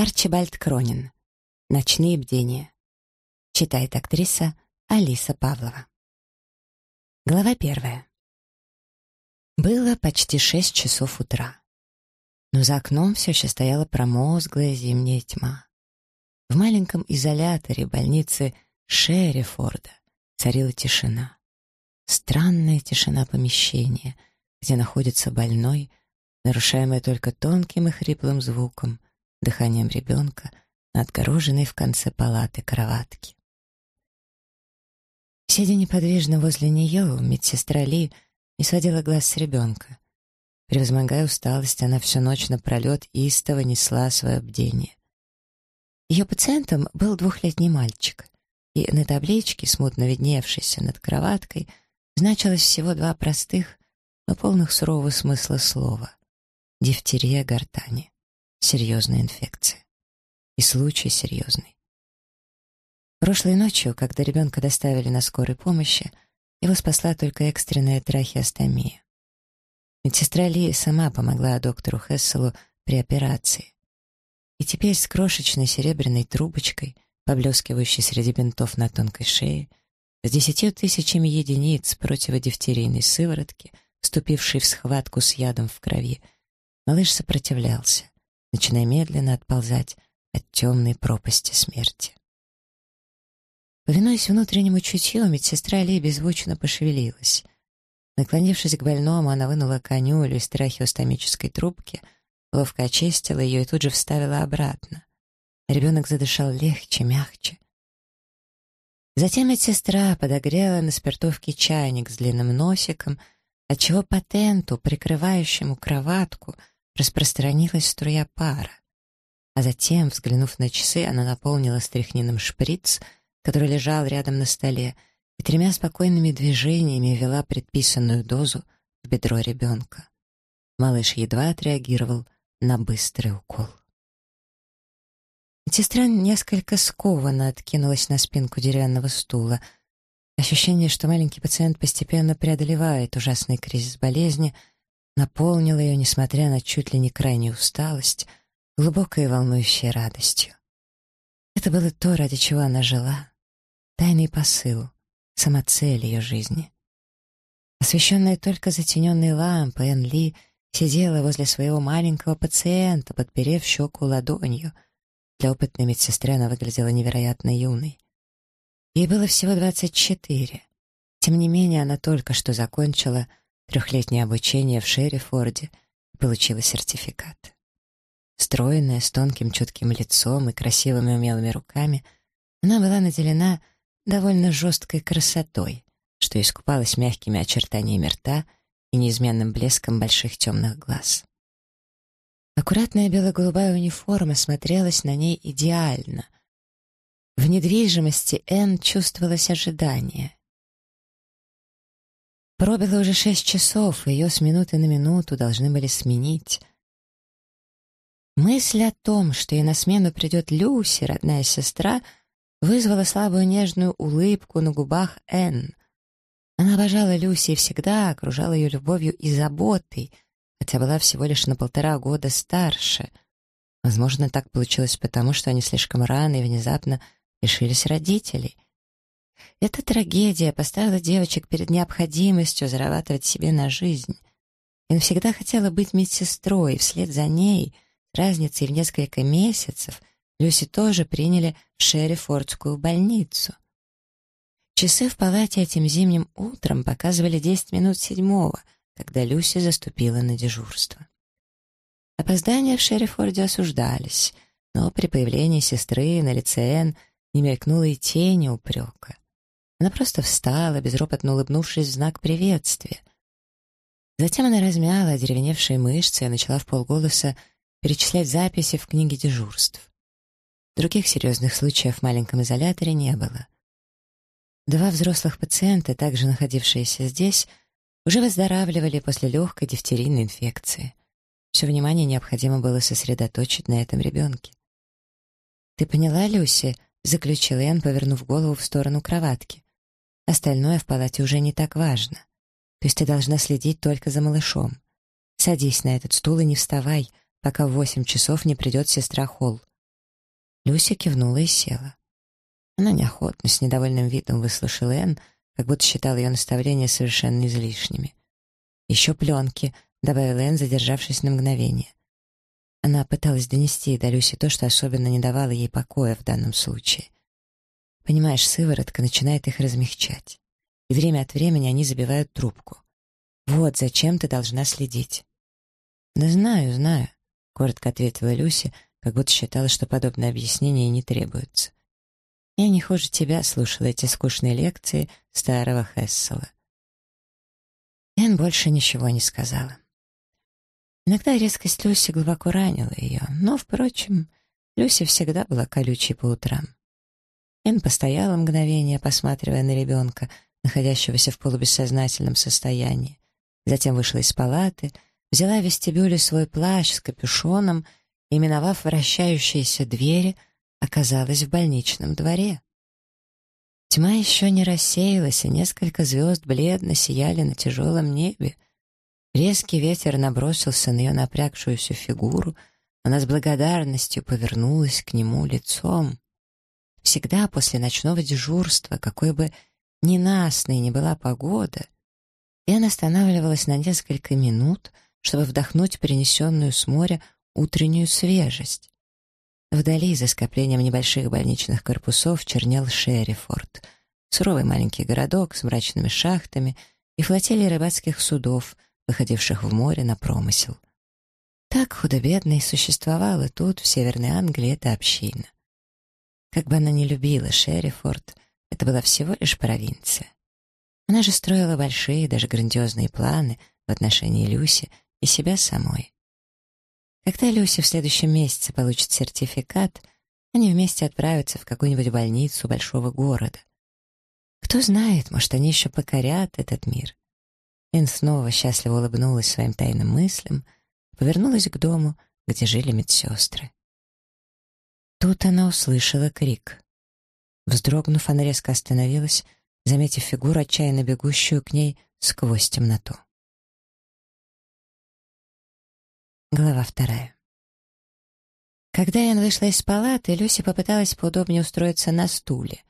Арчибальд Кронин. «Ночные бдения». Читает актриса Алиса Павлова. Глава первая. Было почти шесть часов утра. Но за окном все еще стояла промозглая зимняя тьма. В маленьком изоляторе больницы Шеррифорда царила тишина. Странная тишина помещения, где находится больной, нарушаемая только тонким и хриплым звуком, дыханием ребенка на отгороженной в конце палаты кроватки. Сидя неподвижно возле нее, медсестра Ли не сводила глаз с ребенка. Превозмогая усталость, она всю ночь напролет истово несла свое бдение. Ее пациентом был двухлетний мальчик, и на табличке, смутно видневшейся над кроваткой, значилось всего два простых, но полных сурового смысла слова — дифтерия гортани, серьезная инфекция. И случай серьезный. Прошлой ночью, когда ребенка доставили на скорой помощи, его спасла только экстренная трахеостомия. Медсестра Ли сама помогла доктору Хесселу при операции. И теперь с крошечной серебряной трубочкой, поблескивающей среди бинтов на тонкой шее, с десятью тысячами единиц противодифтерийной сыворотки, вступившей в схватку с ядом в крови, малыш сопротивлялся, начиная медленно отползать от темной пропасти смерти. Повинуясь внутреннему чутью, медсестра Ли беззвучно пошевелилась. Наклонившись к больному, она вынула конюлю из трахеостомической трубки — ловко очистила ее и тут же вставила обратно. Ребенок задышал легче, мягче. Затем медсестра подогрела на спиртовке чайник с длинным носиком, отчего по тенту, прикрывающему кроватку, распространилась струя пара. А затем, взглянув на часы, она наполнила стряхнином шприц, который лежал рядом на столе, и тремя спокойными движениями ввела предписанную дозу в бедро ребенка. Малыш едва отреагировал — на быстрый укол. Медсестра несколько скованно откинулась на спинку деревянного стула. Ощущение, что маленький пациент постепенно преодолевает ужасный кризис болезни, наполнило ее, несмотря на чуть ли не крайнюю усталость, глубокой и волнующей радостью. Это было то, ради чего она жила, тайный посыл, самоцель ее жизни. Освещенная только затененной лампой, Энн Ли — Сидела возле своего маленького пациента, подперев щеку ладонью. Для опытной медсестры она выглядела невероятно юной. Ей было всего 24. Тем не менее, она только что закончила трехлетнее обучение в Шеррифорде и получила сертификат. Стройная, с тонким чутким лицом и красивыми умелыми руками, она была наделена довольно жесткой красотой, что искупалась мягкими очертаниями рта — и неизменным блеском больших темных глаз. Аккуратная бело-голубая униформа смотрелась на ней идеально. В недвижимости Энн чувствовалось ожидание. Пробило уже шесть часов, и ее с минуты на минуту должны были сменить. Мысль о том, что ей на смену придет Люси, родная сестра, вызвала слабую нежную улыбку на губах Энн. Она обожала Люси и всегда окружала ее любовью и заботой, хотя была всего лишь на полтора года старше. Возможно, так получилось потому, что они слишком рано и внезапно лишились родителей. Эта трагедия поставила девочек перед необходимостью зарабатывать себе на жизнь. И всегда хотела быть медсестрой, и вслед за ней, разницей в несколько месяцев, Люси тоже приняли в Шеррифордскую больницу — Часы в палате этим зимним утром показывали 10 минут седьмого, когда Люси заступила на дежурство. Опоздания в Шерифорде осуждались, но при появлении сестры на лице Энн не мелькнула и тени упрека. Она просто встала, безропотно улыбнувшись в знак приветствия. Затем она размяла одеревеневшие мышцы и начала в полголоса перечислять записи в книге дежурств. Других серьезных случаев в маленьком изоляторе не было — Два взрослых пациента, также находившиеся здесь, уже выздоравливали после легкой дифтерийной инфекции. Все внимание необходимо было сосредоточить на этом ребенке. «Ты поняла, Люси?» — заключил Энн, повернув голову в сторону кроватки. «Остальное в палате уже не так важно. То есть ты должна следить только за малышом. Садись на этот стул и не вставай, пока в восемь часов не придет сестра Холл. Люся кивнула и села. Она неохотно, с недовольным видом выслушала Энн, как будто считала ее наставления совершенно излишними. «Еще пленки», — добавила Энн, задержавшись на мгновение. Она пыталась донести до Люси то, что особенно не давало ей покоя в данном случае. Понимаешь, сыворотка начинает их размягчать. И время от времени они забивают трубку. Вот зачем ты должна следить. «Да знаю, знаю», — коротко ответила Люси, как будто считала, что подобное объяснение не требуется. Я не хуже тебя слушала эти скучные лекции старого Хессела. Эн больше ничего не сказала. Иногда резкость Люси глубоко ранила ее, но, впрочем, Люси всегда была колючей по утрам. Эн постояла мгновение, посматривая на ребенка, находящегося в полубессознательном состоянии. Затем вышла из палаты, взяла в вестибюле свой плащ с капюшоном и, миновав вращающиеся двери, оказалась в больничном дворе. Тьма еще не рассеялась, и несколько звезд бледно сияли на тяжелом небе. Резкий ветер набросился на ее напрягшуюся фигуру, она с благодарностью повернулась к нему лицом. Всегда после ночного дежурства, какой бы ненастной ни была погода, Эн останавливалась на несколько минут, чтобы вдохнуть принесенную с моря утреннюю свежесть. Вдали, за скоплением небольших больничных корпусов, чернел Шерифорд, суровый маленький городок с мрачными шахтами и флотилией рыбацких судов, выходивших в море на промысел. Так худо-бедно и существовала тут, в Северной Англии, эта община. Как бы она ни любила Шерифорд, это была всего лишь провинция. Она же строила большие, даже грандиозные планы в отношении Люси и себя самой. Когда Люси в следующем месяце получит сертификат, они вместе отправятся в какую-нибудь больницу большого города. Кто знает, может, они еще покорят этот мир. Эн снова счастливо улыбнулась своим тайным мыслям, повернулась к дому, где жили медсестры. Тут она услышала крик. Вздрогнув, она резко остановилась, заметив фигуру, отчаянно бегущую к ней сквозь темноту. Глава вторая. Когда Энн вышла из палаты, Люси попыталась поудобнее устроиться на стуле.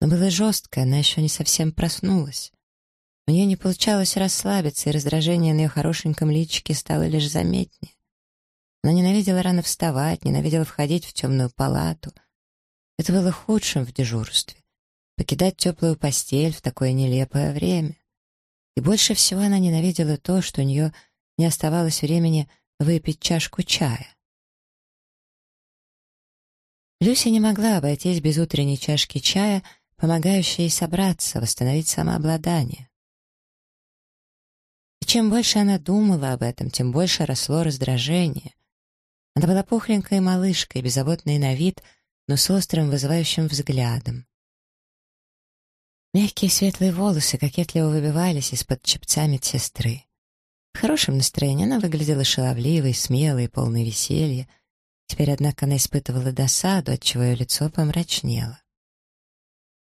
Но было жестко, она еще не совсем проснулась. У нее не получалось расслабиться, и раздражение на ее хорошеньком личике стало лишь заметнее. Она ненавидела рано вставать, ненавидела входить в темную палату. Это было худшим в дежурстве. Покидать теплую постель в такое нелепое время. И больше всего она ненавидела то, что у нее не оставалось времени выпить чашку чая. Люся не могла обойтись без утренней чашки чая, помогающей ей собраться, восстановить самообладание. И чем больше она думала об этом, тем больше росло раздражение. Она была пухленькой малышкой, беззаботной на вид, но с острым вызывающим взглядом. Мягкие светлые волосы кокетливо выбивались из-под чепца медсестры. В хорошем настроении она выглядела шаловливой, смелой, полной веселья. Теперь, однако, она испытывала досаду, отчего ее лицо помрачнело.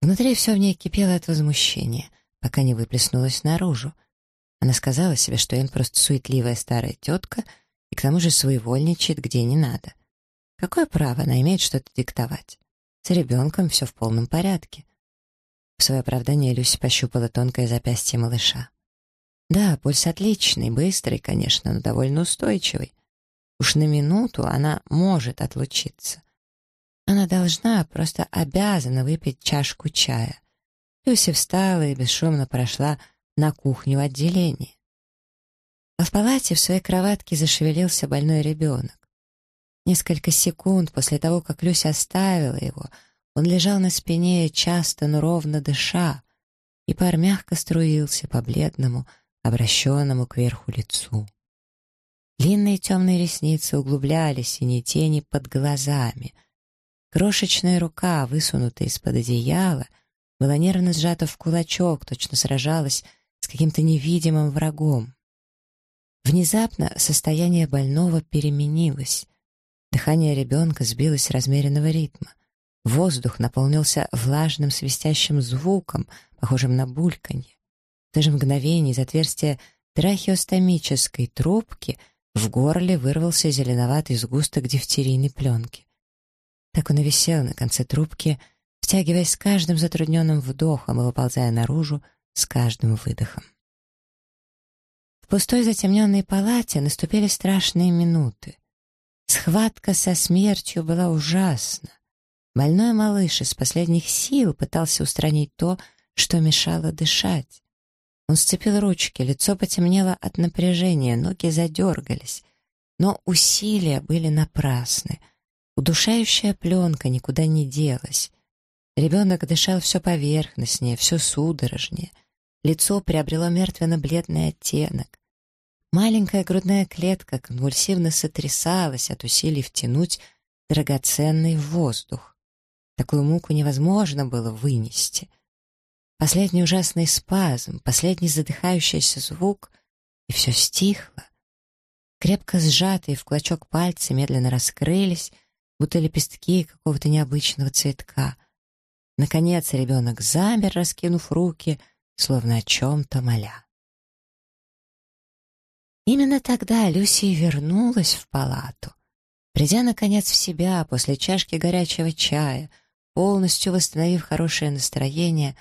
Внутри все в ней кипело от возмущения, пока не выплеснулось наружу. Она сказала себе, что Энн просто суетливая старая тетка и к тому же своевольничает, где не надо. Какое право она имеет что-то диктовать? С ребенком все в полном порядке. В свое оправдание Люси пощупала тонкое запястье малыша. Да, пульс отличный, быстрый, конечно, но довольно устойчивый. Уж на минуту она может отлучиться. Она должна, просто обязана выпить чашку чая. Люси встала и бесшумно прошла на кухню отделения. А в палате в своей кроватке зашевелился больной ребенок. Несколько секунд после того, как Люся оставила его, он лежал на спине, часто, но ровно дыша, и пар мягко струился по бледному, обращенному кверху лицу. Длинные темные ресницы углубляли синие тени под глазами. Крошечная рука, высунутая из-под одеяла, была нервно сжата в кулачок, точно сражалась с каким-то невидимым врагом. Внезапно состояние больного переменилось. Дыхание ребенка сбилось с размеренного ритма. Воздух наполнился влажным свистящим звуком, похожим на бульканье. В то же мгновение из отверстия трахеостомической трубки в горле вырвался зеленоватый сгусток дифтерийной пленки. Так он и висел на конце трубки, втягиваясь с каждым затрудненным вдохом и выползая наружу с каждым выдохом. Пустой затемненной палате наступили страшные минуты. Схватка со смертью была ужасна. Больной малыш из последних сил пытался устранить то, что мешало дышать. Он сцепил ручки, лицо потемнело от напряжения, ноги задергались. Но усилия были напрасны. Удушающая пленка никуда не делась. Ребенок дышал все поверхностнее, все судорожнее. Лицо приобрело мертвенно-бледный оттенок. Маленькая грудная клетка конвульсивно сотрясалась от усилий втянуть драгоценный воздух. Такую муку невозможно было вынести. Последний ужасный спазм, последний задыхающийся звук, и все стихло. Крепко сжатые в клочок пальцы медленно раскрылись, будто лепестки какого-то необычного цветка. Наконец ребенок замер, раскинув руки, словно о чем-то моля. Именно тогда Люси вернулась в палату. Придя, наконец, в себя после чашки горячего чая, полностью восстановив хорошее настроение,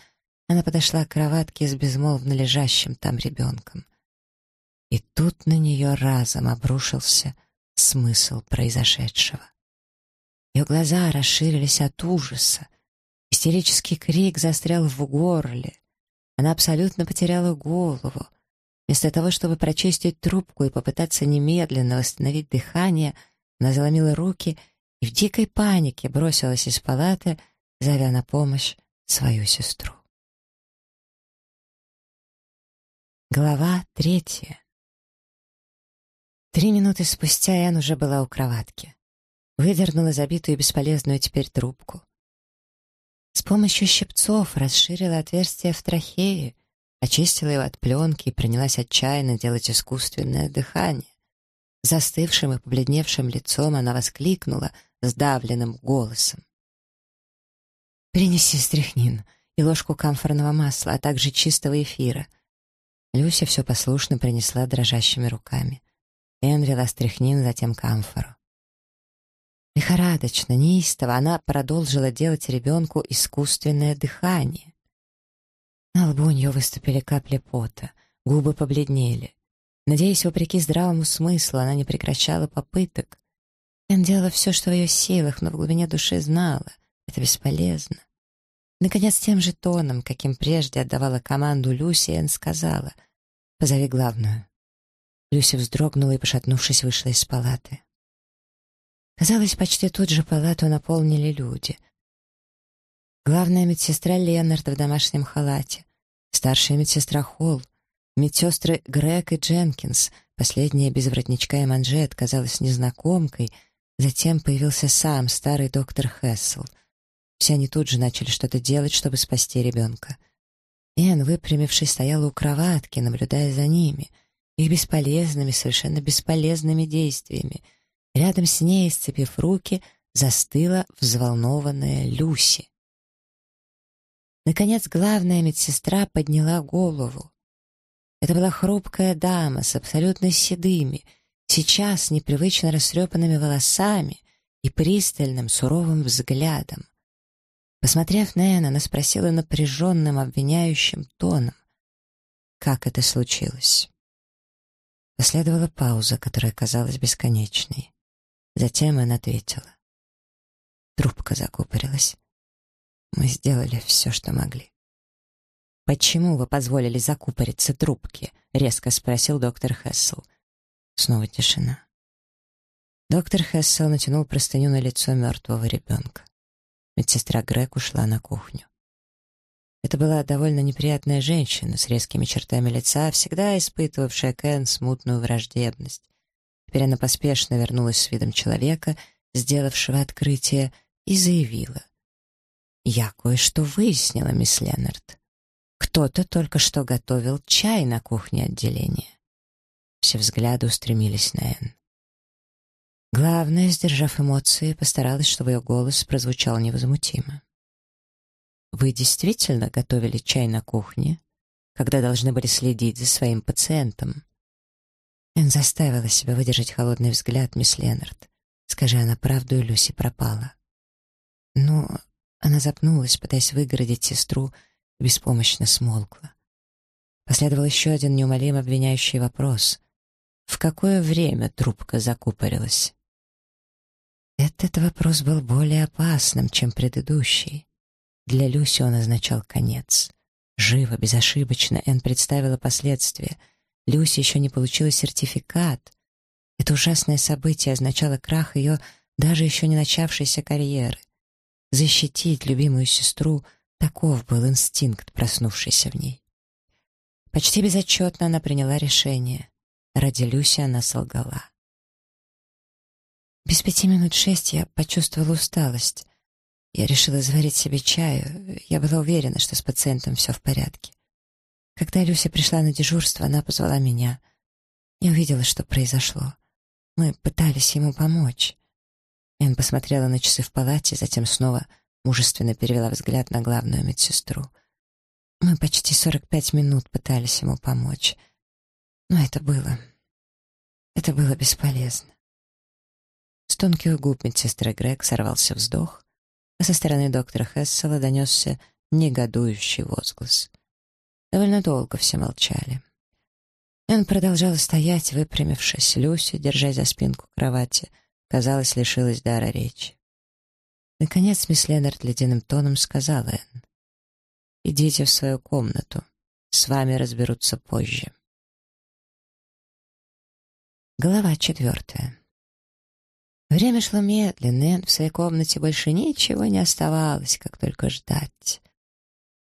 она подошла к кроватке с безмолвно лежащим там ребенком. И тут на нее разом обрушился смысл произошедшего. Ее глаза расширились от ужаса. Истерический крик застрял в горле. Она абсолютно потеряла голову. Вместо того, чтобы прочистить трубку и попытаться немедленно восстановить дыхание, она заломила руки и в дикой панике бросилась из палаты, зовя на помощь свою сестру. Глава третья Три минуты спустя Энн уже была у кроватки. Выдернула забитую и бесполезную теперь трубку. С помощью щипцов расширила отверстие в трахее, очистила его от пленки и принялась отчаянно делать искусственное дыхание. Застывшим и побледневшим лицом она воскликнула сдавленным голосом. «Принеси стряхнин и ложку камфорного масла, а также чистого эфира». Люся все послушно принесла дрожащими руками. Энн вела стряхнин, затем камфору. Лихорадочно, неистово она продолжила делать ребенку искусственное дыхание. На лбу у нее выступили капли пота, губы побледнели. Надеясь, вопреки здравому смыслу, она не прекращала попыток. Энн делала все, что в ее силах, но в глубине души знала — это бесполезно. Наконец, тем же тоном, каким прежде отдавала команду Люси, Энн сказала «Позови главную». Люся вздрогнула и, пошатнувшись, вышла из палаты. Казалось, почти тут же палату наполнили люди. Главная медсестра Ленард в домашнем халате, старшая медсестра Холл, медсестры Грег и Дженкинс, последняя без воротничка и манжет, казалась незнакомкой, затем появился сам старый доктор Хессел. Все они тут же начали что-то делать, чтобы спасти ребенка. Энн, выпрямившись, стояла у кроватки, наблюдая за ними — их бесполезными, совершенно бесполезными действиями. Рядом с ней, сцепив руки, застыла взволнованная Люси. Наконец, главная медсестра подняла голову. Это была хрупкая дама с абсолютно седыми, сейчас непривычно растрепанными волосами и пристальным суровым взглядом. Посмотрев на Энн, она спросила напряженным, обвиняющим тоном, как это случилось. Последовала пауза, которая казалась бесконечной. Затем она ответила. Трубка закупорилась. Мы сделали все, что могли. «Почему вы позволили закупориться трубке?» — резко спросил доктор Хессел. Снова тишина. Доктор Хессел натянул простыню на лицо мертвого ребенка. Медсестра Грег ушла на кухню. Это была довольно неприятная женщина с резкими чертами лица, всегда испытывавшая Кен смутную враждебность. Теперь она поспешно вернулась с видом человека, сделавшего открытие, и заявила. «Я кое-что выяснила, мисс Леннард. Кто-то только что готовил чай на кухне отделения». Все взгляды устремились на Энн. Главное, сдержав эмоции, постаралась, чтобы ее голос прозвучал невозмутимо. Вы действительно готовили чай на кухне, когда должны были следить за своим пациентом? Энн заставила себя выдержать холодный взгляд, мисс Леннард. Скажи она правду, и Люси пропала. но она запнулась, пытаясь выгородить сестру, и беспомощно смолкла. Последовал еще один неумолимо обвиняющий вопрос. В какое время трубка закупорилась? Этот вопрос был более опасным, чем предыдущий. Для Люси он означал конец. Живо, безошибочно Энн представила последствия. Люси еще не получила сертификат. Это ужасное событие означало крах ее даже еще не начавшейся карьеры. Защитить любимую сестру — таков был инстинкт, проснувшийся в ней. Почти безотчетно она приняла решение. Ради Люси она солгала. Без пяти минут шесть я почувствовала усталость. Я решила заварить себе чаю. Я была уверена, что с пациентом все в порядке. Когда Люся пришла на дежурство, она позвала меня. Я увидела, что произошло. Мы пытались ему помочь. Энн посмотрела на часы в палате, затем снова мужественно перевела взгляд на главную медсестру. Мы почти сорок пять минут пытались ему помочь. Но это было... Это было бесполезно. С тонких губ медсестры Грег сорвался вздох, а со стороны доктора Хессела донесся негодующий возглас. Довольно долго все молчали. Энн продолжала стоять, выпрямившись. Люси, держась за спинку кровати, казалось, лишилась дара речи. Наконец мисс Леннард ледяным тоном сказала Энн. «Идите в свою комнату. С вами разберутся позже». Глава четвертая. Время шло медленно, Энн в своей комнате больше ничего не оставалось, как только ждать.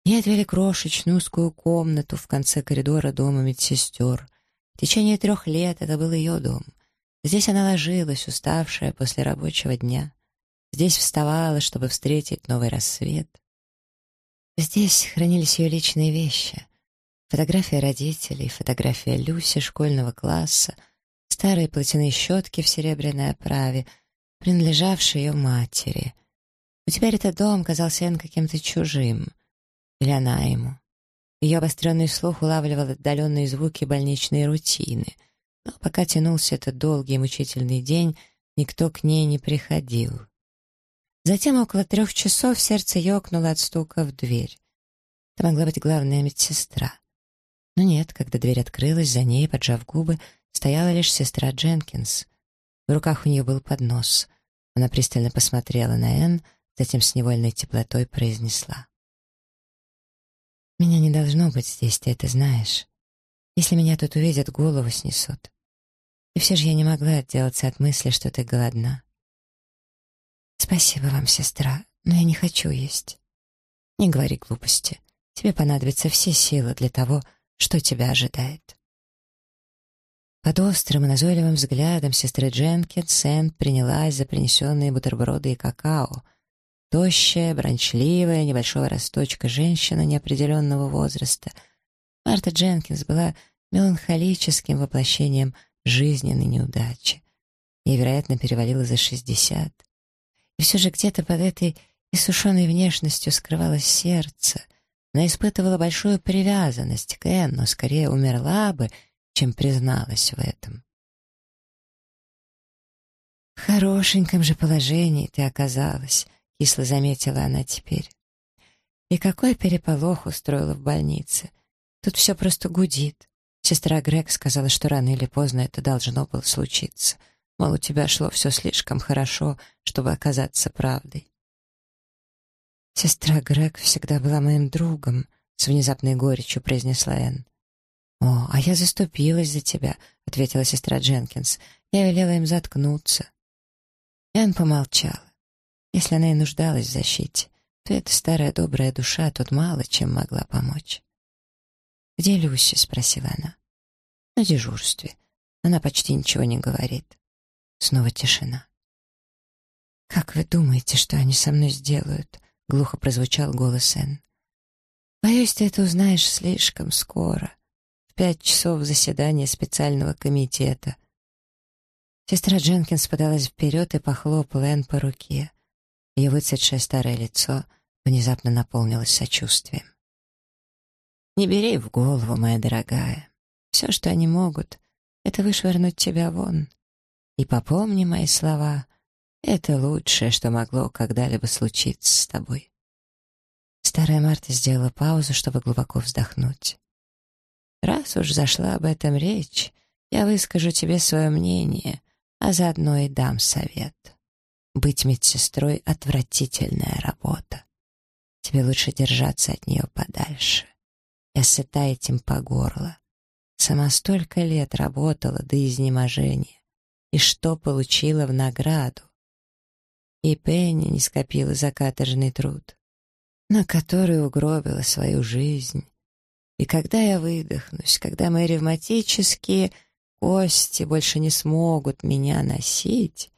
Ей отвели крошечную узкую комнату в конце коридора дома медсестер. В течение трех лет это был ее дом. Здесь она ложилась, уставшая после рабочего дня. Здесь вставала, чтобы встретить новый рассвет. Здесь хранились ее личные вещи. Фотография родителей, фотография Люси школьного класса — старые платяные щетки в серебряной оправе, принадлежавшие ее матери. Но теперь этот дом казался Энн каким-то чужим. Или она ему. Ее обостренный слух улавливал отдаленные звуки больничной рутины. Но пока тянулся этот долгий и мучительный день, никто к ней не приходил. Затем около трех часов сердце ёкнуло от стука в дверь. Это могла быть главная медсестра. Но нет, когда дверь открылась, за ней, поджав губы, стояла лишь сестра Дженкинс. В руках у нее был поднос. Она пристально посмотрела на Энн, затем с невольной теплотой произнесла. «Меня не должно быть здесь, ты это знаешь. Если меня тут увидят, голову снесут. И все же я не могла отделаться от мысли, что ты голодна. Спасибо вам, сестра, но я не хочу есть. Не говори глупости. Тебе понадобятся все силы для того, что тебя ожидает». Под острым и назойливым взглядом сестры Дженкинс Сэнд принялась за принесенные бутерброды и какао. Тощая, брончливая, небольшого росточка женщина неопределенного возраста. Марта Дженкинс была меланхолическим воплощением жизненной неудачи. Ей, вероятно, перевалило за шестьдесят. И все же где-то под этой иссушенной внешностью скрывалось сердце. Она испытывала большую привязанность к Энн, но скорее умерла бы, чем призналась в этом. «В хорошеньком же положении ты оказалась», — кисло заметила она теперь. «И какой переполох устроила в больнице. Тут все просто гудит. Сестра Грег сказала, что рано или поздно это должно было случиться. Мол, у тебя шло все слишком хорошо, чтобы оказаться правдой. «Сестра Грег всегда была моим другом», — с внезапной горечью произнесла Энн. «О, а я заступилась за тебя», — ответила сестра Дженкинс. «Я велела им заткнуться». Энн помолчала. Если она и нуждалась в защите, то эта старая добрая душа тут мало чем могла помочь. «Где Люси?» — спросила она. «На дежурстве. Она почти ничего не говорит». Снова тишина. «Как вы думаете, что они со мной сделают?» — глухо прозвучал голос Энн. «Боюсь, ты это узнаешь слишком скоро пять часов заседания специального комитета. Сестра Дженкинс подалась вперед и похлопала Энн по руке. Ее выцветшее старое лицо внезапно наполнилось сочувствием. «Не бери в голову, моя дорогая. Все, что они могут, это вышвырнуть тебя вон. И попомни мои слова. Это лучшее, что могло когда-либо случиться с тобой. Старая Марта сделала паузу, чтобы глубоко вздохнуть. Раз уж зашла об этом речь, я выскажу тебе свое мнение, а заодно и дам совет. Быть медсестрой — отвратительная работа. Тебе лучше держаться от нее подальше. Я сыта этим по горло. Сама столько лет работала до изнеможения. И что получила в награду? И Пенни не скопила за каторжный труд, на который угробила свою жизнь. И когда я выдохнусь, когда мои ревматические кости больше не смогут меня носить,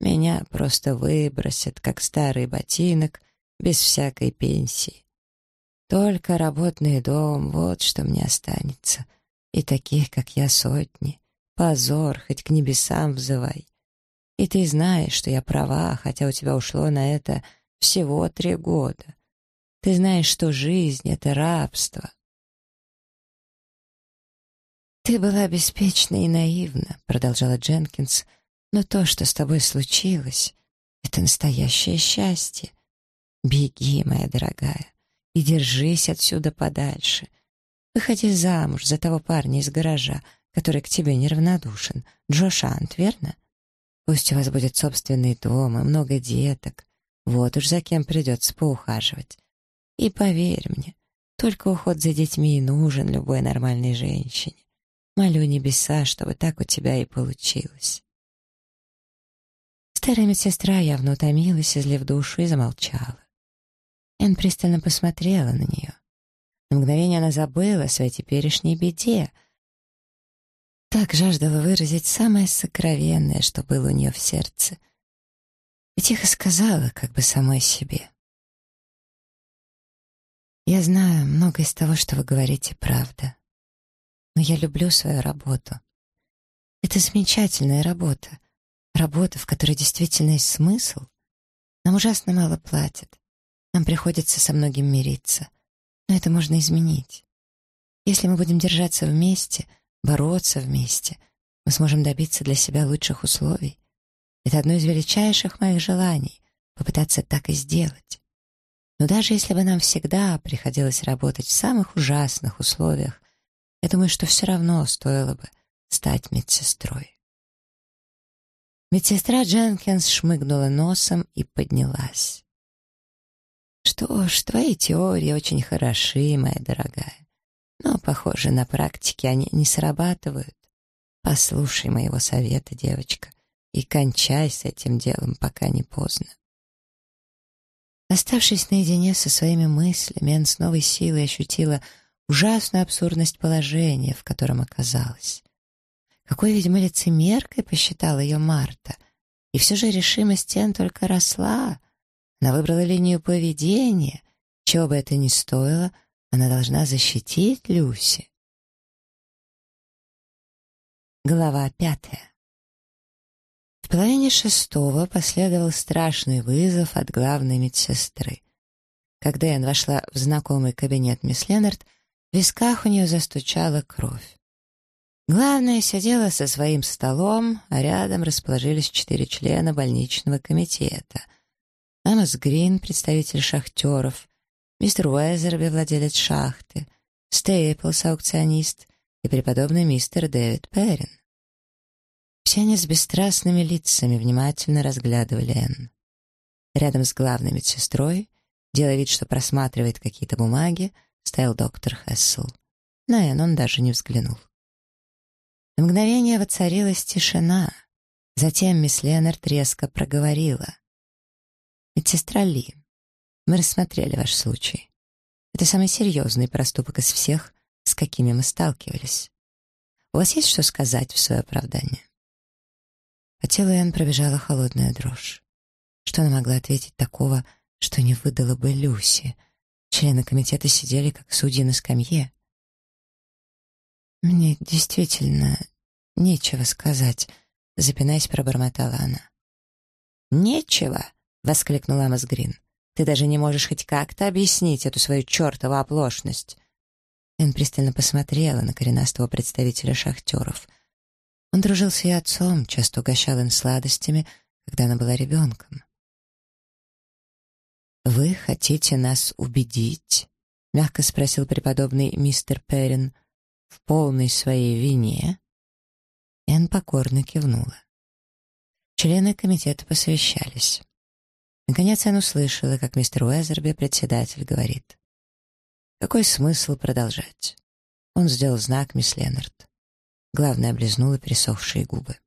меня просто выбросят, как старый ботинок, без всякой пенсии. Только работный дом — вот что мне останется. И таких, как я, сотни. Позор, хоть к небесам взывай. И ты знаешь, что я права, хотя у тебя ушло на это всего три года. Ты знаешь, что жизнь — это рабство. «Ты была беспечна и наивна», — продолжала Дженкинс, «но то, что с тобой случилось, — это настоящее счастье. Беги, моя дорогая, и держись отсюда подальше. Выходи замуж за того парня из гаража, который к тебе неравнодушен, Джо Шант, верно? Пусть у вас будет собственный дом и много деток. Вот уж за кем придется поухаживать. И поверь мне, только уход за детьми и нужен любой нормальной женщине. Молю небеса, чтобы так у тебя и получилось. Старая медсестра явно утомилась, излив душу, и замолчала. Энн пристально посмотрела на нее. На мгновение она забыла о своей теперешней беде. Так жаждала выразить самое сокровенное, что было у нее в сердце. И тихо сказала, как бы самой себе. «Я знаю, много из того, что вы говорите, правда. Но я люблю свою работу. Это замечательная работа. Работа, в которой действительно есть смысл. Нам ужасно мало платят. Нам приходится со многим мириться. Но это можно изменить. Если мы будем держаться вместе, бороться вместе, мы сможем добиться для себя лучших условий. Это одно из величайших моих желаний — попытаться так и сделать. Но даже если бы нам всегда приходилось работать в самых ужасных условиях, я думаю, что все равно стоило бы стать медсестрой. Медсестра Дженкинс шмыгнула носом и поднялась. Что ж, твои теории очень хороши, моя дорогая. Но, похоже, на практике они не срабатывают. Послушай моего совета, девочка, и кончай с этим делом, пока не поздно. Оставшись наедине со своими мыслями, Энн с новой силой ощутила ужасную абсурдность положения, в котором оказалась. Какой, видимо, лицемеркой посчитала ее Марта. И все же решимость Энн только росла — она выбрала линию поведения. Чего бы это ни стоило, она должна защитить Люси. Глава пятая. В половине шестого последовал страшный вызов от главной медсестры. Когда Энн вошла в знакомый кабинет мисс Леннард, в висках у нее застучала кровь. Главная сидела со своим столом, а рядом расположились четыре члена больничного комитета — Амос Грин, представитель шахтеров, мистер Уэзерби, владелец шахты, Стейплс, аукционист, и преподобный мистер Дэвид Перрин. Все они с бесстрастными лицами внимательно разглядывали Энн. Рядом с главной медсестрой, делая вид, что просматривает какие-то бумаги, стоял доктор Хессел. На Энн он даже не взглянул. На мгновение воцарилась тишина. Затем мисс Леннард резко проговорила. Медсестра Ли, мы рассмотрели ваш случай. Это самый серьезный проступок из всех, с какими мы сталкивались. У вас есть что сказать в свое оправдание?» По телу Энн пробежала холодная дрожь. Что она могла ответить такого, что не выдала бы Люси? Члены комитета сидели, как судьи на скамье. «Мне действительно нечего сказать», — запинаясь, пробормотала она. «Нечего?» — воскликнул Амос Грин. «Ты даже не можешь хоть как-то объяснить эту свою чертову оплошность». Энн пристально посмотрела на коренастого представителя шахтеров. Он дружил с ее отцом, часто угощал им сладостями, когда она была ребенком. «Вы хотите нас убедить?» — мягко спросил преподобный мистер Перрин. «В полной своей вине?» Энн покорно кивнула. Члены комитета посовещались. Наконец Энн услышала, как мистер Уэзерби, председатель, говорит. «Какой смысл продолжать?» Он сделал знак мисс Леннард. Главное, облизнула пересохшие губы.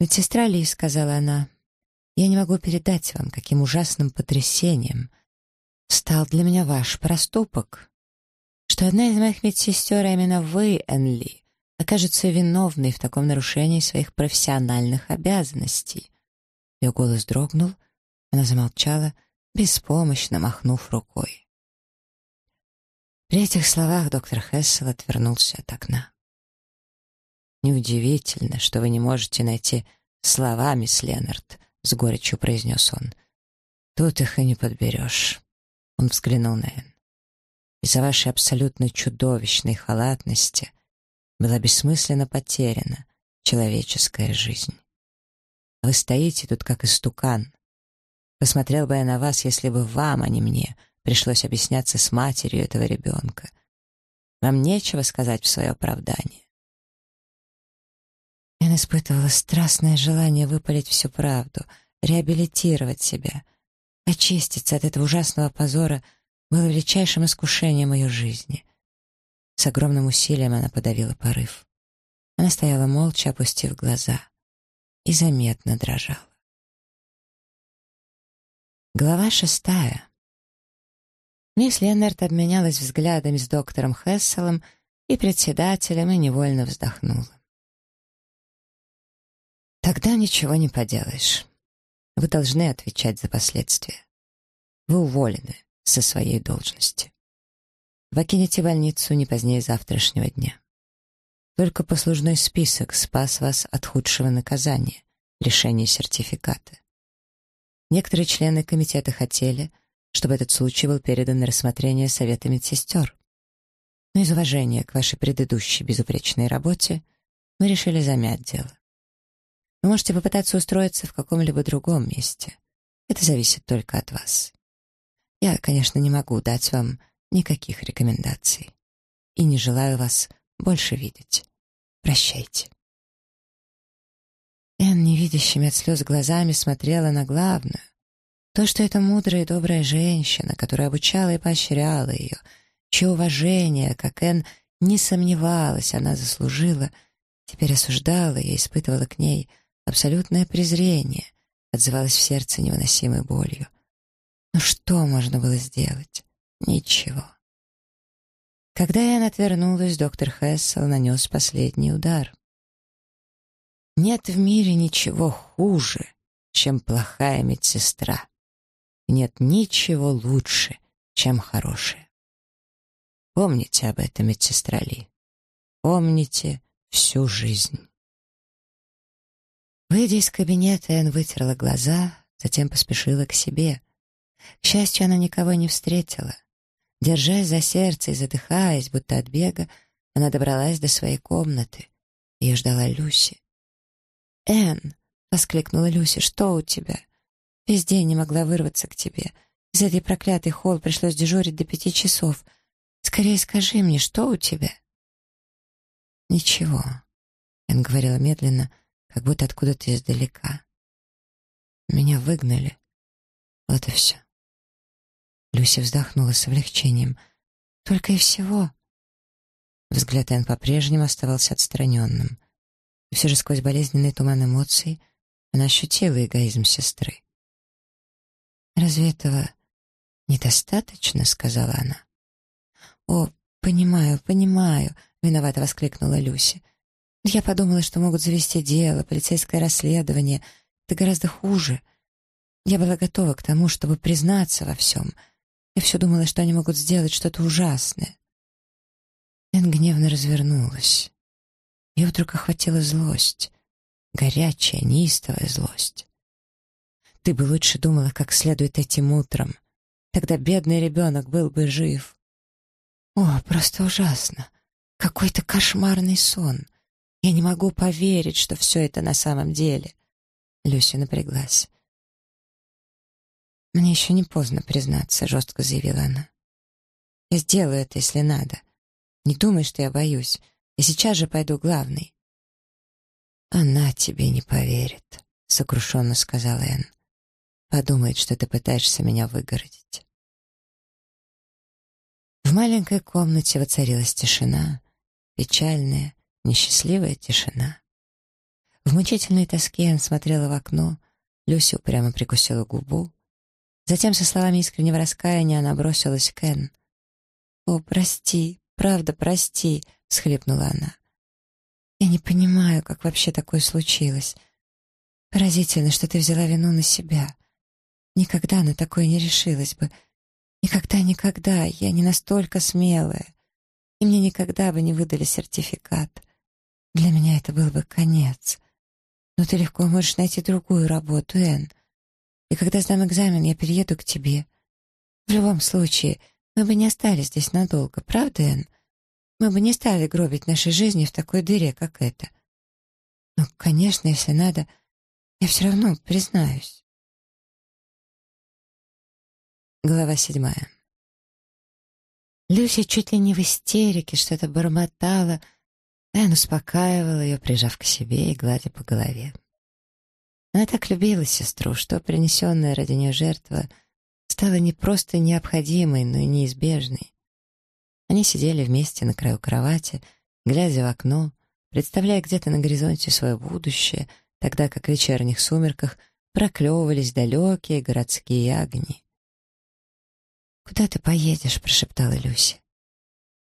«Медсестра Ли», — сказала она, — «я не могу передать вам, каким ужасным потрясением стал для меня ваш проступок, что одна из моих медсестер, а именно вы, Энн Ли, окажется виновной в таком нарушении своих профессиональных обязанностей». Ее голос дрогнул, она замолчала, беспомощно махнув рукой. При этих словах доктор Хессел отвернулся от окна. «Неудивительно, что вы не можете найти слова, мисс Леннард», — с горечью произнес он. «Тут их и не подберешь». Он взглянул на Энн. «Из-за вашей абсолютно чудовищной халатности была бессмысленно потеряна человеческая жизнь. Вы стоите тут как истукан. Посмотрел бы я на вас, если бы вам, а не мне, пришлось объясняться с матерью этого ребенка. Вам нечего сказать в свое оправдание. Я испытывала страстное желание выпалить всю правду, реабилитировать себя. Очиститься от этого ужасного позора было величайшим искушением ее жизни. С огромным усилием она подавила порыв. Она стояла молча, опустив глаза, и заметно дрожала. Глава шестая. Мисс Леннард обменялась взглядами с доктором Хесселом и председателем и невольно вздохнула. Тогда ничего не поделаешь. Вы должны отвечать за последствия. Вы уволены со своей должности. Покинете больницу не позднее завтрашнего дня. Только послужной список спас вас от худшего наказания — лишения сертификата. Некоторые члены комитета хотели, чтобы этот случай был передан на рассмотрение Совета медсестер. Но из уважения к вашей предыдущей безупречной работе мы решили замять дело. Вы можете попытаться устроиться в каком-либо другом месте. Это зависит только от вас. Я, конечно, не могу дать вам никаких рекомендаций. И не желаю вас больше видеть. Прощайте. Энн невидящими от слез глазами смотрела на главную. То, что эта мудрая и добрая женщина, которая обучала и поощряла ее, чье уважение, как Энн не сомневалась, она заслужила, теперь осуждала и испытывала к ней — Абсолютное презрение отзывалось в сердце невыносимой болью. Но что можно было сделать? Ничего. Когда я отвернулась, доктор Хессел нанес последний удар. Нет в мире ничего хуже, чем плохая медсестра. нет ничего лучше, чем хорошая. Помните об этом, медсестра Ли. Помните всю жизнь. Выйдя из кабинета, Энн вытерла глаза, затем поспешила к себе. К счастью, она никого не встретила. Держась за сердце и задыхаясь, будто от бега, она добралась до своей комнаты. Ее ждала Люси. «Энн!» — воскликнула Люси. «Что у тебя?» «Весь день не могла вырваться к тебе. Из этой проклятой холл пришлось дежурить до пяти часов. Скорее скажи мне, что у тебя?» «Ничего», — Энн говорила медленно, — как будто откуда-то издалека. Меня выгнали. Вот и все. Люся вздохнула с облегчением. Только и всего. Взгляд Энн по-прежнему оставался отстраненным. И все же сквозь болезненный туман эмоций она ощутила эгоизм сестры. «Разве этого недостаточно?» — сказала она. «О, понимаю, понимаю», — виновато воскликнула Люся. Я подумала, что могут завести дело, полицейское расследование. Это гораздо хуже. Я была готова к тому, чтобы признаться во всем. Я все думала, что они могут сделать что-то ужасное. Эн гневно развернулась. Ее вдруг охватила злость. Горячая, неистовая злость. Ты бы лучше думала, как следует этим утром. Тогда бедный ребенок был бы жив. О, просто ужасно. Какой-то кошмарный сон. Я не могу поверить, что все это на самом деле. Люся напряглась. «Мне еще не поздно признаться», — жестко заявила она. «Я сделаю это, если надо. Не думай, что я боюсь. Я сейчас же пойду главный». «Она тебе не поверит», — сокрушенно сказала Энн. «Подумает, что ты пытаешься меня выгородить». В маленькой комнате воцарилась тишина, печальная, несчастливая тишина. В мучительной тоске он смотрела в окно, Люся упрямо прикусила губу. Затем со словами искреннего раскаяния она бросилась к Энн. «О, прости, правда, прости», — всхлипнула она. «Я не понимаю, как вообще такое случилось. Поразительно, что ты взяла вину на себя. Никогда на такое не решилась бы. Никогда-никогда, я не настолько смелая. И мне никогда бы не выдали сертификат. Для меня это был бы конец. Но ты легко можешь найти другую работу, Энн. И когда сдам экзамен, я перееду к тебе. В любом случае, мы бы не остались здесь надолго, правда, Энн? Мы бы не стали гробить нашей жизни в такой дыре, как эта. Но, конечно, если надо, я все равно признаюсь. Глава седьмая. Люся чуть ли не в истерике что-то бормотала, Энн успокаивала ее, прижав к себе и гладя по голове. Она так любила сестру, что принесенная ради нее жертва стала не просто необходимой, но и неизбежной. Они сидели вместе на краю кровати, глядя в окно, представляя где-то на горизонте свое будущее, тогда как в вечерних сумерках проклевывались далекие городские огни. «Куда ты поедешь?» — прошептала Люси.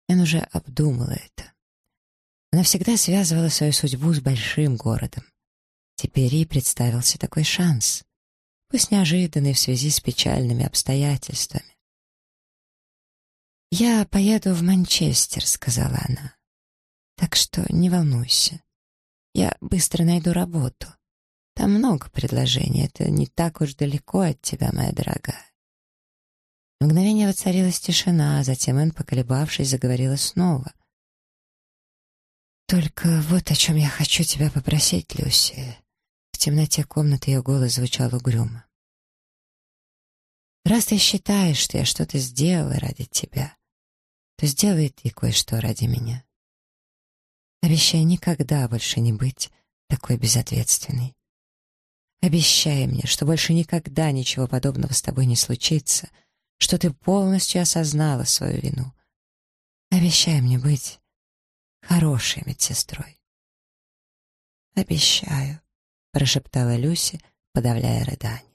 Он уже обдумала это. Она всегда связывала свою судьбу с большим городом. Теперь ей представился такой шанс, пусть неожиданный в связи с печальными обстоятельствами. «Я поеду в Манчестер», — сказала она. «Так что не волнуйся. Я быстро найду работу. Там много предложений, это не так уж далеко от тебя, моя дорогая». В мгновение воцарилась тишина, а затем Энн, поколебавшись, заговорила снова. «Только вот о чем я хочу тебя попросить, Люси». Темноте комнаты ее голос звучал угрюмо. «Раз ты считаешь, что я что-то сделала ради тебя, то сделай ты кое-что ради меня. Обещай никогда больше не быть такой безответственной. Обещай мне, что больше никогда ничего подобного с тобой не случится, что ты полностью осознала свою вину. Обещай мне быть хорошей медсестрой. «Обещаю», — прошептала Люси, подавляя рыдание.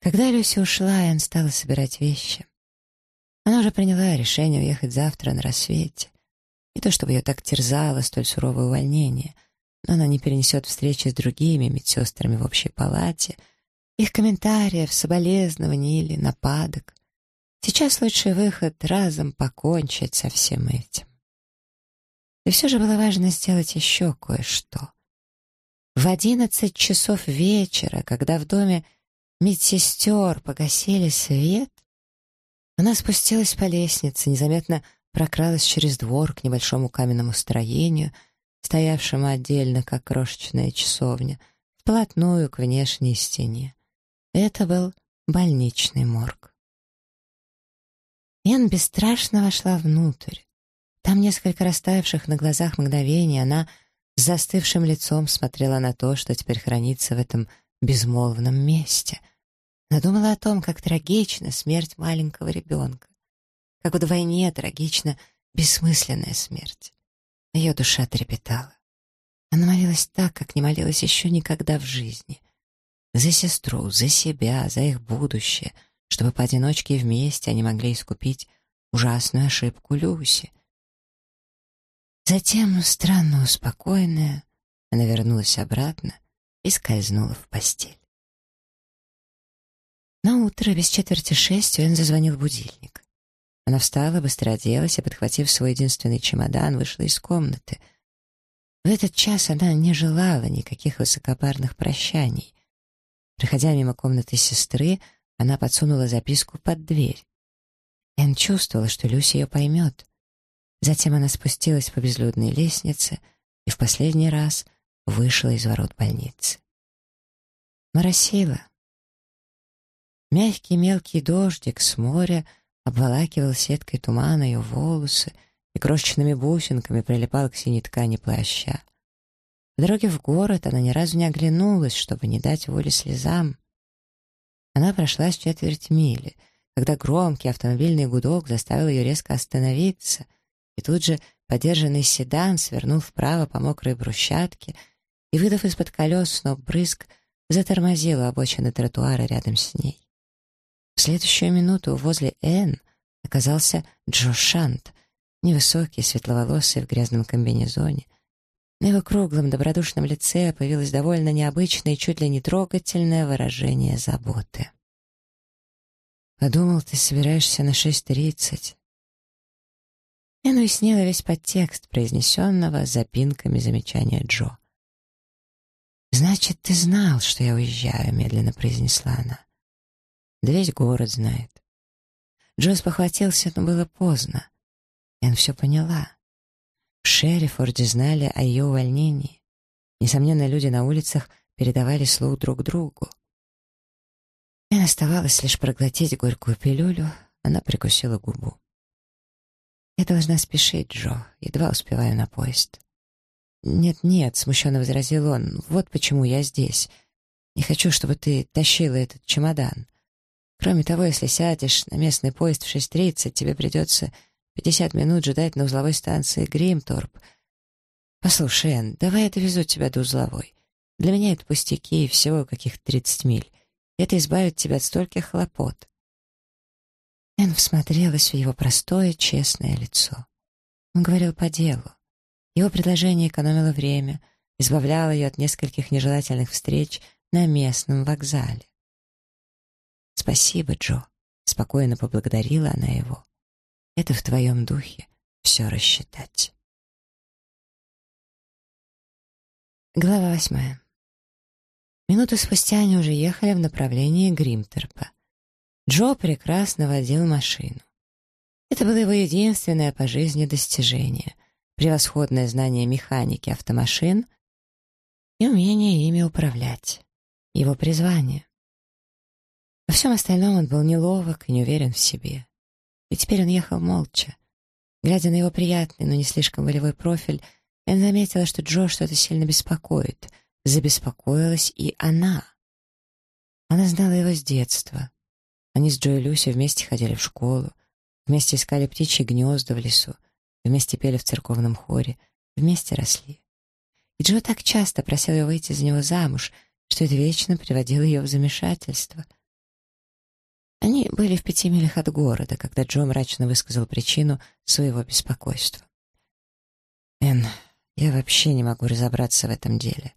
Когда Люси ушла, Энн стала собирать вещи. Она уже приняла решение уехать завтра на рассвете. Не то чтобы ее так терзало столь суровое увольнение, но она не перенесет встречи с другими медсестрами в общей палате, их комментариев, соболезнований или нападок. Сейчас лучший выход — разом покончить со всем этим. И все же было важно сделать еще кое-что. В одиннадцать часов вечера, когда в доме медсестер погасили свет, она спустилась по лестнице, незаметно прокралась через двор к небольшому каменному строению, стоявшему отдельно, как крошечная часовня, вплотную к внешней стене. Это был больничный морг. Эн бесстрашно вошла внутрь. Там несколько растаявших на глазах мгновений она с застывшим лицом смотрела на то, что теперь хранится в этом безмолвном месте. Надумала о том, как трагична смерть маленького ребенка, как вдвойне трагична бессмысленная смерть. Ее душа трепетала. Она молилась так, как не молилась еще никогда в жизни. За сестру, за себя, за их будущее — чтобы поодиночке и вместе они могли искупить ужасную ошибку Люси. Затем, странно успокоенная, она вернулась обратно и скользнула в постель. На утро без четверти шесть Уэн зазвонил будильник. Она встала, быстро оделась и, подхватив свой единственный чемодан, вышла из комнаты. В этот час она не желала никаких высокопарных прощаний. Проходя мимо комнаты сестры, она подсунула записку под дверь. Энн чувствовала, что Люси ее поймет. Затем она спустилась по безлюдной лестнице и в последний раз вышла из ворот больницы. Моросило. Мягкий мелкий дождик с моря обволакивал сеткой тумана ее волосы и крошечными бусинками прилипал к синей ткани плаща. По дороге в город она ни разу не оглянулась, чтобы не дать воли слезам. Она прошла с четверть мили, когда громкий автомобильный гудок заставил ее резко остановиться, и тут же подержанный седан свернул вправо по мокрой брусчатке и, выдав из-под колес сноп брызг, затормозил у обочины тротуара рядом с ней. В следующую минуту возле Энн оказался Джо Шант, невысокий, светловолосый в грязном комбинезоне. На его круглом, добродушном лице появилось довольно необычное и чуть ли не трогательное выражение заботы. «Подумал, ты собираешься на шесть тридцать». Энн уяснила весь подтекст произнесенного запинками замечания Джо. «Значит, ты знал, что я уезжаю», — медленно произнесла она. Да весь город знает. Джо похватился, но было поздно. Энн все поняла. В Шерифорде знали о ее увольнении. Несомненно, люди на улицах передавали слух друг другу. Энн оставалось лишь проглотить горькую пилюлю, она прикусила губу. «Я должна спешить, Джо, едва успеваю на поезд». «Нет-нет», — смущенно возразил он, — «вот почему я здесь. Не хочу, чтобы ты тащила этот чемодан. Кроме того, если сядешь на местный поезд в 6.30, тебе придется 50 минут ждать на узловой станции Гримторп. Послушай, Энн, давай я довезу тебя до узловой. Для меня это пустяки, всего каких 30 миль. Это избавит тебя от стольких хлопот. Энн всмотрелась в его простое, честное лицо. Он говорил по делу. Его предложение экономило время, избавляло ее от нескольких нежелательных встреч на местном вокзале. «Спасибо, Джо», — спокойно поблагодарила она его. «Это в твоем духе все рассчитать». Глава восьмая. Минуту спустя они уже ехали в направлении Гримтерпа. Джо прекрасно водил машину. Это было его единственное по жизни достижение — превосходное знание механики автомашин и умение ими управлять. Его призвание. Во всем остальном он был неловок и не уверен в себе. И теперь он ехал молча. Глядя на его приятный, но не слишком волевой профиль, Энн заметила, что Джо что-то сильно беспокоит. Забеспокоилась и она. Она знала его с детства. Они с Джо и Люси вместе ходили в школу, вместе искали птичьи гнезда в лесу, вместе пели в церковном хоре, вместе росли. И Джо так часто просил ее выйти за него замуж, что это вечно приводило ее в замешательство — они были в пяти милях от города, когда Джо мрачно высказал причину своего беспокойства. «Энн, я вообще не могу разобраться в этом деле.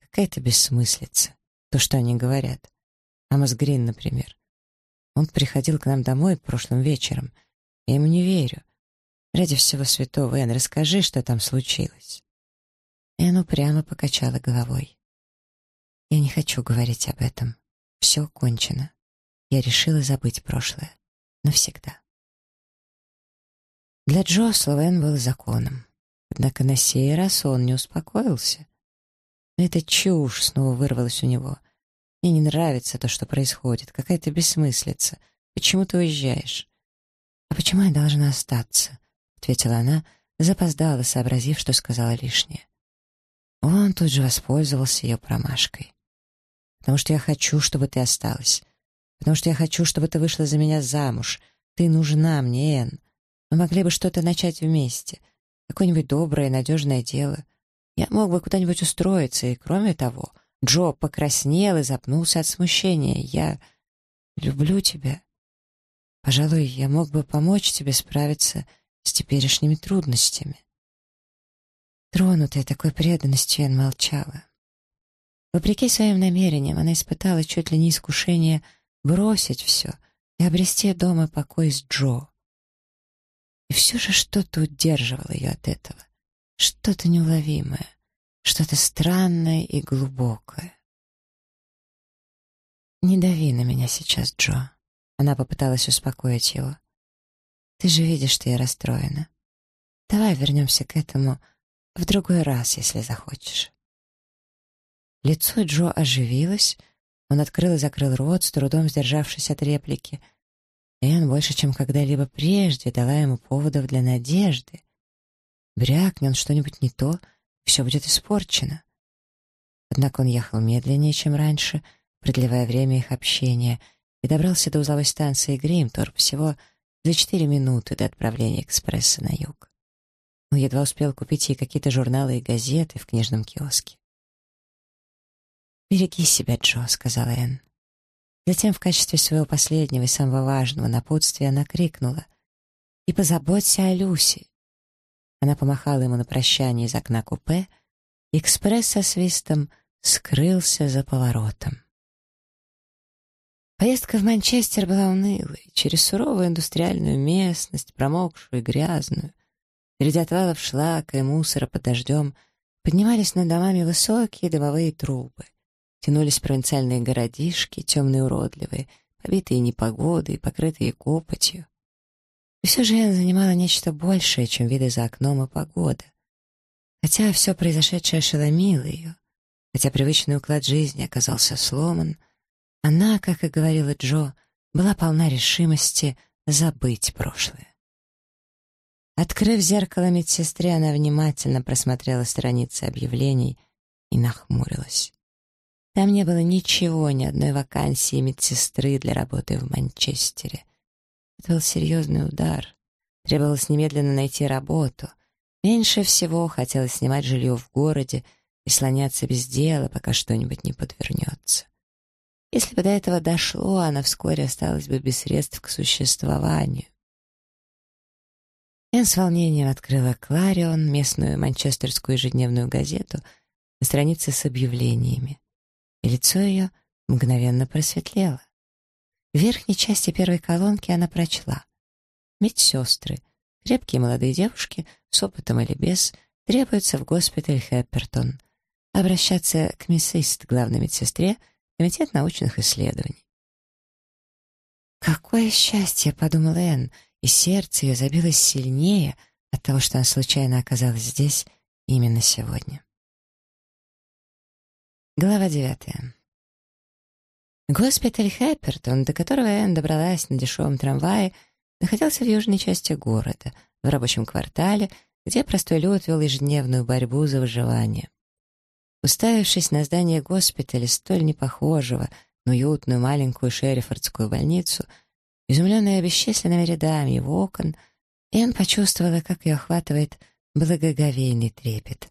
Какая-то бессмыслица, то, что они говорят. Амос Грин, например. Он приходил к нам домой прошлым вечером. Я ему не верю. Ради всего святого, Энн, расскажи, что там случилось». Энн упрямо покачала головой. «Я не хочу говорить об этом. Все кончено я решила забыть прошлое. Навсегда. Для Джо Словен был законом. Однако на сей раз он не успокоился. Эта чушь снова вырвалась у него. Мне не нравится то, что происходит. Какая-то бессмыслица. Почему ты уезжаешь? А почему я должна остаться? Ответила она, запоздала, сообразив, что сказала лишнее. Он тут же воспользовался ее промашкой. «Потому что я хочу, чтобы ты осталась потому что я хочу, чтобы ты вышла за меня замуж. Ты нужна мне, Энн. Мы могли бы что-то начать вместе. Какое-нибудь доброе, надежное дело. Я мог бы куда-нибудь устроиться, и кроме того, Джо покраснел и запнулся от смущения. Я люблю тебя. Пожалуй, я мог бы помочь тебе справиться с теперешними трудностями. Тронутая такой преданностью, Энн молчала. Вопреки своим намерениям, она испытала чуть ли не искушение — бросить все и обрести дома покой с Джо. И все же что-то удерживало ее от этого, что-то неуловимое, что-то странное и глубокое. «Не дави на меня сейчас, Джо», — она попыталась успокоить его. «Ты же видишь, что я расстроена. Давай вернемся к этому в другой раз, если захочешь». Лицо Джо оживилось, он открыл и закрыл рот, с трудом сдержавшись от реплики. Энн больше, чем когда-либо прежде, дала ему поводов для надежды. Брякни он что-нибудь не то, все будет испорчено. Однако он ехал медленнее, чем раньше, продлевая время их общения, и добрался до узловой станции Гримторп всего за четыре минуты до отправления экспресса на юг. Он едва успел купить ей какие-то журналы и газеты в книжном киоске. «Береги себя, Джо», — сказала Энн. Затем в качестве своего последнего и самого важного напутствия она крикнула «И позаботься о Люси». Она помахала ему на прощание из окна купе, экспресс со свистом скрылся за поворотом. Поездка в Манчестер была унылой, через суровую индустриальную местность, промокшую и грязную. Среди отвалов шлака и мусора под дождем поднимались над домами высокие дымовые трубы. Тянулись провинциальные городишки, темные уродливые, побитые непогодой покрытые копотью. И все же Энн занимала нечто большее, чем виды за окном и погода. Хотя все произошедшее ошеломило ее, хотя привычный уклад жизни оказался сломан, она, как и говорила Джо, была полна решимости забыть прошлое. Открыв зеркало медсестре, она внимательно просмотрела страницы объявлений и нахмурилась. Там не было ничего, ни одной вакансии медсестры для работы в Манчестере. Это был серьезный удар. Требовалось немедленно найти работу. Меньше всего хотелось снимать жилье в городе и слоняться без дела, пока что-нибудь не подвернется. Если бы до этого дошло, она вскоре осталась бы без средств к существованию. Энн с волнением открыла «Кларион», местную манчестерскую ежедневную газету, на странице с объявлениями и лицо ее мгновенно просветлело. В верхней части первой колонки она прочла. Медсестры, крепкие молодые девушки, с опытом или без, требуются в госпиталь Хэппертон. Обращаться к миссист, главной медсестре, Комитет научных исследований. «Какое счастье!» — подумала Энн, и сердце ее забилось сильнее от того, что она случайно оказалась здесь именно сегодня. Глава девятая. Госпиталь Хэппертон, до которого Энн добралась на дешевом трамвае, находился в южной части города, в рабочем квартале, где простой люд вел ежедневную борьбу за выживание. Уставившись на здание госпиталя, столь непохожего на уютную маленькую шерифордскую больницу, изумленная бесчисленными рядами его окон, Энн почувствовала, как ее охватывает благоговейный трепет.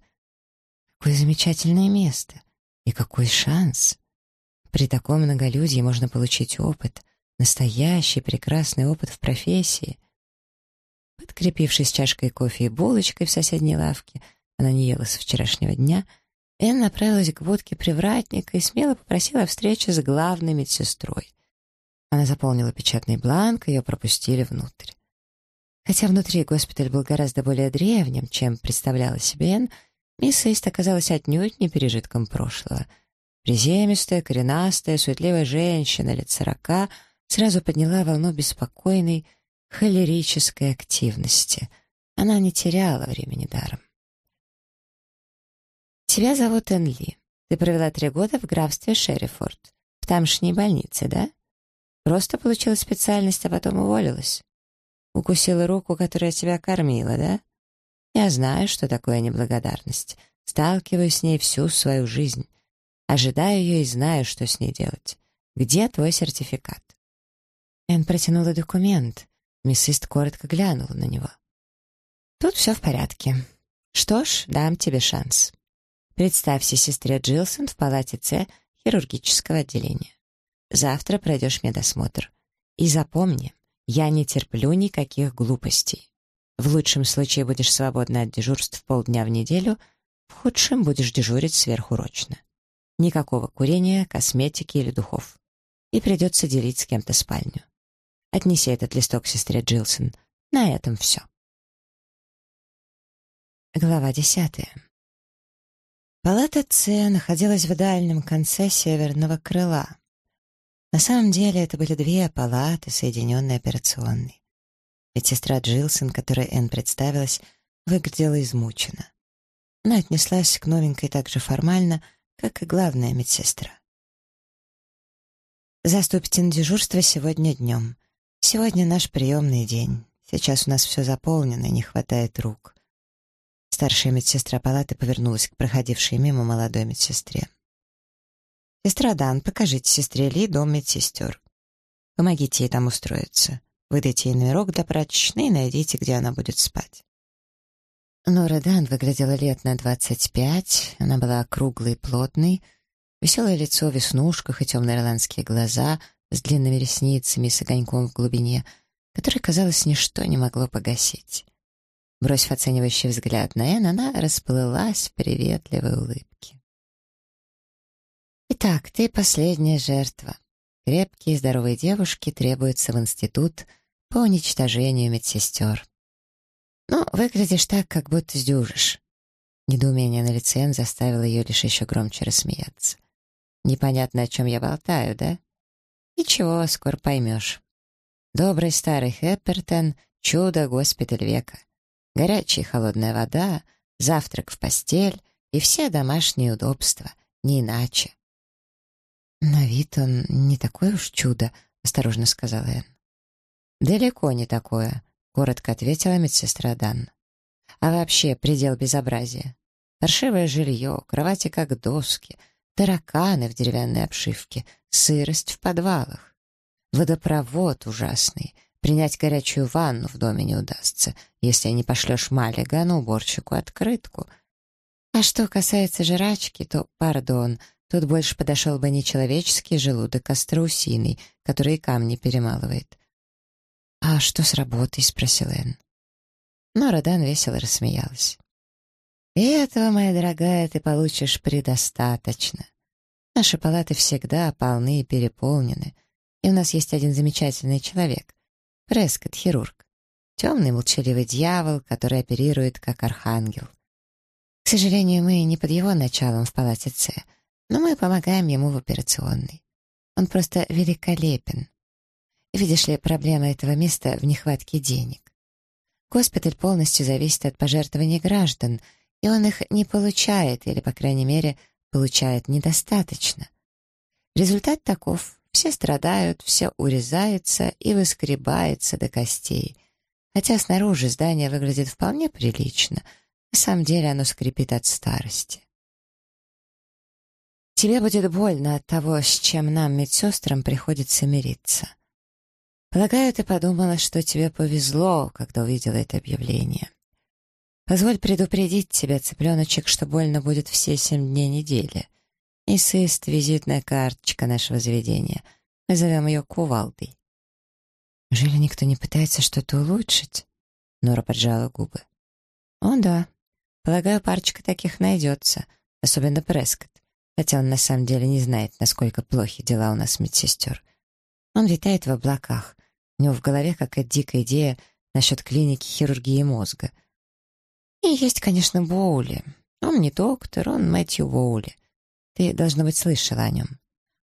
Какое замечательное место! И какой шанс! При таком многолюдии можно получить опыт, настоящий прекрасный опыт в профессии. Подкрепившись чашкой кофе и булочкой в соседней лавке, она не ела с вчерашнего дня, Энн направилась к будке привратника и смело попросила встречи с главной медсестрой. Она заполнила печатный бланк, ее пропустили внутрь. Хотя внутри госпиталь был гораздо более древним, чем представляла себе Энн, Мисс Ист оказалась отнюдь не пережитком прошлого. Приземистая, коренастая, суетливая женщина лет сорока сразу подняла волну беспокойной, холерической активности. Она не теряла времени даром. «Тебя зовут Энли. Ты провела три года в графстве Шерифорд, в тамошней больнице, да? Просто получила специальность, а потом уволилась. Укусила руку, которая тебя кормила, да? Я знаю, что такое неблагодарность. Сталкиваюсь с ней всю свою жизнь. Ожидаю ее и знаю, что с ней делать. Где твой сертификат?» Энн протянула документ. Миссист коротко глянула на него. «Тут все в порядке. Что ж, дам тебе шанс. Представься сестре Джилсон в палате С хирургического отделения. Завтра пройдешь медосмотр. И запомни, я не терплю никаких глупостей. В лучшем случае будешь свободна от дежурств полдня в неделю, в худшем будешь дежурить сверхурочно. Никакого курения, косметики или духов. И придется делить с кем-то спальню. Отнеси этот листок сестре Джилсон. На этом все. Глава десятая. Палата С находилась в дальнем конце северного крыла. На самом деле это были две палаты, соединенные операционной. Медсестра Джилсон, которой Энн представилась, выглядела измучена. Она отнеслась к новенькой так же формально, как и главная медсестра. Заступите на дежурство сегодня днем. Сегодня наш приемный день. Сейчас у нас все заполнено не хватает рук. Старшая медсестра палаты повернулась к проходившей мимо молодой медсестре. «Сестра Дан, покажите сестре Ли дом медсестер. Помогите ей там устроиться. Выдайте ей номерок для прачечной и найдите, где она будет спать». Нора Дан выглядела лет на двадцать пять. Она была круглой и плотной, веселое лицо в веснушках и темные ирландские глаза с длинными ресницами и с огоньком в глубине, который, казалось, ничто не могло погасить. Бросив оценивающий взгляд на Энн, она расплылась в приветливой улыбке. «Итак, ты последняя жертва. Крепкие и здоровые девушки требуются в институт по уничтожению медсестер. «Ну, выглядишь так, как будто сдюжишь». Недоумение на лице Энн заставило ее лишь еще громче рассмеяться. «Непонятно, о чем я болтаю, да?» «Ничего, скоро поймешь. Добрый старый Хэппертон — чудо госпиталь века. Горячая и холодная вода, завтрак в постель и все домашние удобства, не иначе». «На вид он не такое уж чудо», — осторожно сказала Энн. «Далеко не такое», коротко ответила медсестра Дан. А вообще предел безобразия. Паршивое жилье, кровати как доски, тараканы в деревянной обшивке, сырость в подвалах. Водопровод ужасный. Принять горячую ванну в доме не удастся, если не пошлешь Маллигану уборщику открытку. А что касается жрачки, то, пардон, тут больше подошел бы не человеческий желудок, а страусиный, который камни перемалывает. «А что с работой?» — спросил Энн. Но Родан весело рассмеялась. «И этого, моя дорогая, ты получишь предостаточно. Наши палаты всегда полны и переполнены, и у нас есть один замечательный человек — Прескотт, хирург. Темный молчаливый дьявол, который оперирует как архангел. К сожалению, мы не под его началом в палате С, но мы помогаем ему в операционной. Он просто великолепен. Видишь ли, проблема этого места в нехватке денег. Госпиталь полностью зависит от пожертвований граждан, и он их не получает, или, по крайней мере, получает недостаточно. Результат таков. Все страдают, все урезается и выскребается до костей. Хотя снаружи здание выглядит вполне прилично, на самом деле оно скрипит от старости. Тебе будет больно от того, с чем нам, медсестрам, приходится мириться. Полагаю, ты подумала, что тебе повезло, когда увидела это объявление. Позволь предупредить тебя, цыпленочек, что больно будет все семь дней недели. Иссыст — визитная карточка нашего заведения. Мы зовем ее кувалдой. Неужели никто не пытается что-то улучшить? Нора поджала губы. О, да. Полагаю, парочка таких найдется, особенно Прескотт, хотя он на самом деле не знает, насколько плохи дела у нас медсестер. Он витает в облаках, у него в голове какая-то дикая идея насчет клиники хирургии мозга. И есть, конечно, Боули. Он не доктор, он Мэтью Боули. Ты, должно быть, слышала о нем.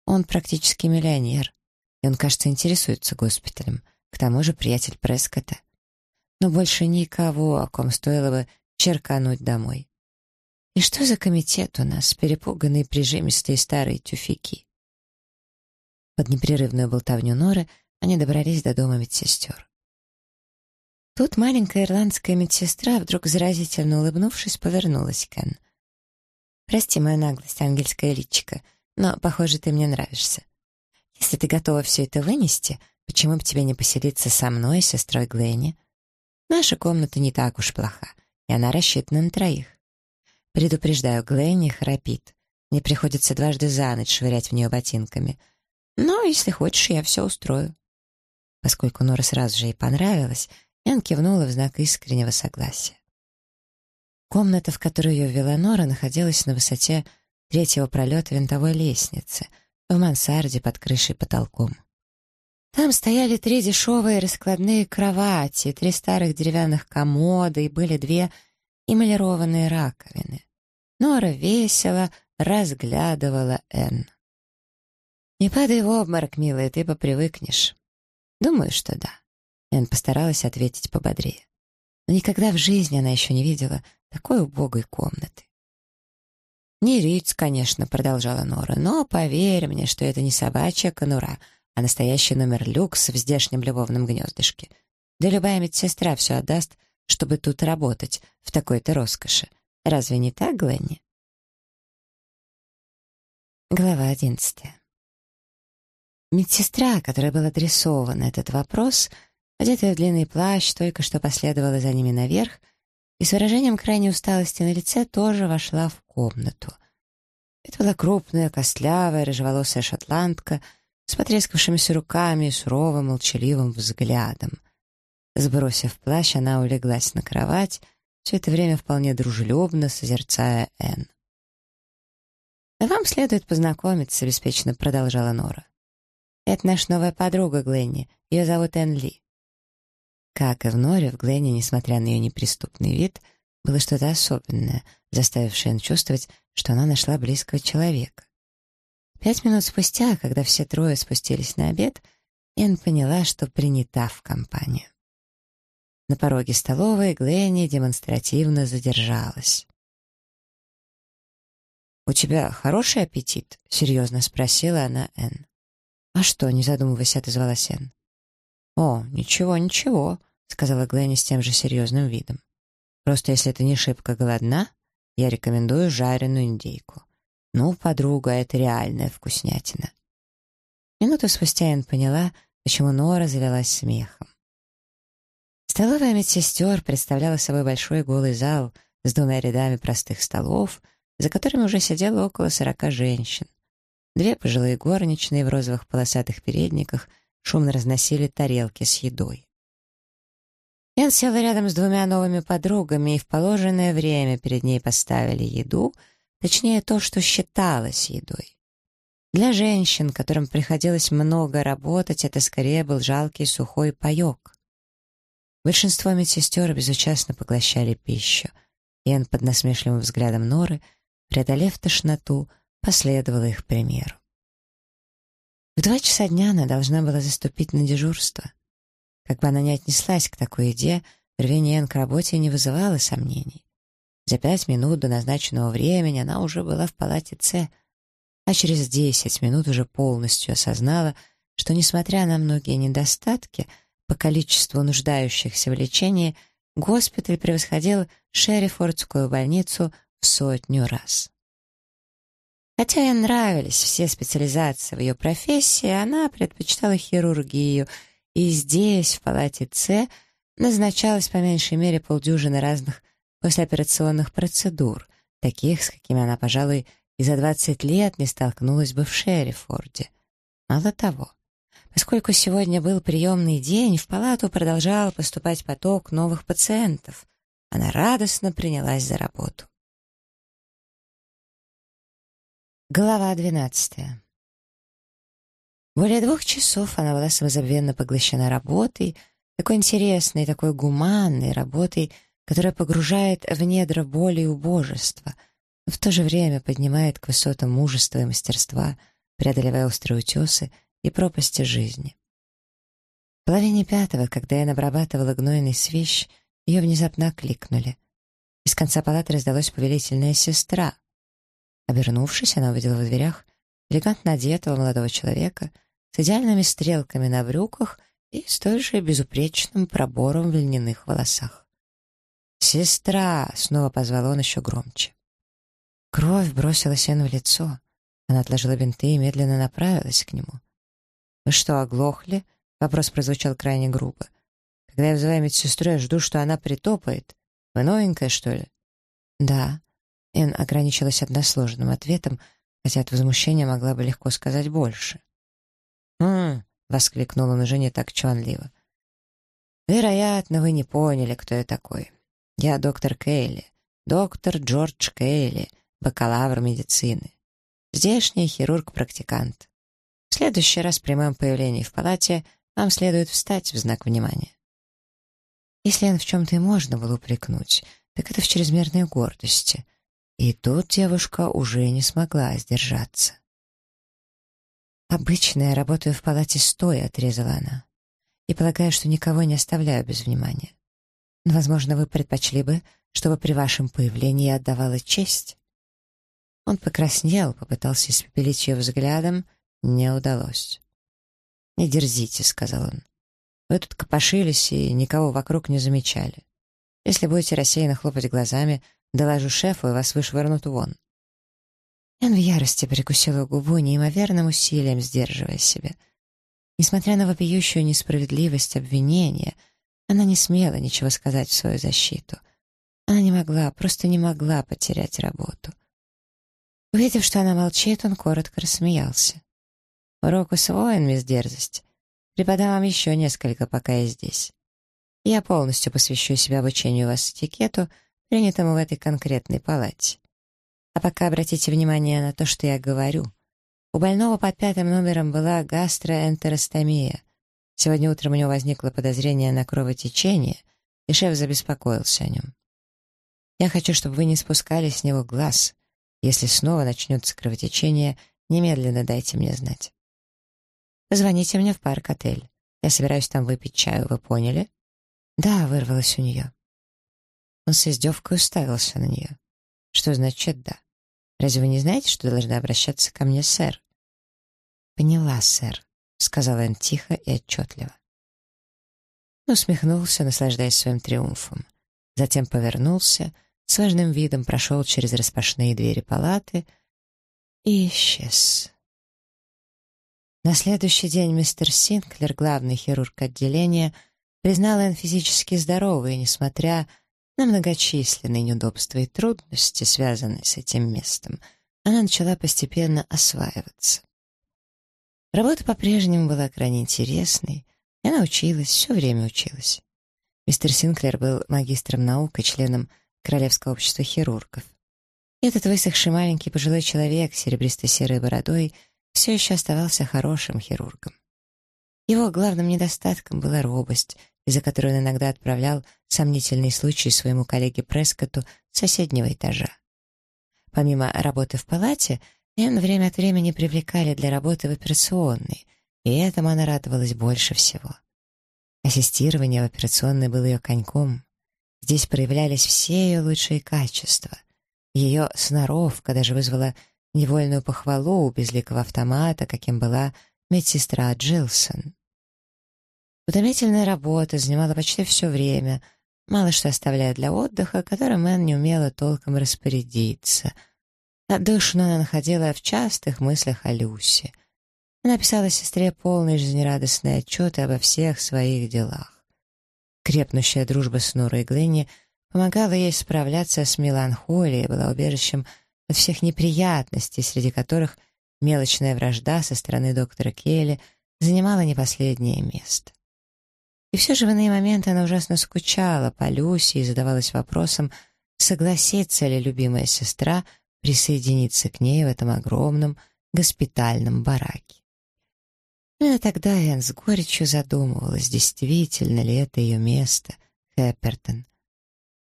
Он практически миллионер, и он, кажется, интересуется госпиталем. К тому же приятель Прескота. Но больше никого, о ком стоило бы черкануть домой. И что за комитет у нас, перепуганные прижимистые старые тюфяки? Под непрерывную болтовню Норы они добрались до дома медсестер. Тут маленькая ирландская медсестра, вдруг заразительно улыбнувшись, повернулась к Энн. «Прости мою наглость, ангельская личико, но, похоже, ты мне нравишься. Если ты готова все это вынести, почему бы тебе не поселиться со мной и сестрой Гленни? Наша комната не так уж плоха, и она рассчитана на троих. Предупреждаю, Гленни храпит. Мне приходится дважды за ночь швырять в нее ботинками. Но, если хочешь, я все устрою». Поскольку Нора сразу же ей понравилась, Энн кивнула в знак искреннего согласия. Комната, в которую ее ввела Нора, находилась на высоте третьего пролета винтовой лестницы, в мансарде под крышей потолком. Там стояли три дешевые раскладные кровати, три старых деревянных комода и были две эмалированные раковины. Нора весело разглядывала Энн. «Не падай в обморок, милая, ты попривыкнешь». «Думаю, что да». Энн постаралась ответить пободрее. Но никогда в жизни она еще не видела такой убогой комнаты. «Не Риц, конечно», — продолжала Нора, «но поверь мне, что это не собачья конура, а настоящий номер люкс в здешнем любовном гнездышке. Да любая медсестра все отдаст, чтобы тут работать, в такой-то роскоши. Разве не так, Гленни?» Глава одиннадцатая. Медсестра, которая была адресован этот вопрос, одетая в длинный плащ, только что последовала за ними наверх, и с выражением крайней усталости на лице тоже вошла в комнату. Это была крупная, костлявая, рыжеволосая шотландка с потрескавшимися руками и суровым, молчаливым взглядом. Сбросив плащ, она улеглась на кровать, все это время вполне дружелюбно созерцая Энн. «Вам следует познакомиться», — беспечно продолжала Нора. «Это наша новая подруга Гленни. Ее зовут Энн Ли». Как и в Норе, в Гленни, несмотря на ее неприступный вид, было что-то особенное, заставившее Энн чувствовать, что она нашла близкого человека. Пять минут спустя, когда все трое спустились на обед, Энн поняла, что принята в компанию. На пороге столовой Гленни демонстративно задержалась. «У тебя хороший аппетит?» — серьезно спросила она Энн. «А что?» — не задумываясь, отозвалась Энн. «О, ничего, ничего», — сказала Гленни с тем же серьезным видом. «Просто если ты не шибко голодна, я рекомендую жареную индейку. Ну, подруга, это реальная вкуснятина». Минуту спустя Энн поняла, почему Нора завелась смехом. Столовая медсестер представляла собой большой голый зал с двумя рядами простых столов, за которыми уже сидело около сорока женщин. Две пожилые горничные в розовых полосатых передниках шумно разносили тарелки с едой. Эн села рядом с двумя новыми подругами, и в положенное время перед ней поставили еду, точнее то, что считалось едой. Для женщин, которым приходилось много работать, это скорее был жалкий сухой паек. Большинство медсестер безучастно поглощали пищу. Эн под насмешливым взглядом Норы, преодолев тошноту, последовала их примеру. В два часа дня она должна была заступить на дежурство. Как бы она ни отнеслась к такой еде, рвение Эн к работе не вызывало сомнений. За пять минут до назначенного времени она уже была в палате С, а через десять минут уже полностью осознала, что, несмотря на многие недостатки, по количеству нуждающихся в лечении, госпиталь превосходил Шерифордскую больницу в сотню раз. Хотя ей нравились все специализации в ее профессии, она предпочитала хирургию, и здесь, в палате С, назначалась по меньшей мере полдюжины разных послеоперационных процедур, таких, с какими она, пожалуй, и за 20 лет не столкнулась бы в Шерифорде. Мало того, Поскольку сегодня был приемный день, в палату продолжал поступать поток новых пациентов. Она радостно принялась за работу. Глава двенадцатая. Более двух часов она была самозабвенно поглощена работой, такой интересной, такой гуманной работой, которая погружает в недра боли и убожества, но в то же время поднимает к высотам мужества и мастерства, преодолевая острые утесы и пропасти жизни. В половине пятого, когда я обрабатывала гнойный свищ, ее внезапно окликнули. Из конца палаты раздалась повелительная сестра. Обернувшись, она увидела в дверях элегантно одетого молодого человека с идеальными стрелками на брюках и столь же безупречным пробором в льняных волосах. «Сестра!» — снова позвал он еще громче. Кровь бросилась Энн в лицо. Она отложила бинты и медленно направилась к нему. «Вы что, оглохли?» — вопрос прозвучал крайне грубо. «Когда я вызываю медсестру, я жду, что она притопает. Вы новенькая, что ли?» «Да». Энн ограничилась односложным ответом, хотя от возмущения могла бы легко сказать больше. «Хм», — воскликнул он уже не так чванливо. «Вероятно, вы не поняли, кто я такой. Я доктор Кейли, доктор Джордж Кейли, бакалавр медицины. Здешний хирург-практикант. В следующий раз при моем появлении в палате вам следует встать в знак внимания. Если Энн в чем-то и можно было упрекнуть, так это в чрезмерной гордости. И тут девушка уже не смогла сдержаться. «Обычно я работаю в палате стоя», — отрезала она. «И полагаю, что никого не оставляю без внимания. Но, возможно, вы предпочли бы, чтобы при вашем появлении я отдавала честь». Он покраснел, попытался испепелить ее взглядом, не удалось. «Не дерзите», — сказал он. «Вы тут копошились и никого вокруг не замечали. Если будете рассеянно хлопать глазами, доложу шефу, и вас вышвырнут вон». Он в ярости прикусила губу, неимоверным усилием сдерживая себя. Несмотря на вопиющую несправедливость обвинения, она не смела ничего сказать в свою защиту. Она не могла, просто не могла потерять работу. Увидев, что она молчит, он коротко рассмеялся. «Урок усвоен, мисс Дерзость. Преподам вам еще несколько, пока я здесь. Я полностью посвящу себя обучению вас этикету, принятому в этой конкретной палате. А пока обратите внимание на то, что я говорю. У больного под пятым номером была гастроэнтеростомия. Сегодня утром у него возникло подозрение на кровотечение, и шеф забеспокоился о нем. Я хочу, чтобы вы не спускали с него глаз. Если снова начнется кровотечение, немедленно дайте мне знать. Позвоните мне в парк-отель. Я собираюсь там выпить чаю, вы поняли? Да, вырвалось у нее. Он с издевкой уставился на нее. Что значит «да»? Разве вы не знаете, что должны обращаться ко мне, сэр? Поняла, сэр, сказала он тихо и отчетливо. Он усмехнулся, наслаждаясь своим триумфом. Затем повернулся — с важным видом прошел через распашные двери палаты и исчез. На следующий день мистер Синклер, главный хирург отделения, признал Энн физически здоровой, несмотря на многочисленные неудобства и трудности, связанные с этим местом, она начала постепенно осваиваться. Работа по-прежнему была крайне интересной, и она училась, все время училась. Мистер Синклер был магистром наук и членом Королевского общества хирургов. И этот высохший маленький пожилой человек с серебристо-серой бородой все еще оставался хорошим хирургом. Его главным недостатком была робость, из-за которой он иногда отправлял сомнительные случаи своему коллеге Прескоту с соседнего этажа. Помимо работы в палате, Энн время от времени привлекали для работы в операционной, и этому она радовалась больше всего. Ассистирование в операционной было ее коньком. Здесь проявлялись все ее лучшие качества. Ее сноровка даже вызвала невольную похвалу у безликого автомата, каким была медсестра Джилсон. Утомительная работа занимала почти все время, мало что оставляя для отдыха, которым Мэн не умела толком распорядиться. Отдушину она находила в частых мыслях о Люсе. Она писала сестре полные жизнерадостные отчеты обо всех своих делах. Крепнущая дружба с Нурой Гленни помогала ей справляться с меланхолией, была убежищем от всех неприятностей, среди которых мелочная вражда со стороны доктора Келли занимала не последнее место. И все же в иные моменты она ужасно скучала по Люси и задавалась вопросом, согласится ли любимая сестра присоединиться к ней в этом огромном госпитальном бараке. Именно тогда Энн с горечью задумывалась, действительно ли это ее место, Хэппертон.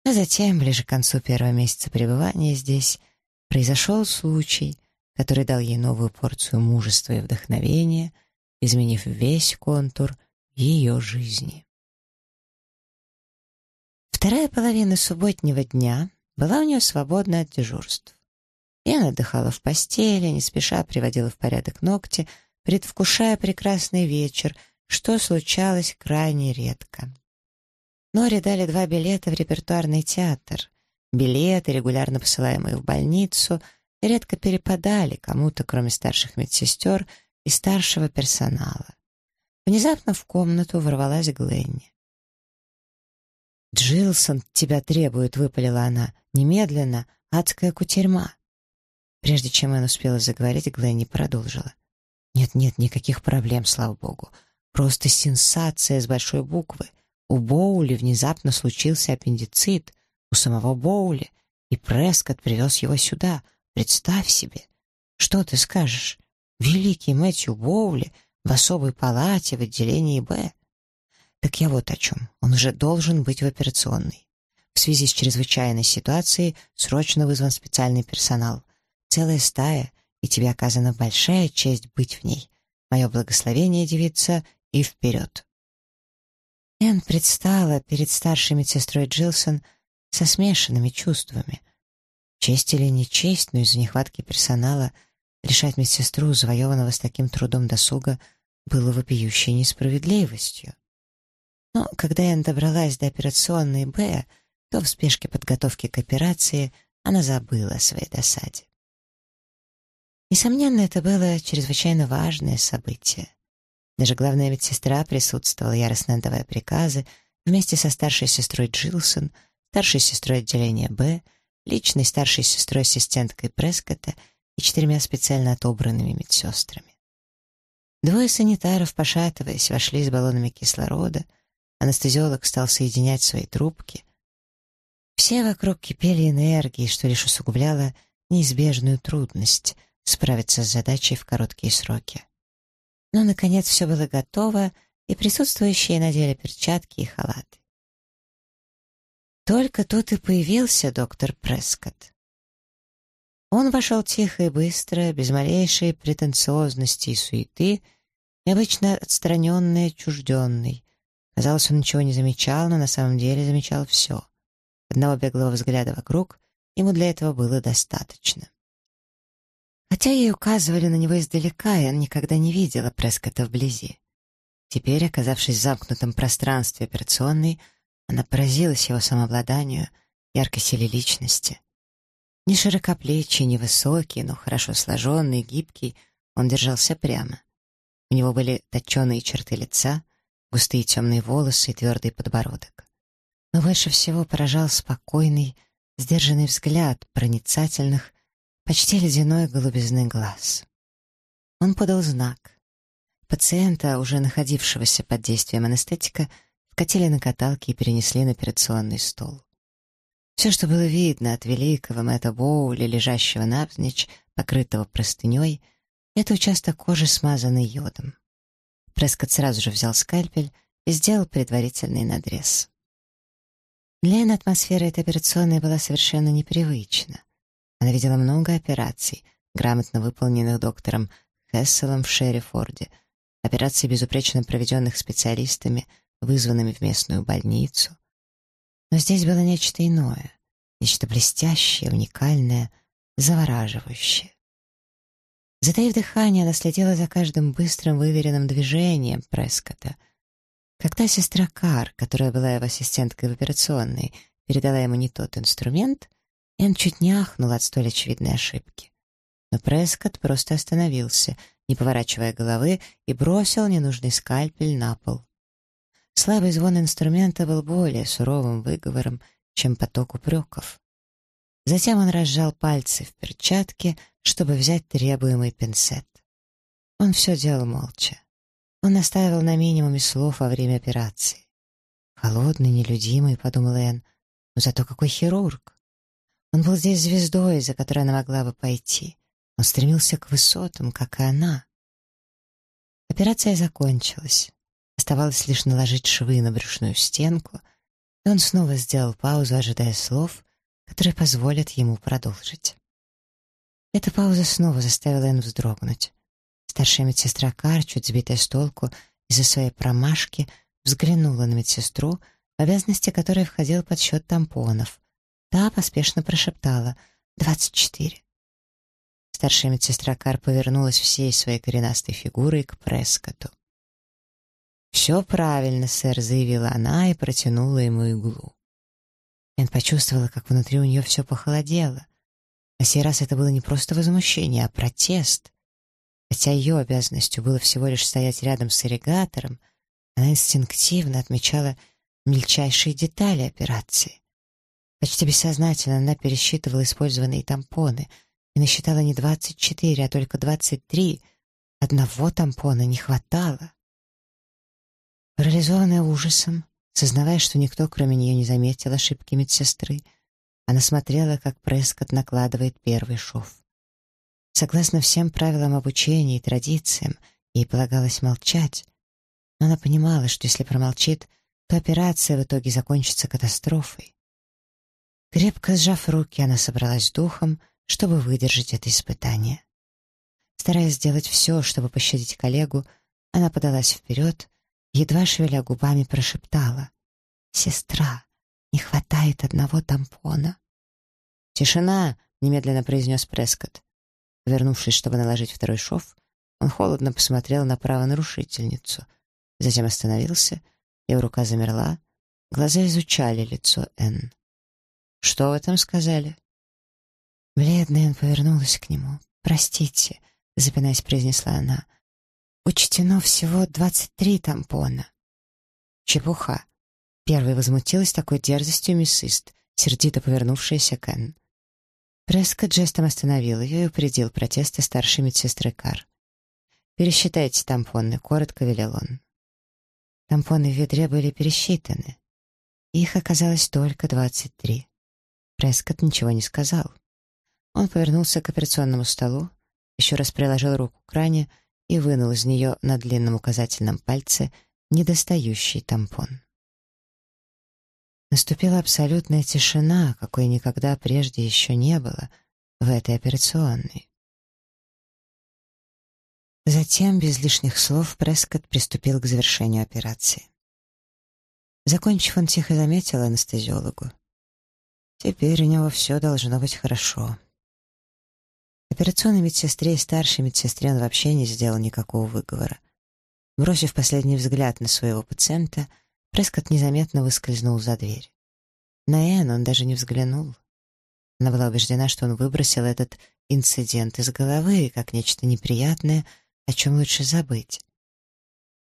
А затем, ближе к концу первого месяца пребывания здесь, произошел случай, который дал ей новую порцию мужества и вдохновения, изменив весь контур ее жизни. Вторая половина субботнего дня была у нее свободна от дежурств. И она отдыхала в постели, не спеша приводила в порядок ногти — предвкушая прекрасный вечер, что случалось крайне редко. Норе дали два билета в репертуарный театр. Билеты, регулярно посылаемые в больницу, редко перепадали кому-то, кроме старших медсестер и старшего персонала. Внезапно в комнату ворвалась Гленни. «Джилсон тебя требует», — выпалила она. «Немедленно! Адская кутерьма!» Прежде чем он успела заговорить, Гленни продолжила. Нет-нет, никаких проблем, слава богу. Просто сенсация с большой буквы. У Боули внезапно случился аппендицит. У самого Боули. И Прескотт привез его сюда. Представь себе. Что ты скажешь? Великий Мэтью Боули в особой палате в отделении «Б». Так я вот о чем. Он уже должен быть в операционной. В связи с чрезвычайной ситуацией срочно вызван специальный персонал. Целая стая — и тебе оказана большая честь быть в ней. Мое благословение, девица, и вперед!» Энн предстала перед старшей медсестрой Джилсон со смешанными чувствами. Честь или не честь, но из-за нехватки персонала лишать медсестру, завоеванного с таким трудом досуга, было вопиющей несправедливостью. Но когда я добралась до операционной «Б», то в спешке подготовки к операции она забыла о своей досаде. Несомненно, это было чрезвычайно важное событие. Даже главная медсестра присутствовала, яростно отдавая приказы, вместе со старшей сестрой Джилсон, старшей сестрой отделения «Б», личной старшей сестрой-ассистенткой Прескотта и четырьмя специально отобранными медсестрами. Двое санитаров, пошатываясь, вошли с баллонами кислорода, анестезиолог стал соединять свои трубки. Все вокруг кипели энергией, что лишь усугубляло неизбежную трудность справиться с задачей в короткие сроки. Но, наконец, все было готово, и присутствующие надели перчатки и халаты. Только тут и появился доктор Прескотт. Он вошел тихо и быстро, без малейшей претенциозности и суеты, необычно отстраненный, отчужденный. Казалось, он ничего не замечал, но на самом деле замечал все. Одного беглого взгляда вокруг ему для этого было достаточно. Хотя ей указывали на него издалека, и он никогда не видела Прескотта вблизи. Теперь, оказавшись в замкнутом пространстве операционной, она поразилась его самообладанию, яркой силе личности. Не широкоплечий, не высокий, но хорошо сложенный, гибкий, он держался прямо. У него были точеные черты лица, густые темные волосы и твердый подбородок. Но больше всего поражал спокойный, сдержанный взгляд проницательных, почти ледяной голубизны глаз. Он подал знак. Пациента, уже находившегося под действием анестетика, вкатили на каталке и перенесли на операционный стол. Все, что было видно от великого Мэтта Боули, лежащего навзничь, покрытого простыней, это участок кожи, смазанный йодом. Прескотт сразу же взял скальпель и сделал предварительный надрез. Энн атмосфера этой операционной была совершенно непривычна. Она видела много операций, грамотно выполненных доктором Хесселом в Шерифорде, операций, безупречно проведенных специалистами, вызванными в местную больницу. Но здесь было нечто иное, нечто блестящее, уникальное, завораживающее. Затаив дыхание, она следила за каждым быстрым, выверенным движением Прескота. Та сестра Кар, которая была его ассистенткой в операционной, передала ему не тот инструмент, Энн чуть не ахнула от столь очевидной ошибки. Но Прескотт просто остановился, не поворачивая головы, и бросил ненужный скальпель на пол. Слабый звон инструмента был более суровым выговором, чем поток упреков. Затем он разжал пальцы в перчатке, чтобы взять требуемый пинцет. Он все делал молча. Он настаивал на минимуме слов во время операции. «Холодный, нелюдимый», — подумал Энн, — «но зато какой хирург!» Он был здесь звездой, за которой она могла бы пойти. Он стремился к высотам, как и она. Операция закончилась. Оставалось лишь наложить швы на брюшную стенку, и он снова сделал паузу, ожидая слов, которые позволят ему продолжить. Эта пауза снова заставила Энн вздрогнуть. Старшая медсестра Кар, чуть сбитая с толку из-за своей промашки, взглянула на медсестру, в обязанности которой входил подсчет тампонов, Та поспешно прошептала «Двадцать четыре». Старшая медсестра Кар повернулась всей своей коренастой фигурой к Прескоту. «Все правильно, сэр», — заявила она и протянула ему иглу. Энн почувствовала, как внутри у нее все похолодело. На сей раз это было не просто возмущение, а протест. Хотя ее обязанностью было всего лишь стоять рядом с ирригатором, она инстинктивно отмечала мельчайшие детали операции. Почти бессознательно она пересчитывала использованные тампоны и насчитала не 24, а только 23. Одного тампона не хватало. Парализованная ужасом, сознавая, что никто, кроме нее, не заметил ошибки медсестры, она смотрела, как Прескотт накладывает первый шов. Согласно всем правилам обучения и традициям, ей полагалось молчать, но она понимала, что если промолчит, то операция в итоге закончится катастрофой. Крепко сжав руки, она собралась духом, чтобы выдержать это испытание. Стараясь сделать все, чтобы пощадить коллегу, она подалась вперед, едва шевеля губами прошептала. «Сестра, не хватает одного тампона». «Тишина! немедленно произнес Прескотт. Вернувшись, чтобы наложить второй шов, он холодно посмотрел на правонарушительницу, затем остановился, его рука замерла, глаза изучали лицо Энн. «Что вы там сказали?» Бледная Энн повернулась к нему. «Простите», — запинаясь, произнесла она. «Учтено всего двадцать три тампона». «Чепуха!» Первой возмутилась такой дерзостью миссист, сердито повернувшаяся к Энн. Прескотт жестом остановил ее и упредил протесты старшей медсестры Кар. «Пересчитайте тампоны», — коротко велел он. Тампоны в ведре были пересчитаны. Их оказалось только двадцать три. Прескотт ничего не сказал. Он повернулся к операционному столу, еще раз приложил руку к ране и вынул из нее на длинном указательном пальце недостающий тампон. Наступила абсолютная тишина, какой никогда прежде еще не было в этой операционной. Затем, без лишних слов, Прескотт приступил к завершению операции. Закончив, он тихо заметил анестезиологу. «Теперь у него все должно быть хорошо». Операционной медсестре и старшей медсестре он вообще не сделал никакого выговора. Бросив последний взгляд на своего пациента, Прескотт незаметно выскользнул за дверь. На Энн он даже не взглянул. Она была убеждена, что он выбросил этот инцидент из головы, как нечто неприятное, о чем лучше забыть.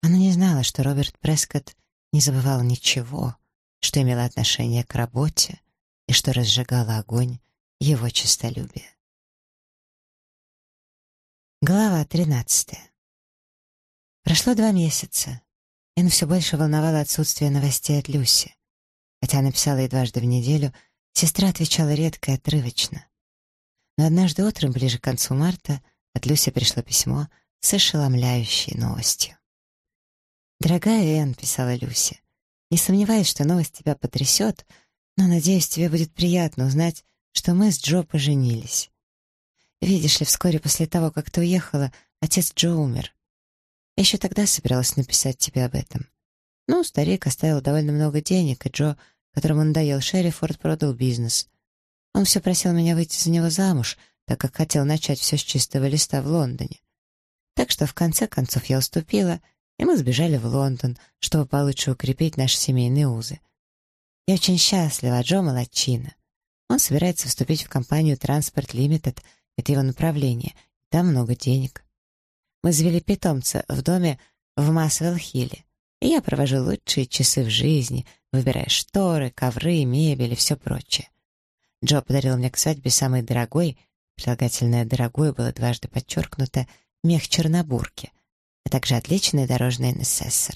Она не знала, что Роберт Прескотт не забывал ничего, что имело отношение к работе и что разжигало огонь его честолюбия. Глава тринадцатая. Прошло два месяца. Энн все больше волновало отсутствие новостей от Люси. Хотя она писала ей дважды в неделю, сестра отвечала редко и отрывочно. Но однажды утром, ближе к концу марта, от Люси пришло письмо с ошеломляющей новостью. «Дорогая Энн», — писала Люси, — «не сомневаюсь, что новость тебя потрясет, но, надеюсь, тебе будет приятно узнать, что мы с Джо поженились. Видишь ли, вскоре после того, как ты уехала, отец Джо умер. Я еще тогда собиралась написать тебе об этом. Ну, старик оставил довольно много денег, и Джо, которому надоел Шерифорд, продал бизнес. Он все просил меня выйти за него замуж, так как хотел начать все с чистого листа в Лондоне. Так что в конце концов я уступила, и мы сбежали в Лондон, чтобы получше укрепить наши семейные узы. Я очень счастлива, Джо молодчина. Он собирается вступить в компанию Transport Limited, это его направление, там много денег. Мы завели питомца в доме в Масвелл-Хилле, и я провожу лучшие часы в жизни, выбирая шторы, ковры, мебель и все прочее. Джо подарил мне к свадьбе самый дорогой, прилагательное «дорогой» было дважды подчеркнуто, мех чернобурки, а также отличный дорожный несессор.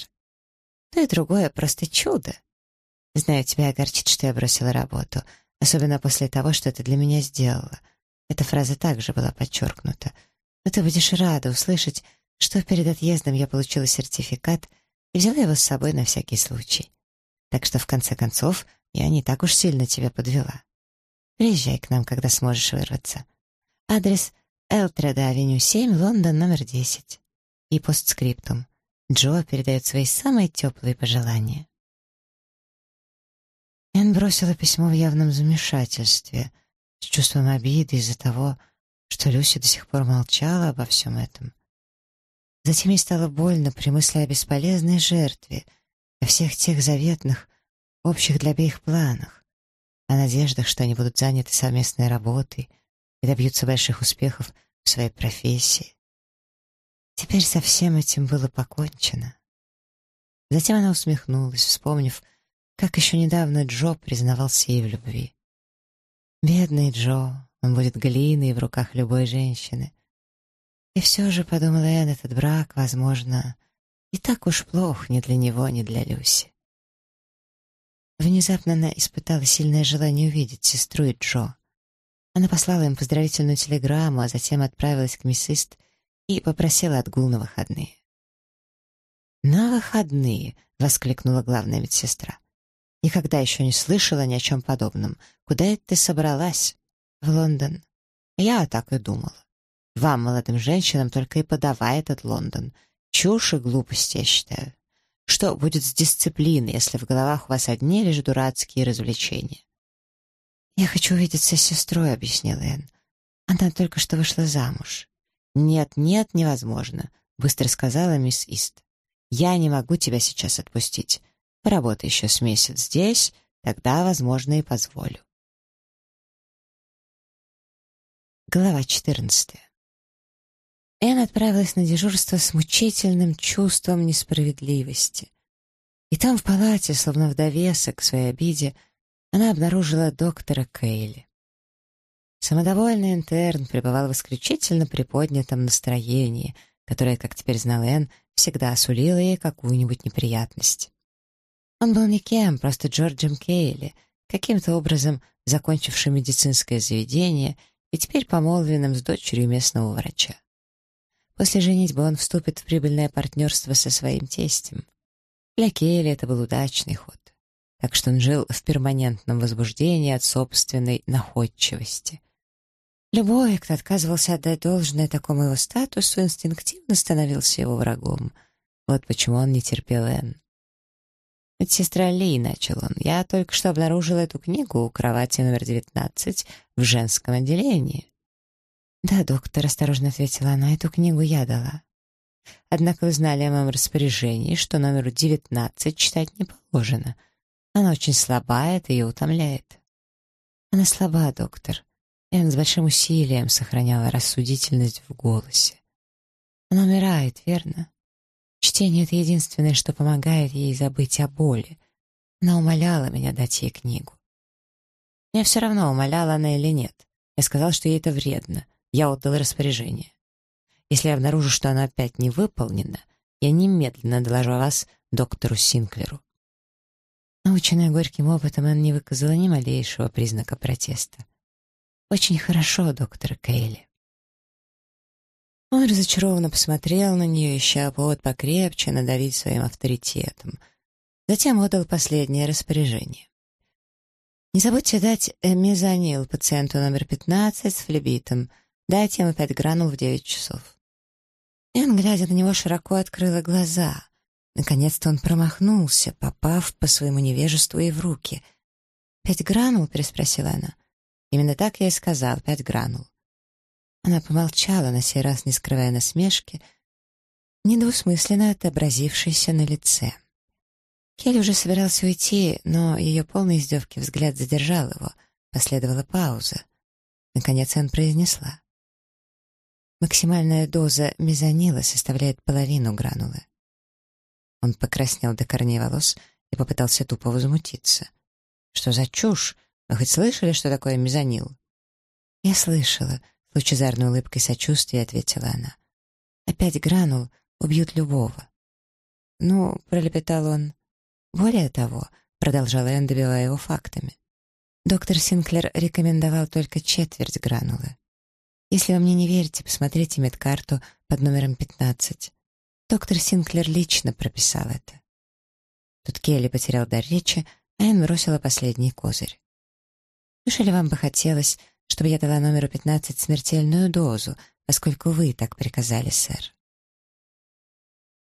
То и другое просто чудо. Знаю, тебя огорчит, что я бросила работу, особенно после того, что ты для меня сделала. Эта фраза также была подчеркнута. Но ты будешь рада услышать, что перед отъездом я получила сертификат и взяла его с собой на всякий случай. Так что, в конце концов, я не так уж сильно тебя подвела. Приезжай к нам, когда сможешь вырваться. Адрес Элтреда, авеню 7, Лондон, номер 10. И постскриптум. Джо передает свои самые теплые пожелания. Энн бросила письмо в явном замешательстве, с чувством обиды из-за того, что Люся до сих пор молчала обо всем этом. Затем ей стало больно при мысли о бесполезной жертве, о всех тех заветных, общих для обеих планах, о надеждах, что они будут заняты совместной работой — и добьются больших успехов в своей профессии. Теперь со всем этим было покончено. Затем она усмехнулась, вспомнив, как еще недавно Джо признавался ей в любви. Бедный Джо, он будет глиной в руках любой женщины. И все же, подумала Энн, этот брак, возможно, и так уж плох ни для него, ни для Люси. Внезапно она испытала сильное желание увидеть сестру и Джо. Она послала им поздравительную телеграмму, а затем отправилась к миссист и попросила отгул на выходные. «На выходные!» — воскликнула главная медсестра. «Никогда еще не слышала ни о чем подобном. Куда это ты собралась?» «В Лондон». «Я так и думала. Вам, молодым женщинам, только и подавай этот Лондон. Чушь и глупости, я считаю. Что будет с дисциплиной, если в головах у вас одни лишь дурацкие развлечения?» «Я хочу увидеться с сестрой», — объяснила Энн. Она только что вышла замуж. «Нет, нет, невозможно», — быстро сказала мисс Ист. «Я не могу тебя сейчас отпустить. Поработай еще с месяц здесь, тогда, возможно, и позволю». Глава четырнадцатая. Энн отправилась на дежурство с мучительным чувством несправедливости. И там в палате, словно в довесок к своей обиде, она обнаружила доктора Кейли. Самодовольный интерн пребывал в исключительно приподнятом настроении, которое, как теперь знал Энн, всегда сулило ей какую-нибудь неприятность. Он был никем, просто Джорджем Кейли, каким-то образом закончившим медицинское заведение и теперь помолвленным с дочерью местного врача. После женитьбы он вступит в прибыльное партнерство со своим тестем. Для Кейли это был удачный ход, так что он жил в перманентном возбуждении от собственной находчивости. Любой, кто отказывался отдать должное такому его статусу, инстинктивно становился его врагом. Вот почему он не терпел Энн. «Медсестра Ли», — начал он, — «я только что обнаружил эту книгу у кровати номер 19 в женском отделении». «Да, доктор», — осторожно ответила она, — «эту книгу я дала». «Однако вы знали о моем распоряжении, что номеру 19 читать не положено. Она очень слабая, это ее утомляет». «Она слаба, доктор. Энн с большим усилием сохраняла рассудительность в голосе. Она умирает, верно? Чтение — это единственное, что помогает ей забыть о боли. Она умоляла меня дать ей книгу. Мне все равно, умоляла она или нет. Я сказал, что ей это вредно. Я отдал распоряжение. Если я обнаружу, что она опять не выполнена, я немедленно доложу о вас доктору Синклеру. Наученная горьким опытом, она не выказала ни малейшего признака протеста. «Очень хорошо, доктор Кейли». Он разочарованно посмотрел на нее, ища повод покрепче надавить своим авторитетом. Затем отдал последнее распоряжение. «Не забудьте дать мезонил пациенту номер 15 с флебитом. Дайте ему пять гранул в девять часов». Энн, глядя на него, широко открыла глаза. Наконец-то он промахнулся, попав по своему невежеству ей в руки. «Пять гранул?» — переспросила она. Именно так я и сказал, пять гранул. Она помолчала, на сей раз не скрывая насмешки, недвусмысленно отобразившейся на лице. Келли уже собирался уйти, но ее полный издевки взгляд задержал его. Последовала пауза. Наконец он произнесла. Максимальная доза мезонила составляет половину гранулы. Он покраснел до корней волос и попытался тупо возмутиться. «Что за чушь? Вы хоть слышали, что такое мезонил?» «Я слышала», — лучезарной улыбкой сочувствия ответила она. «Опять гранул убьют любого». «Ну», — пролепетал он. «Более того», — продолжала Энн, добивая его фактами, «доктор Синклер рекомендовал только четверть гранулы. Если вы мне не верите, посмотрите медкарту под номером 15. Доктор Синклер лично прописал это». Тут Келли потерял дар речи, а Энн бросила последний козырь. Неужели вам бы хотелось, чтобы я дала номеру 15 смертельную дозу, поскольку вы так приказали, сэр?»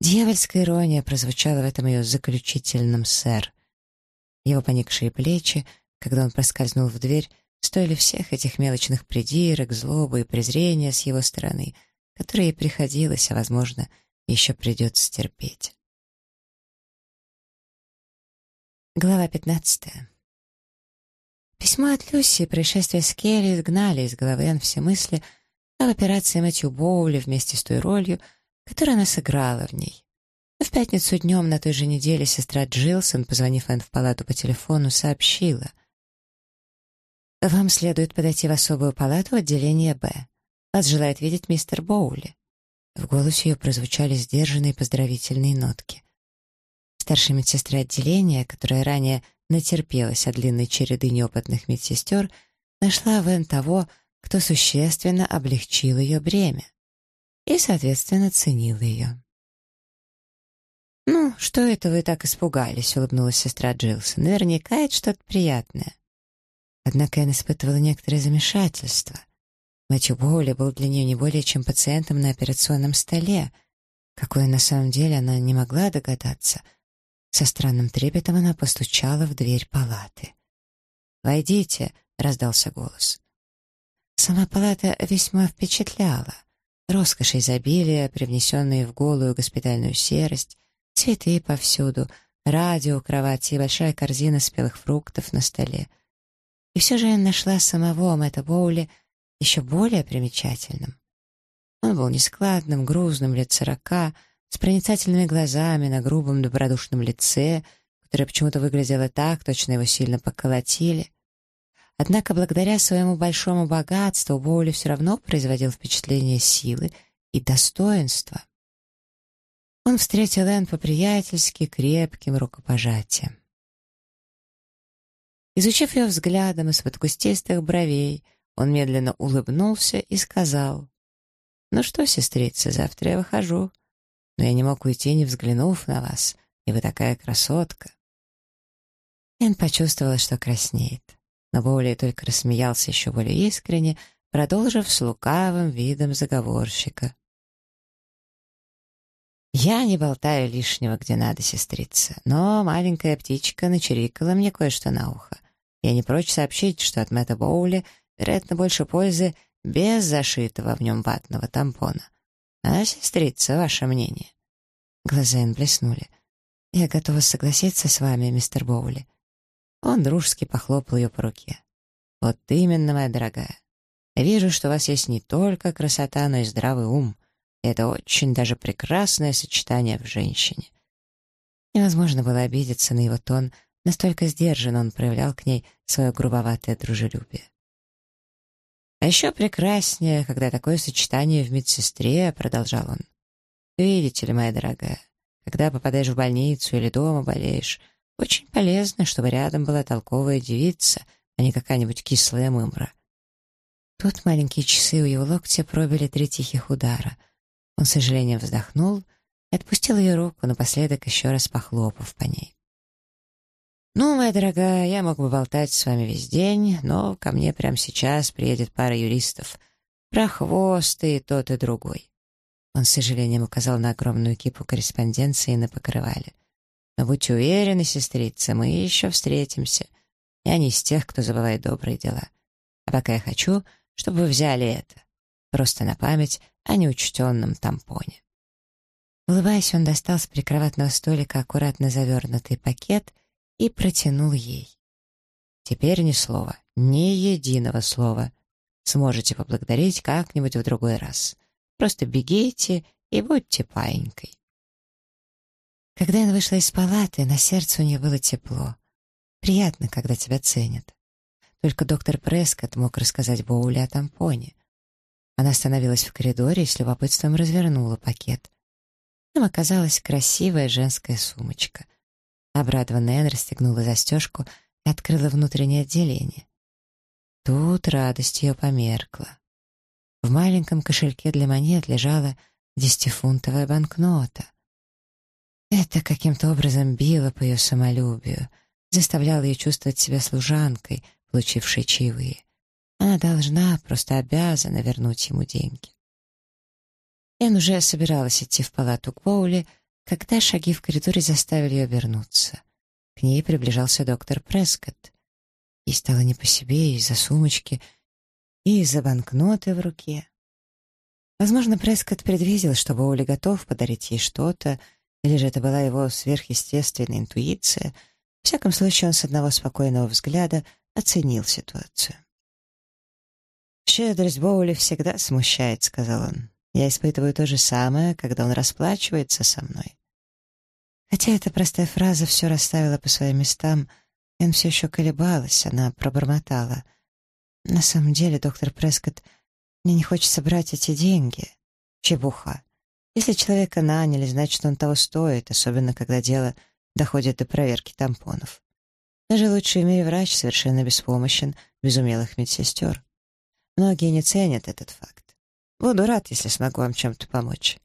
Дьявольская ирония прозвучала в этом ее заключительном «сэр». Его поникшие плечи, когда он проскользнул в дверь, стоили всех этих мелочных придирок, злобы и презрения с его стороны, которые приходилось, а, возможно, еще придется терпеть. Глава пятнадцатая. Письмо от Люси происшествие с Келли изгнали из головы Энн все мысли об операции Мэтью Боули вместе с той ролью, которую она сыграла в ней. Но в пятницу днем на той же неделе сестра Джилсон, позвонив Энн в палату по телефону, сообщила. «Вам следует подойти в особую палату отделения «Б». Вас желает видеть мистер Боули». В голосе ее прозвучали сдержанные поздравительные нотки. Старшая медсестра отделения, которая ранее натерпелась от длинной череды неопытных медсестер, нашла в Энн того, кто существенно облегчил ее бремя и, соответственно, ценил ее. «Ну, что это вы так испугались?» — улыбнулась сестра Джилсон. «Наверняка это что-то приятное». Однако Энн испытывала некоторое замешательство. Мэтью Боули был для нее не более чем пациентом на операционном столе. Какое на самом деле она не могла догадаться — со странным трепетом она постучала в дверь палаты. «Войдите», — раздался голос. Сама палата весьма впечатляла. Роскошь изобилия, привнесенные в голую госпитальную серость, цветы повсюду, радио, кровати и большая корзина спелых фруктов на столе. И все же я нашла самого Мэтта Боули еще более примечательным. Он был нескладным, грузным, лет сорока, с проницательными глазами на грубом добродушном лице, которое почему-то выглядело так, точно его сильно поколотили. Однако благодаря своему большому богатству Боули все равно производил впечатление силы и достоинства. Он встретил Энн по-приятельски крепким рукопожатием. Изучив ее взглядом из-под кустистых бровей, он медленно улыбнулся и сказал, «Ну что, сестрица, завтра я выхожу, но я не мог уйти, не взглянув на вас, и вы такая красотка». Энн почувствовала, что краснеет, но Боули только рассмеялся еще более искренне, продолжив с лукавым видом заговорщика. «Я не болтаю лишнего, где надо, сестрица, но маленькая птичка начерикала мне кое-что на ухо. Я не прочь сообщить, что от Мэтта Боули, вероятно, больше пользы без зашитого в нем ватного тампона. А, сестрица, ваше мнение?» Глаза им блеснули. «Я готова согласиться с вами, мистер Боули». Он дружески похлопал ее по руке. «Вот именно, моя дорогая. Вижу, что у вас есть не только красота, но и здравый ум. Это очень даже прекрасное сочетание в женщине. Невозможно было обидеться на его тон, настолько сдержанно он проявлял к ней свое грубоватое дружелюбие. А еще прекраснее, когда такое сочетание в медсестре, продолжал он. Видите ли, моя дорогая, когда попадаешь в больницу или дома болеешь, очень полезно, чтобы рядом была толковая девица, а не какая-нибудь кислая мымра. Тут маленькие часы у его локтя пробили три тихих удара — он с сожалением вздохнул и отпустил ее руку, напоследок еще раз похлопав по ней. «Ну, моя дорогая, я мог бы болтать с вами весь день, но ко мне прямо сейчас приедет пара юристов. Про хвосты и тот, и другой». Он с сожалением указал на огромную кипу корреспонденции на покрывале. «Но будьте уверены, сестрица, мы еще встретимся. Я не из тех, кто забывает добрые дела. А пока я хочу, чтобы вы взяли это. Просто на память о неучтенном тампоне. Улыбаясь, он достал с прикроватного столика аккуратно завернутый пакет и протянул ей. «Теперь ни слова, ни единого слова. Сможете поблагодарить как-нибудь в другой раз. Просто бегите и будьте паинькой». Когда она вышла из палаты, на сердце у нее было тепло. Приятно, когда тебя ценят. Только доктор Прескотт мог рассказать Боули о тампоне. Она остановилась в коридоре и с любопытством развернула пакет. Там оказалась красивая женская сумочка. Обрадованная Энн расстегнула застежку и открыла внутреннее отделение. Тут радость ее померкла. В маленьком кошельке для монет лежала десятифунтовая банкнота. Это каким-то образом било по ее самолюбию, заставляло ее чувствовать себя служанкой, получившей чаевые. Она должна, просто обязана вернуть ему деньги. Энн уже собиралась идти в палату к Боули, когда шаги в коридоре заставили ее вернуться. К ней приближался доктор Прескотт. И стало не по себе из-за сумочки, и из-за банкноты в руке. Возможно, Прескотт предвидел, что Боули готов подарить ей что-то, или же это была его сверхъестественная интуиция. В всяком случае, он с одного спокойного взгляда оценил ситуацию. «Щедрость Боули всегда смущает», — сказал он. «Я испытываю то же самое, когда он расплачивается со мной». Хотя эта простая фраза все расставила по своим местам, Энн все еще колебалась, она пробормотала. «На самом деле, доктор Прескотт, мне не хочется брать эти деньги. Чепуха. Если человека наняли, значит, он того стоит, особенно когда дело доходит до проверки тампонов. Даже лучший в мире врач совершенно беспомощен без умелых медсестер. Многие не ценят этот факт. Буду рад, если смогу вам чем-то помочь.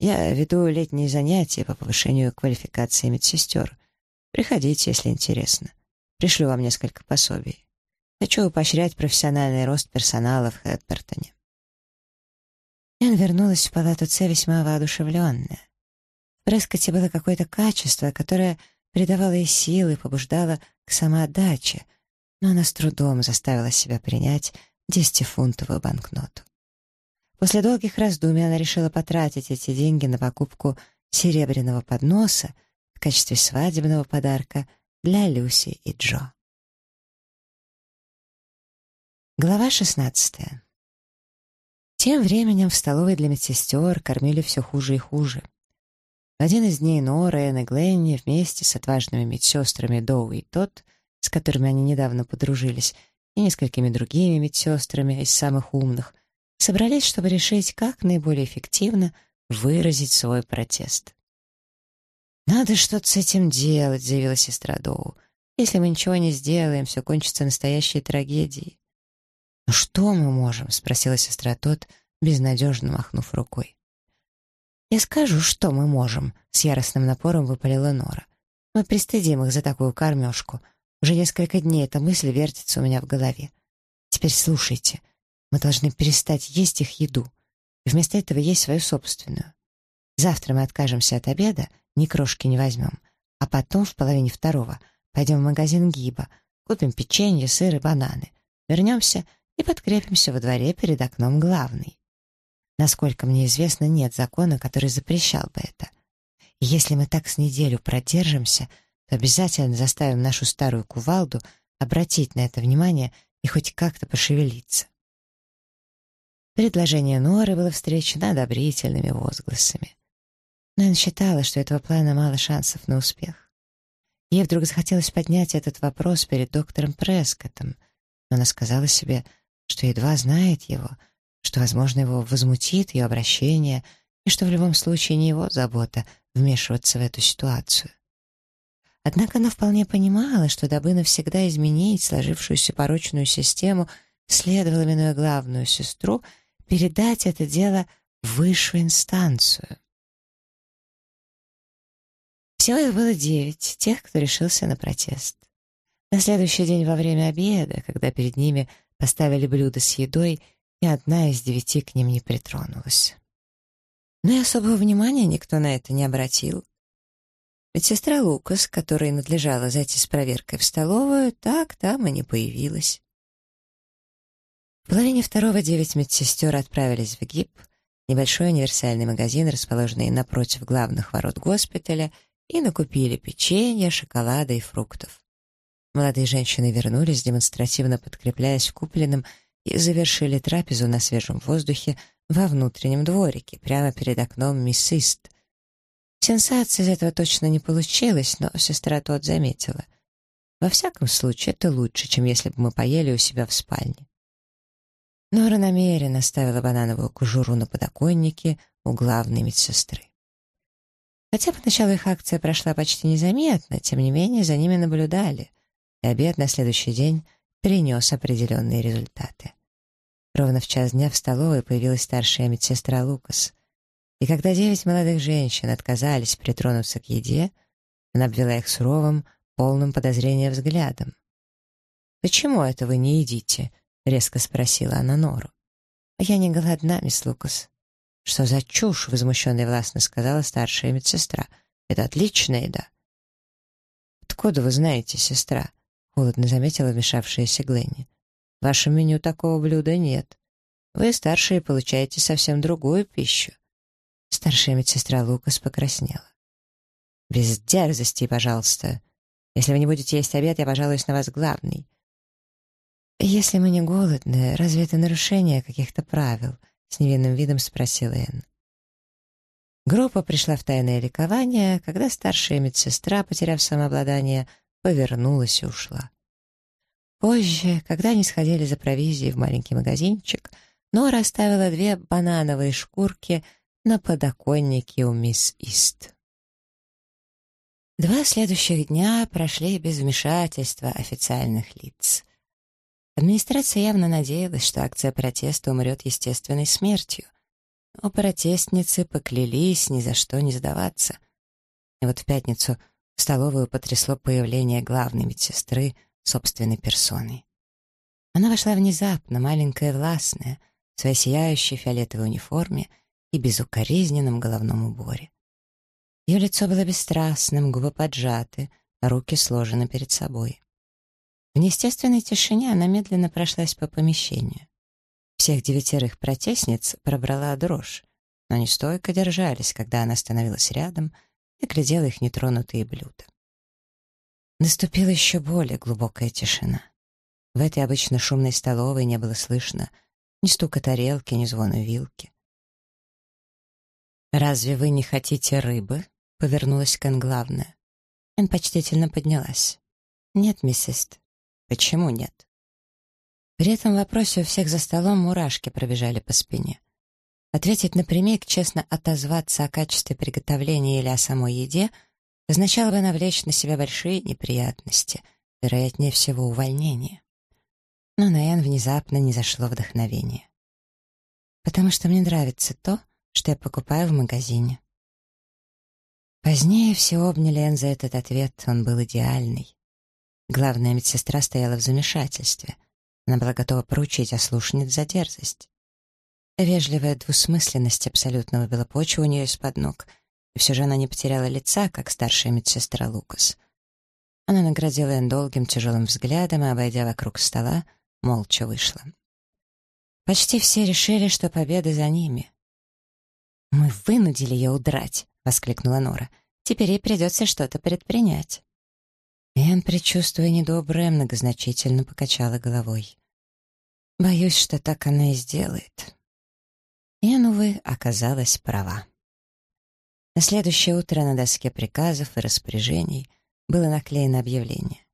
Я веду летние занятия по повышению квалификации медсестер. Приходите, если интересно. Пришлю вам несколько пособий. Хочу поощрять профессиональный рост персонала в Хэдпертоне. Энн вернулась в палату С весьма воодушевленная. В Прескоте было какое-то качество, которое придавало ей силы и побуждало к самоотдаче, но она с трудом заставила себя принять десятифунтовую банкноту. После долгих раздумий она решила потратить эти деньги на покупку серебряного подноса в качестве свадебного подарка для Люси и Джо. Глава 16. Тем временем в столовой для медсестер кормили все хуже и хуже. В один из дней Нора, Энн и Гленни вместе с отважными медсестрами Доу и Тот, с которыми они недавно подружились, и несколькими другими медсестрами из самых умных, собрались, чтобы решить, как наиболее эффективно выразить свой протест. «Надо что-то с этим делать», — заявила сестра Доу. «Если мы ничего не сделаем, все кончится настоящей трагедией». «Ну что мы можем?» — спросила сестра Тот, безнадежно махнув рукой. «Я скажу, что мы можем», — с яростным напором выпалила Нора. «Мы пристыдим их за такую кормежку. Уже несколько дней эта мысль вертится у меня в голове. Теперь слушайте. Мы должны перестать есть их еду, и вместо этого есть свою собственную. Завтра мы откажемся от обеда, ни крошки не возьмем, а потом в половине второго пойдем в магазин Гиба, купим печенье, сыр и бананы, вернемся и подкрепимся во дворе перед окном главной. Насколько мне известно, нет закона, который запрещал бы это. И если мы так с неделю продержимся, то обязательно заставим нашу старую кувалду обратить на это внимание и хоть как-то пошевелиться. Предложение Норы было встречено одобрительными возгласами. Она считала, что этого плана мало шансов на успех. Ей вдруг захотелось поднять этот вопрос перед доктором Прескоттом, но она сказала себе, что едва знает его, что, возможно, его возмутит ее обращение, и что в любом случае не его забота вмешиваться в эту ситуацию. Однако она вполне понимала, что дабы навсегда изменить сложившуюся порочную систему, следовало, минуя главную сестру, передать это дело в высшую инстанцию. Всего их было девять, тех, кто решился на протест. На следующий день во время обеда, когда перед ними поставили блюдо с едой, ни одна из девяти к ним не притронулась. Но и особого внимания никто на это не обратил. Ведь сестра Лукас, которой надлежало зайти с проверкой в столовую, так там и не появилась. Половине второго девять медсестер отправились в ГИП, небольшой универсальный магазин, расположенный напротив главных ворот госпиталя, и накупили печенье, шоколада и фруктов. Молодые женщины вернулись, демонстративно подкрепляясь купленным, и завершили трапезу на свежем воздухе во внутреннем дворике, прямо перед окном мисс Ист. Сенсации из этого точно не получилось, но сестра тот заметила. Во всяком случае, это лучше, чем если бы мы поели у себя в спальне. Нора намеренно ставила банановую кожуру на подоконнике у главной медсестры. Хотя поначалу их акция прошла почти незаметно, тем не менее за ними наблюдали, и обед на следующий день принес определенные результаты. Ровно в час дня в столовой появилась старшая медсестра Лукас. И когда девять молодых женщин отказались притронуться к еде, она обвела их суровым, полным подозрения взглядом. «Почему это вы не едите?» — резко спросила она Нору. «Я не голодна, мисс Лукас». «Что за чушь?» — возмущенно и властно сказала старшая медсестра. «Это отличная еда». «Откуда вы знаете, сестра?» — холодно заметила вмешавшаяся Гленни. «В вашем меню такого блюда нет. Вы, старшие, получаете совсем другую пищу». Старшая медсестра Лукас покраснела. «Без дерзости, пожалуйста. Если вы не будете есть обед, я пожалуюсь на вас главный. «Если мы не голодны, разве это нарушение каких-то правил?» — с невинным видом спросил Энн. Группа пришла в тайное ликование, когда старшая медсестра, потеряв самообладание, повернулась и ушла. Позже, когда они сходили за провизией в маленький магазинчик, Нора оставила две банановые шкурки на подоконнике у мисс Ист. Два следующих дня прошли без вмешательства официальных лиц. Администрация явно надеялась, что акция протеста умрет естественной смертью. Но протестницы поклялись ни за что не сдаваться. И вот в пятницу в столовую потрясло появление главной медсестры собственной персоной. Она вошла внезапно, маленькая властная, в своей сияющей фиолетовой униформе и безукоризненном головном уборе. Ее лицо было бесстрастным, губы поджаты, руки сложены перед собой. В неестественной тишине она медленно прошлась по помещению. Всех девятерых протестниц пробрала дрожь, но они стойко держались, когда она становилась рядом и глядела их нетронутые блюда. Наступила еще более глубокая тишина. В этой обычно шумной столовой не было слышно ни стука тарелки, ни звона вилки. «Разве вы не хотите рыбы?» — повернулась Кен главная. Эн почтительно поднялась. «Нет, миссис». «Почему нет?» При этом вопросе у всех за столом мурашки пробежали по спине. Ответить напрямик, честно отозваться о качестве приготовления или о самой еде означало бы навлечь на себя большие неприятности, вероятнее всего увольнение. Но на Энн внезапно не зашло вдохновение. «Потому что мне нравится то, что я покупаю в магазине». Позднее все обняли Энн за этот ответ, он был идеальный. Главная медсестра стояла в замешательстве — она была готова поручить ослушниц за дерзость. Вежливая двусмысленность абсолютно выбила почву у нее из-под ног, и все же она не потеряла лица, как старшая медсестра Лукас. Она наградила Энн долгим тяжелым взглядом и, обойдя вокруг стола, молча вышла. Почти все решили, что победа за ними. «Мы вынудили ее удрать», — воскликнула Нора. «Теперь ей придется что-то предпринять». Энн, предчувствуя недоброе, многозначительно покачала головой. Боюсь, что так она и сделает. Энн, увы, оказалась права. На следующее утро на доске приказов и распоряжений было наклеено объявление.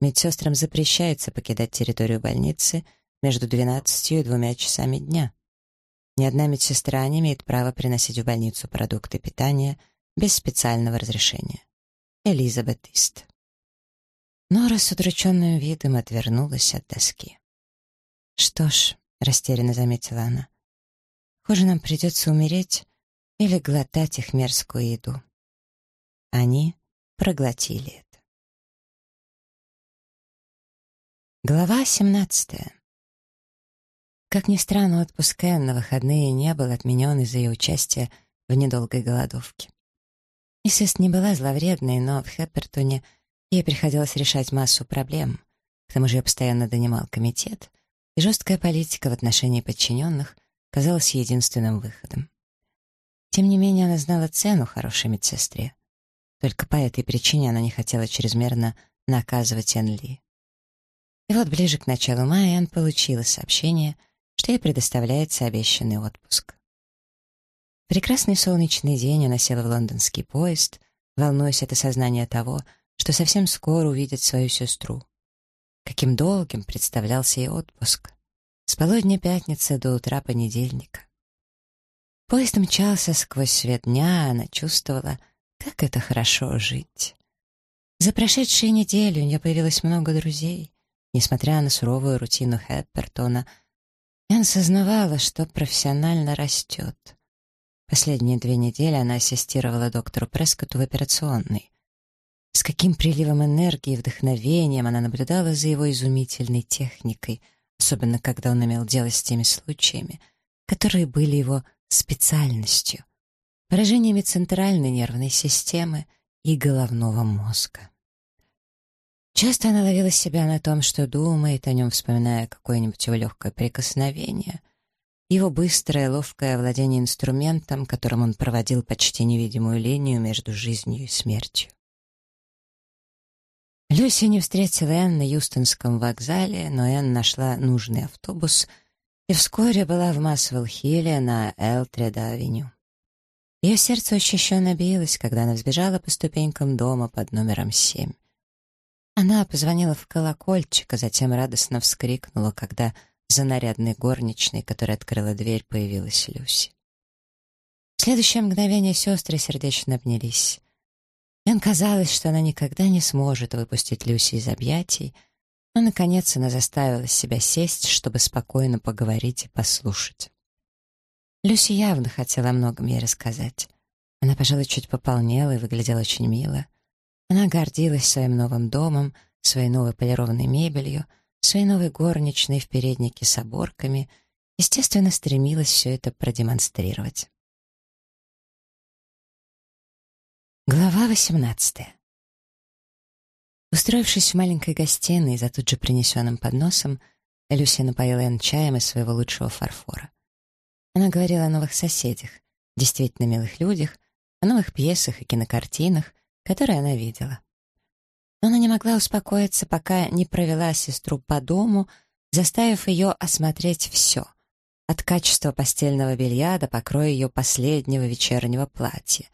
Медсестрам запрещается покидать территорию больницы между 12 и 2 часами дня. Ни одна медсестра не имеет права приносить в больницу продукты питания без специального разрешения. Элизабет Ист. Нора с удрученным видом отвернулась от доски. «Что ж», — растерянно заметила она, — «хуже нам придется умереть или глотать их мерзкую еду». Они проглотили это. Глава семнадцатая. Как ни странно, отпуск Энн на выходные не был отменен из-за ее участия в недолгой голодовке. Миссис не была зловредной, но в Хеппертоне — Ей приходилось решать массу проблем. К тому же ее постоянно донимал комитет, и жесткая политика в отношении подчиненных казалась единственным выходом. Тем не менее, она знала цену хорошей медсестре. Только по этой причине она не хотела чрезмерно наказывать Энн Ли. И вот ближе к началу мая Энн получила сообщение, что ей предоставляется обещанный отпуск. прекрасный солнечный день она села в лондонский поезд, волнуясь от осознания того, что совсем скоро увидит свою сестру. Каким долгим представлялся ей отпуск. С полудня пятницы до утра понедельника. Поезд мчался сквозь свет дня, она чувствовала, как это хорошо жить. За прошедшие недели у нее появилось много друзей. Несмотря на суровую рутину Хэппертона, Энн сознавала, что профессионально растет. Последние две недели она ассистировала доктору Прескоту в операционной. С каким приливом энергии и вдохновением она наблюдала за его изумительной техникой, особенно когда он имел дело с теми случаями, которые были его специальностью, поражениями центральной нервной системы и головного мозга. Часто она ловила себя на том, что думает о нем, вспоминая какое-нибудь его легкое прикосновение, его быстрое, ловкое владение инструментом, которым он проводил почти невидимую линию между жизнью и смертью. Люси не встретила Энн на Юстонском вокзале, но Энн нашла нужный автобус и вскоре была в Масвелл-Хилле на Элтреда-авеню. Ее сердце учащенно билось, когда она взбежала по ступенькам дома под номером семь. Она позвонила в колокольчик, а затем радостно вскрикнула, когда за нарядной горничной, которая открыла дверь, появилась Люси. В следующее мгновение сестры сердечно обнялись. Эн казалось, что она никогда не сможет выпустить Люси из объятий, но, наконец, она заставила себя сесть, чтобы спокойно поговорить и послушать. Люси явно хотела многом ей рассказать. Она, пожалуй, чуть пополнела и выглядела очень мило. Она гордилась своим новым домом, своей новой полированной мебелью, своей новой горничной в переднике с оборками, естественно, стремилась все это продемонстрировать. Глава 18 Устроившись в маленькой гостиной за тут же принесенным подносом, Люси напоила Энн чаем из своего лучшего фарфора. Она говорила о новых соседях, действительно милых людях, о новых пьесах и кинокартинах, которые она видела. Но она не могла успокоиться, пока не провела сестру по дому, заставив ее осмотреть все, от качества постельного белья до покроя ее последнего вечернего платья.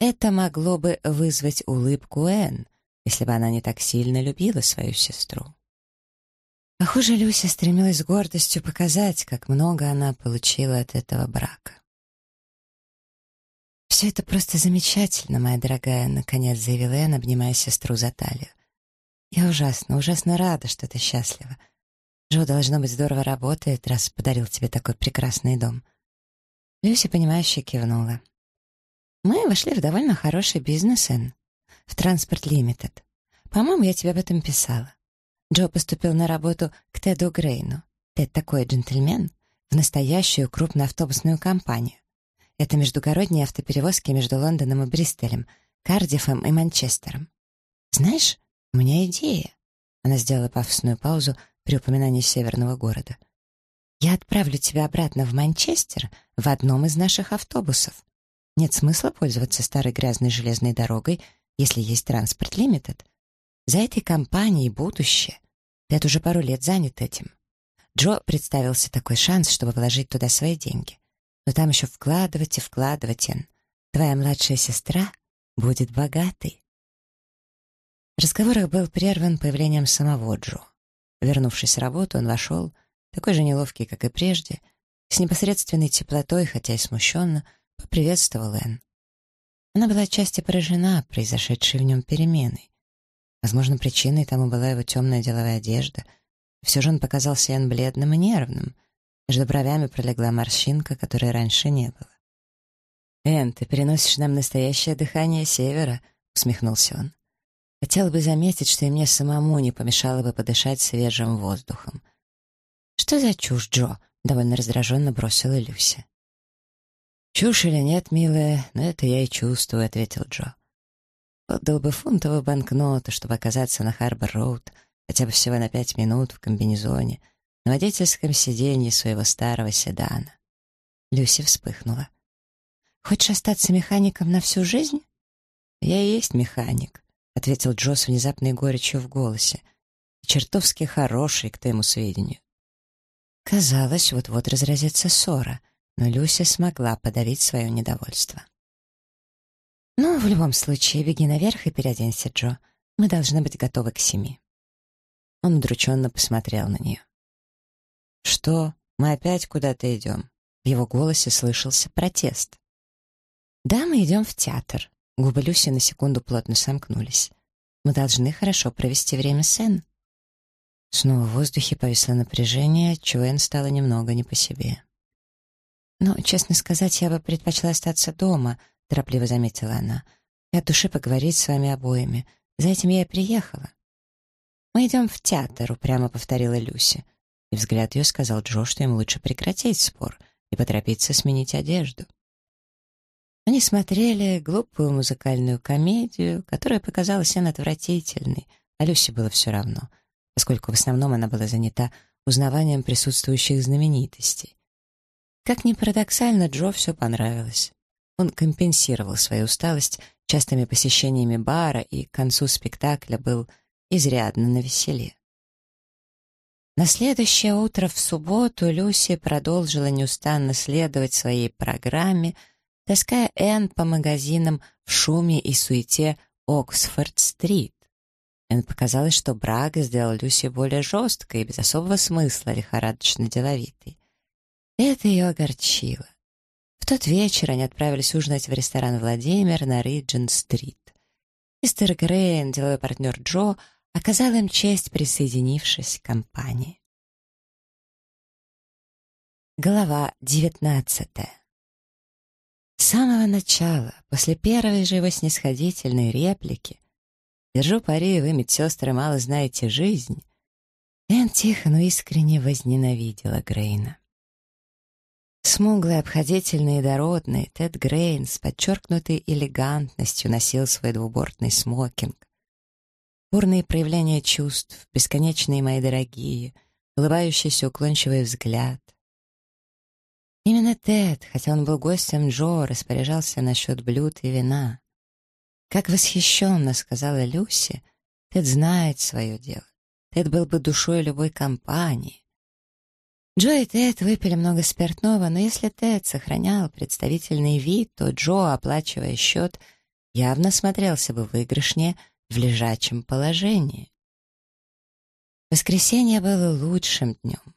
Это могло бы вызвать улыбку Энн, если бы она не так сильно любила свою сестру. Похоже, Люся стремилась с гордостью показать, как много она получила от этого брака. «Все это просто замечательно, моя дорогая», — наконец заявила Энн, обнимая сестру за талию. «Я ужасно, ужасно рада, что ты счастлива. Джо, должно быть, здорово работает, раз подарил тебе такой прекрасный дом». Люся, понимающе кивнула. «Мы вошли в довольно хороший бизнес, Энн. В Транспорт Лимитед. По-моему, я тебе об этом писала. Джо поступил на работу к Теду Грейну. Тед такой джентльмен в настоящую крупную автобусную компанию. Это междугородние автоперевозки между Лондоном и Бристолем, Кардифом и Манчестером. Знаешь, у меня идея. Она сделала пафосную паузу при упоминании северного города. Я отправлю тебя обратно в Манчестер в одном из наших автобусов. Нет смысла пользоваться старой грязной железной дорогой, если есть транспорт лимитед. За этой компанией будущее. Тед уже пару лет занят этим. Джо представился такой шанс, чтобы вложить туда свои деньги. Но там еще вкладывать и вкладывать, Эн. Твоя младшая сестра будет богатой. Разговор их был прерван появлением самого Джо. Вернувшись с работы, он вошел, такой же неловкий, как и прежде, с непосредственной теплотой, хотя и смущенно, поприветствовал Энн. Она была отчасти поражена произошедшей в нем переменой. Возможно, причиной тому была его темная деловая одежда. Все же он показался Ян бледным и нервным. Между бровями пролегла морщинка, которой раньше не было. «Эн, ты переносишь нам настоящее дыхание севера», — усмехнулся он. «Хотел бы заметить, что и мне самому не помешало бы подышать свежим воздухом». «Что за чушь, Джо?» — довольно раздраженно бросила Люся. «Чушь или нет, милая, но это я и чувствую», — ответил Джо. Отдал бы фунтовую банкноту, чтобы оказаться на Харбор-Роуд, хотя бы всего на пять минут в комбинезоне, на водительском сиденье своего старого седана. Люси вспыхнула. «Хочешь остаться механиком на всю жизнь?» «Я и есть механик», — ответил Джо с внезапной горечью в голосе. «Чертовски хороший, к твоему сведению». Казалось, вот-вот разразится ссора, но Люся смогла подавить свое недовольство. «Ну, в любом случае, беги наверх и переоденься, Джо. Мы должны быть готовы к семи». Он удрученно посмотрел на нее. «Что? Мы опять куда-то идем?» В его голосе слышался протест. «Да, мы идем в театр». Губы Люси на секунду плотно сомкнулись. «Мы должны хорошо провести время с Энн». Снова в воздухе повисло напряжение, отчего Энн стало немного не по себе. «Но, честно сказать, я бы предпочла остаться дома», — торопливо заметила она. «И от души поговорить с вами обоими. За этим я и приехала». «Мы идем в театр», — упрямо повторила Люси. И взгляд ее сказал Джо, что им лучше прекратить спор и поторопиться сменить одежду. Они смотрели глупую музыкальную комедию, которая показалась им отвратительной, а Люси было все равно, поскольку в основном она была занята узнаванием присутствующих знаменитостей. Как ни парадоксально, Джо все понравилось. Он компенсировал свою усталость частыми посещениями бара и к концу спектакля был изрядно навеселе. На следующее утро в субботу Люси продолжила неустанно следовать своей программе, таская Энн по магазинам в шуме и суете Оксфорд-стрит. Энн показалось, что брак сделал Люси более жесткой и без особого смысла лихорадочно деловитой. Это ее огорчило тот вечер они отправились ужинать в ресторан «Владимир» на Риджин-стрит. Мистер Грейн, деловой партнер Джо, оказал им честь, присоединившись к компании. Глава девятнадцатая. С самого начала, после первой же его снисходительной реплики «Держу пари, вы, медсестры, мало знаете жизнь», Энн тихо, но искренне возненавидела Грейна. Смуглый, обходительный и дородный, Тед Грейн с подчеркнутой элегантностью носил свой двубортный смокинг. Бурные проявления чувств, бесконечные мои дорогие, улыбающийся уклончивый взгляд. Именно Тед, хотя он был гостем Джо, распоряжался насчет блюд и вина. Как восхищенно, сказала Люси, Тед знает свое дело. Тед был бы душой любой компании. Джо и Тед выпили много спиртного, но если Тед сохранял представительный вид, то Джо, оплачивая счет, явно смотрелся бы выигрышнее в лежачем положении. Воскресенье было лучшим днем.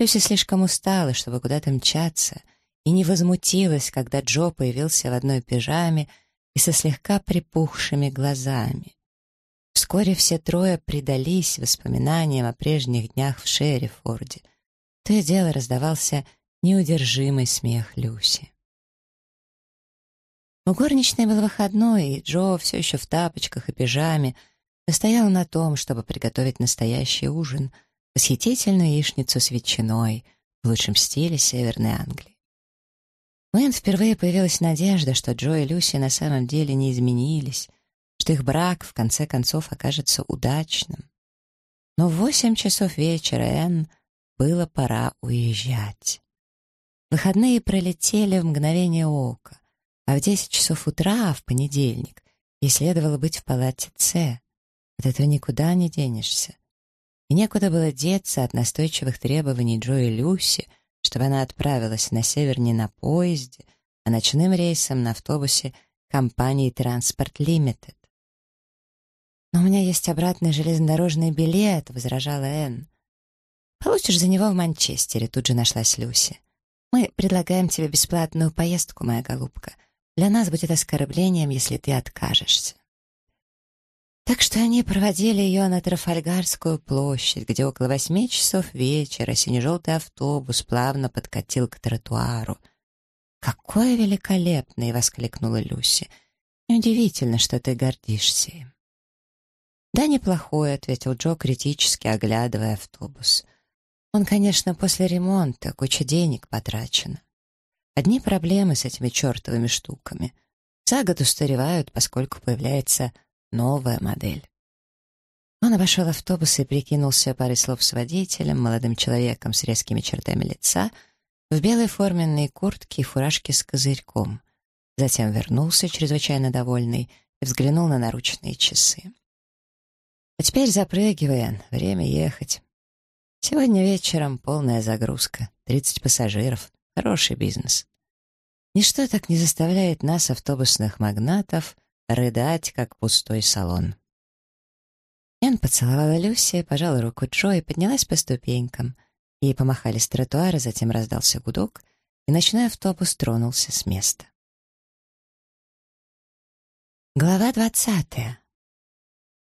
Люси слишком устала, чтобы куда-то мчаться, и не возмутилась, когда Джо появился в одной пижаме и со слегка припухшими глазами. Вскоре все трое предались воспоминаниям о прежних днях в Шерифорде. То и дело раздавался неудержимый смех Люси. У горничной был выходной, и Джо все еще в тапочках и пижаме настоял на том, чтобы приготовить настоящий ужин, восхитительную яичницу с ветчиной в лучшем стиле Северной Англии. У Энн впервые появилась надежда, что Джо и Люси на самом деле не изменились, что их брак в конце концов окажется удачным. Но в восемь часов вечера Энн было пора уезжать. Выходные пролетели в мгновение ока, а в десять часов утра, в понедельник, ей следовало быть в палате С. От этого никуда не денешься. И некуда было деться от настойчивых требований Джо и Люси, чтобы она отправилась на север не на поезде, а ночным рейсом на автобусе компании «Транспорт Лимитед». «Но у меня есть обратный железнодорожный билет», — возражала Энн. «Получишь за него в Манчестере», — тут же нашлась Люси. «Мы предлагаем тебе бесплатную поездку, моя голубка. Для нас будет оскорблением, если ты откажешься». Так что они проводили ее на Трафальгарскую площадь, где около восьми часов вечера сине-желтый автобус плавно подкатил к тротуару. «Какой великолепный!» — воскликнула Люси. «Неудивительно, что ты гордишься им». «Да, неплохой», — ответил Джо, критически оглядывая автобус. «Он, конечно, после ремонта, куча денег потрачено. Одни проблемы с этими чертовыми штуками. За год устаревают, поскольку появляется Новая модель. Он обошел автобус и прикинулся парой слов с водителем, молодым человеком с резкими чертами лица, в белой форменной куртке и фуражке с козырьком. Затем вернулся, чрезвычайно довольный, и взглянул на наручные часы. «А теперь запрыгивай, время ехать. Сегодня вечером полная загрузка, 30 пассажиров, хороший бизнес. Ничто так не заставляет нас, автобусных магнатов, рыдать, как пустой салон. Энн поцеловала Люси, пожала руку Джо и поднялась по ступенькам. Ей помахали с тротуара, затем раздался гудок, и ночной автобус тронулся с места. Глава двадцатая.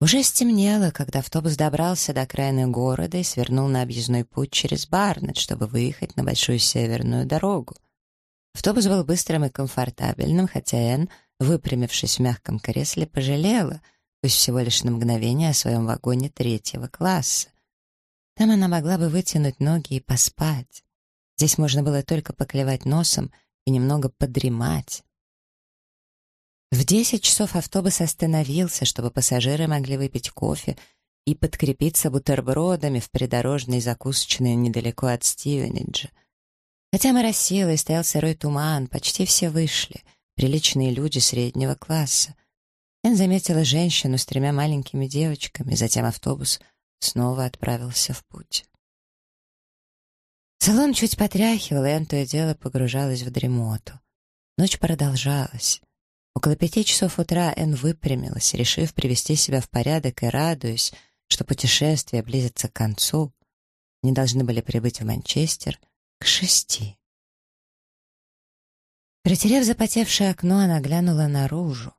Уже стемнело, когда автобус добрался до окраины города и свернул на объездной путь через Барнет, чтобы выехать на большую северную дорогу. Автобус был быстрым и комфортабельным, хотя Энн выпрямившись в мягком кресле, пожалела, пусть всего лишь на мгновение, о своем вагоне третьего класса. Там она могла бы вытянуть ноги и поспать. Здесь можно было только поклевать носом и немного подремать. В десять часов автобус остановился, чтобы пассажиры могли выпить кофе и подкрепиться бутербродами в придорожной закусочной недалеко от Стивенеджа. Хотя моросило и стоял сырой туман, почти все вышли — приличные люди среднего класса. Энн заметила женщину с тремя маленькими девочками, затем автобус снова отправился в путь. Салон чуть потряхивал, и Энн то и дело погружалась в дремоту. Ночь продолжалась. Около пяти часов утра Энн выпрямилась, решив привести себя в порядок и радуясь, что путешествие близится к концу. Они должны были прибыть в Манчестер к шести. Протерев запотевшее окно, она глянула наружу.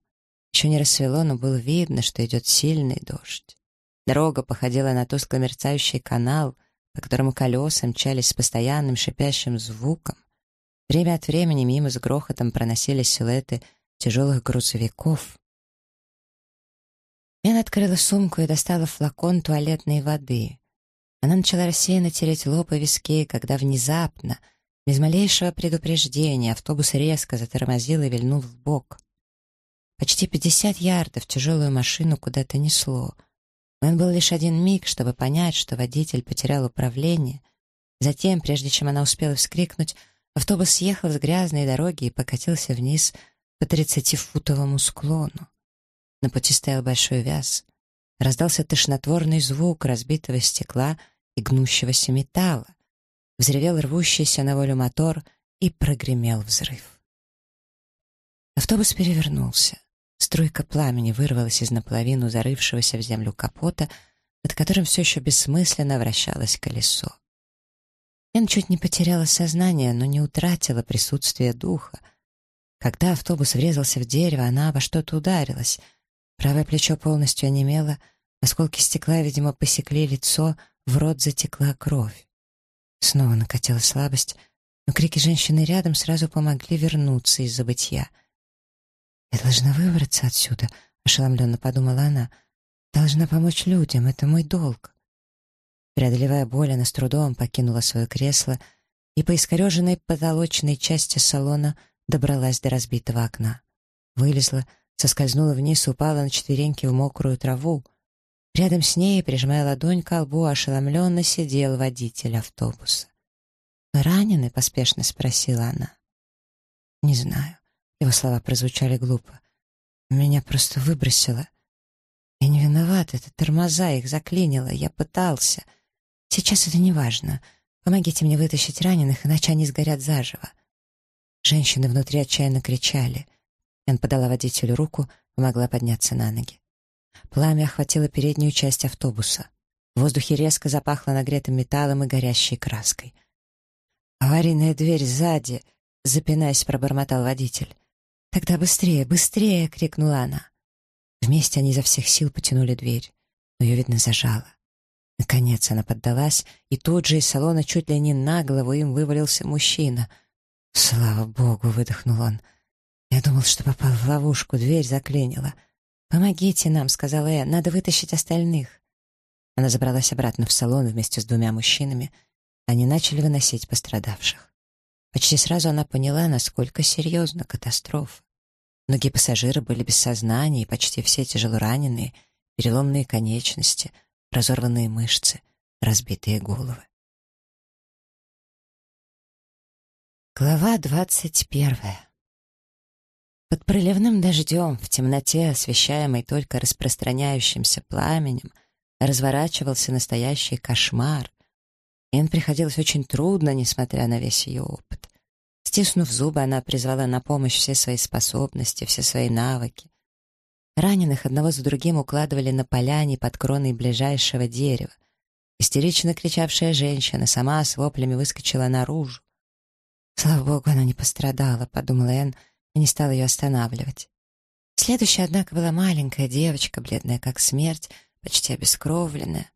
Еще не рассвело, но было видно, что идет сильный дождь. Дорога походила на тускло мерцающий канал, по которому колеса мчались с постоянным шипящим звуком. Время от времени мимо с грохотом проносились силуэты тяжелых грузовиков. Эн открыла сумку и достала флакон туалетной воды. Она начала рассеянно тереть лоб и виски, когда внезапно — без малейшего предупреждения автобус резко затормозил и вильнул в бок. Почти пятьдесят ярдов тяжелую машину куда-то несло. Он был лишь один миг, чтобы понять, что водитель потерял управление. Затем, прежде чем она успела вскрикнуть, автобус съехал с грязной дороги и покатился вниз по тридцатифутовому склону. На пути стоял большой вяз. Раздался тошнотворный звук разбитого стекла и гнущегося металла. Взревел рвущийся на волю мотор и прогремел взрыв. Автобус перевернулся. Струйка пламени вырвалась из наполовину зарывшегося в землю капота, под которым все еще бессмысленно вращалось колесо. Эн чуть не потеряла сознание, но не утратила присутствие духа. Когда автобус врезался в дерево, она во что-то ударилась. Правое плечо полностью онемело, осколки стекла, видимо, посекли лицо, в рот затекла кровь. Снова накатила слабость, но крики женщины рядом сразу помогли вернуться из забытья — «Я должна выбраться отсюда», — ошеломленно подумала она. «Должна помочь людям, это мой долг». Преодолевая боль, она с трудом покинула свое кресло и по искореженной потолочной части салона добралась до разбитого окна. Вылезла, соскользнула вниз упала на четвереньки в мокрую траву. Рядом с ней, прижимая ладонь к лбу, ошеломленно сидел водитель автобуса. «Вы ранены?» — поспешно спросила она. «Не знаю. Его слова прозвучали глупо. Меня просто выбросило. Я не виноват, это тормоза, их заклинило, я пытался. Сейчас это не важно. Помогите мне вытащить раненых, иначе они сгорят заживо. Женщины внутри отчаянно кричали. Эн подала водителю руку, помогла подняться на ноги. Пламя охватило переднюю часть автобуса. В воздухе резко запахло нагретым металлом и горящей краской. «Аварийная дверь сзади!» — запинаясь, пробормотал водитель. «Тогда быстрее, быстрее!» — крикнула она. Вместе они изо всех сил потянули дверь, но ее, видно, зажало. Наконец она поддалась, и тут же из салона чуть ли не на голову им вывалился мужчина. «Слава богу!» — выдохнул он. «Я думал, что попал в ловушку, дверь заклинила. Помогите нам!» — сказала я. «Надо вытащить остальных!» Она забралась обратно в салон вместе с двумя мужчинами. Они начали выносить пострадавших. Почти сразу она поняла, насколько серьезна катастрофа. Многие пассажиры были без сознания, и почти все тяжело раненые, переломные конечности, разорванные мышцы, разбитые головы. Глава двадцать первая. Под проливным дождем, в темноте, освещаемой только распространяющимся пламенем, разворачивался настоящий кошмар. Им приходилось очень трудно, несмотря на весь ее опыт. Стиснув зубы, она призвала на помощь все свои способности, все свои навыки. Раненых одного за другим укладывали на поляне под кроной ближайшего дерева. Истерично кричавшая женщина сама с воплями выскочила наружу. «Слава богу, она не пострадала», — подумала Энн и не стала ее останавливать. Следующая, однако, была маленькая девочка, бледная как смерть, почти обескровленная.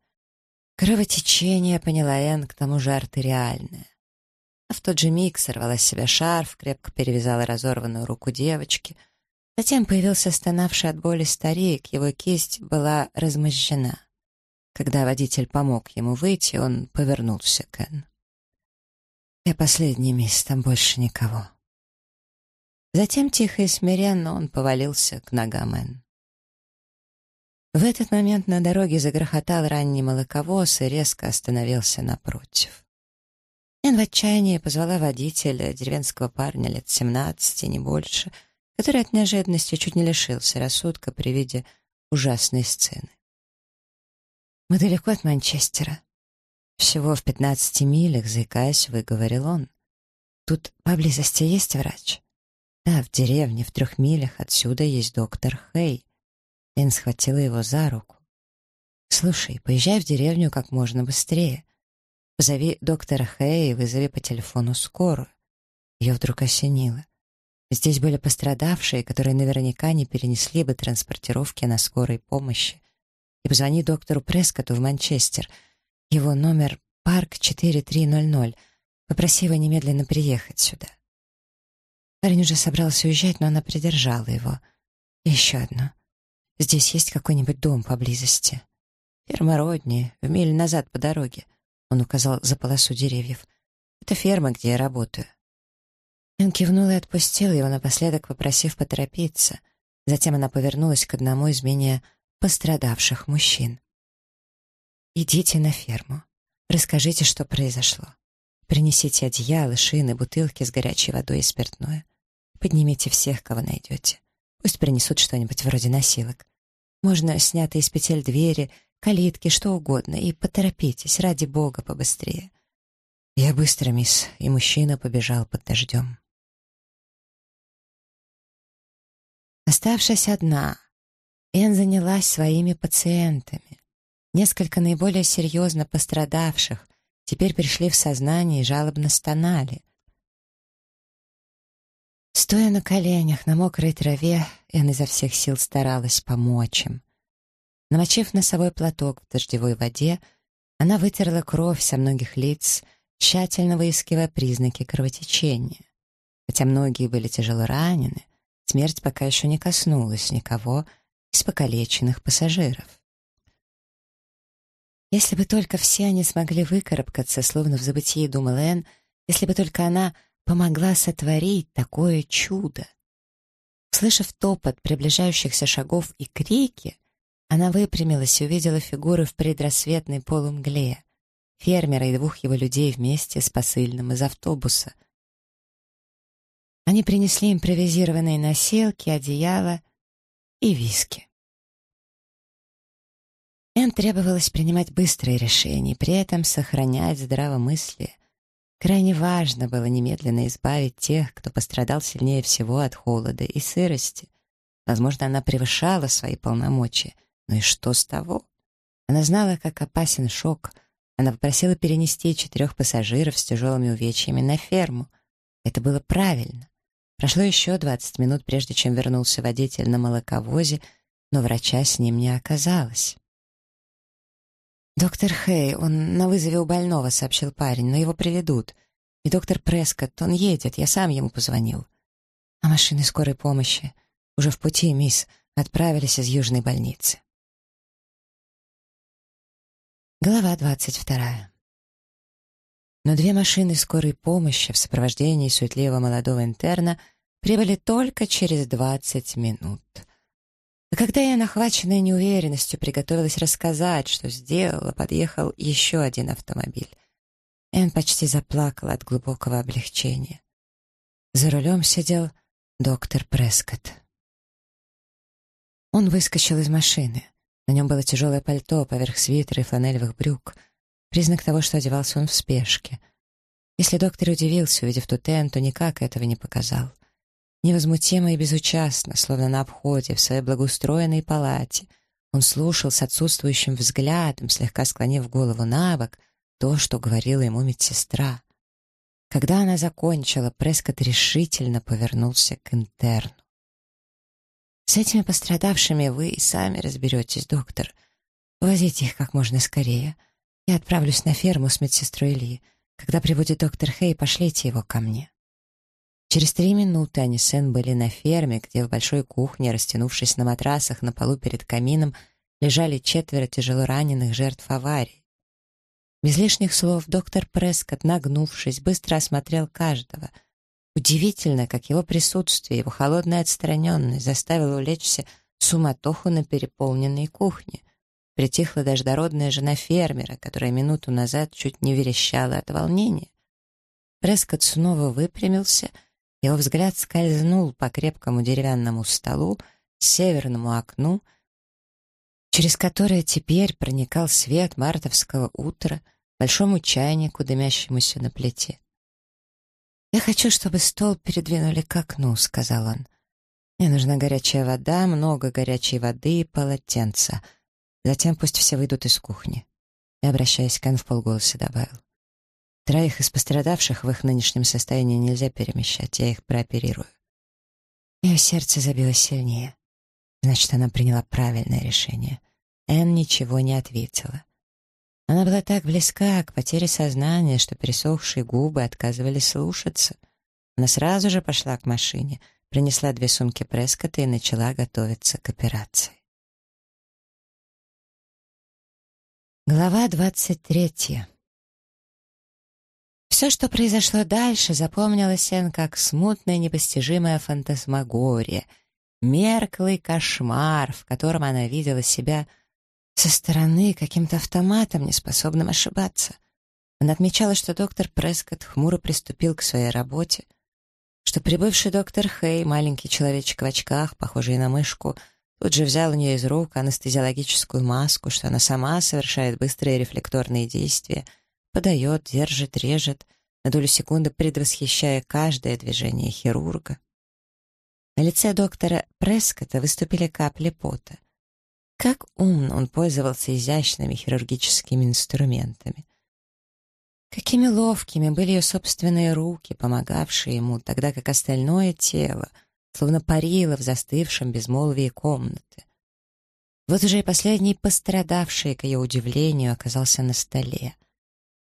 Кровотечение, поняла Энн, к тому же артериальное. А в тот же миг сорвала с себя шарф, крепко перевязала разорванную руку девочки. Затем появился стонавший от боли старик, его кисть была размозжена. Когда водитель помог ему выйти, он повернулся к Энн. «Я последний, мисс, там больше никого». Затем тихо и смиренно он повалился к ногам Энн. В этот момент на дороге загрохотал ранний молоковоз и резко остановился напротив. Эн в отчаянии позвала водителя, деревенского парня лет семнадцати, не больше, который от неожиданности чуть не лишился рассудка при виде ужасной сцены. «Мы далеко от Манчестера. Всего в пятнадцати милях, заикаясь, выговорил он. Тут поблизости есть врач?» «Да, в деревне, в трех милях отсюда есть доктор Хей». Эн схватила его за руку. «Слушай, поезжай в деревню как можно быстрее. Позови доктора Хэя и вызови по телефону скорую. Ее вдруг осенило. Здесь были пострадавшие, которые наверняка не перенесли бы транспортировки на скорой помощи. И позвони доктору Прескоту в Манчестер. Его номер Парк 4300. Попроси его немедленно приехать сюда. Парень уже собрался уезжать, но она придержала его. И еще одно. Здесь есть какой-нибудь дом поблизости? Ферма Родни, в миле назад по дороге. Он указал за полосу деревьев. «Это ферма, где я работаю». Он кивнул и отпустил его, напоследок попросив поторопиться. Затем она повернулась к одному из менее пострадавших мужчин. Идите на ферму. Расскажите, что произошло. Принесите одеяло, шины, бутылки с горячей водой и спиртное. Поднимите всех, кого найдете. Пусть принесут что-нибудь вроде носилок. Можно снятые из петель двери, калитки, что угодно, и поторопитесь, ради бога, побыстрее. Я быстро, мисс, и мужчина побежал под дождем. Оставшись одна, Эн занялась своими пациентами. Несколько наиболее серьезно пострадавших теперь пришли в сознание и жалобно стонали. Стоя на коленях на мокрой траве, Эн изо всех сил старалась помочь им. Намочив носовой платок в дождевой воде, она вытерла кровь со многих лиц, тщательно выискивая признаки кровотечения. Хотя многие были тяжело ранены, смерть пока еще не коснулась никого из покалеченных пассажиров. Если бы только все они смогли выкарабкаться, словно в забытии думал Энн, если бы только она помогла сотворить такое чудо. Слышав топот приближающихся шагов и крики, она выпрямилась и увидела фигуры в предрассветной полумгле, фермера и двух его людей вместе с посыльным из автобуса. Они принесли импровизированные носилки, одеяло и виски. Энн требовалось принимать быстрые решения при этом сохранять здравомыслие. Крайне важно было немедленно избавить тех, кто пострадал сильнее всего от холода и сырости. Возможно, она превышала свои полномочия, но и что с того? Она знала, как опасен шок. Она попросила перенести четырех пассажиров с тяжелыми увечьями на ферму. Это было правильно. Прошло еще 20 минут, прежде чем вернулся водитель на молоковозе, но врача с ним не оказалось. «Доктор Хей, он на вызове у больного», — сообщил парень, — «но его приведут. И доктор Прескотт, он едет, я сам ему позвонил». «А машины скорой помощи? Уже в пути, мисс, отправились из южной больницы». Глава двадцать вторая. Но две машины скорой помощи в сопровождении суетливого молодого интерна прибыли только через двадцать минут. А когда я, нахваченная неуверенностью, приготовилась рассказать, что сделала, подъехал еще один автомобиль. Энн почти заплакала от глубокого облегчения. За рулем сидел доктор Прескотт. Он выскочил из машины. На нем было тяжелое пальто поверх свитера и фланелевых брюк. Признак того, что одевался он в спешке. Если доктор удивился, увидев Тутен, то никак этого не показал. Невозмутимо и безучастно, словно на обходе, в своей благоустроенной палате, он слушал с отсутствующим взглядом, слегка склонив голову на бок, то, что говорила ему медсестра. Когда она закончила, Прескотт решительно повернулся к интерну. «С этими пострадавшими вы и сами разберетесь, доктор. Увозите их как можно скорее. Я отправлюсь на ферму с медсестрой Ли. Когда прибудет доктор Хей, пошлите его ко мне». Через три минуты они с Энн были на ферме, где в большой кухне, растянувшись на матрасах на полу перед камином, лежали четверо тяжело раненых жертв аварии. Без лишних слов доктор Прескотт, нагнувшись, быстро осмотрел каждого. Удивительно, как его присутствие, его холодная отстраненность заставило улечься суматоху на переполненной кухне. Притихла даже дородная жена фермера, которая минуту назад чуть не верещала от волнения. Прескотт снова выпрямился — его взгляд скользнул по крепкому деревянному столу, северному окну, через которое теперь проникал свет мартовского утра, большому чайнику, дымящемуся на плите. «Я хочу, чтобы стол передвинули к окну», — сказал он. «Мне нужна горячая вода, много горячей воды и полотенца. Затем пусть все выйдут из кухни». И, обращаясь к Эн, в полголоса добавил. Троих из пострадавших в их нынешнем состоянии нельзя перемещать, я их прооперирую. Ее сердце забилось сильнее. Значит, она приняла правильное решение. Энн ничего не ответила. Она была так близка к потере сознания, что пересохшие губы отказывались слушаться. Она сразу же пошла к машине, принесла две сумки Прескота и начала готовиться к операции. Глава двадцать третья. Все, что произошло дальше, запомнилось Эн как смутная непостижимая фантасмагория, мерклый кошмар, в котором она видела себя со стороны каким-то автоматом, не способным ошибаться. Она отмечала, что доктор Прескотт хмуро приступил к своей работе, что прибывший доктор Хей, маленький человечек в очках, похожий на мышку, тут же взял у нее из рук анестезиологическую маску, что она сама совершает быстрые рефлекторные действия, подает, держит, режет, на долю секунды предвосхищая каждое движение хирурга. На лице доктора Прескота выступили капли пота. Как умно он пользовался изящными хирургическими инструментами. Какими ловкими были ее собственные руки, помогавшие ему, тогда как остальное тело словно парило в застывшем безмолвии комнаты. Вот уже и последний пострадавший, к ее удивлению, оказался на столе.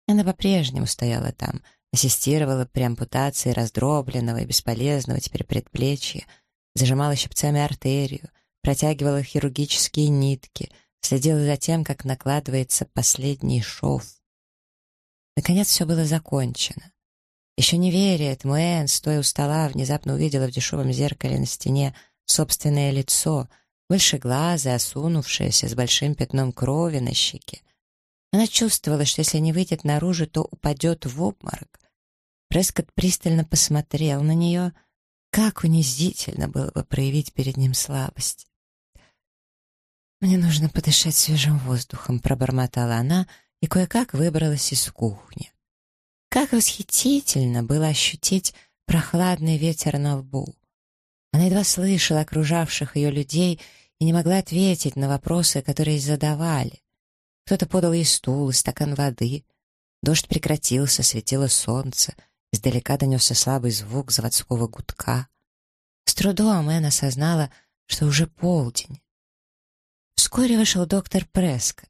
Она по-прежнему стояла там, ассистировала при ампутации раздробленного и бесполезного теперь предплечья, зажимала щипцами артерию, протягивала хирургические нитки, следила за тем, как накладывается последний шов. Наконец все было закончено. Еще не веря этому, Энн, стоя у стола, внезапно увидела в дешевом зеркале на стене собственное лицо, большеглазое, осунувшееся, с большим пятном крови на щеке. Она чувствовала, что если не выйдет наружу, то упадет в обморок. Прескотт пристально посмотрел на нее. Как унизительно было бы проявить перед ним слабость. «Мне нужно подышать свежим воздухом», — пробормотала она и кое-как выбралась из кухни. Как восхитительно было ощутить прохладный ветер на лбу. Она едва слышала окружавших ее людей и не могла ответить на вопросы, которые задавали. Кто-то подал ей стул и стакан воды. Дождь прекратился, светило солнце. Издалека донесся слабый звук заводского гудка. С трудом Энн осознала, что уже полдень. Вскоре вышел доктор Прескотт.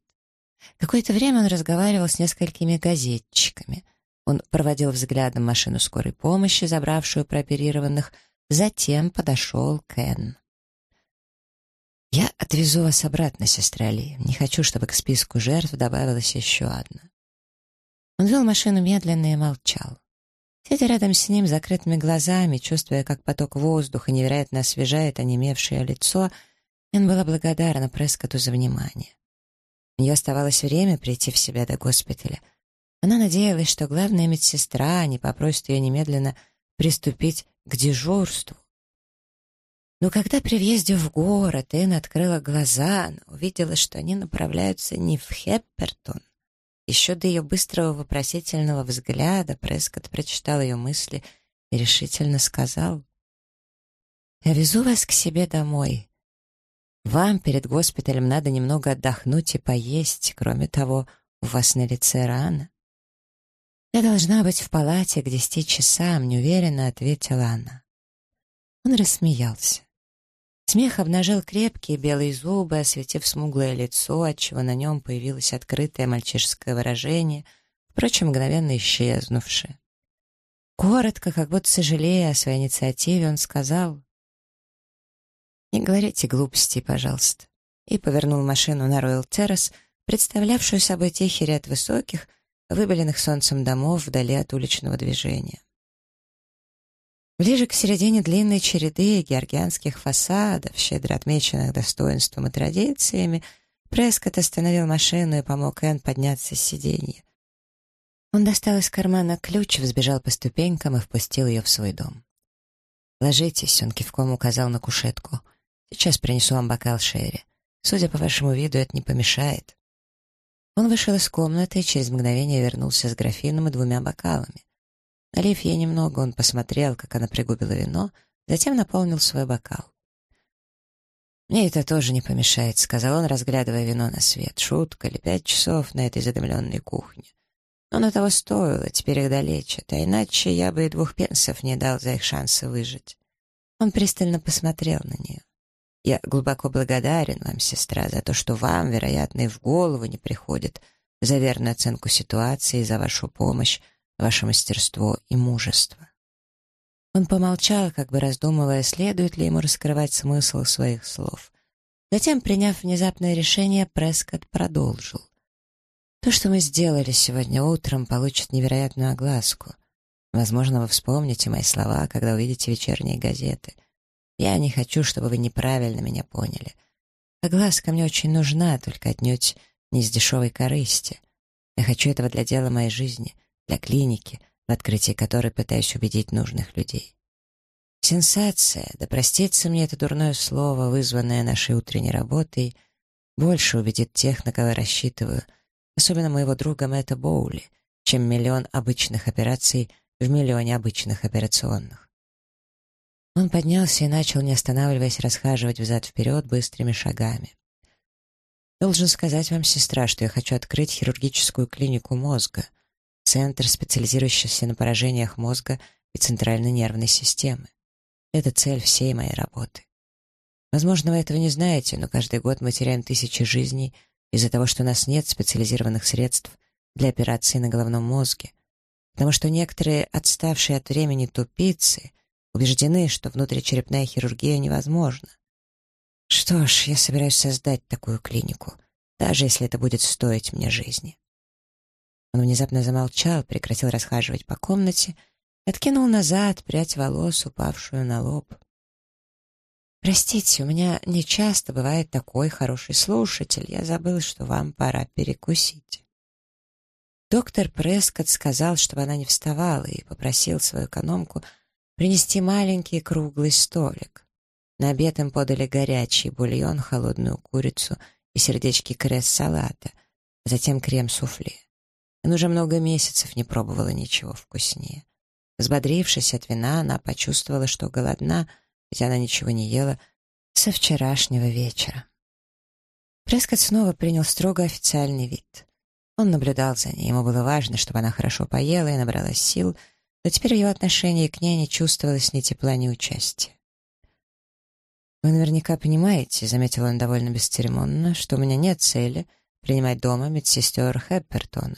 Какое-то время он разговаривал с несколькими газетчиками. Он проводил взглядом машину скорой помощи, забравшую прооперированных, затем подошел к Энн. «Я отвезу вас обратно, сестра Ли. Не хочу, чтобы к списку жертв добавилась еще одна». Он вел машину медленно и молчал. Сидя рядом с ним, закрытыми глазами, чувствуя, как поток воздуха невероятно освежает онемевшее лицо, Энн была благодарна Прескоту за внимание. У нее оставалось время прийти в себя до госпиталя. Она надеялась, что главная медсестра не попросит ее немедленно приступить к дежурству. Но когда при въезде в город Энн открыла глаза, она увидела, что они направляются не в Хеппертон. Еще до ее быстрого вопросительного взгляда Прескотт прочитал ее мысли и решительно сказал, «Я везу вас к себе домой. Вам перед госпиталем надо немного отдохнуть и поесть. Кроме того, у вас на лице рана. «Я должна быть в палате к десяти часам», — неуверенно ответила она. Он рассмеялся. Смех обнажил крепкие белые зубы, осветив смуглое лицо, отчего на нем появилось открытое мальчишеское выражение, впрочем, мгновенно исчезнувшее. Коротко, как будто сожалея о своей инициативе, он сказал, «Не говорите глупостей, пожалуйста». И повернул машину на Роyal Террас, представлявшую собой тихий ряд высоких, выбеленных солнцем домов вдали от уличного движения. Ближе к середине длинной череды георгианских фасадов, щедро отмеченных достоинством и традициями, Прескотт остановил машину и помог Энн подняться с сиденья. Он достал из кармана ключ, взбежал по ступенькам и впустил ее в свой дом. «Ложитесь», — он кивком указал на кушетку — Сейчас принесу вам бокал Шерри. Судя по вашему виду, это не помешает». Он вышел из комнаты и через мгновение вернулся с графином и двумя бокалами. Налив ей немного, он посмотрел, как она пригубила вино, затем наполнил свой бокал. «Мне это тоже не помешает», — сказал он, разглядывая вино на свет. «Шутка ли, пять часов на этой задымленной кухне. Но на того стоило, теперь их долечат, а иначе я бы и двух пенсов не дал за их шансы выжить». Он пристально посмотрел на нее. Я глубоко благодарен вам, сестра, за то, что вам, вероятно, и в голову не приходит за верную оценку ситуации, за вашу помощь, ваше мастерство и мужество. Он помолчал, как бы раздумывая, следует ли ему раскрывать смысл своих слов. Затем, приняв внезапное решение, Прескотт продолжил. «То, что мы сделали сегодня утром, получит невероятную огласку. Возможно, вы вспомните мои слова, когда увидите вечерние газеты. Я не хочу, чтобы вы неправильно меня поняли. Огласка мне очень нужна, только отнюдь не из дешевой корысти. Я хочу этого для дела моей жизни, для клиники, в открытии которой пытаюсь убедить нужных людей. Сенсация, да простится мне это дурное слово, вызванное нашей утренней работой, больше убедит тех, на кого рассчитываю, особенно моего друга Мэтта Боули, чем миллион обычных операций в миллионе обычных операционных. Он поднялся и начал, не останавливаясь, расхаживать взад-вперед быстрыми шагами. «Должен сказать вам, сестра, что я хочу открыть хирургическую клинику мозга, центр, специализирующийся на поражениях мозга и центральной нервной системы. Это цель всей моей работы. Возможно, вы этого не знаете, но каждый год мы теряем тысячи жизней из-за того, что у нас нет специализированных средств для операции на головном мозге, потому что некоторые отставшие от времени тупицы убеждены, что внутричерепная хирургия невозможна. Что ж, я собираюсь создать такую клинику, даже если это будет стоить мне жизни. Он внезапно замолчал, прекратил расхаживать по комнате откинул назад прядь волос, упавшую на лоб. «Простите, у меня не часто бывает такой хороший слушатель. Я забыл, что вам пора перекусить». Доктор Прескотт сказал, чтобы она не вставала, и попросил свою экономку принести маленький круглый столик. На обед им подали горячий бульон, холодную курицу и сердечки кресс-салата, затем крем-суфле. Он уже много месяцев не пробовала ничего вкуснее. Взбодрившись от вина, она почувствовала, что голодна, хотя она ничего не ела со вчерашнего вечера. Прескотт снова принял строго официальный вид. Он наблюдал за ней, ему было важно, чтобы она хорошо поела и набралась сил, но теперь в его отношении к ней не чувствовалось ни тепла, ни участия. «Вы наверняка понимаете», — заметил он довольно бесцеремонно, «что у меня нет цели принимать дома медсестер Хэппертона.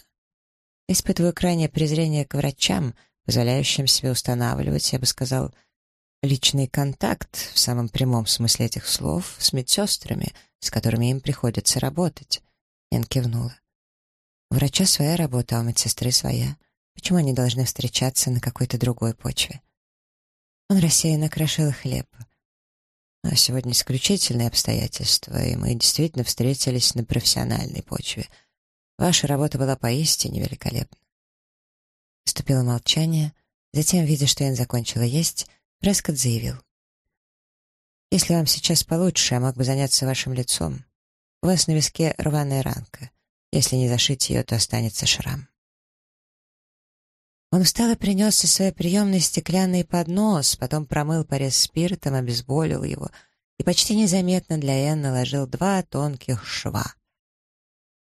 Испытываю крайнее презрение к врачам, позволяющим себе устанавливать, я бы сказал, личный контакт в самом прямом смысле этих слов с медсестрами, с которыми им приходится работать. Эн кивнула. У врача своя работа, а у медсестры своя. Почему они должны встречаться на какой-то другой почве? Он рассеянно крошил хлеб. А сегодня исключительные обстоятельства, и мы действительно встретились на профессиональной почве. Ваша работа была поистине великолепна. Вступило молчание. Затем, видя, что Энн закончила есть, Прескотт заявил. «Если вам сейчас получше, я мог бы заняться вашим лицом. У вас на виске рваная ранка. Если не зашить ее, то останется шрам». Он встал и принес со своей приемной стеклянный поднос, потом промыл порез спиртом, обезболил его и почти незаметно для Энн наложил два тонких шва.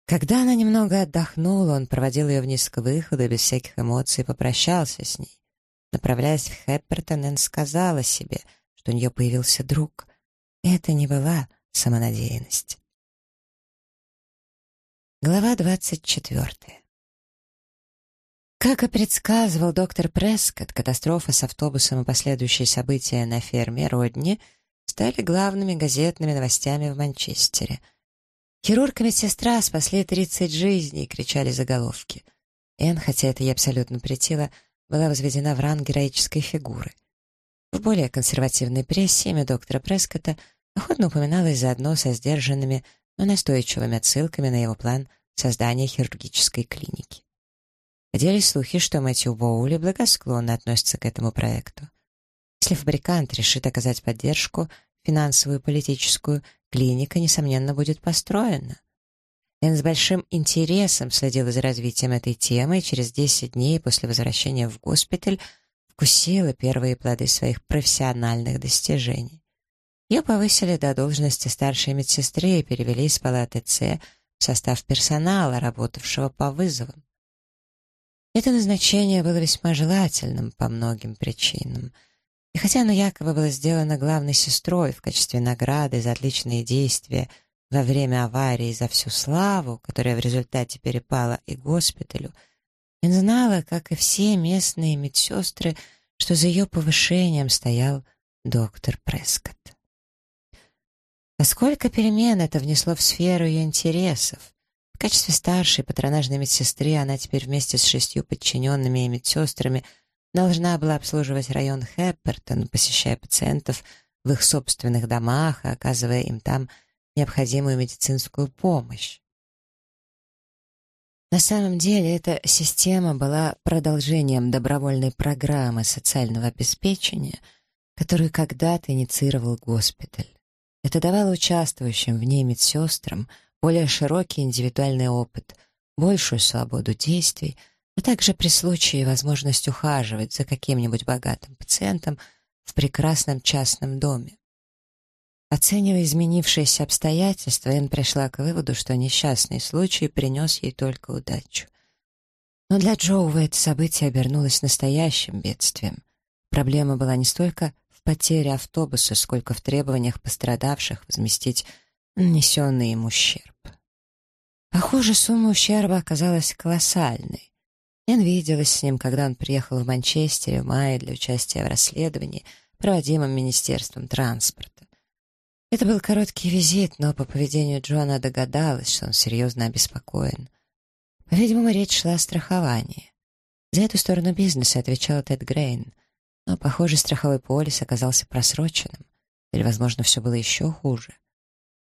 Когда она немного отдохнула, он проводил ее вниз к выходу без всяких эмоций попрощался с ней. Направляясь в Хэппертон, Энн сказала себе, что у нее появился друг. Это не была самонадеянность. Глава двадцать четвертая. Как и предсказывал доктор Прескотт, катастрофа с автобусом и последующие события на ферме Родни стали главными газетными новостями в Манчестере. «Хирург и медсестра спасли 30 жизней!» — кричали заголовки. Энн, хотя это ей абсолютно претило, была возведена в ранг героической фигуры. В более консервативной прессе имя доктора Прескотта охотно упоминалось заодно со сдержанными, но настойчивыми отсылками на его план создания хирургической клиники. Ходили слухи, что Мэтью Боули благосклонно относится к этому проекту. Если фабрикант решит оказать поддержку, финансовую политическую, клиника, несомненно, будет построена. Энн с большим интересом следила за развитием этой темы и через 10 дней после возвращения в госпиталь вкусила первые плоды своих профессиональных достижений. Ее повысили до должности старшей медсестры и перевели из палаты С в состав персонала, работавшего по вызовам. Это назначение было весьма желательным по многим причинам. И хотя оно якобы было сделано главной сестрой в качестве награды за отличные действия — во время аварии за всю славу, которая в результате перепала и госпиталю, Эн знала, как и все местные медсестры, что за ее повышением стоял доктор Прескотт. А сколько перемен это внесло в сферу ее интересов? В качестве старшей патронажной медсестры она теперь вместе с шестью подчиненными и медсестрами должна была обслуживать район Хэппертон, посещая пациентов в их собственных домах и оказывая им там необходимую медицинскую помощь. На самом деле эта система была продолжением добровольной программы социального обеспечения, которую когда-то инициировал госпиталь. Это давало участвующим в ней медсестрам более широкий индивидуальный опыт, большую свободу действий, а также при случае возможность ухаживать за каким-нибудь богатым пациентом в прекрасном частном доме. Оценивая изменившиеся обстоятельства, Энн пришла к выводу, что несчастный случай принес ей только удачу. Но для Джоува это событие обернулось настоящим бедствием. Проблема была не столько в потере автобуса, сколько в требованиях пострадавших возместить нанесенный им ущерб. Похоже, сумма ущерба оказалась колоссальной. Энн виделась с ним, когда он приехал в Манчестере в мае для участия в расследовании, проводимом Министерством транспорта. Это был короткий визит, но по поведению Джона догадалась, что он серьезно обеспокоен. По-видимому, речь шла о страховании. За эту сторону бизнеса отвечал Тед Грейн, но, похоже, страховой полис оказался просроченным, или, возможно, все было еще хуже.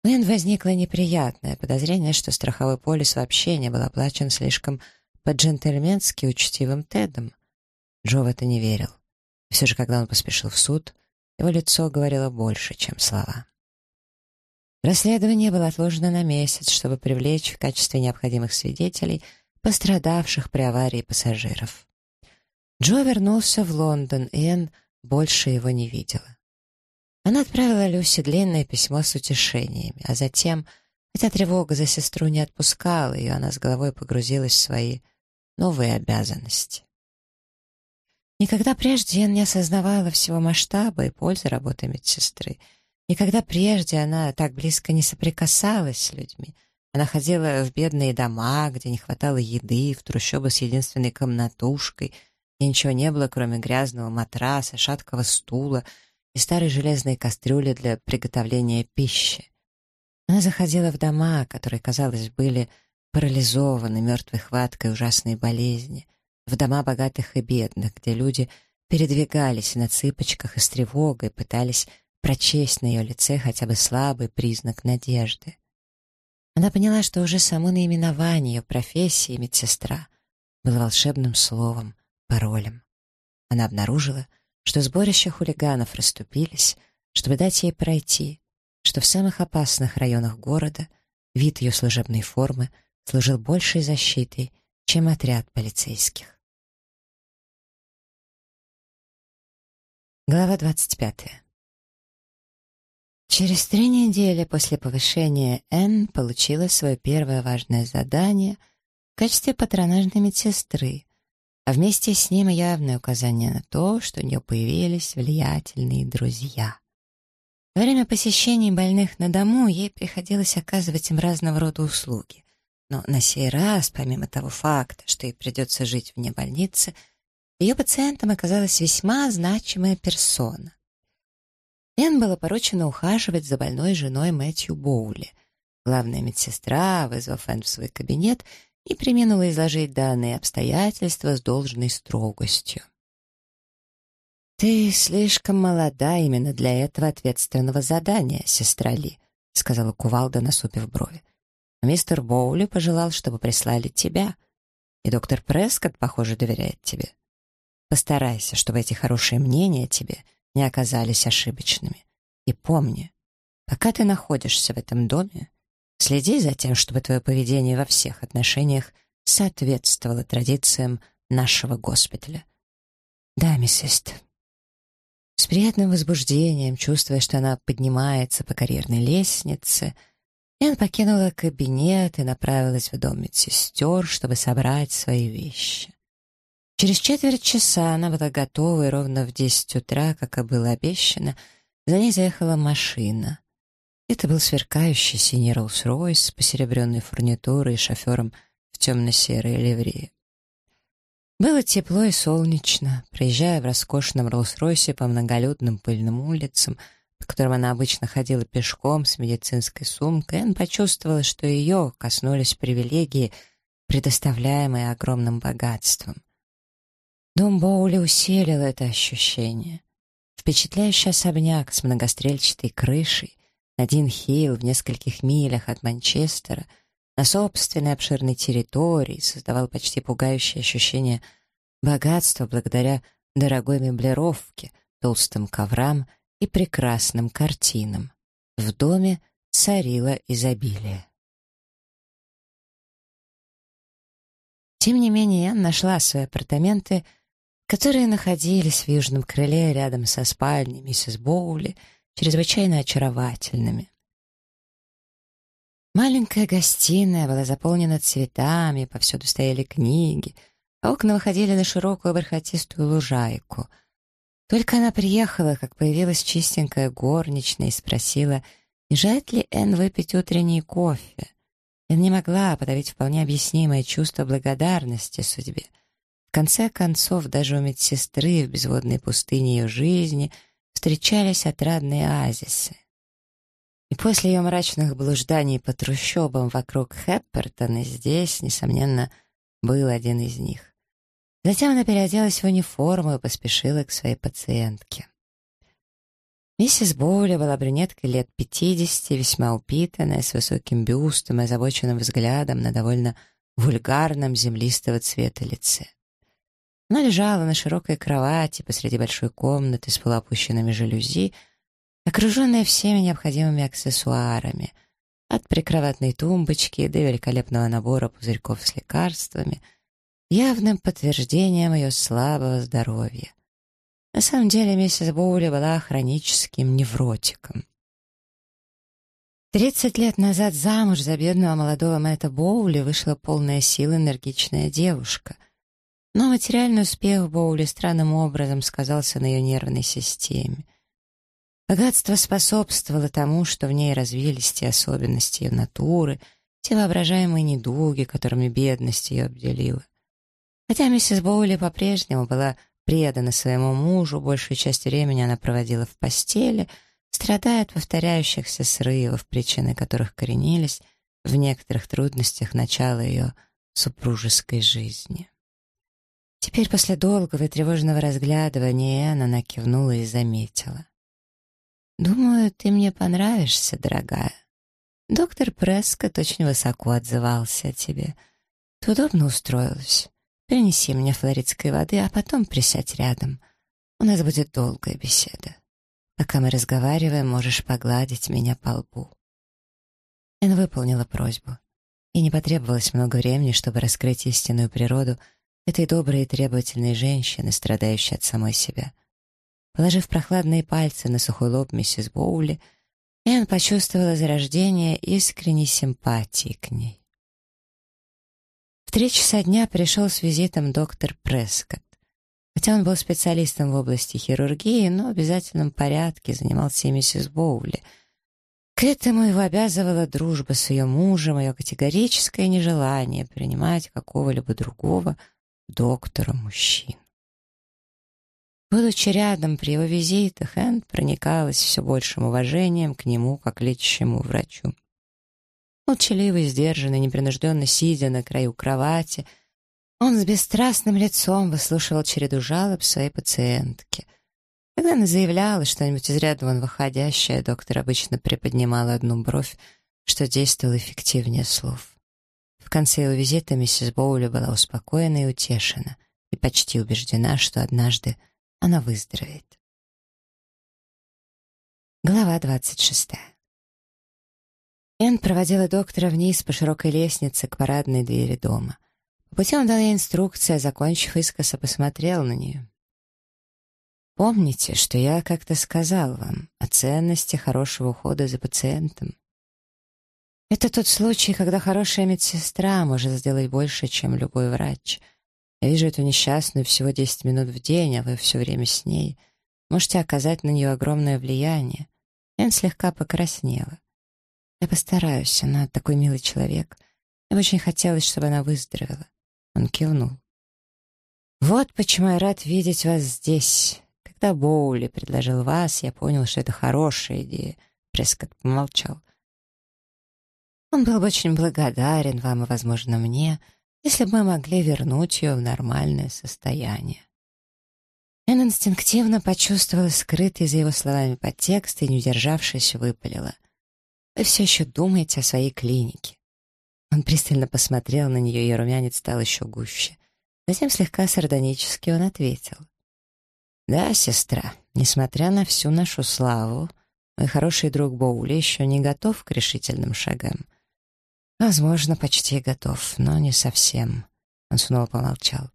У Энн возникло неприятное подозрение, что страховой полис вообще не был оплачен слишком по-джентльменски учтивым Тедом. Джо в это не верил. Все же, когда он поспешил в суд, его лицо говорило больше, чем слова. Расследование было отложено на месяц, чтобы привлечь в качестве необходимых свидетелей пострадавших при аварии пассажиров. Джо вернулся в Лондон, и Энн больше его не видела. Она отправила Люси длинное письмо с утешениями, а затем, хотя тревога за сестру не отпускала ее, она с головой погрузилась в свои новые обязанности. Никогда прежде Энн не осознавала всего масштаба и пользы работы медсестры — Никогда прежде она так близко не соприкасалась с людьми. Она ходила в бедные дома, где не хватало еды, в трущобы с единственной комнатушкой, где ничего не было, кроме грязного матраса, шаткого стула и старой железной кастрюли для приготовления пищи. Она заходила в дома, которые, казалось, были парализованы мертвой хваткой ужасной болезни, в дома богатых и бедных, где люди передвигались на цыпочках и с тревогой пытались прочесть на ее лице хотя бы слабый признак надежды. Она поняла, что уже само наименование ее профессии медсестра было волшебным словом, паролем. Она обнаружила, что сборища хулиганов расступились, чтобы дать ей пройти, что в самых опасных районах города вид ее служебной формы служил большей защитой, чем отряд полицейских. Глава двадцать пятая. Через три недели после повышения Энн получила свое первое важное задание в качестве патронажной медсестры, а вместе с ним явное указание на то, что у нее появились влиятельные друзья. Во время посещений больных на дому ей приходилось оказывать им разного рода услуги. Но на сей раз, помимо того факта, что ей придется жить вне больницы, ее пациентом оказалась весьма значимая персона. Энн было поручено ухаживать за больной женой Мэтью Боули. Главная медсестра, вызвав Энн в свой кабинет, и применула изложить данные обстоятельства с должной строгостью. «Ты слишком молода именно для этого ответственного задания, сестра Ли», сказала кувалда, насупив брови. «Мистер Боули пожелал, чтобы прислали тебя, и доктор Прескотт, похоже, доверяет тебе. Постарайся, чтобы эти хорошие мнения тебе — не оказались ошибочными. И помни, пока ты находишься в этом доме, следи за тем, чтобы твое поведение во всех отношениях соответствовало традициям нашего госпиталя. Да, мисс Ист. С приятным возбуждением, чувствуя, что она поднимается по карьерной лестнице, Энн покинула кабинет и направилась в дом медсестер, чтобы собрать свои вещи. Через четверть часа она была готова, и ровно в десять утра, как и было обещано, за ней заехала машина. Это был сверкающий синий Роллс-Ройс с посеребренной фурнитурой и шофером в темно-серой ливрее. Было тепло и солнечно. Проезжая в роскошном Роллс-Ройсе по многолюдным пыльным улицам, по которым она обычно ходила пешком с медицинской сумкой, Энн почувствовала, что ее коснулись привилегии, предоставляемые огромным богатством. Дом Боули усилил это ощущение. Впечатляющий особняк с многострельчатой крышей, на Дин-Хилл в нескольких милях от Манчестера, на собственной обширной территории, создавал почти пугающее ощущение богатства благодаря дорогой меблировке, толстым коврам и прекрасным картинам. В доме царило изобилие. Тем не менее, я нашла свои апартаменты, которые находились в южном крыле рядом со спальней миссис Боули, чрезвычайно очаровательными. Маленькая гостиная была заполнена цветами, повсюду стояли книги, а окна выходили на широкую бархатистую лужайку. Только она приехала, как появилась чистенькая горничная и спросила, не желает ли Энн выпить утренний кофе. Энн не могла подавить вполне объяснимое чувство благодарности судьбе. В конце концов, даже у медсестры в безводной пустыне ее жизни встречались отрадные оазисы. И после ее мрачных блужданий по трущобам вокруг Хэппертона здесь, несомненно, был один из них. Затем она переоделась в униформу и поспешила к своей пациентке. Миссис Боули была брюнеткой лет пятидесяти, весьма упитанная, с высоким бюстом и озабоченным взглядом на довольно вульгарном землистого цвета лице. Она лежала на широкой кровати посреди большой комнаты с полуопущенными жалюзи, окруженная всеми необходимыми аксессуарами, от прикроватной тумбочки до великолепного набора пузырьков с лекарствами, явным подтверждением ее слабого здоровья. На самом деле миссис Боули была хроническим невротиком. Тридцать лет назад замуж за бедного молодого Мэтта Боули вышла полная сил энергичная девушка. Но материальный успех Боули странным образом сказался на ее нервной системе. Богатство способствовало тому, что в ней развились те особенности ее натуры, те воображаемые недуги, которыми бедность ее обделила. Хотя миссис Боули по-прежнему была предана своему мужу, большую часть времени она проводила в постели, страдая от повторяющихся срывов, причины которых коренились в некоторых трудностях начала ее супружеской жизни. Теперь после долгого и тревожного разглядывания она кивнула и заметила. «Думаю, ты мне понравишься, дорогая. Доктор Прескотт очень высоко отзывался о тебе. Ты удобно устроилась. Принеси мне флоридской воды, а потом присядь рядом. У нас будет долгая беседа. Пока мы разговариваем, можешь погладить меня по лбу». Эн выполнила просьбу. И не потребовалось много времени, чтобы раскрыть истинную природу этой доброй и требовательной женщины, страдающей от самой себя — Положив прохладные пальцы на сухой лоб миссис Боули, Энн почувствовала зарождение искренней симпатии к ней. В три часа дня пришел с визитом доктор Прескотт. Хотя он был специалистом в области хирургии, но в обязательном порядке занимался и миссис Боули. К этому его обязывала дружба с ее мужем, ее категорическое нежелание принимать какого-либо другого доктора-мужчин. Будучи рядом при его визитах, Энн проникалась все большим уважением к нему, как лечащему врачу. Молчаливый, сдержанный, непринужденно сидя на краю кровати, он с бесстрастным лицом выслушивал череду жалоб своей пациентки. Когда она заявляла что-нибудь из ряда вон выходящее, доктор обычно приподнимал одну бровь, что действовало эффективнее слов. В конце его визита миссис Боули была успокоена и утешена, и почти убеждена, что однажды она выздоровеет. Глава 26. Энн проводила доктора вниз по широкой лестнице к парадной двери дома. По пути он дал ей инструкции, а, закончив искоса, посмотрел на нее. «Помните, что я как-то сказал вам о ценности хорошего ухода за пациентом? Это тот случай, когда хорошая медсестра может сделать больше, чем любой врач — я вижу эту несчастную всего 10 минут в день, а вы все время с ней. Можете оказать на нее огромное влияние. Энн слегка покраснела. Я постараюсь, она такой милый человек. Мне очень хотелось, чтобы она выздоровела. Он кивнул. «Вот почему я рад видеть вас здесь. Когда Боули предложил вас, я понял, что это хорошая идея». Прескотт помолчал. «Он был бы очень благодарен вам и, возможно, мне, — если бы мы могли вернуть ее в нормальное состояние. Эн инстинктивно почувствовала скрытый за его словами подтекст и, не удержавшись, выпалила. Вы все еще думаете о своей клинике». Он пристально посмотрел на нее, и румянец стал еще гуще. Затем слегка сардонически он ответил. «Да, сестра, несмотря на всю нашу славу, мой хороший друг Боули еще не готов к решительным шагам. Возможно, почти готов, но не совсем». Он снова помолчал.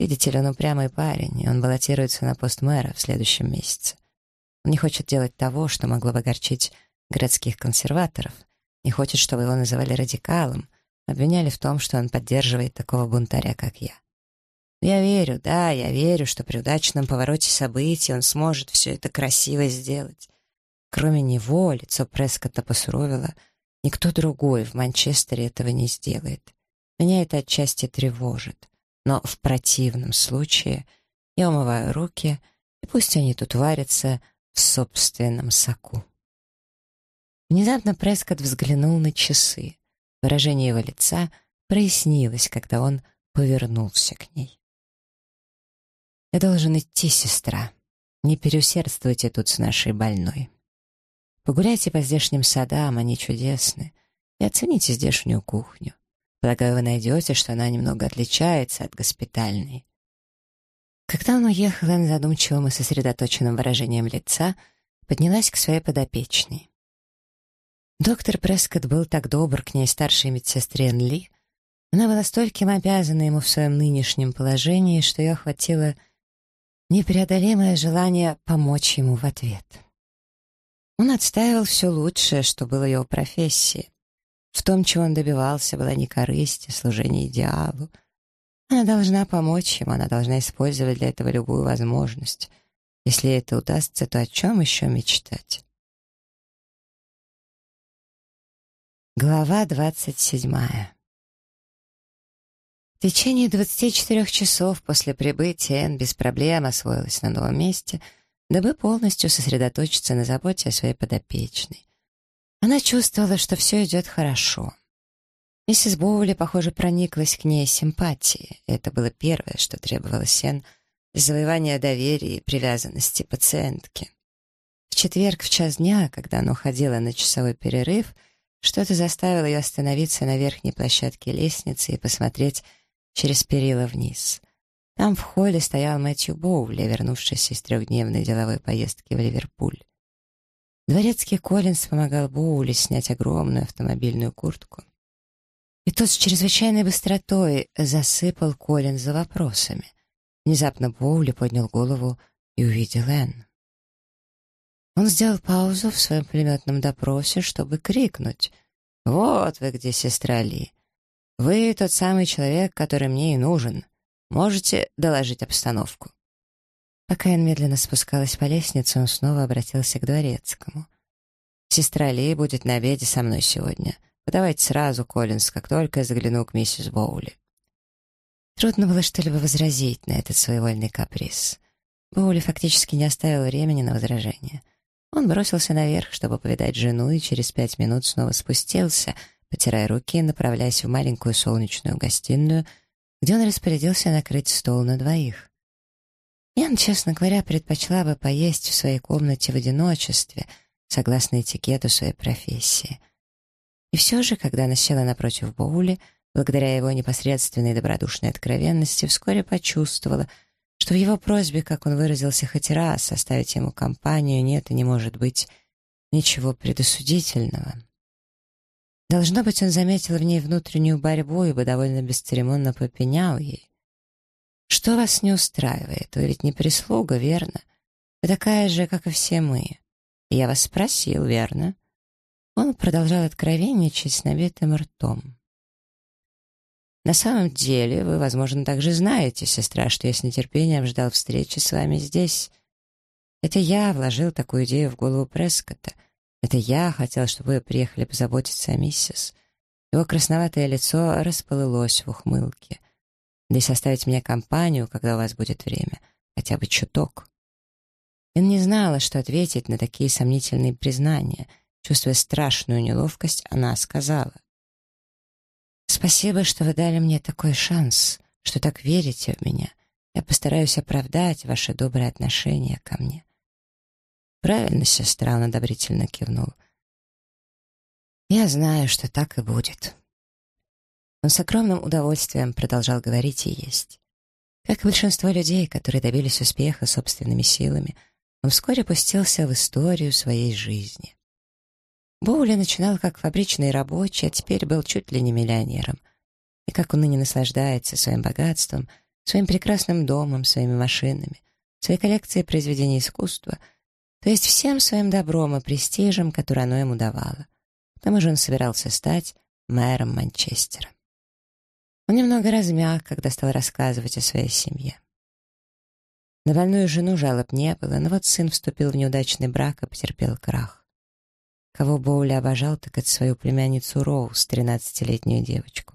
«Видите ли, он упрямый парень, и он баллотируется на пост мэра в следующем месяце. Он не хочет делать того, что могло бы огорчить городских консерваторов, не хочет, чтобы его называли радикалом, обвиняли в том, что он поддерживает такого бунтаря, как я. Я верю, да, я верю, что при удачном повороте событий он сможет все это красиво сделать. Кроме него, лицо Прескотта посуровило, никто другой в Манчестере этого не сделает. Меня это отчасти тревожит, но в противном случае я умываю руки, и пусть они тут варятся в собственном соку. Внезапно Прескотт взглянул на часы. Выражение его лица прояснилось, когда он повернулся к ней. «Я должен идти, сестра. Не переусердствуйте тут с нашей больной. Погуляйте по здешним садам, они чудесны, и оцените здешнюю кухню. Полагаю, вы найдете, что она немного отличается от госпитальной». Когда он уехал, Энн задумчивым и сосредоточенным выражением лица поднялась к своей подопечной. Доктор Прескотт был так добр к ней старшей медсестре Энли. Она была стольким обязана ему в своем нынешнем положении, что ее охватило непреодолимое желание помочь ему в ответ. Он отстаивал все лучшее, что было его профессией. В том, чего он добивался, была не корысть, а служение идеалу. Она должна помочь ему, она должна использовать для этого любую возможность. Если это удастся, то о чем еще мечтать? Глава двадцать седьмая. В течение 24 часов после прибытия Энн без проблем освоилась на новом месте, дабы полностью сосредоточиться на заботе о своей подопечной. Она чувствовала, что все идет хорошо. Миссис Боули, похоже, прониклась к ней симпатией. Это было первое, что требовалось Энн для завоевания доверия и привязанности пациентки. В четверг в час дня, когда она уходила на часовой перерыв — что-то заставило ее остановиться на верхней площадке лестницы и посмотреть через перила вниз. Там в холле стоял Мэтью Боули, вернувшийся из трехдневной деловой поездки в Ливерпуль. Дворецкий Коллинз помогал Боули снять огромную автомобильную куртку. И тот с чрезвычайной быстротой засыпал Коллинза вопросами. Внезапно Боули поднял голову и увидел Энн. Он сделал паузу в своем пулеметном допросе, чтобы крикнуть. «Вот вы где, сестра Ли! Вы тот самый человек, который мне и нужен. Можете доложить обстановку?» Пока я медленно спускалась по лестнице, он снова обратился к дворецкому. «Сестра Ли будет на обеде со мной сегодня. Подавайте сразу, Коллинз, как только я загляну к миссис Боули». Трудно было что-либо возразить на этот своевольный каприз. Боули фактически не оставил времени на возражение — он бросился наверх, чтобы повидать жену, и через пять минут снова спустился, потирая руки направляясь в маленькую солнечную гостиную, где он распорядился накрыть стол на двоих. Ян, честно говоря, предпочла бы поесть в своей комнате в одиночестве, согласно этикету своей профессии. И все же, когда она села напротив Боули, благодаря его непосредственной добродушной откровенности, вскоре почувствовала — что в его просьбе, как он выразился хоть раз, составить ему компанию, нет и не может быть ничего предосудительного. Должно быть, он заметил в ней внутреннюю борьбу, ибо довольно бесцеремонно попенял ей. «Что вас не устраивает? Вы ведь не прислуга, верно? Вы такая же, как и все мы. Я вас спросил, верно?» Он продолжал откровенничать с набитым ртом. На самом деле, вы, возможно, также знаете, сестра, что я с нетерпением ждал встречи с вами здесь. Это я вложил такую идею в голову Прескотта. Это я хотел, чтобы вы приехали позаботиться о миссис. Его красноватое лицо расплылось в ухмылке. Да и составить мне компанию, когда у вас будет время. Хотя бы чуток. Он не знала, что ответить на такие сомнительные признания. Чувствуя страшную неловкость, она сказала. Спасибо, что вы дали мне такой шанс, что так верите в меня. Я постараюсь оправдать ваше доброе отношение ко мне. Правильно, сестра, он одобрительно кивнул. Я знаю, что так и будет. Он с огромным удовольствием продолжал говорить и есть. Как и большинство людей, которые добились успеха собственными силами, он вскоре пустился в историю своей жизни. Боули начинал как фабричный рабочий, а теперь был чуть ли не миллионером. И как он ныне наслаждается своим богатством, своим прекрасным домом, своими машинами, своей коллекцией произведений искусства, то есть всем своим добром и престижем, который оно ему давало. К тому же он собирался стать мэром Манчестера. Он немного размяк, когда стал рассказывать о своей семье. На больную жену жалоб не было, но вот сын вступил в неудачный брак и потерпел крах. Кого Боули обожал, так это свою племянницу Роуз, тринадцатилетнюю девочку.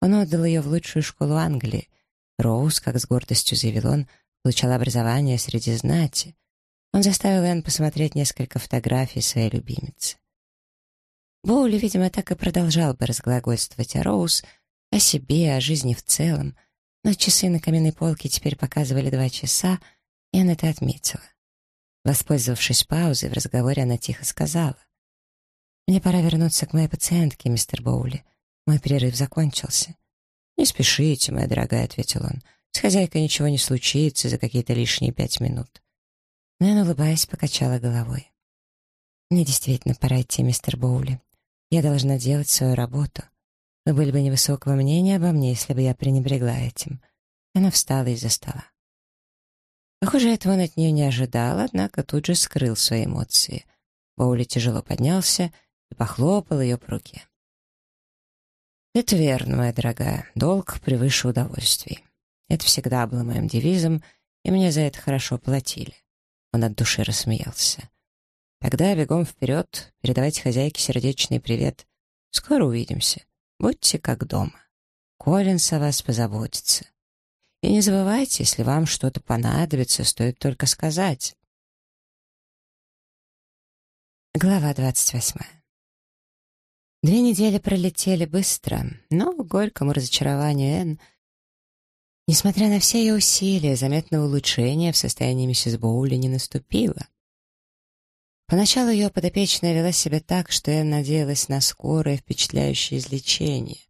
Он отдал ее в лучшую школу Англии. Роуз, как с гордостью заявил он, получала образование среди знати. Он заставил Энн посмотреть несколько фотографий своей любимицы. Боули, видимо, так и продолжал бы разглагольствовать о Роуз, о себе, о жизни в целом, но часы на каменной полке теперь показывали два часа, и она это отметила. Воспользовавшись паузой в разговоре, она тихо сказала. «Мне пора вернуться к моей пациентке, мистер Боули. Мой перерыв закончился». «Не спешите, моя дорогая», — ответил он. «С хозяйкой ничего не случится за какие-то лишние пять минут». Я, улыбаясь, покачала головой. «Мне действительно пора идти, мистер Боули. Я должна делать свою работу. Вы были бы невысокого мнения обо мне, если бы я пренебрегла этим». Она встала из-за стола. Похоже, этого он от нее не ожидал, однако тут же скрыл свои эмоции. Боули тяжело поднялся и похлопал ее по руке. «Это верно, моя дорогая. Долг превыше удовольствий. Это всегда было моим девизом, и мне за это хорошо платили». Он от души рассмеялся. Тогда бегом вперед, передавайте хозяйке сердечный привет. Скоро увидимся. Будьте как дома. Коллинс о вас позаботится. И не забывайте, если вам что-то понадобится, стоит только сказать. Глава двадцать восьмая. Две недели пролетели быстро, но к горькому разочарованию Энн, несмотря на все ее усилия, заметного улучшения в состоянии миссис Боули не наступило. Поначалу ее подопечная вела себя так, что я надеялась на скорое впечатляющее излечение.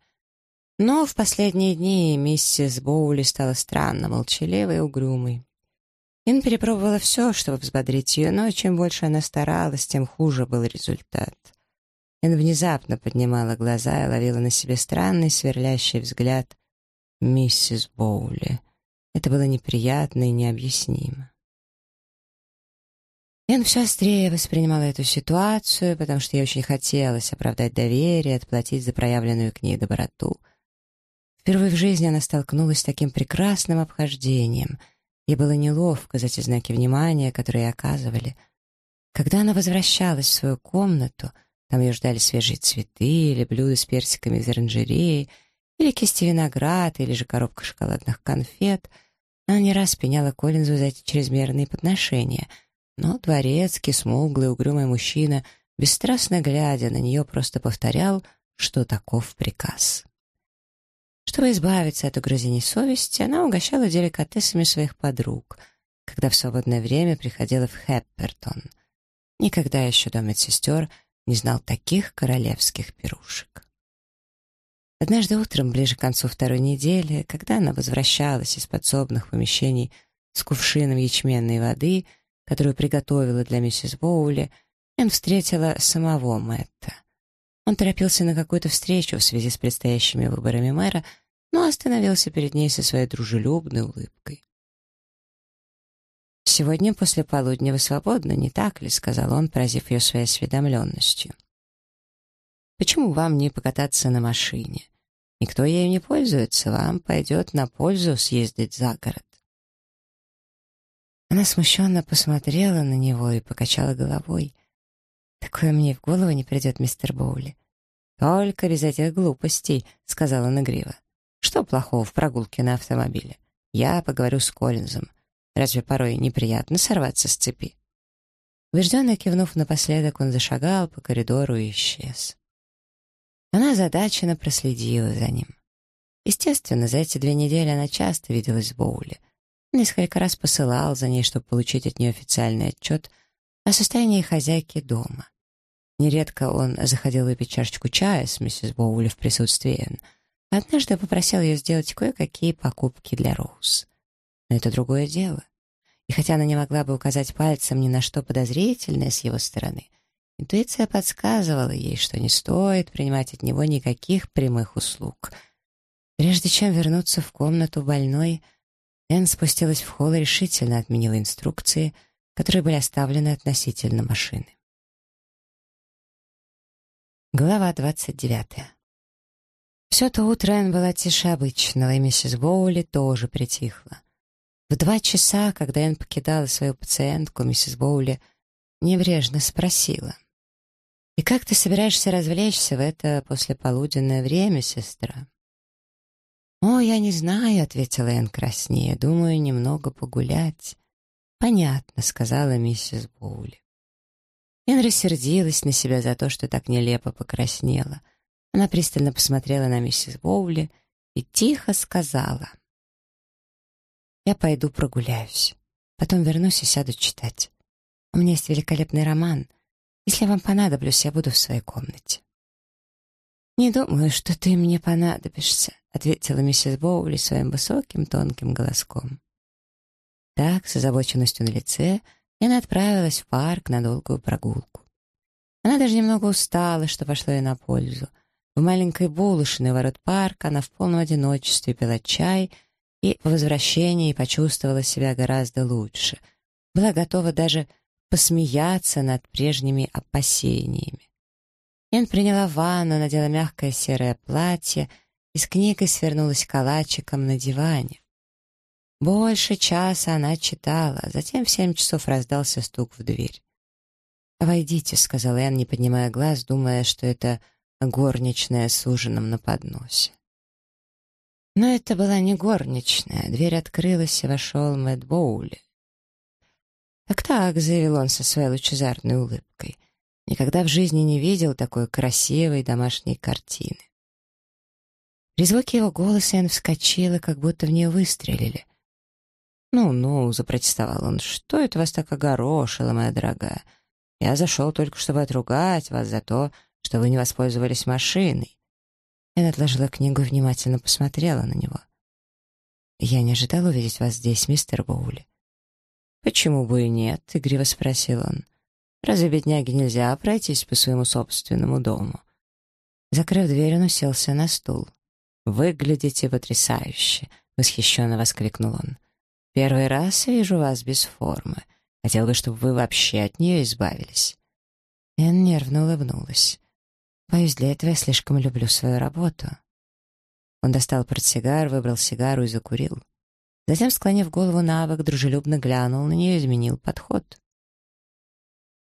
Но в последние дни миссис Боули стала странно молчаливой и угрюмой. Ин перепробовала все, чтобы взбодрить ее, но чем больше она старалась, тем хуже был результат. Ин внезапно поднимала глаза и ловила на себе странный сверлящий взгляд миссис Боули. Это было неприятно и необъяснимо. Эн все острее воспринимала эту ситуацию, потому что ей очень хотелось оправдать доверие, отплатить за проявленную к ней доброту. Впервые в жизни она столкнулась с таким прекрасным обхождением. Ей было неловко за те знаки внимания, которые оказывали. Когда она возвращалась в свою комнату, там ее ждали свежие цветы или блюда с персиками из оранжереи, или кисти винограда, или же коробка шоколадных конфет, она не раз пеняла Коллинзу за эти чрезмерные подношения — но дворецкий, смуглый, угрюмый мужчина, бесстрастно глядя на нее, просто повторял, что таков приказ. Чтобы избавиться от угрызений совести, она угощала деликатесами своих подруг, когда в свободное время приходила в Хеппертон. Никогда еще дом медсестер не знал таких королевских пирушек. Однажды утром, ближе к концу второй недели, когда она возвращалась из подсобных помещений с кувшином ячменной воды — которую приготовила для миссис Боули, Энн встретила самого Мэтта. Он торопился на какую-то встречу в связи с предстоящими выборами мэра, но остановился перед ней со своей дружелюбной улыбкой. «Сегодня после полудня вы свободны, не так ли?» — сказал он, поразив ее своей осведомленностью. «Почему вам не покататься на машине? Никто ею не пользуется, вам пойдет на пользу съездить за город». Она смущенно посмотрела на него и покачала головой. «Такое мне в голову не придет, мистер Боули». «Только без этих глупостей», — сказала он игриво. «Что плохого в прогулке на автомобиле? Я поговорю с Коллинзом. Разве порой неприятно сорваться с цепи?» Убежденно кивнув напоследок, он зашагал по коридору и исчез. Она озадаченно проследила за ним. Естественно, за эти две недели она часто виделась с Боули — Несколько раз посылал за ней, чтобы получить от нее официальный отчет о состоянии хозяйки дома. Нередко он заходил выпить чашечку чая с миссис Боули в присутствии Энн. Однажды попросил ее сделать кое-какие покупки для Роуз. Но это другое дело. И хотя она не могла бы указать пальцем ни на что подозрительное с его стороны, интуиция подсказывала ей, что не стоит принимать от него никаких прямых услуг. Прежде чем вернуться в комнату больной, Энн спустилась в холл и решительно отменила инструкции, которые были оставлены относительно машины. Глава двадцать девятая. Все то утро Энн была тише обычного, и миссис Боули тоже притихла. В два часа, когда Энн покидала свою пациентку, миссис Боули небрежно спросила. «И как ты собираешься развлечься в это послеполуденное время, сестра?» «О, я не знаю», — ответила Энн краснее. «Думаю, немного погулять». «Понятно», — сказала миссис Боули. Энн рассердилась на себя за то, что так нелепо покраснела. Она пристально посмотрела на миссис Боули и тихо сказала — я пойду прогуляюсь. Потом вернусь и сяду читать. У меня есть великолепный роман. Если вам понадоблюсь, я буду в своей комнате». «Не думаю, что ты мне понадобишься», — ответила миссис Боули своим высоким тонким голоском. Так, с озабоченностью на лице, она отправилась в парк на долгую прогулку. Она даже немного устала, что пошло ей на пользу. В маленькой булочной ворот парка она в полном одиночестве пила чай — и по возвращении почувствовала себя гораздо лучше. Была готова даже посмеяться над прежними опасениями. Эн приняла ванну, надела мягкое серое платье и с книгой свернулась калачиком на диване. Больше часа она читала, затем в семь часов раздался стук в дверь. «Войдите», — сказал Энн, не поднимая глаз, думая, что это горничная с ужином на подносе. Но это была не горничная. Дверь открылась, и вошел Мэтт Боули. «Так-так», — заявил он со своей лучезарной улыбкой, «никогда в жизни не видел такой красивой домашней картины». При звуке его голоса Энн вскочила, как будто в нее выстрелили. «Ну-ну», — запротестовал он, — «что это вас так огорошило, моя дорогая? Я зашел только, чтобы отругать вас за то, что вы не воспользовались машиной. Эн отложила книгу и внимательно посмотрела на него. «Я не ожидал увидеть вас здесь, мистер Боули». «Почему бы и нет?» — игриво спросил он. «Разве бедняге нельзя пройтись по своему собственному дому?» Закрыв дверь, он уселся на стул. «Выглядите потрясающе!» — восхищенно воскликнул он. «Первый раз вижу вас без формы. Хотел бы, чтобы вы вообще от нее избавились». Эн нервно улыбнулась. Боюсь, для этого я слишком люблю свою работу. Он достал портсигар, выбрал сигару и закурил. Затем, склонив голову на бок, дружелюбно глянул на нее и изменил подход.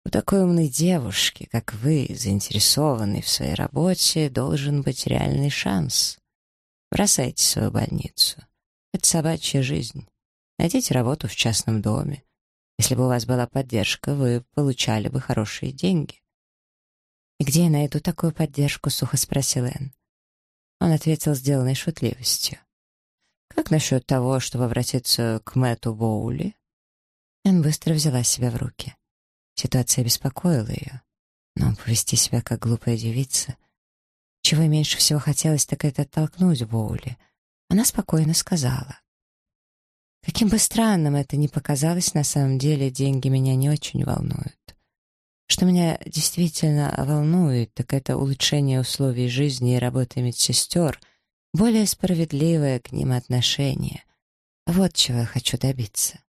У такой умной девушки, как вы, заинтересованной в своей работе, должен быть реальный шанс. Бросайте свою больницу. Это собачья жизнь. Найдите работу в частном доме. Если бы у вас была поддержка, вы получали бы хорошие деньги. «И где я найду такую поддержку?» — сухо спросил Энн. Он ответил сделанной шутливостью. «Как насчет того, чтобы обратиться к Мэтту Боули?» Энн быстро взяла себя в руки. Ситуация беспокоила ее. Но повести себя как глупая девица... Чего ей меньше всего хотелось, так это оттолкнуть Боули. Она спокойно сказала. «Каким бы странным это ни показалось, на самом деле деньги меня не очень волнуют. Что меня действительно волнует, так это улучшение условий жизни и работы медсестер, более справедливое к ним отношение. Вот чего я хочу добиться.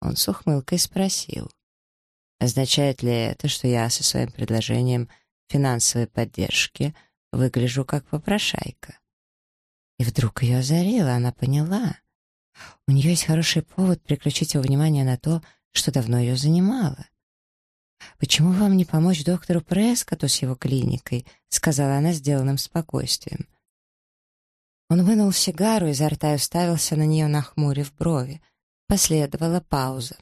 Он с ухмылкой спросил. Означает ли это, что я со своим предложением финансовой поддержки выгляжу как попрошайка? И вдруг ее озарило, она поняла. У нее есть хороший повод переключить его внимание на то, что давно ее занимало. «Почему вам не помочь доктору Прескоту с его клиникой?» — сказала она сделанным спокойствием. Он вынул сигару изо рта и уставился на нее, нахмурив брови. Последовала пауза.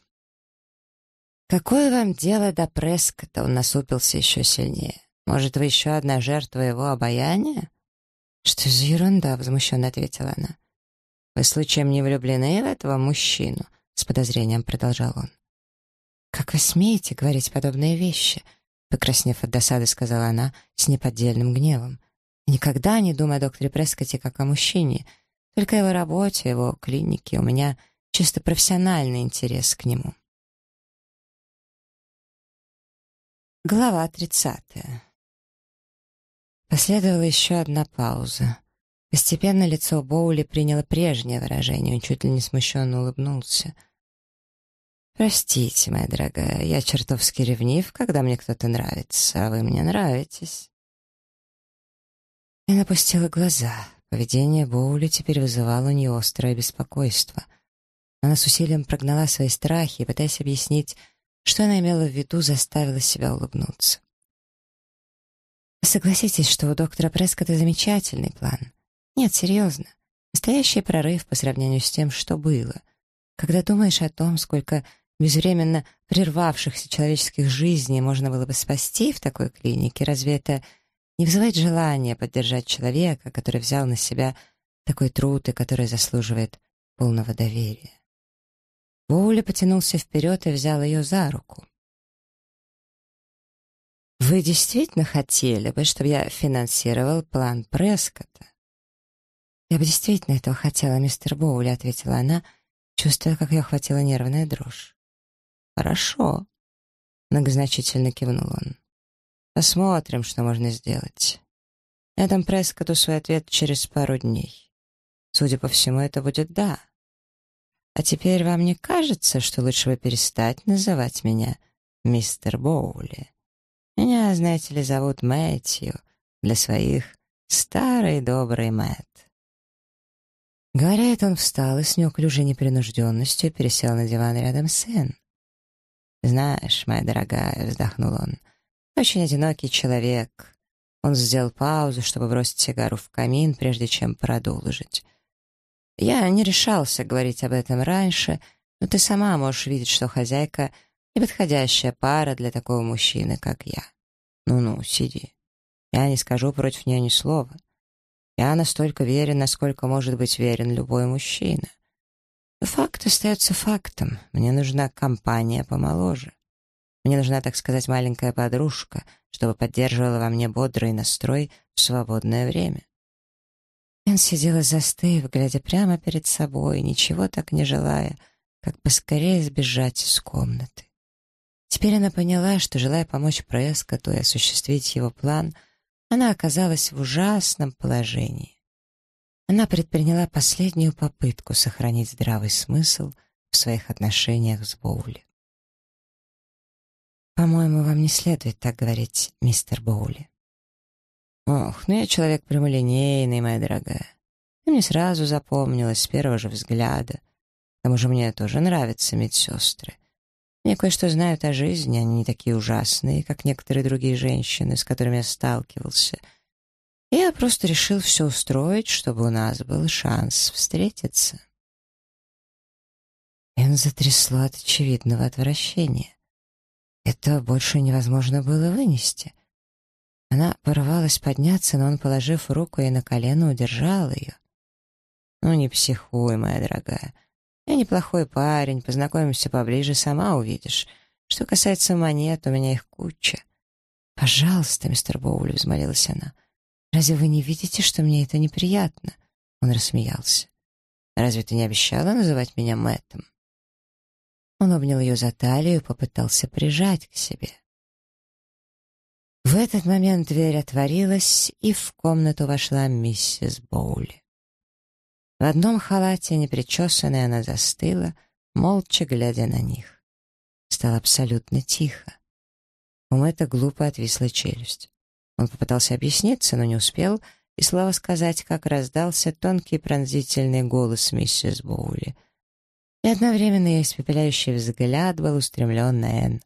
«Какое вам дело до Прескота?» — он насупился еще сильнее. «Может, вы еще одна жертва его обаяния?» «Что за ерунда?» — возмущенно ответила она. «Вы случаем не влюблены в этого мужчину?» — с подозрением продолжал он. «Как вы смеете говорить подобные вещи? Покраснев от досады, сказала она с неподдельным гневом. «Никогда не думай о докторе Прескотте как о мужчине. Только его работе, его клинике. У меня чисто профессиональный интерес к нему». Глава тридцатая. Последовала еще одна пауза. Постепенно лицо Боули приняло прежнее выражение, он чуть ли не смущенно улыбнулся. «Простите, моя дорогая, я чертовски ревнив, когда мне кто-то нравится, а вы мне нравитесь». Я напустила глаза. Поведение Боули теперь вызывало у нее острое беспокойство. Она с усилием прогнала свои страхи и, пытаясь объяснить, что она имела в виду, заставила себя улыбнуться. Согласитесь, что у доктора Прескотта замечательный план. Нет, серьезно. Настоящий прорыв по сравнению с тем, что было. Когда думаешь о том, сколько безвременно прервавшихся человеческих жизней можно было бы спасти в такой клинике, разве это не вызывает желания поддержать человека, который взял на себя такой труд и который заслуживает полного доверия? Боули потянулся вперед и взял ее за руку. «Вы действительно хотели бы, чтобы я финансировал план Прескотта?» «Я бы действительно этого хотела, мистер Боули», — ответила она, чувствуя, как ее охватила нервная дрожь. «Хорошо», — многозначительно кивнул он. «Посмотрим, что можно сделать. Я дам Прескотту свой ответ через пару дней. Судя по всему, это будет «да». А теперь вам не кажется, что лучше бы перестать называть меня мистер Боули? Меня, знаете ли, зовут Мэтью, для своих старый добрый Мэтт. Говоря это, он встал и с неуклюжей непринужденностью пересел на диван рядом с Энн. «Знаешь, моя дорогая», — вздохнул он, — «очень одинокий человек». Он сделал паузу, чтобы бросить сигару в камин, прежде чем продолжить. «Я не решался говорить об этом раньше, но ты сама можешь видеть, что хозяйка — неподходящая пара для такого мужчины, как я. Ну-ну, сиди. Я не скажу против нее ни слова. Я настолько верен, насколько может быть верен любой мужчина. Но факт остается фактом. Мне нужна компания помоложе. Мне нужна, так сказать, маленькая подружка, чтобы поддерживала во мне бодрый настрой в свободное время. Эн сидела застыв, глядя прямо перед собой, ничего так не желая, как поскорее сбежать из комнаты. Теперь она поняла, что, желая помочь Прескоту и осуществить его план — она оказалась в ужасном положении. Она предприняла последнюю попытку сохранить здравый смысл в своих отношениях с Боули. «По-моему, вам не следует так говорить, мистер Боули». «Ох, ну я человек прямолинейный, моя дорогая. Ты мне сразу запомнилась с первого же взгляда. К тому же мне тоже нравятся медсестры. Мне кое-что знают о жизни, они не такие ужасные, как некоторые другие женщины, с которыми я сталкивался. Я просто решил все устроить, чтобы у нас был шанс встретиться. Эн затрясло от очевидного отвращения. Это больше невозможно было вынести. Она порвалась подняться, но он, положив руку ей на колено, удержал ее. «Ну, не психуй, моя дорогая. Я неплохой парень, познакомимся поближе, сама увидишь. Что касается монет, у меня их куча. «Пожалуйста, мистер Боули», — взмолилась она. «Разве вы не видите, что мне это неприятно?» Он рассмеялся. «Разве ты не обещала называть меня Мэттом?» Он обнял ее за талию и попытался прижать к себе. В этот момент дверь отворилась, и в комнату вошла миссис Боули. В одном халате, непричесанная, она застыла, молча глядя на них. Стало абсолютно тихо. У Мэтта глупо отвисла челюсть. Он попытался объясниться, но не успел, и слова сказать, как раздался тонкий пронзительный голос миссис Боули. И одновременно ее испепеляющий взгляд был устремлен на Энн.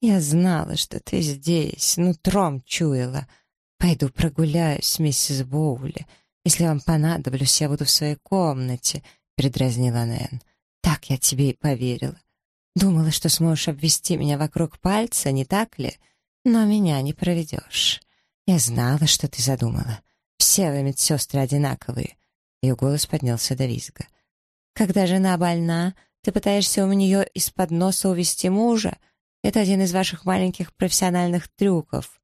«Я знала, что ты здесь, нутром чуяла. Пойду прогуляюсь, миссис Боули. Если вам понадоблюсь, я буду в своей комнате», — передразнила Нэн. «Так я тебе и поверила. Думала, что сможешь обвести меня вокруг пальца, не так ли? Но меня не проведешь. Я знала, что ты задумала. Все вы медсестры одинаковые». Ее голос поднялся до визга. «Когда жена больна, ты пытаешься у нее из-под носа увести мужа? Это один из ваших маленьких профессиональных трюков».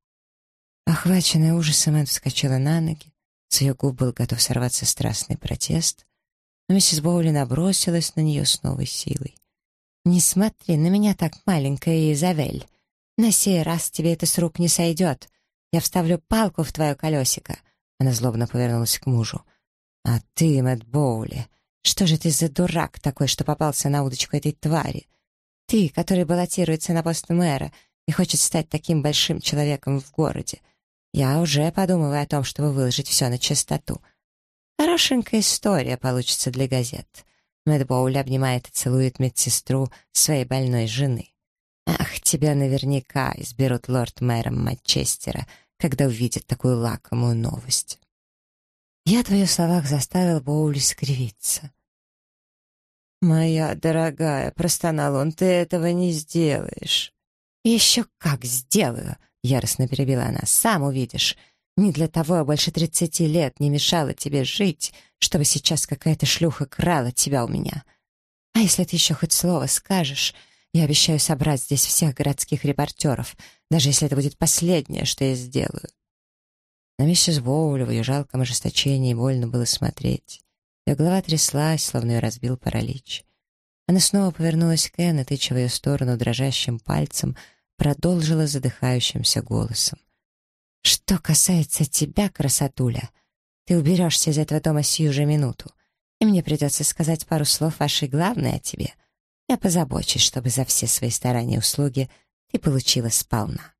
Охваченная ужасом, Энн вскочила на ноги. С ее губ был готов сорваться страстный протест, но миссис Боули набросилась на нее с новой силой. «Не смотри на меня так, маленькая Изавель. На сей раз тебе это с рук не сойдет. Я вставлю палку в твое колесико». Она злобно повернулась к мужу. «А ты, Мэтт Боули, что же ты за дурак такой, что попался на удочку этой твари? Ты, который баллотируется на пост мэра и хочет стать таким большим человеком в городе. Я уже подумываю о том, чтобы выложить все на чистоту. Хорошенькая история получится для газет. Мэтт Боули обнимает и целует медсестру своей больной жены. Ах, тебя наверняка изберут лорд-мэром Манчестера, когда увидят такую лакомую новость. Я в ее словах заставил Боули скривиться. «Моя дорогая», — простонал он, — «ты этого не сделаешь». «Еще как сделаю», — яростно перебила она, — «сам увидишь. Не для того я больше тридцати лет не мешала тебе жить, чтобы сейчас какая-то шлюха крала тебя у меня. А если ты еще хоть слово скажешь, я обещаю собрать здесь всех городских репортеров, даже если это будет последнее, что я сделаю». На миссис Боули в ее жалком ожесточении больно было смотреть. Ее голова тряслась, словно ее разбил паралич. Она снова повернулась к Энн и, тыча в ее сторону дрожащим пальцем, продолжила задыхающимся голосом. «Что касается тебя, красотуля, ты уберешься из этого дома сию же минуту, и мне придется сказать пару слов вашей главной о тебе. Я позабочусь, чтобы за все свои старания и услуги ты получила сполна».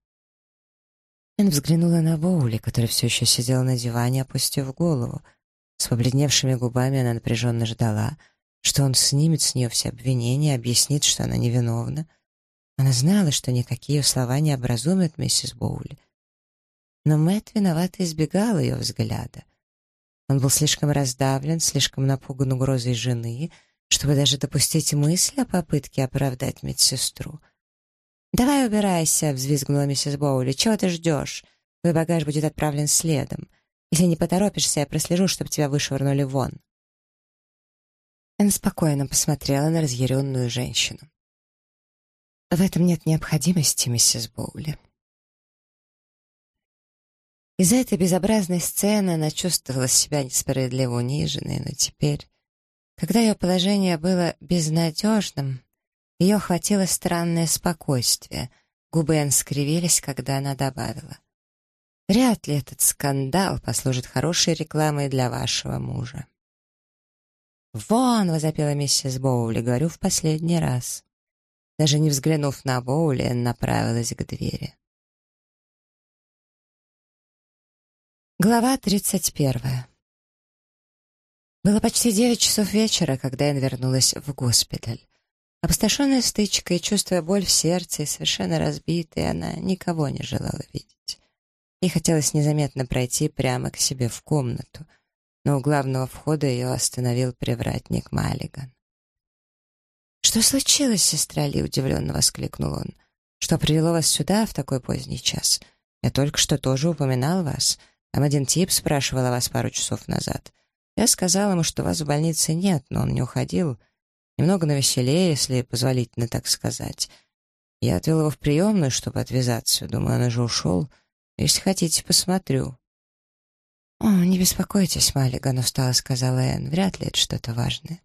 Энн взглянула на Боули, который все еще сидел на диване, опустив голову — с побледневшими губами она напряженно ждала, что он снимет с нее все обвинения, объяснит, что она невиновна. Она знала, что никакие ее слова не образумят миссис Боули. Но Мэтт виновато избегал ее взгляда. Он был слишком раздавлен, слишком напуган угрозой жены, чтобы даже допустить мысль о попытке оправдать медсестру. «Давай убирайся», — взвизгнула миссис Боули. «Чего ты ждешь? Твой багаж будет отправлен следом. Если не поторопишься, я прослежу, чтобы тебя вышвырнули вон». Энн спокойно посмотрела на разъяренную женщину. «В этом нет необходимости, миссис Боули». Из-за этой безобразной сцены она чувствовала себя несправедливо униженной, но теперь, когда ее положение было безнадежным, ее охватило странное спокойствие. Губы Энн скривились, когда она добавила. Вряд ли этот скандал послужит хорошей рекламой для вашего мужа. «Вон!» — возопила миссис Боули, говорю в последний раз. Даже не взглянув на Боули, направилась к двери. Глава тридцать первая. Было почти девять часов вечера, когда Энн вернулась в госпиталь. Опустошенная стычкой, чувствуя боль в сердце и совершенно разбитая, она никого не желала видеть. Ей хотелось незаметно пройти прямо к себе в комнату, но у главного входа ее остановил привратник Маллиган. «Что случилось, сестра Ли?» — удивленно воскликнул он. «Что привело вас сюда в такой поздний час? Я только что тоже упоминал вас. Там один тип спрашивал о вас пару часов назад. Я сказал ему, что вас в больнице нет, но он не уходил. Немного навеселее, если позволительно так сказать. Я отвел его в приемную, чтобы отвязаться. Думаю, он уже ушел». Если хотите, посмотрю». «О, не беспокойтесь, Маллиган», — устало сказала Энн. «Вряд ли это что-то важное».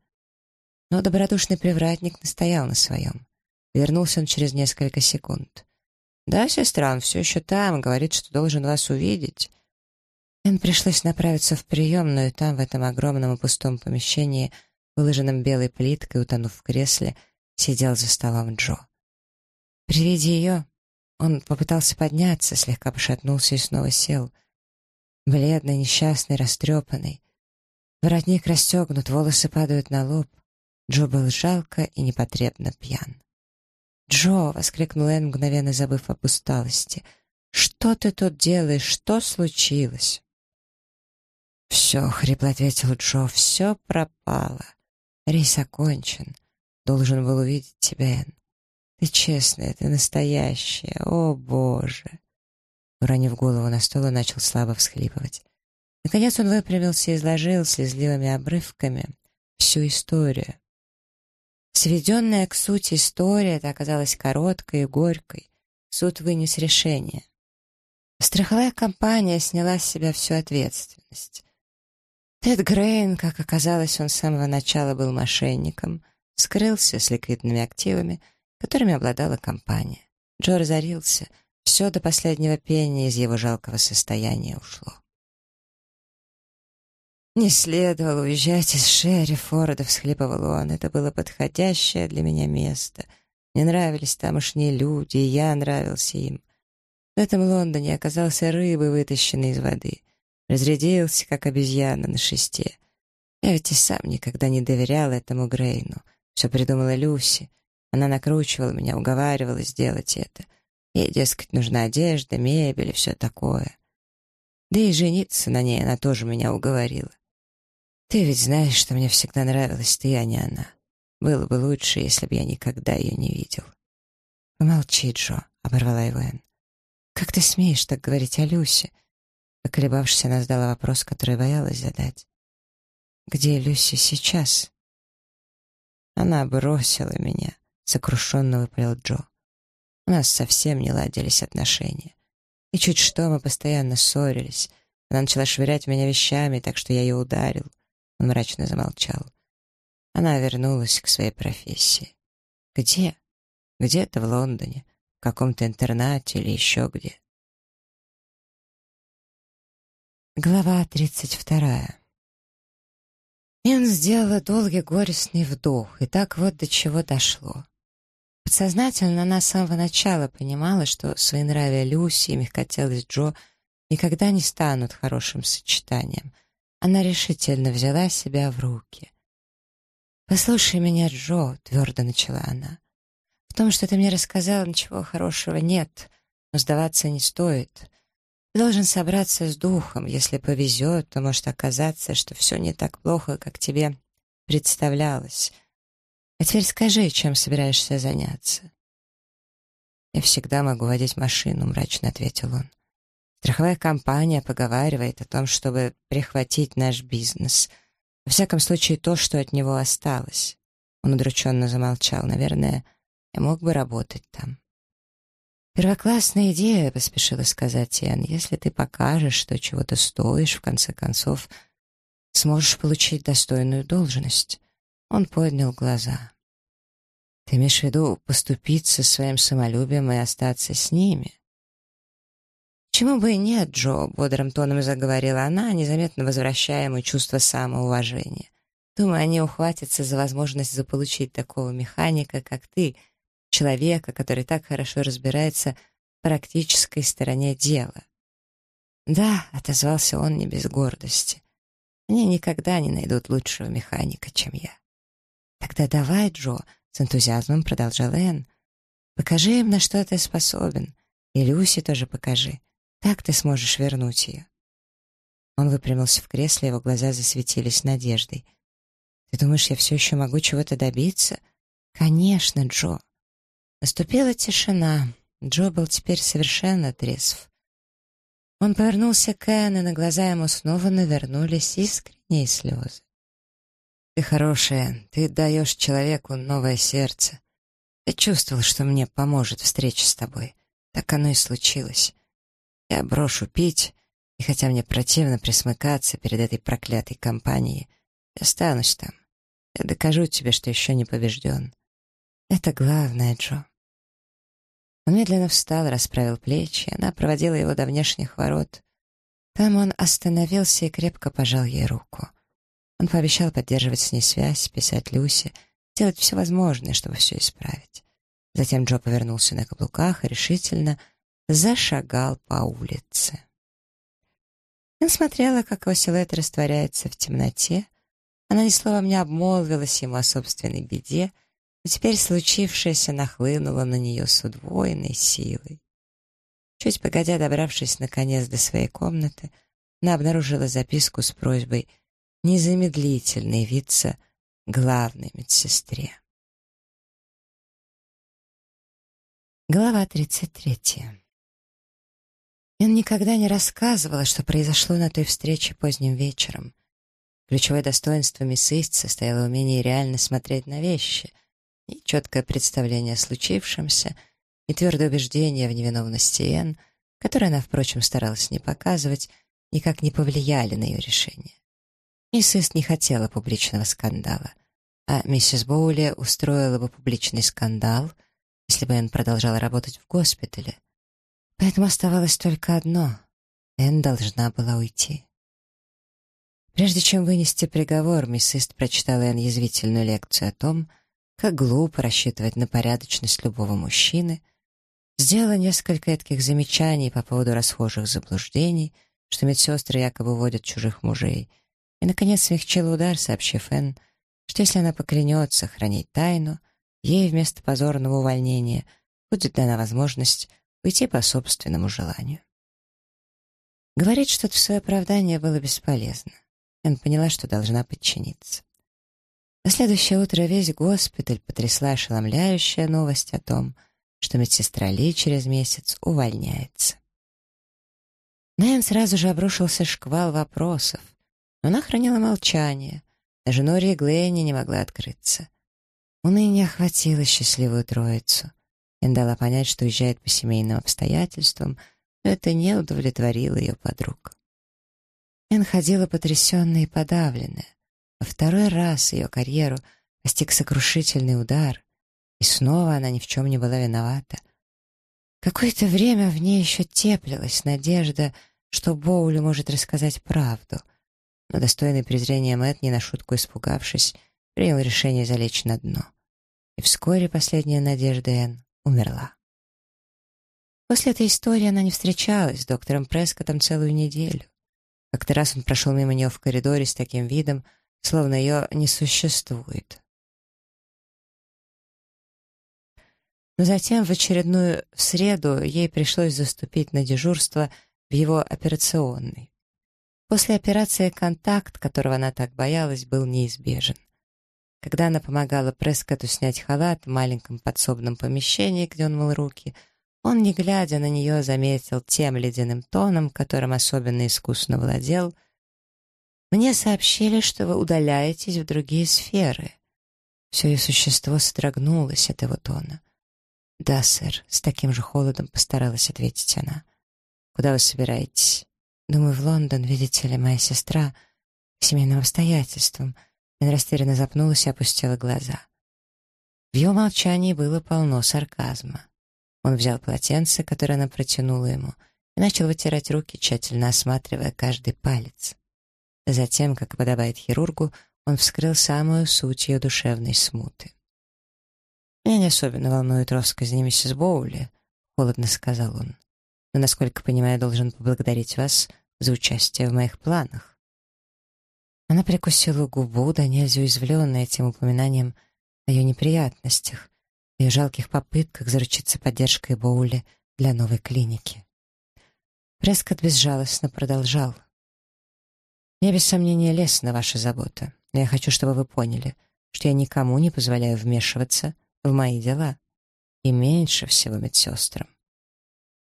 Но добродушный привратник настоял на своем. Вернулся он через несколько секунд. «Да, сестра, он все еще там, говорит, что должен вас увидеть». Энн пришлось направиться в приемную, там, в этом огромном и пустом помещении, выложенном белой плиткой, утонув в кресле, сидел за столом Джо. При виде ее он попытался подняться, слегка пошатнулся и снова сел. Бледный, несчастный, растрепанный. Воротник расстегнут, волосы падают на лоб. Джо был жалко и непотребно пьян. «Джо!» — воскликнул Энн, мгновенно забыв об усталости. «Что ты тут делаешь? Что случилось?» «Все», — хрипло ответил Джо, — «все пропало. Рейс окончен. Должен был увидеть тебя, Энн. Ты честная, ты настоящая, о боже!» Уронив голову на стол, он начал слабо всхлипывать. Наконец он выпрямился и изложил слезливыми обрывками всю историю. Сведенная к сути история это оказалась короткой и горькой. Суд вынес решение. Страховая компания сняла с себя всю ответственность. Тед Грейн, как оказалось, он с самого начала был мошенником, скрылся с ликвидными активами, которыми обладала компания. Джо разорился, все до последнего пения из его жалкого состояния ушло. «Не следовало уезжать из Шерри Форда», — всхлипывал он. «Это было подходящее для меня место. Мне нравились тамошние люди, и я нравился им. В этом Лондоне оказался рыбой, вытащенной из воды. Разрядился, как обезьяна на шесте. Я ведь и сам никогда не доверял этому Грейну. Все придумала Люси. Она накручивала меня, уговаривала сделать это. Ей, дескать, нужна одежда, мебель и все такое. Да и жениться на ней она тоже меня уговорила. Ты ведь знаешь, что мне всегда нравилась ты, а не она. Было бы лучше, если бы я никогда ее не видел. «Помолчи, Джо», — оборвала его. «Как ты смеешь так говорить о Люсе?» Поколебавшись, она задала вопрос, который боялась задать. «Где Люси сейчас?» «Она бросила меня», — сокрушенно выпалил Джо. «У нас совсем не ладились отношения. И чуть что мы постоянно ссорились. Она начала швырять меня вещами, так что я ее ударил. Он мрачно замолчал. Она вернулась к своей профессии. Где? Где-то в Лондоне, в каком-то интернате или еще где. Глава тридцать вторая. Эн сделала долгий горестный вдох, и так вот до чего дошло. Подсознательно она с самого начала понимала, что своенравие Люси и мягкотелость Джо никогда не станут хорошим сочетанием, она решительно взяла себя в руки. «Послушай меня, Джо», — твердо начала она. «В том, что ты мне рассказал, ничего хорошего нет, но сдаваться не стоит. Должен собраться с духом. Если повезет, то может оказаться, что все не так плохо, как тебе представлялось. А теперь скажи, чем собираешься заняться?» «Я всегда могу водить машину», — мрачно ответил он. Страховая компания поговаривает о том, чтобы прихватить наш бизнес. Во всяком случае, то, что от него осталось. Он удрученно замолчал. Наверное, я мог бы работать там. «Первоклассная идея», — поспешила сказать Иэн. «Если ты покажешь, что чего-то стоишь, в конце концов, сможешь получить достойную должность». Он поднял глаза. «Ты имеешь в виду поступиться своим самолюбием и остаться с ними?» «Почему бы и нет, Джо?» — бодрым тоном заговорила она, незаметно возвращая ему чувство самоуважения. «Думаю, они ухватятся за возможность заполучить такого механика, как ты, человека, который так хорошо разбирается в практической стороне дела». «Да», — отозвался он не без гордости, — «они никогда не найдут лучшего механика, чем я». «Тогда давай, Джо», — с энтузиазмом продолжал Энн, — «покажи им, на что ты способен, и Люси тоже покажи». Так ты сможешь вернуть ее. Он выпрямился в кресле, его глаза засветились надеждой. «Ты думаешь, я все еще могу чего-то добиться?» «Конечно, Джо». Наступила тишина. Джо был теперь совершенно трезв. Он повернулся к Энн, и на глаза ему снова навернулись искренние слезы. «Ты хорошая, ты даешь человеку новое сердце. Я чувствовал, что мне поможет встреча с тобой. Так оно и случилось. Я брошу пить, и хотя мне противно присмыкаться перед этой проклятой компанией, я останусь там. Я докажу тебе, что еще не побежден. Это главное, Джо. Он медленно встал, расправил плечи, она проводила его до внешних ворот. Там он остановился и крепко пожал ей руку. Он пообещал поддерживать с ней связь, писать Люсе, делать все возможное, чтобы все исправить. Затем Джо повернулся на каблуках и решительно зашагал по улице. Я смотрела, как его силуэт растворяется в темноте. Она ни словом не обмолвилась ему о собственной беде, но теперь случившееся нахлынуло на нее с удвоенной силой. Чуть погодя, добравшись наконец до своей комнаты, она обнаружила записку с просьбой незамедлительно явиться главной медсестре. Глава тридцать третья. Эн никогда не рассказывала, что произошло на той встрече поздним вечером. Ключевое достоинство мисс Ист состояло в умении реально смотреть на вещи. Ни четкое представление о случившемся, ни твердое убеждение в невиновности Энн, которое она, впрочем, старалась не показывать, никак не повлияли на ее решение. Миссис не хотела публичного скандала, а миссис Боули устроила бы публичный скандал, если бы Энн продолжала работать в госпитале. Поэтому оставалось только одно — Энн должна была уйти. Прежде чем вынести приговор, мисс Ист прочитала Энн язвительную лекцию о том, как глупо рассчитывать на порядочность любого мужчины, сделала несколько этких замечаний по поводу расхожих заблуждений, что медсестры якобы водят чужих мужей, и, наконец, смягчила удар, сообщив Энн, что если она поклянется хранить тайну, ей вместо позорного увольнения будет дана возможность уйти по собственному желанию. Говорить что-то в свое оправдание было бесполезно. Энн поняла, что должна подчиниться. На следующее утро весь госпиталь потрясла ошеломляющая новость о том, что медсестра Ли через месяц увольняется. На сразу же обрушился шквал вопросов, но она хранила молчание. Даже Нори и Глэнни не могла открыться. Уныние охватило счастливую троицу. Энн дала понять, что уезжает по семейным обстоятельствам, но это не удовлетворило ее подруг. Энн ходила потрясенная и подавленная. Во второй раз ее карьеру постиг сокрушительный удар, и снова она ни в чем не была виновата. Какое-то время в ней еще теплилась надежда, что Боули может рассказать правду, но достойный презрения Мэтт, не на шутку испугавшись, принял решение залечь на дно. И вскоре последняя надежда Энн умерла. После этой истории она не встречалась с доктором Прескоттом целую неделю. Как-то раз он прошел мимо нее в коридоре с таким видом, словно ее не существует. Но затем в очередную среду ей пришлось заступить на дежурство в его операционной. После операции контакт, которого она так боялась, был неизбежен. Когда она помогала Прескоту снять халат в маленьком подсобном помещении, где он мыл руки — он, не глядя на нее, заметил тем ледяным тоном, которым особенно искусно владел. «Мне сообщили, что вы удаляетесь в другие сферы». Все ее существо содрогнулось от его тона. «Да, сэр», — с таким же холодом постаралась ответить она. «Куда вы собираетесь?» «Думаю, в Лондон, видите ли, моя сестра, по семейным обстоятельствам». Она растерянно запнулась и опустила глаза. В ее молчании было полно сарказма. Он взял полотенце, которое она протянула ему, и начал вытирать руки, тщательно осматривая каждый палец. Затем, как подобает хирургу, он вскрыл самую суть ее душевной смуты. «Меня не особенно волнует россказни миссис Боули», — холодно сказал он. «Но, насколько понимаю, должен поблагодарить вас за участие в моих планах». Она прикусила губу, да нельзя уязвленная этим упоминанием о ее неприятностях, и жалких попытках заручиться поддержкой Боули для новой клиники. Прескотт безжалостно продолжал. «Мне без сомнения лестна ваша забота, но я хочу, чтобы вы поняли, что я никому не позволяю вмешиваться в мои дела, и меньше всего медсестрам».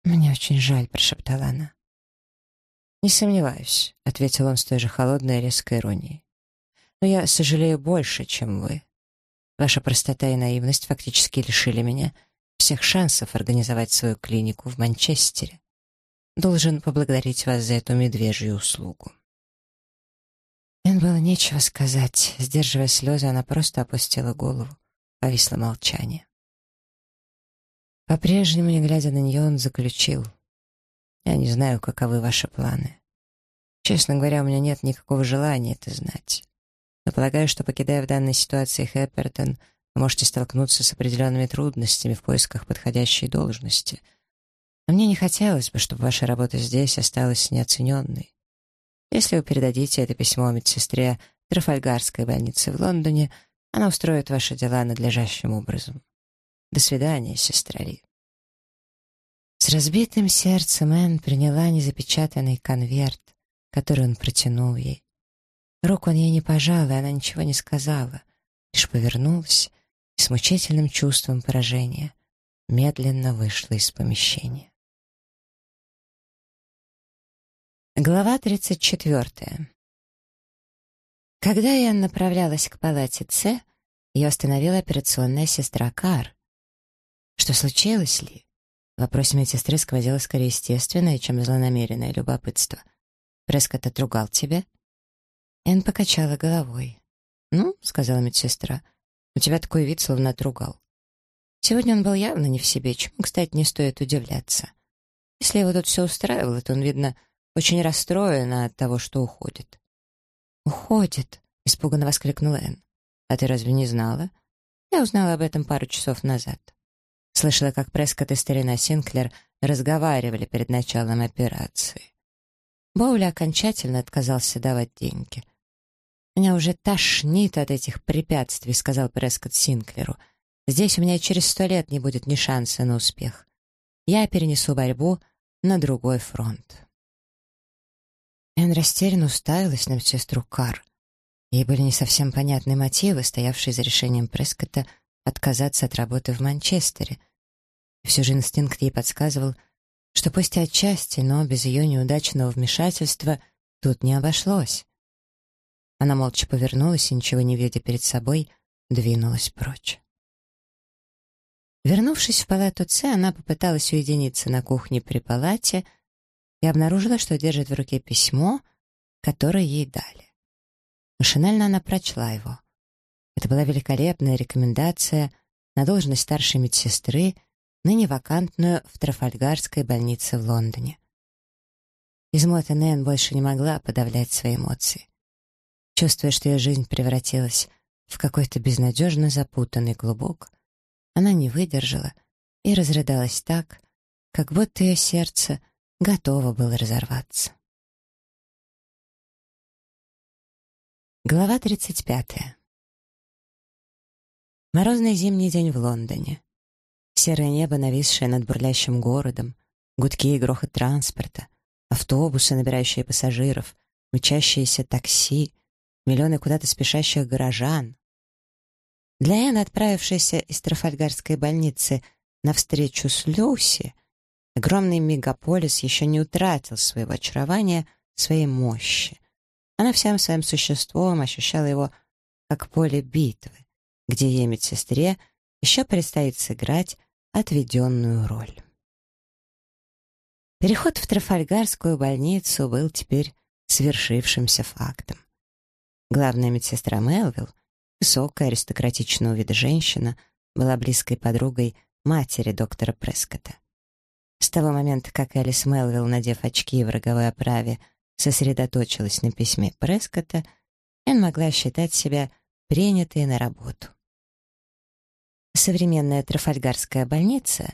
«Мне очень жаль», — прошептала она. «Не сомневаюсь», — ответил он с той же холодной и резкой иронией. «Но я сожалею больше, чем вы. Ваша простота и наивность фактически лишили меня всех шансов организовать свою клинику в Манчестере. Должен поблагодарить вас за эту медвежью услугу». Эн было нечего сказать. Сдерживая слезы, она просто опустила голову. Повисло молчание. По-прежнему, не глядя на нее, он заключил. «Я не знаю, каковы ваши планы. Честно говоря, у меня нет никакого желания это знать но полагаю, что, покидая в данной ситуации Хэппертон, вы можете столкнуться с определенными трудностями в поисках подходящей должности. Но мне не хотелось бы, чтобы ваша работа здесь осталась неоцененной. Если вы передадите это письмо медсестре Трафальгарской больницы в Лондоне, она устроит ваши дела надлежащим образом. До свидания, сестра Ли. С разбитым сердцем Энн приняла незапечатанный конверт, который он протянул ей. Руку он ей не пожал, и она ничего не сказала, лишь повернулась и с мучительным чувством поражения медленно вышла из помещения. Глава 34. Когда я направлялась к палате С, Ее остановила операционная сестра Кар. Что случилось ли? В вопросе медсестры сквозило скорее естественное, чем злонамеренное любопытство. «Прескотт отругал тебя?» Энн покачала головой. «Ну», — сказала медсестра, — «у тебя такой вид, словно отругал». Сегодня он был явно не в себе, чему, кстати, не стоит удивляться. Если его тут все устраивало, то он, видно, очень расстроен от того, что уходит. «Уходит», — испуганно воскликнула Энн. «А ты разве не знала?» Я узнала об этом пару часов назад. Слышала, как Прескотт и старина Синклер разговаривали перед началом операции. Боули окончательно отказался давать деньги. «Меня уже тошнит от этих препятствий», — сказал Прескотт Синклеру. «Здесь у меня через сто лет не будет ни шанса на успех. Я перенесу борьбу на другой фронт». Энн растерянно уставилась на сестру Кар. Ей были не совсем понятны мотивы, стоявшие за решением Прескотта отказаться от работы в Манчестере. Все же инстинкт ей подсказывал, что пусть и отчасти, но без ее неудачного вмешательства тут не обошлось. Она молча повернулась и, ничего не видя перед собой, двинулась прочь. Вернувшись в палату С, она попыталась уединиться на кухне при палате и обнаружила, что держит в руке письмо, которое ей дали. Машинально она прочла его. Это была великолепная рекомендация на должность старшей медсестры ныне вакантную в Трафальгарской больнице в Лондоне. Измотанная Энн больше не могла подавлять свои эмоции. Чувствуя, что ее жизнь превратилась в какой-то безнадежно запутанный клубок, она не выдержала и разрыдалась так, как будто ее сердце готово было разорваться. Глава 35. Морозный зимний день в Лондоне. Серое небо, нависшее над бурлящим городом, гудки и грохот транспорта, автобусы, набирающие пассажиров, мчащиеся такси, миллионы куда-то спешащих горожан. Для Энн, отправившейся из Трафальгарской больницы на встречу с Люси, огромный мегаполис еще не утратил своего очарования, своей мощи. Она всем своим существом ощущала его как поле битвы, где ей медсестре еще предстоит сыграть отведенную роль. Переход в Трафальгарскую больницу был теперь свершившимся фактом. Главная медсестра Мелвилл, высокая аристократичного вида женщина, была близкой подругой матери доктора Прескота. С того момента, как Элис Мелвилл, надев очки в роговой оправе, сосредоточилась на письме Прескота, Энн могла считать себя принятой на работу современная Трафальгарская больница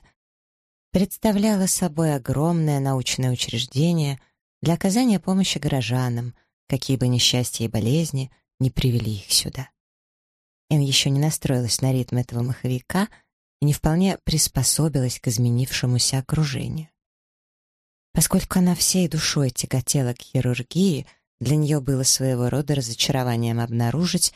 представляла собой огромное научное учреждение для оказания помощи горожанам, какие бы несчастья и болезни не привели их сюда. Эн еще не настроилась на ритм этого маховика и не вполне приспособилась к изменившемуся окружению. Поскольку она всей душой тяготела к хирургии, для нее было своего рода разочарованием обнаружить,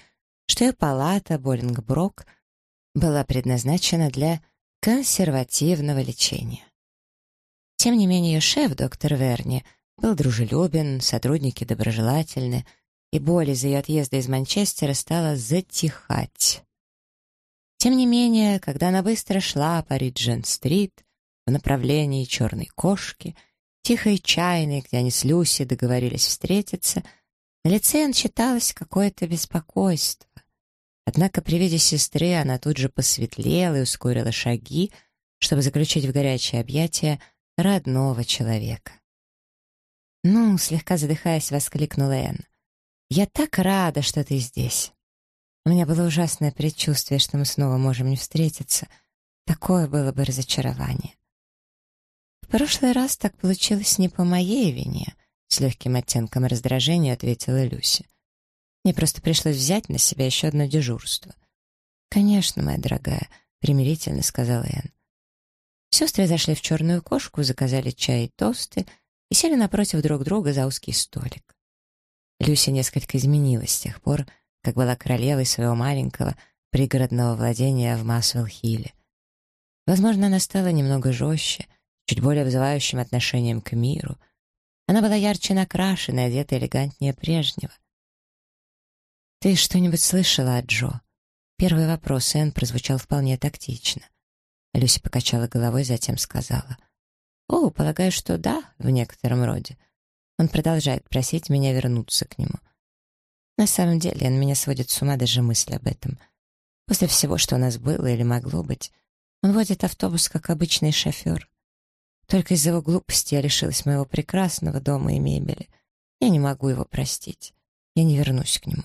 что ее палата Боллингброк — была предназначена для консервативного лечения. Тем не менее, шеф, доктор Верни, был дружелюбен, сотрудники доброжелательны, и боль из-за ее отъезда из Манчестера стала затихать. Тем не менее, когда она быстро шла по Риджен-стрит в направлении черной кошки, тихой чайной, где они с Люси договорились встретиться, на лице читалось какое-то беспокойство. Однако при виде сестры она тут же посветлела и ускорила шаги, чтобы заключить в горячее объятие родного человека. «Ну», — слегка задыхаясь, воскликнула Энн, — «я так рада, что ты здесь. У меня было ужасное предчувствие, что мы снова можем не встретиться. Такое было бы разочарование». «В прошлый раз так получилось не по моей вине», — с легким оттенком раздражения ответила Люся. Мне просто пришлось взять на себя еще одно дежурство. «Конечно, моя дорогая», — примирительно сказала Энн. Сестры зашли в черную кошку, заказали чай и тосты и сели напротив друг друга за узкий столик. Люся несколько изменилась с тех пор, как была королевой своего маленького пригородного владения в Масвелл-Хилле. Возможно, она стала немного жестче, чуть более вызывающим отношением к миру. Она была ярче накрашена одета элегантнее прежнего — «Ты что-нибудь слышала от Джо?» Первый вопрос Энн прозвучал вполне тактично. Люси покачала головой, затем сказала. «О, полагаю, что да, в некотором роде. Он продолжает просить меня вернуться к нему. На самом деле, он меня сводит с ума даже мысль об этом. После всего, что у нас было или могло быть, он водит автобус, как обычный шофер. Только из-за его глупости я лишилась моего прекрасного дома и мебели. Я не могу его простить. Я не вернусь к нему.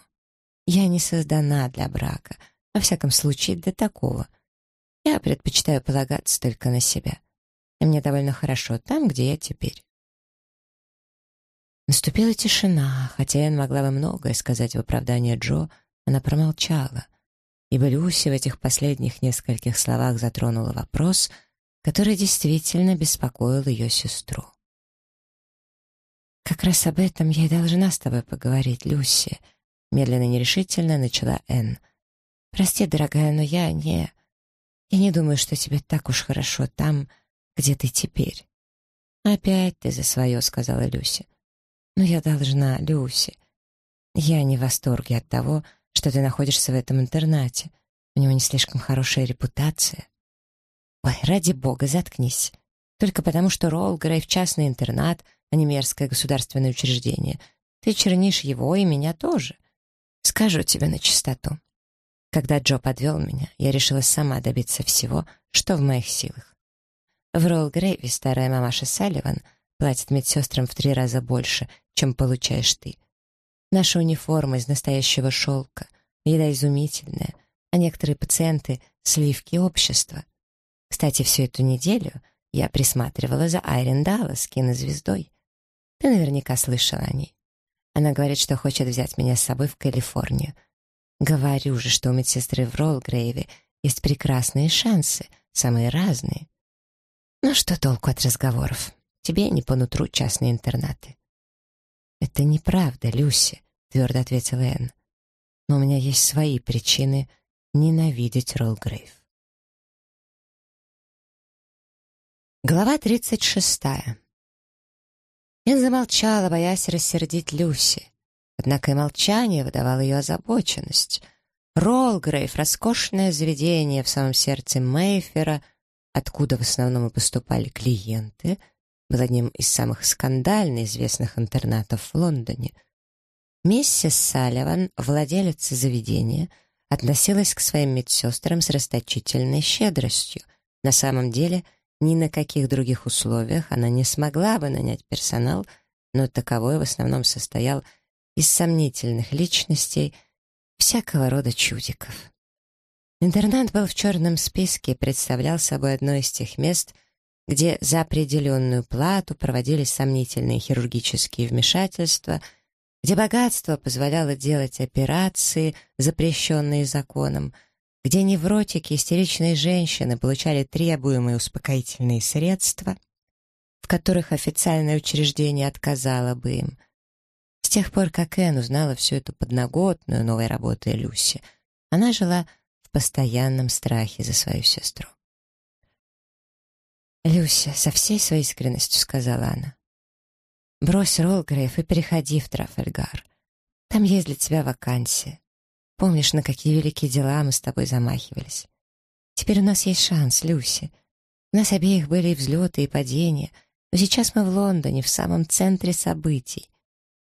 Я не создана для брака, во всяком случае, для такого. Я предпочитаю полагаться только на себя. И мне довольно хорошо там, где я теперь. Наступила тишина, хотя Энн могла бы многое сказать в оправдание Джо, она промолчала, ибо Люси в этих последних нескольких словах затронула вопрос, который действительно беспокоил ее сестру. «Как раз об этом я и должна с тобой поговорить, Люси», медленно и нерешительно начала Энн. «Прости, дорогая, но я не... Я не думаю, что тебе так уж хорошо там, где ты теперь». «Опять ты за свое», — сказала Люси. «Но я должна, Люси. Я не в восторге от того, что ты находишься в этом интернате. У него не слишком хорошая репутация». «Ой, ради бога, заткнись. Только потому, что Роллгрейв — частный интернат, а не мерзкое государственное учреждение. Ты чернишь его и меня тоже. Скажу тебе на чистоту. Когда Джо подвел меня, я решила сама добиться всего, что в моих силах. В Ролл-Грейве старая мамаша Салливан платит медсестрам в три раза больше, чем получаешь ты. Наша униформа из настоящего шелка, еда изумительная, а некоторые пациенты — сливки общества. Кстати, всю эту неделю я присматривала за Айрен Даллас, кинозвездой. Ты наверняка слышала о ней. Она говорит, что хочет взять меня с собой в Калифорнию. Говорю же, что у медсестры в Роллгрейве есть прекрасные шансы, самые разные. Ну что толку от разговоров? Тебе не по нутру частные интернаты. «Это неправда, Люси», — твердо ответила Энн. «Но у меня есть свои причины ненавидеть Роллгрейв». Глава тридцать шестая. Я замолчала, боясь рассердить Люси. Однако и молчание выдавало ее озабоченность. Роллгрейв — роскошное заведение в самом сердце Мейфера, откуда в основном и поступали клиенты, был одним из самых скандально известных интернатов в Лондоне. Миссис Салливан, владелица заведения, относилась к своим медсестрам с расточительной щедростью. На самом деле — ни на каких других условиях она не смогла бы нанять персонал, но таковой в основном состоял из сомнительных личностей, всякого рода чудиков. Интернат был в черном списке и представлял собой одно из тех мест, где за определенную плату проводились сомнительные хирургические вмешательства, где богатство позволяло делать операции, запрещенные законом, где невротики, истеричные женщины получали требуемые успокоительные средства, в которых официальное учреждение отказало бы им. С тех пор, как Энн узнала всю эту подноготную новой работы Люси, она жила в постоянном страхе за свою сестру. «Люся, со всей своей искренностью сказала она, — «брось Ролгрейв и переходи в Трафальгар. Там есть для тебя вакансия. Помнишь, на какие великие дела мы с тобой замахивались? Теперь у нас есть шанс, Люси. У нас обеих были и взлеты, и падения, но сейчас мы в Лондоне, в самом центре событий.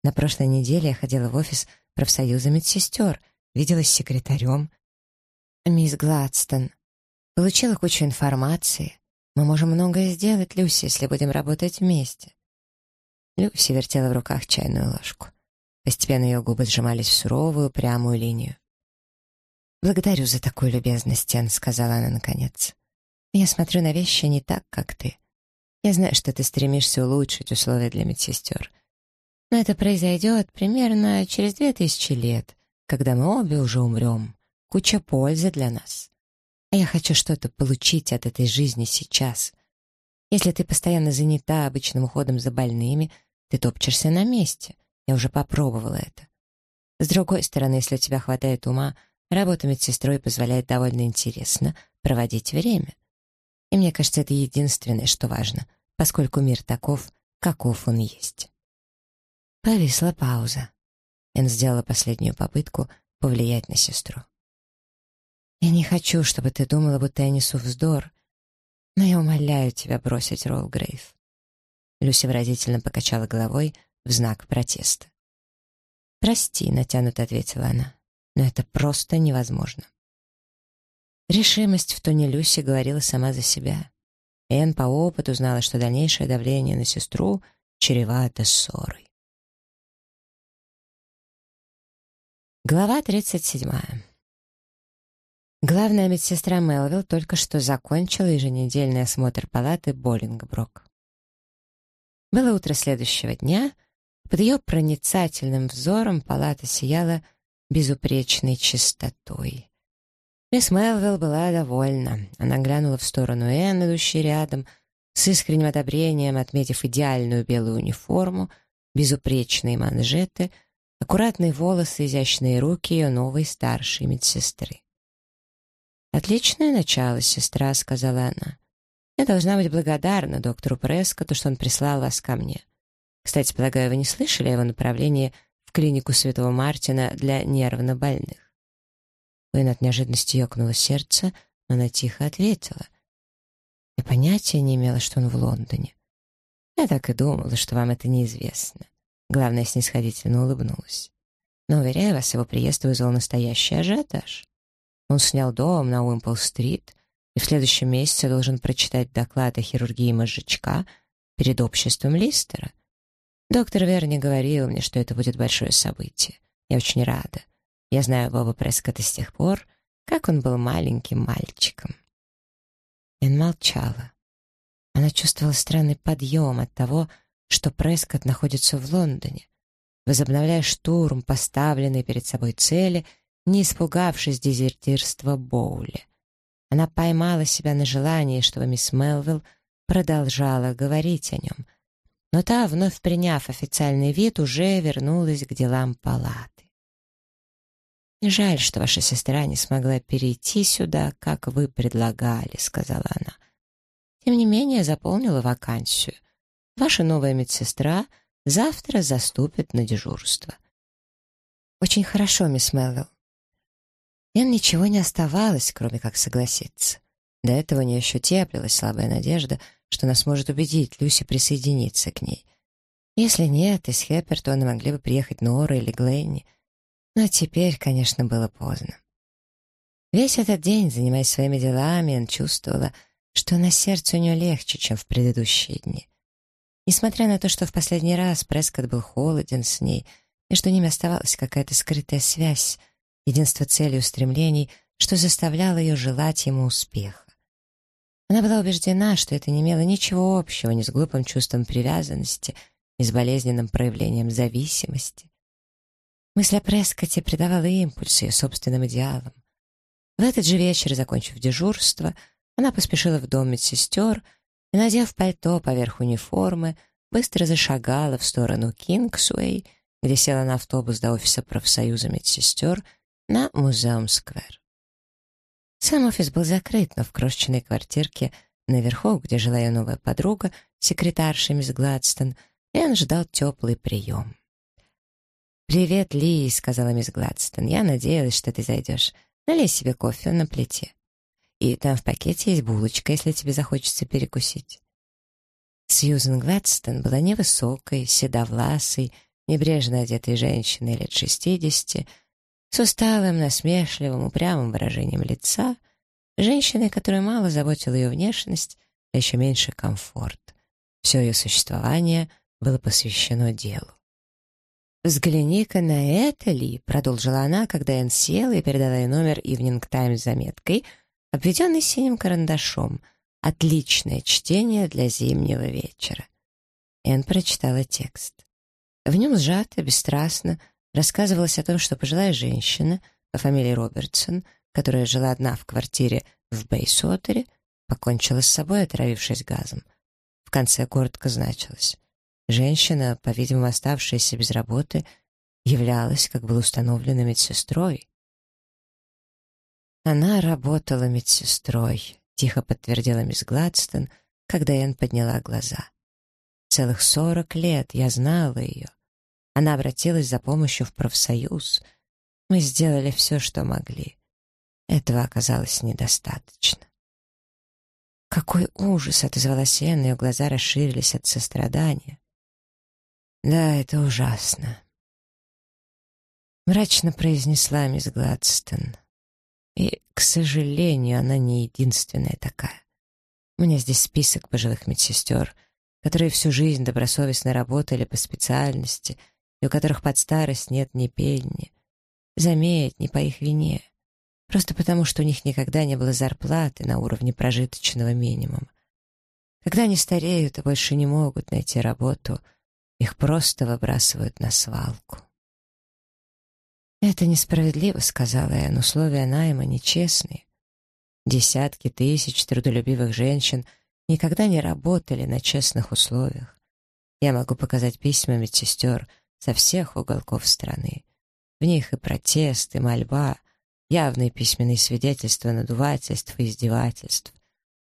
На прошлой неделе я ходила в офис профсоюза медсестер, виделась с секретарем. Мисс Гладстон. Получила кучу информации. Мы можем многое сделать, Люси, если будем работать вместе. Люси вертела в руках чайную ложку. Постепенно ее губы сжимались в суровую, прямую линию. «Благодарю за такую любезность, Тен», — сказала она наконец. «Я смотрю на вещи не так, как ты. Я знаю, что ты стремишься улучшить условия для медсестер. Но это произойдет примерно через две тысячи лет, когда мы обе уже умрем. Куча пользы для нас. А я хочу что-то получить от этой жизни сейчас. Если ты постоянно занята обычным уходом за больными, ты топчешься на месте. Я уже попробовала это. С другой стороны, если у тебя хватает ума, Работа медсестрой позволяет довольно интересно проводить время. И мне кажется, это единственное, что важно, поскольку мир таков, каков он есть. Повисла пауза. Эн сделала последнюю попытку повлиять на сестру. «Я не хочу, чтобы ты думала, будто я несу вздор, но я умоляю тебя бросить Роллгрейв». Люси выразительно покачала головой в знак протеста. «Прости», — натянуто ответила она, — «но это просто невозможно». Решимость в тоне Люси говорила сама за себя. Энн по опыту знала, что дальнейшее давление на сестру чревато ссорой. Глава 37. Главная медсестра Мелвилл только что закончила еженедельный осмотр палаты Боллингброк. Было утро следующего дня, под ее проницательным взором палата сияла безупречной чистотой. Мисс Мелвилл была довольна. Она глянула в сторону Энн, идущей рядом, с искренним одобрением отметив идеальную белую униформу, безупречные манжеты, аккуратные волосы, изящные руки ее новой старшей медсестры. «Отличное начало, сестра», — сказала она. «Я должна быть благодарна доктору Прескоту, что он прислал вас ко мне. Кстати, полагаю, вы не слышали о его направлении в клинику Святого Мартина для нервнобольных?» Уин от неожиданности ёкнуло сердце, но она тихо ответила. «Я понятия не имела, что он в Лондоне. Я так и думала, что вам это неизвестно». Главное, снисходительно улыбнулась. «Но, уверяю вас, его приезд вызвал настоящий ажиотаж. Он снял дом на Уимпл-стрит и в следующем месяце должен прочитать доклад о хирургии мозжечка перед обществом Листера. Доктор Верни говорил мне, что это будет большое событие. Я очень рада. Я знаю Боба Прескотта с тех пор, как он был маленьким мальчиком. Эн молчала. Она чувствовала странный подъем от того, что Прескотт находится в Лондоне, возобновляя штурм, поставленный перед собой цели, не испугавшись дезертирства Боули. Она поймала себя на желании, чтобы мисс Мелвилл продолжала говорить о нем, но та, вновь приняв официальный вид, уже вернулась к делам палаты. «Жаль, что ваша сестра не смогла перейти сюда, как вы предлагали», — сказала она. «Тем не менее, заполнила вакансию. Ваша новая медсестра завтра заступит на дежурство». «Очень хорошо, мисс Мелвилл». Эн ничего не оставалось, кроме как согласиться. До этого у нее еще теплилась слабая надежда, что она сможет убедить Люси присоединиться к ней. Если нет, из Хеппертона могли бы приехать Нора или Глэнни — но теперь, конечно, было поздно. Весь этот день, занимаясь своими делами, он чувствовала, что на сердце у нее легче, чем в предыдущие дни. Несмотря на то, что в последний раз Прескотт был холоден с ней, между ними оставалась какая-то скрытая связь, единство целей и устремлений, что заставляло ее желать ему успеха. Она была убеждена, что это не имело ничего общего ни с глупым чувством привязанности, ни с болезненным проявлением зависимости. Мысль о Прескоте придавала импульс ее собственным идеалам. В этот же вечер, закончив дежурство, она поспешила в дом медсестер и, надев пальто поверх униформы, быстро зашагала в сторону Кингсуэй, где села на автобус до офиса профсоюза медсестер на Музеум-сквер. Сам офис был закрыт, но в крошечной квартирке наверху, где жила ее новая подруга, секретарша мисс Гладстон, Энн ждал теплый прием. «Привет, Ли», — сказала мисс Гладстон. «Я надеялась, что ты зайдешь. Налей себе кофе на плите. И там в пакете есть булочка, если тебе захочется перекусить». Сьюзен Гладстон была невысокой, седовласой, небрежно одетой женщиной лет шестидесяти, с усталым, насмешливым, упрямым выражением лица, женщиной, которая мало заботила ее внешность, а еще меньше комфорт. Все ее существование было посвящено делу. «Взгляни-ка на это, Ли», — продолжила она, когда Энн села и передала ей номер «Ивнинг Таймс» с заметкой, обведенный синим карандашом. «Отличное чтение для зимнего вечера». Энн прочитала текст. В нем сжато, бесстрастно рассказывалось о том, что пожилая женщина по фамилии Робертсон, которая жила одна в квартире в Бейсотере, покончила с собой, отравившись газом. В конце коротко значилось. Женщина, по-видимому, оставшаяся без работы, являлась, как было установлено, медсестрой. Она работала медсестрой, тихо подтвердила мисс Гладстон, когда Энн подняла глаза. Целых сорок лет я знала ее. Она обратилась за помощью в профсоюз. Мы сделали все, что могли. Этого оказалось недостаточно. «Какой ужас!» — отозвалась Энн, ее глаза расширились от сострадания. «Да, это ужасно», — мрачно произнесла мисс Гладстон. «И, к сожалению, она не единственная такая. У меня здесь список пожилых медсестер, которые всю жизнь добросовестно работали по специальности и у которых под старость нет ни пенни. Заметь, не по их вине. Просто потому, что у них никогда не было зарплаты на уровне прожиточного минимума. Когда они стареют и больше не могут найти работу, их просто выбрасывают на свалку. «Это несправедливо», — сказала я, — «но условия найма нечестные. Десятки тысяч трудолюбивых женщин никогда не работали на честных условиях. Я могу показать письма медсестер со всех уголков страны. В них и протест, и мольба, явные письменные свидетельства надувательств и издевательств.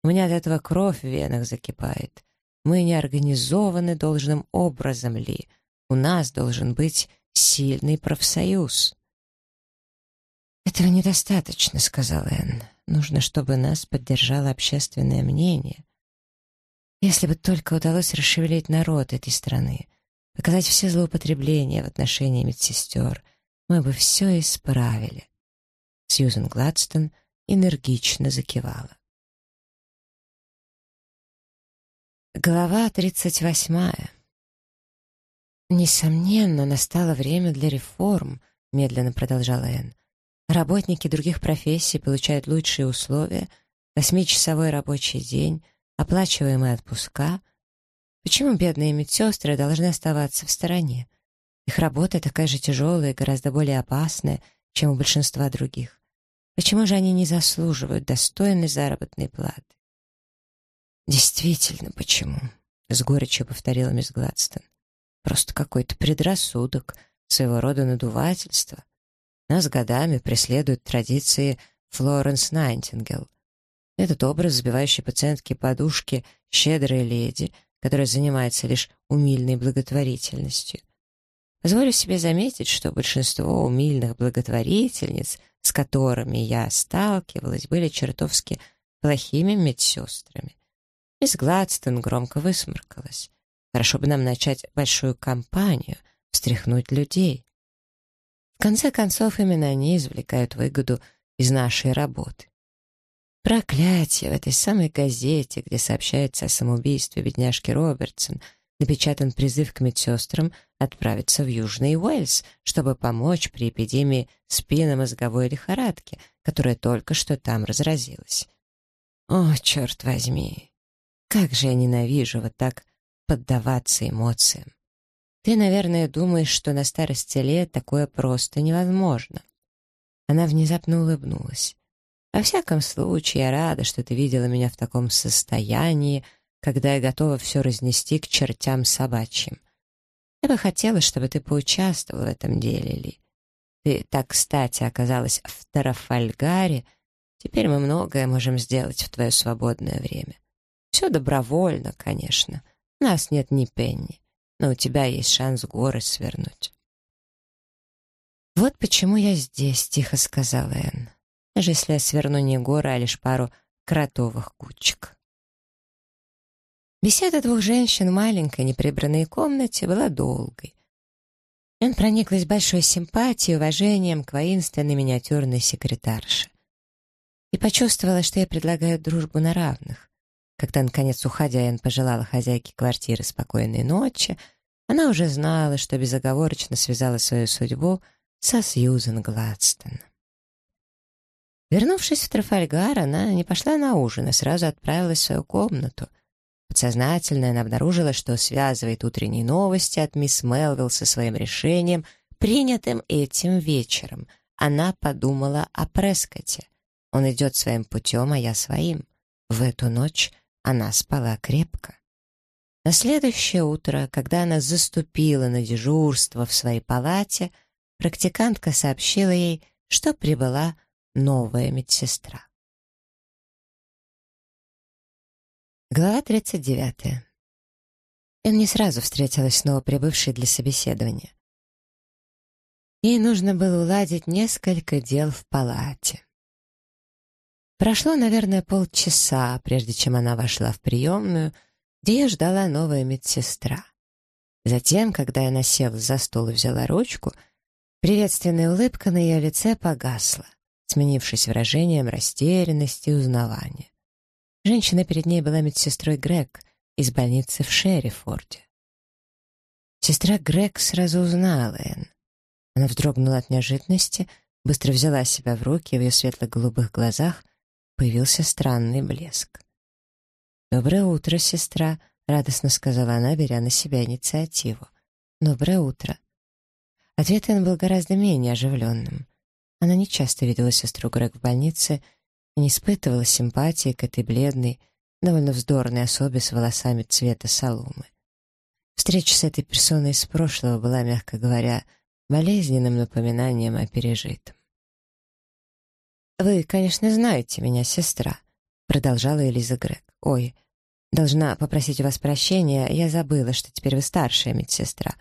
У меня от этого кровь в венах закипает. Мы не организованы должным образом ли. У нас должен быть сильный профсоюз. «Этого недостаточно», — сказал Энн. «Нужно, чтобы нас поддержало общественное мнение. Если бы только удалось расшевелить народ этой страны, показать все злоупотребления в отношении медсестер, мы бы все исправили». Сьюзен Гладстон энергично закивала. Глава тридцать восьмая. «Несомненно, настало время для реформ», — медленно продолжала Энн. Работники других профессий получают лучшие условия, восьмичасовой рабочий день, оплачиваемые отпуска. Почему бедные медсестры должны оставаться в стороне? Их работа такая же тяжелая и гораздо более опасная, чем у большинства других. Почему же они не заслуживают достойной заработной платы? «Действительно, почему?» — с горечью повторила мисс Гладстон. «Просто какой-то предрассудок, своего рода надувательство. Нас годами преследуют традиции Флоренс Найтингел. Этот образ сбивающий пациентки подушки щедрой леди, которая занимается лишь умильной благотворительностью. Позволю себе заметить, что большинство умильных благотворительниц, с которыми я сталкивалась, были чертовски плохими медсестрами. Мисс Гладстон громко высморкалась. Хорошо бы нам начать большую кампанию, встряхнуть людей. В конце концов, именно они извлекают выгоду из нашей работы. Проклятие! В этой самой газете, где сообщается о самоубийстве бедняжки Робертсон, напечатан призыв к медсестрам отправиться в Южный Уэльс, чтобы помочь при эпидемии спинномозговой лихорадки, которая только что там разразилась. О, черт возьми! Как же я ненавижу вот так поддаваться эмоциям. Ты, наверное, думаешь, что на старости лет такое просто невозможно. Она внезапно улыбнулась. Во всяком случае, я рада, что ты видела меня в таком состоянии, когда я готова все разнести к чертям собачьим. Я бы хотела, чтобы ты поучаствовал в этом деле, Ли. Ты так, кстати, оказалась в Тарафальгаре. Теперь мы многое можем сделать в твое свободное время. Все добровольно, конечно. У нас нет ни пенни но у тебя есть шанс горы свернуть. «Вот почему я здесь», — тихо сказала Энн. «Даже если я сверну не горы, а лишь пару кротовых кучек». Беседа двух женщин в маленькой неприбранной комнате была долгой. Энн прониклась большой симпатией и уважением к воинственной миниатюрной секретарше. И почувствовала, что ей предлагают дружбу на равных. Когда, наконец, уходя, Энн пожелала хозяйке квартиры спокойной ночи, она уже знала, что безоговорочно связала свою судьбу со Сьюзен Гладстон. Вернувшись в Трафальгар, она не пошла на ужин, а сразу отправилась в свою комнату. Подсознательно она обнаружила, что связывает утренние новости от мисс Мелвилл со своим решением, принятым этим вечером. Она подумала о Прескоте. Он идет своим путем, а я своим. В эту ночь она спала крепко. На следующее утро, когда она заступила на дежурство в своей палате, практикантка сообщила ей, что прибыла новая медсестра. Глава 39. Эн не сразу встретилась с новоприбывшей для собеседования. Ей нужно было уладить несколько дел в палате. Прошло, наверное, полчаса, прежде чем она вошла в приемную, где ее ждала новая медсестра. Затем, когда она села за стол и взяла ручку, приветственная улыбка на ее лице погасла, сменившись выражением растерянности и узнавания. Женщина перед ней была медсестрой Грег из больницы в Шерифорде. Сестра Грег сразу узнала Энн. Она вздрогнула от неожиданности, быстро взяла себя в руки, и в ее светло-голубых глазах появился странный блеск. «Доброе утро, сестра», — радостно сказала она, беря на себя инициативу. «Доброе утро». Ответ Энн был гораздо менее оживленным. Она не часто видела сестру Грег в больнице и не испытывала симпатии к этой бледной, довольно вздорной особе с волосами цвета соломы. Встреча с этой персоной из прошлого была, мягко говоря, болезненным напоминанием о пережитом. «Вы, конечно, знаете меня, сестра», — продолжала Элиза Грег. «Ой, должна попросить у вас прощения, я забыла, что теперь вы старшая медсестра.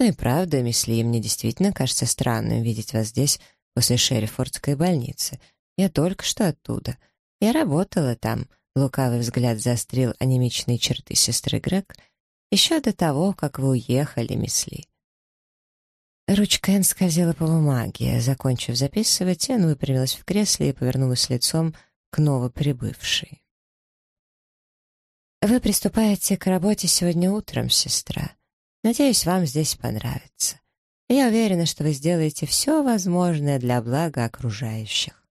Ну и правда, мисс Ли, мне действительно кажется странным видеть вас здесь после Шерифордской больницы. Я только что оттуда. Я работала там». Лукавый взгляд заострил анемичные черты сестры Грег еще до того, как вы уехали, мисс Ли. Ручка Энн скользила по бумаге. Закончив записывать, Энн выпрямилась в кресле и повернулась лицом к новоприбывшей. «Вы приступаете к работе сегодня утром, сестра. Надеюсь, вам здесь понравится. Я уверена, что вы сделаете все возможное для блага окружающих».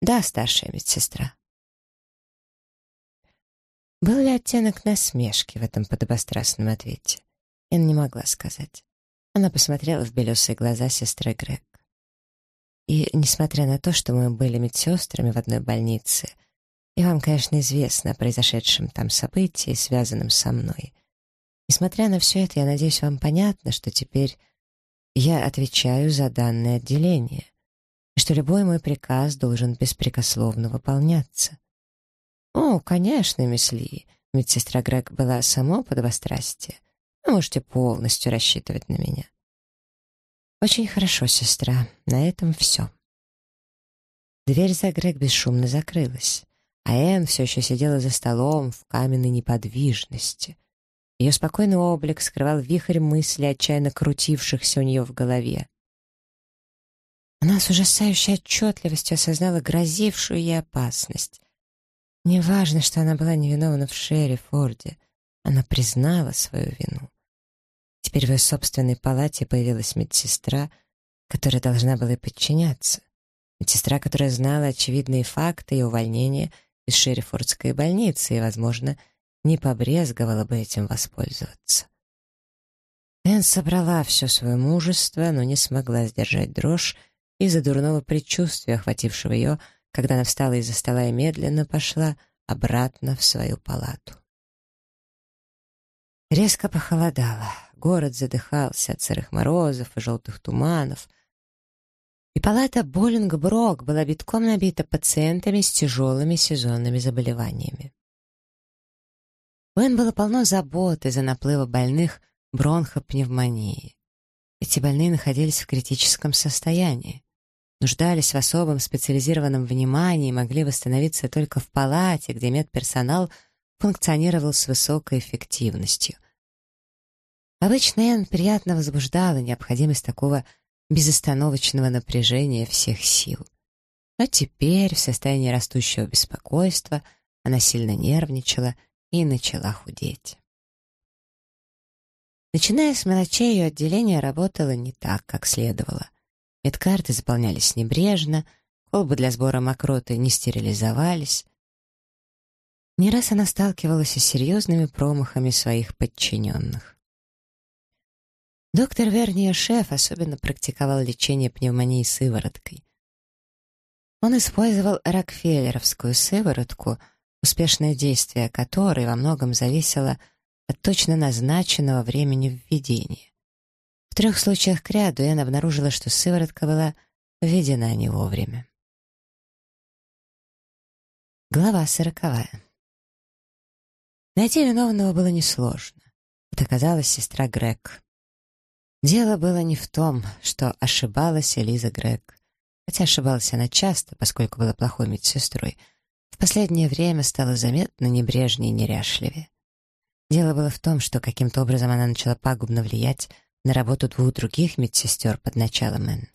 «Да, старшая медсестра». Был ли оттенок насмешки в этом подобострастном ответе? Энн не могла сказать. Она посмотрела в белесые глаза сестры Грег. И, несмотря на то, что мы были медсестрами в одной больнице, и вам, конечно, известно о произошедшем там событии, связанном со мной, несмотря на все это, я надеюсь, вам понятно, что теперь я отвечаю за данное отделение, и что любой мой приказ должен беспрекословно выполняться. «О, конечно, мисс Ли», медсестра Грег была само подобострастие, вы можете полностью рассчитывать на меня. Очень хорошо, сестра. На этом все. Дверь за Грег бесшумно закрылась, а Энн все еще сидела за столом в каменной неподвижности. Ее спокойный облик скрывал вихрь мыслей, отчаянно крутившихся у нее в голове. Она с ужасающей отчетливостью осознала грозившую ей опасность. Неважно, что она была невиновна в Шерри Форде — она признала свою вину. Теперь в ее собственной палате появилась медсестра, которая должна была подчиняться. Медсестра, которая знала очевидные факты и увольнения из Шерифордской больницы и, возможно, не побрезговала бы этим воспользоваться. Энн собрала все свое мужество, но не смогла сдержать дрожь из-за дурного предчувствия, охватившего ее, когда она встала из-за стола и медленно пошла обратно в свою палату. Резко похолодало. Город задыхался от сырых морозов и желтых туманов. И палата Боллинг-Брок была битком набита пациентами с тяжелыми сезонными заболеваниями. У Энн было полно забот из-за наплыва больных бронхопневмонии. Эти больные находились в критическом состоянии, нуждались в особом специализированном внимании и могли восстановиться только в палате, где медперсонал — функционировал с высокой эффективностью. Обычно Энн приятно возбуждала необходимость такого безостановочного напряжения всех сил. Но теперь, в состоянии растущего беспокойства, она сильно нервничала и начала худеть. Начиная с мелочей, ее отделение работало не так, как следовало. Медкарты заполнялись небрежно, колбы для сбора мокроты не стерилизовались, не раз она сталкивалась с серьезными промахами своих подчиненных. Доктор Верния Шеф особенно практиковал лечение пневмонии сывороткой. Он использовал рокфеллеровскую сыворотку, успешное действие которой во многом зависело от точно назначенного времени введения. В трех случаях к ряду Энн обнаружила, что сыворотка была введена не вовремя. Глава сороковая. Найти виновного было несложно. Это оказалась сестра Грег. Дело было не в том, что ошибалась Элиза Грег. Хотя ошибалась она часто, поскольку была плохой медсестрой, в последнее время стала заметно небрежнее и неряшливее. Дело было в том, что каким-то образом она начала пагубно влиять на работу двух других медсестер под началом Энн.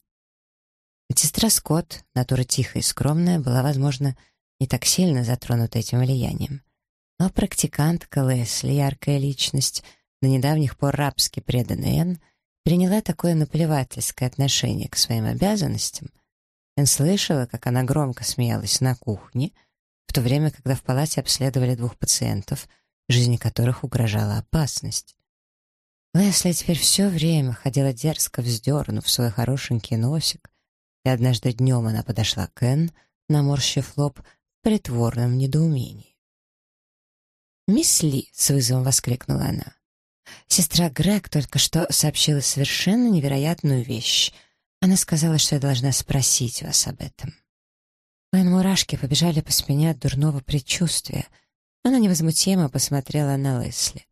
Медсестра Скотт, натура тихая и скромная, была, возможно, не так сильно затронута этим влиянием. Но практикантка Лесли, яркая личность, на недавних пор рабски преданная Энн, приняла такое наплевательское отношение к своим обязанностям. Энн слышала, как она громко смеялась на кухне, в то время, когда в палате обследовали двух пациентов — жизни которых угрожала опасность. Лесли теперь все время ходила дерзко вздернув свой хорошенький носик, и однажды днем она подошла к Энн, наморщив лоб в притворном недоумении. «Мисс Ли!» — с вызовом воскликнула она. «Сестра Грег только что сообщила совершенно невероятную вещь. Она сказала, что я должна спросить вас об этом». Мои мурашки побежали по спине от дурного предчувствия — она невозмутимо посмотрела на Лесли.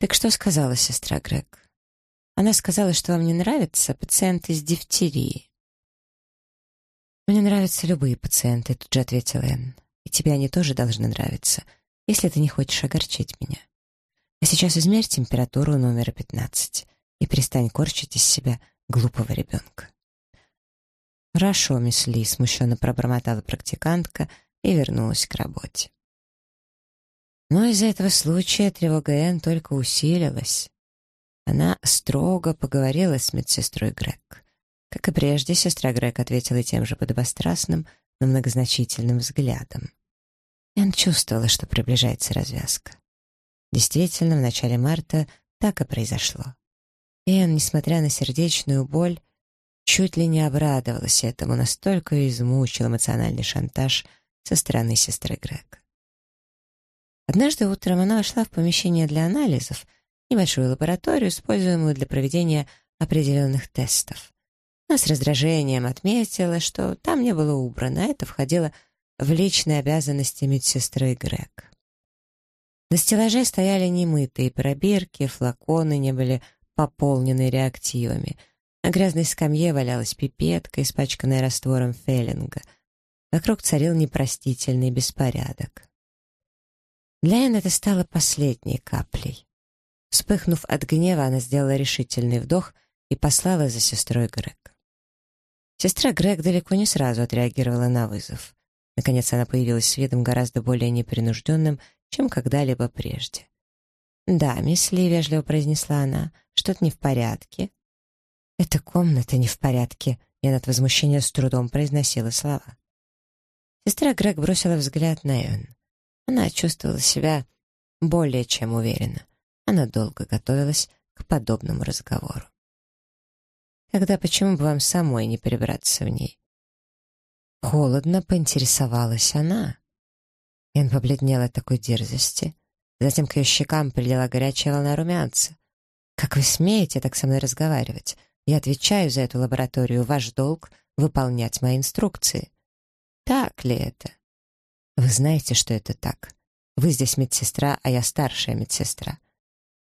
«Так что сказала сестра Грег?» «Она сказала, что вам не нравятся пациенты с дифтерией». «Мне нравятся любые пациенты», — тут же ответила Энн. «И тебе они тоже должны нравиться, если ты не хочешь огорчить меня. А сейчас измерь температуру номера 15 и перестань корчить из себя глупого ребенка». «Хорошо, мисс Ли», — смущенно пробормотала практикантка и вернулась к работе. Но из-за этого случая тревога Энн только усилилась. Она строго поговорила с медсестрой Грег. Как и прежде, сестра Грег ответила тем же подобострастным, но многозначительным взглядом. Энн чувствовала, что приближается развязка. Действительно, в начале марта так и произошло. Энн, несмотря на сердечную боль, чуть ли не обрадовалась этому, настолько измучил эмоциональный шантаж со стороны сестры Грег. Однажды утром она вошла в помещение для анализов, небольшую лабораторию, используемую для проведения определенных тестов. Она с раздражением отметила, что там не было убрано, а это входило в личные обязанности медсестры Грег. На стеллаже стояли немытые пробирки, флаконы не были пополнены реактивами. На грязной скамье валялась пипетка, испачканная раствором феллинга. Вокруг царил непростительный беспорядок. Для Энн это стало последней каплей. Вспыхнув от гнева, она сделала решительный вдох и послала за сестрой Грег. Сестра Грег далеко не сразу отреагировала на вызов. Наконец она появилась с видом гораздо более непринужденным, чем когда-либо прежде. «Да, мисс Ли», — вежливо произнесла она, — «что-то не в порядке». «Эта комната не в порядке», — я от возмущения с трудом произносила слова. Сестра Грег бросила взгляд на Энн. Она чувствовала себя более чем уверенно. Она долго готовилась к подобному разговору. Тогда почему бы вам самой не перебраться в ней? Холодно поинтересовалась она. Эн побледнела от такой дерзости. Затем к ее щекам прилила горячая волна румянца. «Как вы смеете так со мной разговаривать? Я отвечаю за эту лабораторию. Ваш долг — выполнять мои инструкции». «Так ли это?» Вы знаете, что это так. Вы здесь медсестра, а я старшая медсестра.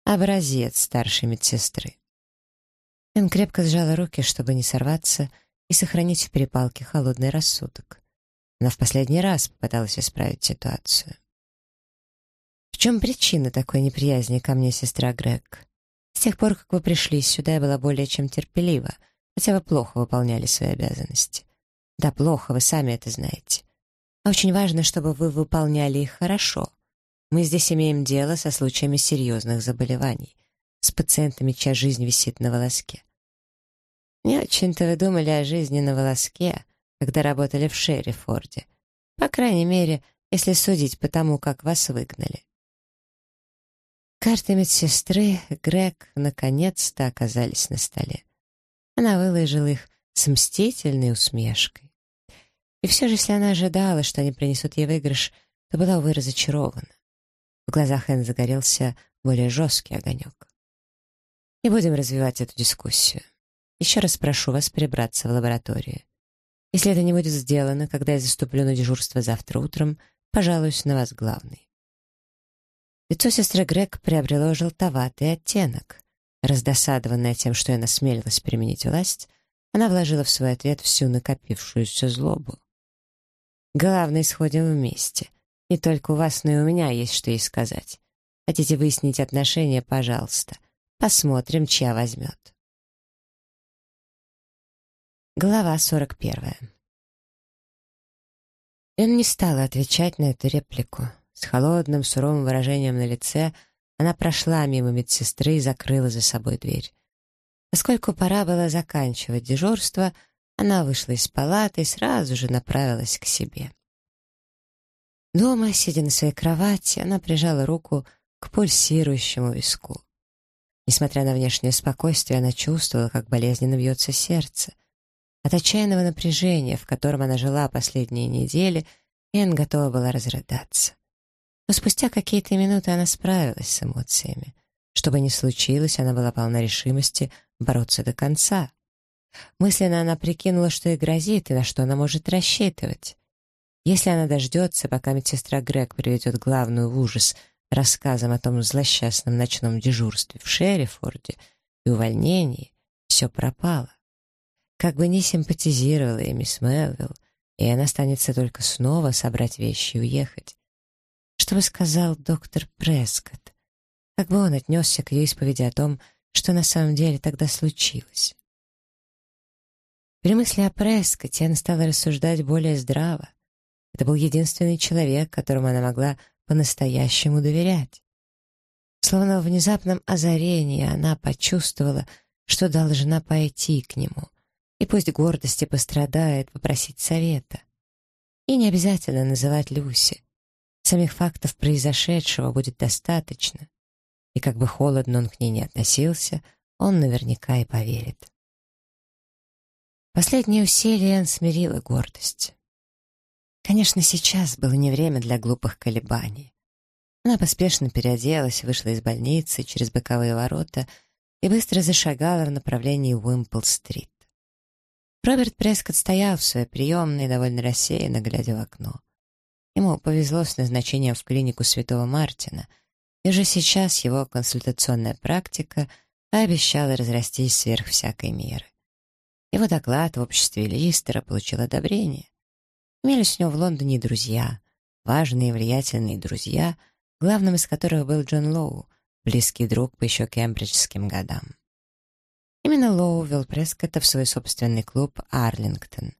Образец старшей медсестры. Эн крепко сжала руки, чтобы не сорваться и сохранить в перепалке холодный рассудок. Она в последний раз попыталась исправить ситуацию. В чем причина такой неприязни ко мне, сестра Грег? С тех пор, как вы пришли сюда, я была более чем терпелива, хотя вы плохо выполняли свои обязанности. Да, плохо, вы сами это знаете. Очень важно, чтобы вы выполняли их хорошо. Мы здесь имеем дело со случаями серьезных заболеваний, с пациентами, чья жизнь висит на волоске. Не очень-то вы думали о жизни на волоске, когда работали в Шерифорде. По крайней мере, если судить по тому, как вас выгнали. Карты медсестры Грег наконец-то оказались на столе. Она выложила их с мстительной усмешкой. И все же, если она ожидала, что они принесут ей выигрыш, то была, увы, разочарована. В глазах Энн загорелся более жесткий огонек. Не будем развивать эту дискуссию. Еще раз прошу вас прибраться в лабораторию. Если это не будет сделано, когда я заступлю на дежурство завтра утром, пожалуюсь на вас главный. Лицо сестры Грег приобрело желтоватый оттенок. Раздосадованная тем, что я насмелилась применить власть, Она вложила в свой ответ всю накопившуюся злобу. «Главное, сходим вместе. Не только у вас, но и у меня есть что ей сказать. Хотите выяснить отношения, пожалуйста. Посмотрим, чья возьмет». Глава сорок первая. Эн не стала отвечать на эту реплику. С холодным, суровым выражением на лице она прошла мимо медсестры и закрыла за собой дверь. Поскольку пора было заканчивать дежурство, она вышла из палаты и сразу же направилась к себе. Дома, сидя на своей кровати, она прижала руку к пульсирующему виску. Несмотря на внешнее спокойствие, она чувствовала, как болезненно бьется сердце. От отчаянного напряжения, в котором она жила последние недели, Энн готова была разрыдаться. Но спустя какие-то минуты она справилась с эмоциями. Что бы ни случилось, она была полна решимости бороться до конца. Мысленно она прикинула, что ей грозит и на что она может рассчитывать. Если она дождется, пока медсестра Грег приведет главную в ужас рассказом о том злосчастном ночном дежурстве в Шерифорде и увольнении, все пропало. Как бы ни симпатизировала ей мисс Мелвилл, и она останется только снова собрать вещи и уехать. Что бы сказал доктор Прескотт? Как бы он отнесся к ее исповеди о том, что на самом деле тогда случилось? При мысли о Прескотте она стала рассуждать более здраво. Это был единственный человек, которому она могла по-настоящему доверять. Словно в внезапном озарении она почувствовала, что должна пойти к нему, и пусть гордости пострадает, попросить совета. И не обязательно называть Люси. Самих фактов произошедшего будет достаточно. И как бы холодно он к ней не относился, он наверняка и поверит. Последнее усилие он смирила гордость. Конечно, сейчас было не время для глупых колебаний. Она поспешно переоделась, вышла из больницы через боковые ворота и быстро зашагала в направлении Уимпл-стрит. Роберт Прескотт стоял в своей приемной, довольно рассеянно, глядя в окно. Ему повезло с назначением в клинику Святого Мартина, и уже сейчас его консультационная практика обещала разрастись сверх всякой меры. Его доклад в обществе Листера получил одобрение. Имелись у него в Лондоне друзья, важные и влиятельные друзья, главным из которых был Джон Лоу, близкий друг по еще кембриджским годам. Именно Лоу вел Прескотта в свой собственный клуб «Арлингтон».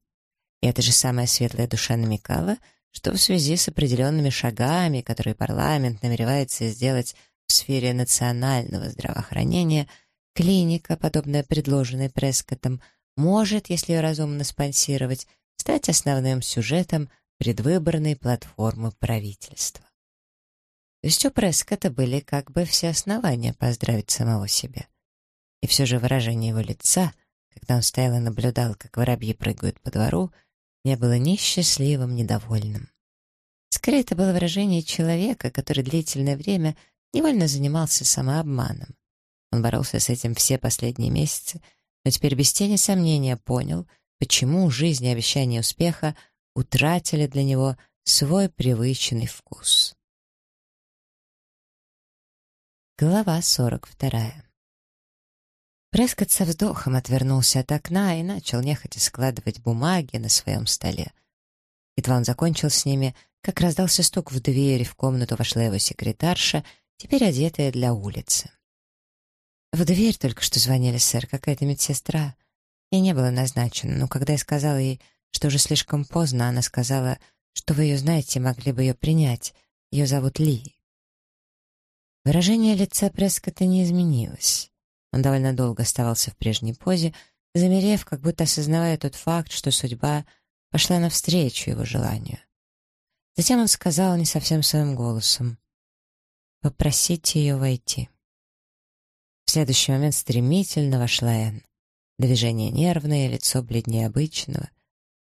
И эта же самая светлая душа намекала — что в связи с определенными шагами, которые парламент намеревается сделать в сфере национального здравоохранения, клиника, подобная предложенной Прескоттом, может, если ее разумно спонсировать, стать основным сюжетом предвыборной платформы правительства. То есть у Прескотта были как бы все основания поздравить самого себя. И все же выражение его лица, когда он стоял и наблюдал, как воробьи прыгают по двору, — не было ни счастливым, ни довольным. Скорее, это было выражение человека, который длительное время невольно занимался самообманом. Он боролся с этим все последние месяцы, но теперь без тени сомнения понял, почему жизнь и обещание успеха утратили для него свой привычный вкус. Глава сорок вторая. Прескотт со вздохом отвернулся от окна и начал нехотя складывать бумаги на своем столе. Едва он закончил с ними, как раздался стук в дверь, в комнату вошла его секретарша, теперь одетая для улицы. «В дверь только что звонили, сэр, какая-то медсестра. Я не была назначена, но когда я сказала ей, что уже слишком поздно, она сказала, что вы ее знаете, могли бы ее принять. Ее зовут Ли». Выражение лица Прескотта не изменилось. Он довольно долго оставался в прежней позе, замерев, как будто осознавая тот факт, что судьба пошла навстречу его желанию. Затем он сказал не совсем своим голосом, «Попросите ее войти». В следующий момент стремительно вошла Энн. Движение нервное, лицо бледнее обычного.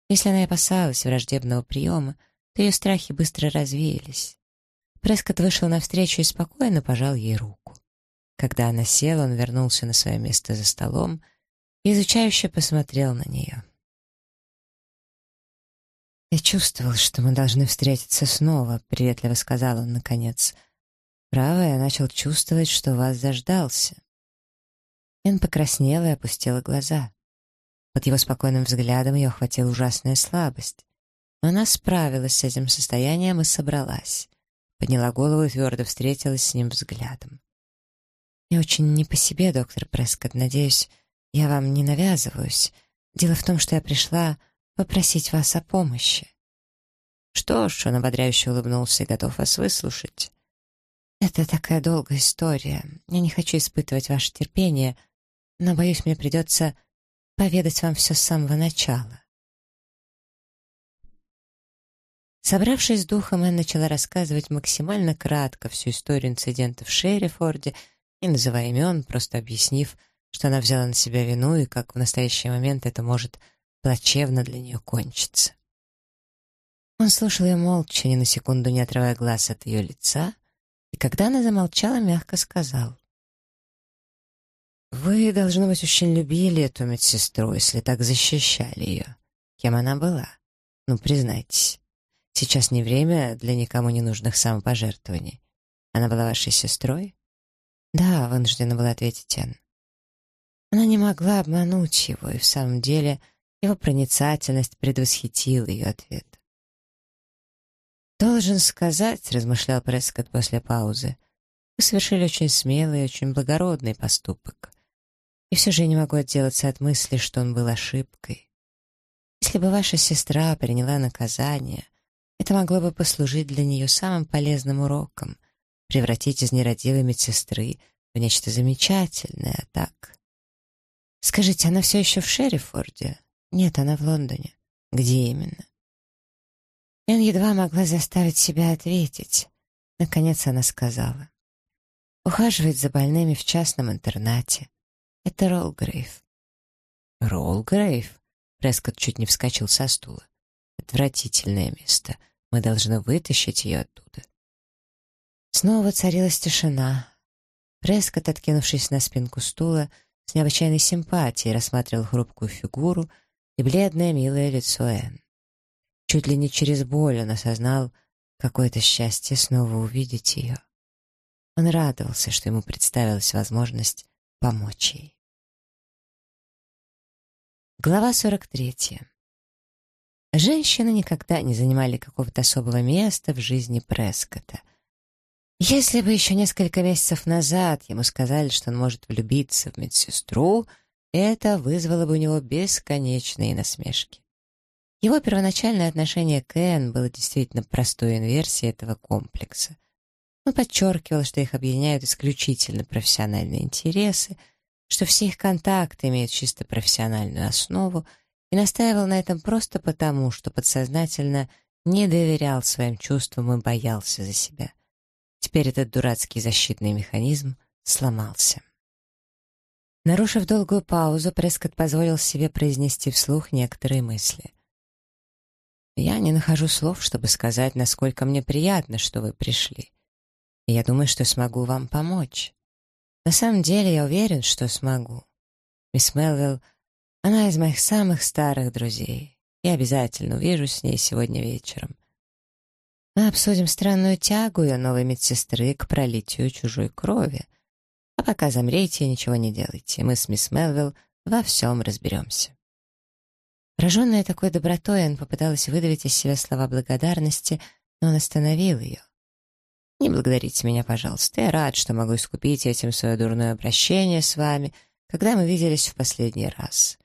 Если она и опасалась враждебного приема, то ее страхи быстро развеялись. Прескотт вышел навстречу и спокойно пожал ей руку. Когда она села, он вернулся на свое место за столом и изучающе посмотрел на нее. «Я чувствовал, что мы должны встретиться снова», — приветливо сказал он наконец. «Право, я начал чувствовать, что вас заждался». Эн покраснела и опустила глаза. Под его спокойным взглядом ее охватила ужасная слабость. Но она справилась с этим состоянием и собралась. Подняла голову и твердо встретилась с ним взглядом. «Мне очень не по себе, доктор Прескотт. Надеюсь, я вам не навязываюсь. Дело в том, что я пришла попросить вас о помощи». «Что ж», — он ободряюще улыбнулся и готов вас выслушать. «Это такая долгая история. Я не хочу испытывать ваше терпение, но, боюсь, мне придется поведать вам все с самого начала». Собравшись с духом, Энн начала рассказывать максимально кратко всю историю инцидента в Шерифорде, не называя имен, просто объяснив, что она взяла на себя вину и как в настоящий момент это может плачевно для нее кончиться. Он слушал ее молча, ни на секунду не отрывая глаз от ее лица, и когда она замолчала, мягко сказал. «Вы, должно быть, очень любили эту медсестру, если так защищали ее. Кем она была? Ну, признайтесь. Сейчас не время для никому не нужных самопожертвований. Она была вашей сестрой?» «Да», — вынуждена была ответить Энн. Она не могла обмануть его, и в самом деле его проницательность предвосхитила ее ответ. «Должен сказать», — размышлял Прескотт после паузы, «вы совершили очень смелый и очень благородный поступок. И все же не могу отделаться от мысли, что он был ошибкой. Если бы ваша сестра приняла наказание, это могло бы послужить для нее самым полезным уроком, превратить из нерадивой медсестры в нечто замечательное, а так... Скажите, она все еще в Шерифорде? Нет, она в Лондоне. Где именно? Эн едва могла заставить себя ответить. Наконец она сказала. Ухаживает за больными в частном интернате. Это Роллгрейв. Роллгрейв? Прескотт чуть не вскочил со стула. Отвратительное место. Мы должны вытащить ее оттуда. Снова царилась тишина. Прескотт, откинувшись на спинку стула, с необычайной симпатией рассматривал хрупкую фигуру и бледное милое лицо Энн. Чуть ли не через боль он осознал какое-то счастье снова увидеть ее. Он радовался, что ему представилась возможность помочь ей. Глава 43. Женщины никогда не занимали какого-то особого места в жизни Прескота. Если бы еще несколько месяцев назад ему сказали, что он может влюбиться в медсестру, это вызвало бы у него бесконечные насмешки. Его первоначальное отношение к Энн было действительно простой инверсией этого комплекса. Он подчеркивал, что их объединяют исключительно профессиональные интересы, что все их контакты имеют чисто профессиональную основу, и настаивал на этом просто потому, что подсознательно не доверял своим чувствам и боялся за себя. Теперь этот дурацкий защитный механизм сломался. Нарушив долгую паузу, Прескотт позволил себе произнести вслух некоторые мысли. Я не нахожу слов, чтобы сказать, насколько мне приятно, что вы пришли. И я думаю, что смогу вам помочь. На самом деле я уверен, что смогу. Мисс Мелвилл, она из моих самых старых друзей. Я обязательно увижусь с ней сегодня вечером. Мы обсудим странную тягу ее новой медсестры к пролитию чужой крови. А пока замрите и ничего не делайте. Мы с мисс Мелвилл во всем разберемся. Пораженная такой добротой, Энн попыталась выдавить из себя слова благодарности, но он остановил ее. «Не благодарите меня, пожалуйста. Я рад, что могу искупить этим свое дурное обращение с вами, когда мы виделись в последний раз.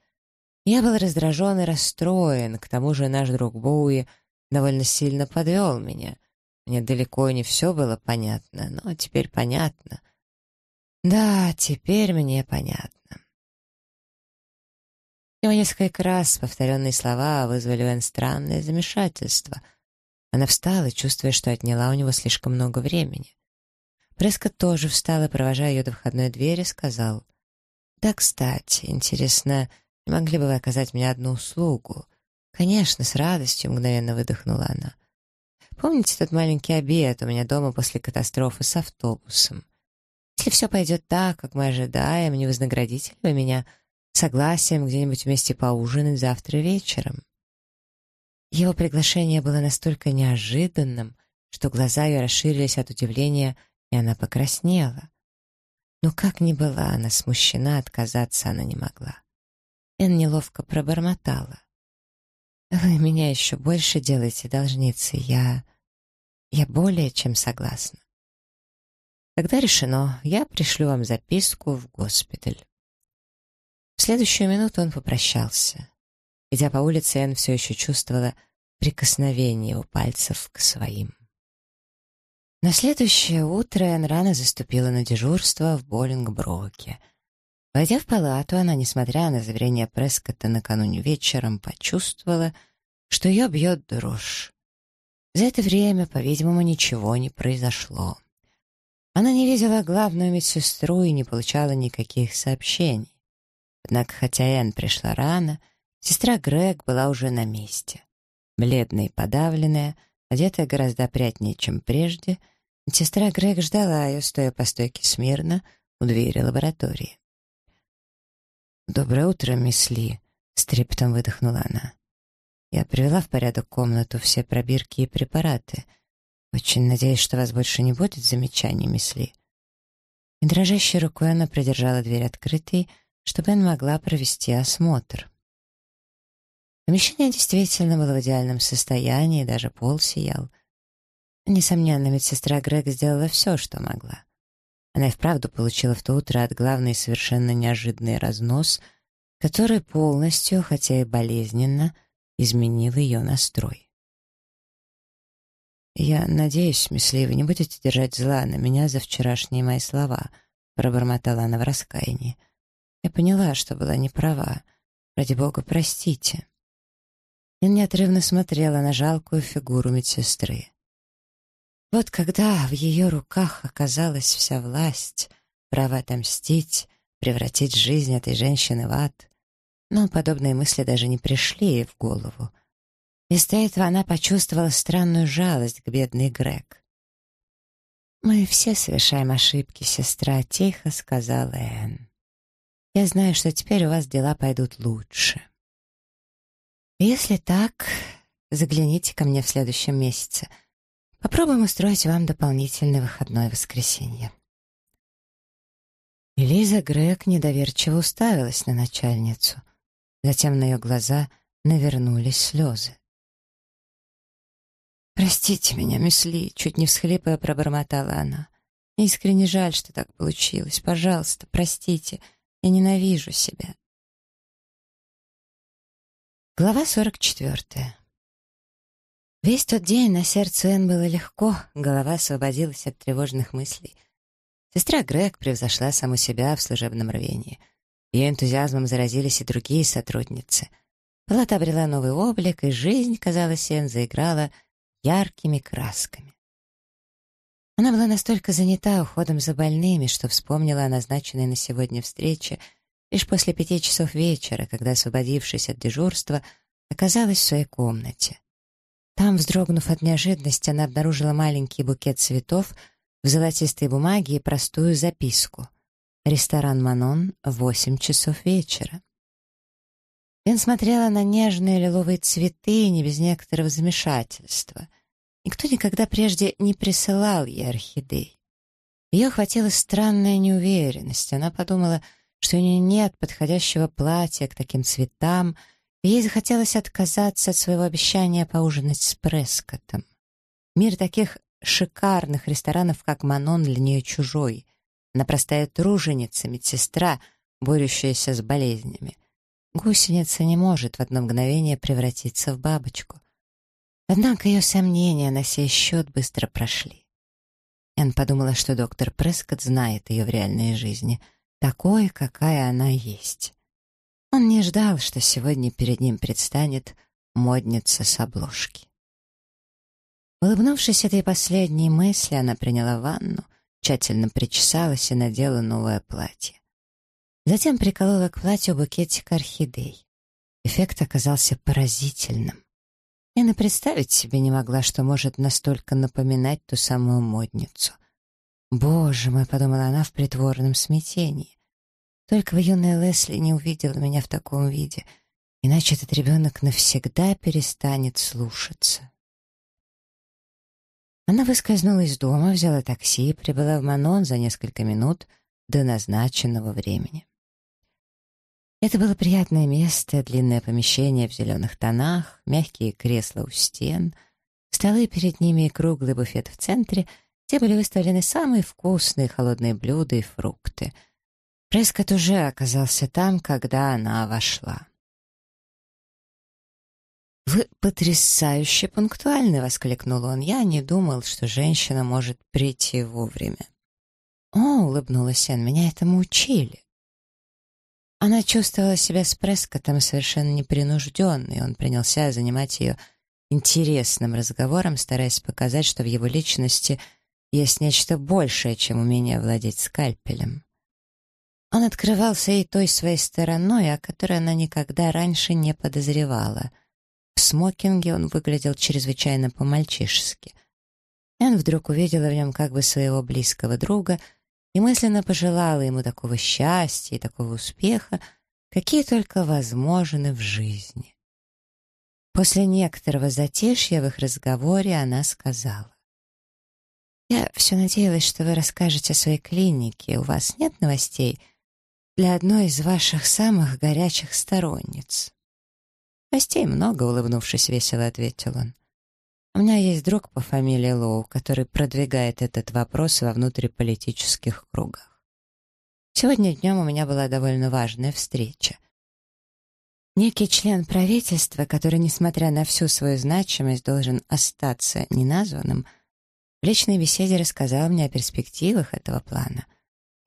Я был раздражен и расстроен, к тому же наш друг Боуи довольно сильно подвел меня. Мне далеко не все было понятно, но теперь понятно. Да, теперь мне понятно. Его несколько раз повторенные слова вызвали Энн странное замешательство. Она встала, чувствуя, что отняла у него слишком много времени. Прескотт тоже встал и, провожая ее до входной двери, сказал, «Да, кстати, интересно, не могли бы вы оказать мне одну услугу?» «Конечно, с радостью», — мгновенно выдохнула она. «Помните тот маленький обед у меня дома после катастрофы с автобусом? Если все пойдет так, как мы ожидаем, не вознаградите ли вы меня согласием где-нибудь вместе поужинать завтра вечером. Его приглашение было настолько неожиданным, что глаза ее расширились от удивления, и она покраснела. Но как ни была она смущена, отказаться она не могла. Эн неловко пробормотала. «Вы меня еще больше делаете должницей. Я... я более чем согласна». «Тогда решено. Я пришлю вам записку в госпиталь». В следующую минуту он попрощался. Идя по улице, Энн все еще чувствовала прикосновение его пальцев к своим. На следующее утро Энн рано заступила на дежурство в Боллингброке. Войдя в палату, она, несмотря на заверение Прескотта накануне вечером, почувствовала, что ее бьет дрожь. За это время, по-видимому, ничего не произошло. Она не видела главную медсестру и не получала никаких сообщений. Однако, хотя Энн пришла рано, сестра Грег была уже на месте. Бледная и подавленная, одетая гораздо опрятнее, чем прежде, сестра Грег ждала ее, стоя по стойке смирно у двери лаборатории. «Доброе утро, мисс Ли», — с выдохнула она. «Я привела в порядок комнату, все пробирки и препараты. Очень надеюсь, что вас больше не будет замечаний, мисс Ли». И дрожащей рукой она придержала дверь открытой, чтобы Энн могла провести осмотр. Помещение действительно было в идеальном состоянии, даже пол сиял. Несомненно, медсестра Грег сделала все, что могла. Она и вправду получила в то утро от главной совершенно неожиданный разнос, который полностью, хотя и болезненно, изменил ее настрой. «Я надеюсь, мисс Ли, вы не будете держать зла на меня за вчерашние мои слова», пробормотала она в раскаянии. Я поняла, что была неправа. Ради бога, простите. Я неотрывно смотрела на жалкую фигуру медсестры. Вот когда в ее руках оказалась вся власть, право отомстить, превратить жизнь этой женщины в ад, но подобные мысли даже не пришли ей в голову. Вместо этого она почувствовала странную жалость к бедной Грег. «Мы все совершаем ошибки, сестра», — тихо сказала Энн. Я знаю, что теперь у вас дела пойдут лучше. Если так, загляните ко мне в следующем месяце. Попробуем устроить вам дополнительное выходное воскресенье. Элиза Грег недоверчиво уставилась на начальницу. Затем на ее глаза навернулись слезы. «Простите меня, мисс Ли», — чуть не всхлипая пробормотала она. «Искренне жаль, что так получилось. Пожалуйста, простите. Я ненавижу себя. Глава 44. Весь тот день на сердце Энн было легко, голова освободилась от тревожных мыслей. Сестра Грег превзошла саму себя в служебном рвении. Ее энтузиазмом заразились и другие сотрудницы. Палата обрела новый облик, и жизнь, казалось, Энн заиграла яркими красками. Она была настолько занята уходом за больными, что вспомнила о назначенной на сегодня встрече лишь после пяти часов вечера, когда, освободившись от дежурства, оказалась в своей комнате. Там, вздрогнув от неожиданности, она обнаружила маленький букет цветов в золотистой бумаге и простую записку. «Ресторан «Манон» восемь часов вечера». Вен смотрела на нежные лиловые цветы, не без некоторого замешательства — Никто никогда прежде не присылал ей орхидей. Ее охватила странная неуверенность. Она подумала, что у нее нет подходящего платья к таким цветам, ей захотелось отказаться от своего обещания поужинать с Прескотом. Мир таких шикарных ресторанов, как Манон, для нее чужой. Она простая труженица, медсестра, борющаяся с болезнями. Гусеница не может в одно мгновение превратиться в бабочку. Однако ее сомнения на сей счет быстро прошли. Энн подумала, что доктор Прескотт знает ее в реальной жизни, такой, какая она есть. Он не ждал, что сегодня перед ним предстанет модница с обложки. Улыбнувшись этой последней мысли, она приняла ванну, тщательно причесалась и надела новое платье. Затем приколола к платью букетик орхидей. Эффект оказался поразительным. Энна представить себе не могла, что может настолько напоминать ту самую модницу. «Боже мой!» — подумала она в притворном смятении. «Только в юная Лесли не увидела меня в таком виде, иначе этот ребенок навсегда перестанет слушаться». Она выскользнула из дома, взяла такси и прибыла в Манон за несколько минут до назначенного времени. Это было приятное место, длинное помещение в зеленых тонах, мягкие кресла у стен, столы перед ними и круглый буфет в центре, где были выставлены самые вкусные холодные блюда и фрукты. Прескотт уже оказался там, когда она вошла. «Вы потрясающе пунктуальны!» — воскликнул он. «Я не думал, что женщина может прийти вовремя». «О!» — улыбнулась Энн. «Меня этому учили». Она чувствовала себя с Прескоттом совершенно непринужденной, он принялся занимать ее интересным разговором, стараясь показать, что в его личности есть нечто большее, чем умение владеть скальпелем. Он открывался и той своей стороной, о которой она никогда раньше не подозревала. В смокинге он выглядел чрезвычайно по-мальчишески. Энн вдруг увидела в нем как бы своего близкого друга — и мысленно пожелала ему такого счастья и такого успеха, какие только возможны в жизни. После некоторого затишья в их разговоре она сказала. «Я все надеялась, что вы расскажете о своей клинике. У вас нет новостей для одной из ваших самых горячих сторонниц?» «Новостей много», — улыбнувшись, весело ответил он. У меня есть друг по фамилии Лоу, который продвигает этот вопрос во внутриполитических кругах. Сегодня днем у меня была довольно важная встреча. Некий член правительства, который, несмотря на всю свою значимость, должен остаться неназванным, в личной беседе рассказал мне о перспективах этого плана.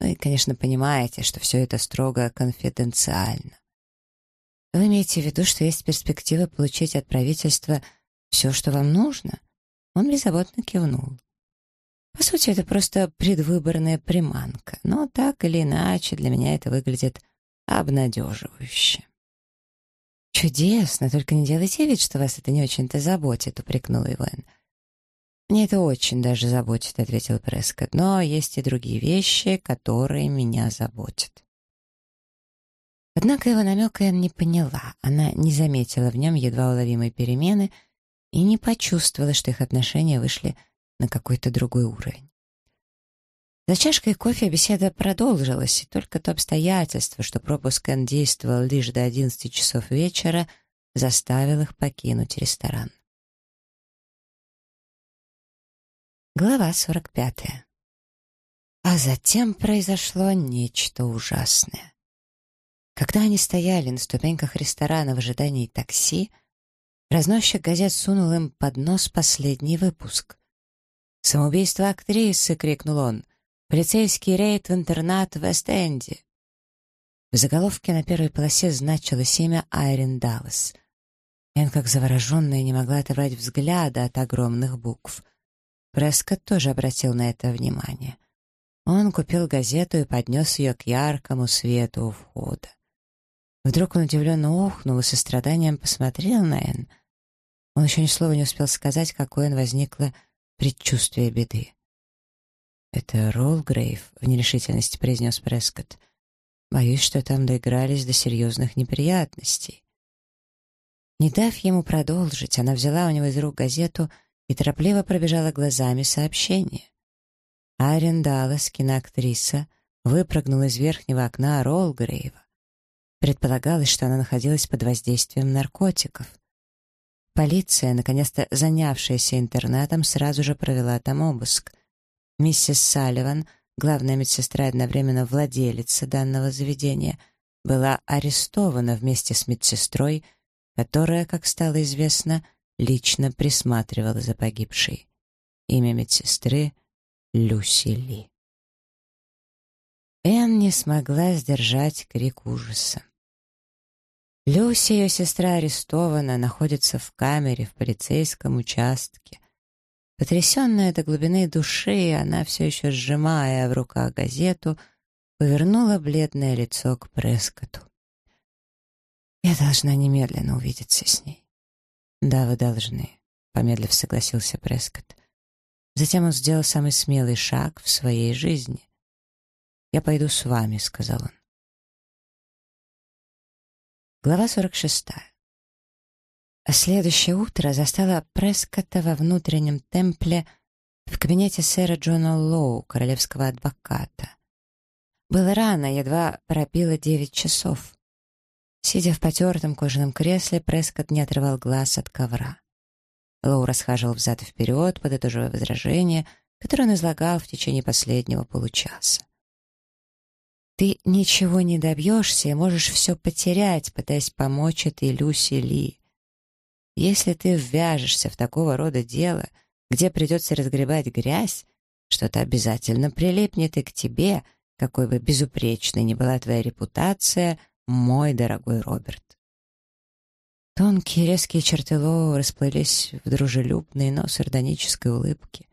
Вы, конечно, понимаете, что все это строго конфиденциально. Вы имеете в виду, что есть перспектива получить от правительства «Все, что вам нужно?» Он беззаботно кивнул. По сути, это просто предвыборная приманка, но так или иначе для меня это выглядит обнадеживающе. «Чудесно, только не делайте вид, что вас это не очень-то заботит», — упрекнула Ивен. «Мне это очень даже заботит», — ответил Прескотт, «но есть и другие вещи, которые меня заботят». Однако его намека я не поняла, она не заметила в нем едва уловимой перемены — и не почувствовала, что их отношения вышли на какой-то другой уровень. За чашкой кофе беседа продолжилась, и только то обстоятельство, что пропуск Энн действовал лишь до 11 часов вечера, заставил их покинуть ресторан. Глава 45. А затем произошло нечто ужасное. Когда они стояли на ступеньках ресторана в ожидании такси, Разносчик газет сунул им под нос последний выпуск. «Самоубийство актрисы!» — крикнул он. «Полицейский рейд в интернат в Вест-Энде!» В заголовке на первой полосе значилось имя Айрин Даллас. Энн, как завороженная, не могла оторвать взгляда от огромных букв. Прескотт тоже обратил на это внимание. Он купил газету и поднес ее к яркому свету у входа. Вдруг он удивленно охнул и со страданием посмотрел на Энн — он еще ни слова не успел сказать, какое он возникло предчувствие беды. «Это Роллгрейв», — в нерешительности произнес Прескотт. «Боюсь, что там доигрались до серьезных неприятностей». Не дав ему продолжить, она взяла у него из рук газету и торопливо пробежала глазами сообщение. Арен Даллас, киноактриса, выпрыгнула из верхнего окна Роллгрейва. Предполагалось, что она находилась под воздействием наркотиков. Полиция, наконец-то занявшаяся интернатом, сразу же провела там обыск. Миссис Салливан, главная медсестра и одновременно владелица данного заведения, была арестована вместе с медсестрой, которая, как стало известно, лично присматривала за погибшей. Имя медсестры — Люси Ли. Энн не смогла сдержать крик ужаса. Люси, ее сестра, арестована, находится в камере в полицейском участке. Потрясенная до глубины души, она все еще сжимая в руках газету, повернула бледное лицо к Прескоту. «Я должна немедленно увидеться с ней». «Да, вы должны», — помедлив согласился Прескотт. Затем он сделал самый смелый шаг в своей жизни. «Я пойду с вами», — сказал он. Глава 46. А следующее утро застало Прескотта во внутреннем темпле в кабинете сэра Джона Лоу, королевского адвоката. Было рано, едва пробило девять часов. Сидя в потертом кожаном кресле, Прескотт не отрывал глаз от ковра. Лоу расхаживал взад и вперед, подытоживая возражения, которые он излагал в течение последнего получаса. «Ты ничего не добьешься и можешь все потерять, пытаясь помочь этой Люси Ли. Если ты ввяжешься в такого рода дело, где придется разгребать грязь, что-то обязательно прилипнет и к тебе, какой бы безупречной ни была твоя репутация, мой дорогой Роберт. Тонкие резкие черты Лоу расплылись в дружелюбной, но сардонической улыбке.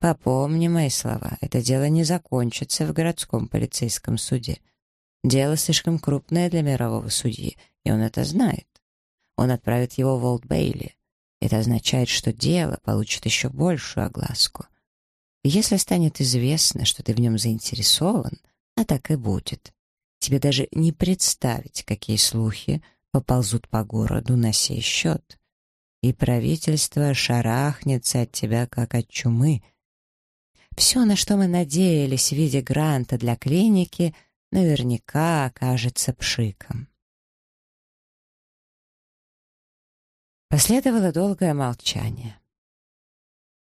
«Попомни мои слова, это дело не закончится в городском полицейском суде. Дело слишком крупное для мирового судьи, и он это знает. Он отправит его в Олд Бейли. Это означает, что дело получит еще большую огласку. Если станет известно, что ты в нем заинтересован, а так и будет, тебе даже не представить, какие слухи поползут по городу на сей счет. И правительство шарахнется от тебя, как от чумы. Все, на что мы надеялись в виде гранта для клиники, наверняка окажется пшиком. Последовало долгое молчание.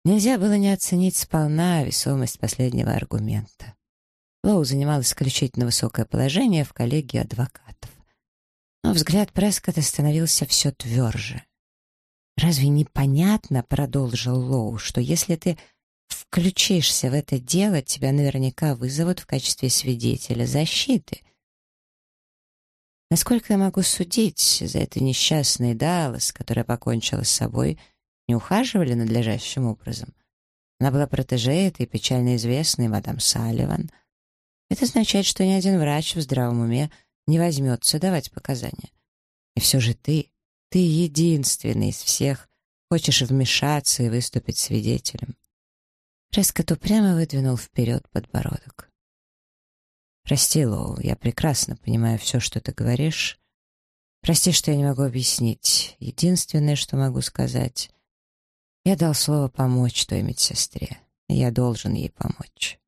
Нельзя было не оценить сполна весомость последнего аргумента. Лоу занимал исключительно высокое положение в коллегии адвокатов. Но взгляд Прескотта становился все тверже. «Разве непонятно, — продолжил Лоу, — что если ты включишься в это дело, тебя наверняка вызовут в качестве свидетеля защиты?» Насколько я могу судить, за этой несчастной Даллас, которая покончила с собой, — не ухаживали надлежащим образом. Она была протеже этой печально известной мадам Салливан. Это означает, что ни один врач в здравом уме не возьмется давать показания. И все же ты, ты единственный из всех, хочешь вмешаться и выступить свидетелем. Прескотт упрямо выдвинул вперед подбородок. «Прости, Лоу, я прекрасно понимаю все, что ты говоришь. Прости, что я не могу объяснить. Единственное, что могу сказать, я дал слово помочь той медсестре. Я должен ей помочь.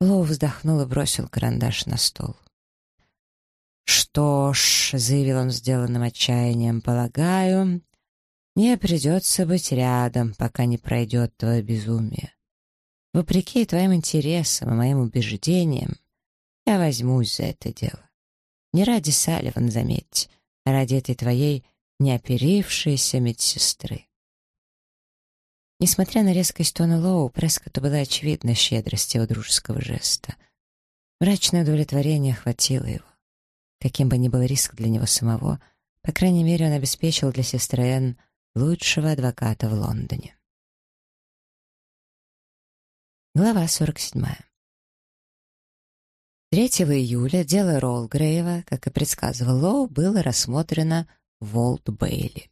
Лоу вздохнул и бросил карандаш на стол. «Что ж», — заявил он сделанным отчаянием, — «полагаю, мне придется быть рядом, пока не пройдет твое безумие. Вопреки твоим интересам и моим убеждениям, я возьмусь за это дело. Не ради Салливан, заметь, а ради этой твоей неоперившейся медсестры. Несмотря на резкость тона Лоу, Прескотту была очевидна щедрость его дружеского жеста. Мрачное удовлетворение охватило его. Каким бы ни был риск для него самого, по крайней мере, он обеспечил для сестры Энн лучшего адвоката в Лондоне. Глава 47. 3 июля дело Роллгрейва, как и предсказывал Лоу, было рассмотрено в Олд-Бейли.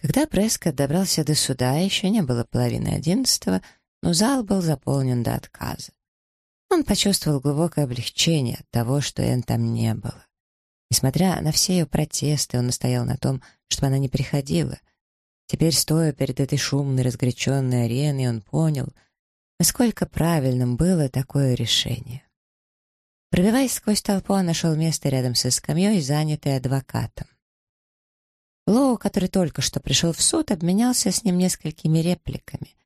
Когда Прескотт добрался до суда, еще не было половины одиннадцатого, но зал был заполнен до отказа. Он почувствовал глубокое облегчение от того, что Энн там не было. Несмотря на все ее протесты, он настоял на том, чтобы она не приходила. Теперь, стоя перед этой шумной, разгоряченной ареной, он понял, насколько правильным было такое решение. Пробиваясь сквозь толпу, он нашел место рядом со скамьей, занятой адвокатом. Лоу, который только что пришел в суд, обменялся с ним несколькими репликами.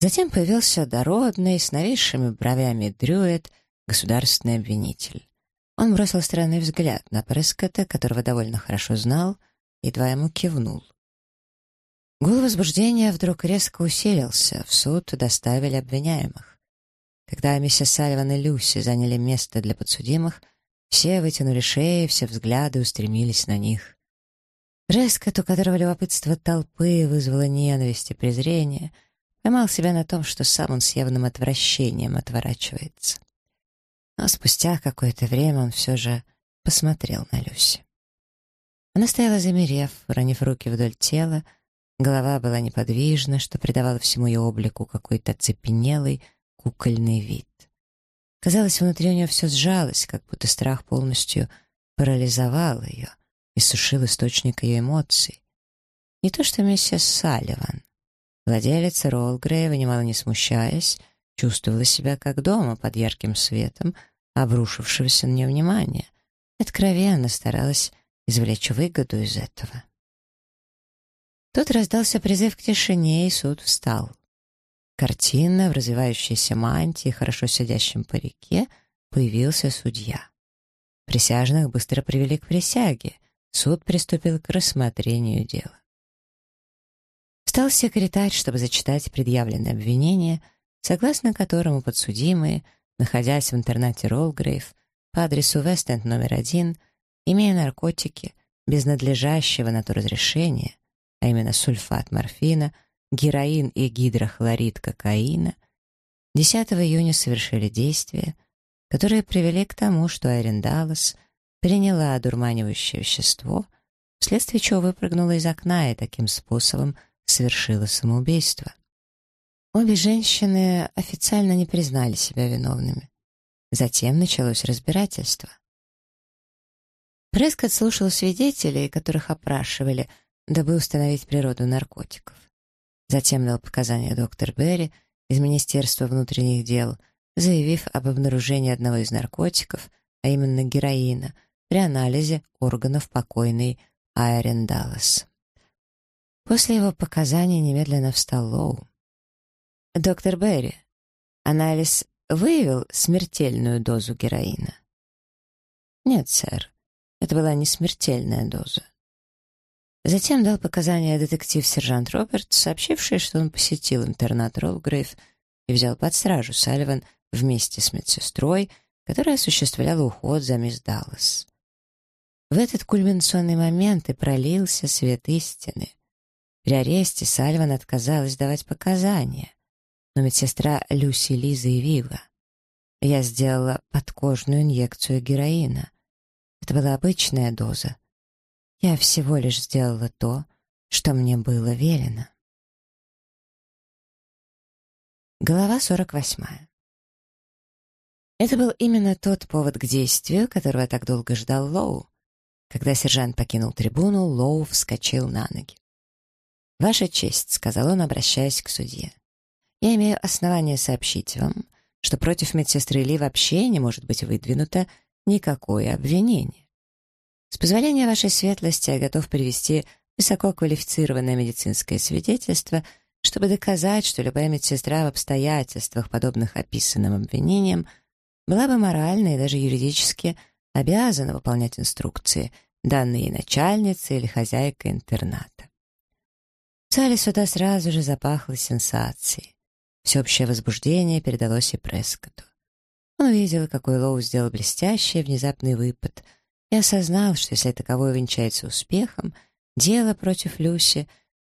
Затем появился дородный, с нависшими бровями Дрюэт, государственный обвинитель. Он бросил странный взгляд на Прескота, которого довольно хорошо знал, едва ему кивнул. Гул возбуждения вдруг резко усилился, в суд доставили обвиняемых. Когда миссис Салливан и Люси заняли место для подсудимых, все вытянули шеи, все взгляды устремились на них. Рескот, у которого любопытство толпы вызвало ненависть и презрение, поймал себя на том, что сам он с явным отвращением отворачивается. Но спустя какое-то время он все же посмотрел на Люси. Она стояла замерев, уронив руки вдоль тела, голова была неподвижна, что придавало всему ее облику какой-то цепенелый, кукольный вид. Казалось, внутри у нее все сжалось, как будто страх полностью парализовал ее иссушил источник ее эмоций. Не то что миссис Салливан. Владелица Роллгреева, немало не смущаясь, чувствовала себя как дома под ярким светом, обрушившегося на нее внимания, откровенно старалась извлечь выгоду из этого. Тут раздался призыв к тишине, и суд встал. Картина в развивающейся мантии, хорошо сидящем парике, появился судья. Присяжных быстро привели к присяге. Суд приступил к рассмотрению дела. Встал секретарь, чтобы зачитать предъявленное обвинение, согласно которому подсудимые, находясь в интернате Роллгрейв по адресу Вестенд номер один, имея наркотики без надлежащего на то разрешения, а именно сульфат морфина — героин и гидрохлорид кокаина, 10 июня совершили действия, которые привели к тому, что Айрин Даллас приняла одурманивающее вещество, вследствие чего выпрыгнула из окна и таким способом совершила самоубийство. Обе женщины официально не признали себя виновными. Затем началось разбирательство. Прескотт слушал свидетелей, которых опрашивали, дабы установить природу наркотиков. Затем дал показания доктор Берри из Министерства внутренних дел, заявив об обнаружении одного из наркотиков, а именно героина, при анализе органов покойной Айрен Даллас. После его показаний немедленно встал Лоу. «Доктор Берри, анализ выявил смертельную дозу героина?» «Нет, сэр, это была не смертельная доза. Затем дал показания детектив-сержант Роберт, сообщивший, что он посетил интернат Роллгрейв и взял под стражу Салливан вместе с медсестрой, которая осуществляла уход за мисс Даллас. В этот кульминационный момент и пролился свет истины. При аресте Сальван отказалась давать показания, но медсестра Люси Ли заявила, «Я сделала подкожную инъекцию героина. Это была обычная доза, я всего лишь сделала то, что мне было велено. Глава 48. Это был именно тот повод к действию, которого так долго ждал Лоу. Когда сержант покинул трибуну, Лоу вскочил на ноги. «Ваша честь», — сказал он, обращаясь к судье. «Я имею основание сообщить вам, что против медсестры Ли вообще не может быть выдвинуто никакое обвинение. С позволения вашей светлости я готов привести высококвалифицированное медицинское свидетельство, чтобы доказать, что любая медсестра в обстоятельствах, подобных описанным обвинениям, была бы морально и даже юридически обязана выполнять инструкции, данные ей начальницей или хозяйкой интерната. В зале суда сразу же запахло сенсацией. Всеобщее возбуждение передалось и Прескоту. Он увидел, какой Лоу сделал блестящий внезапный выпад — и осознал, что если таковое венчается успехом, дело против Люси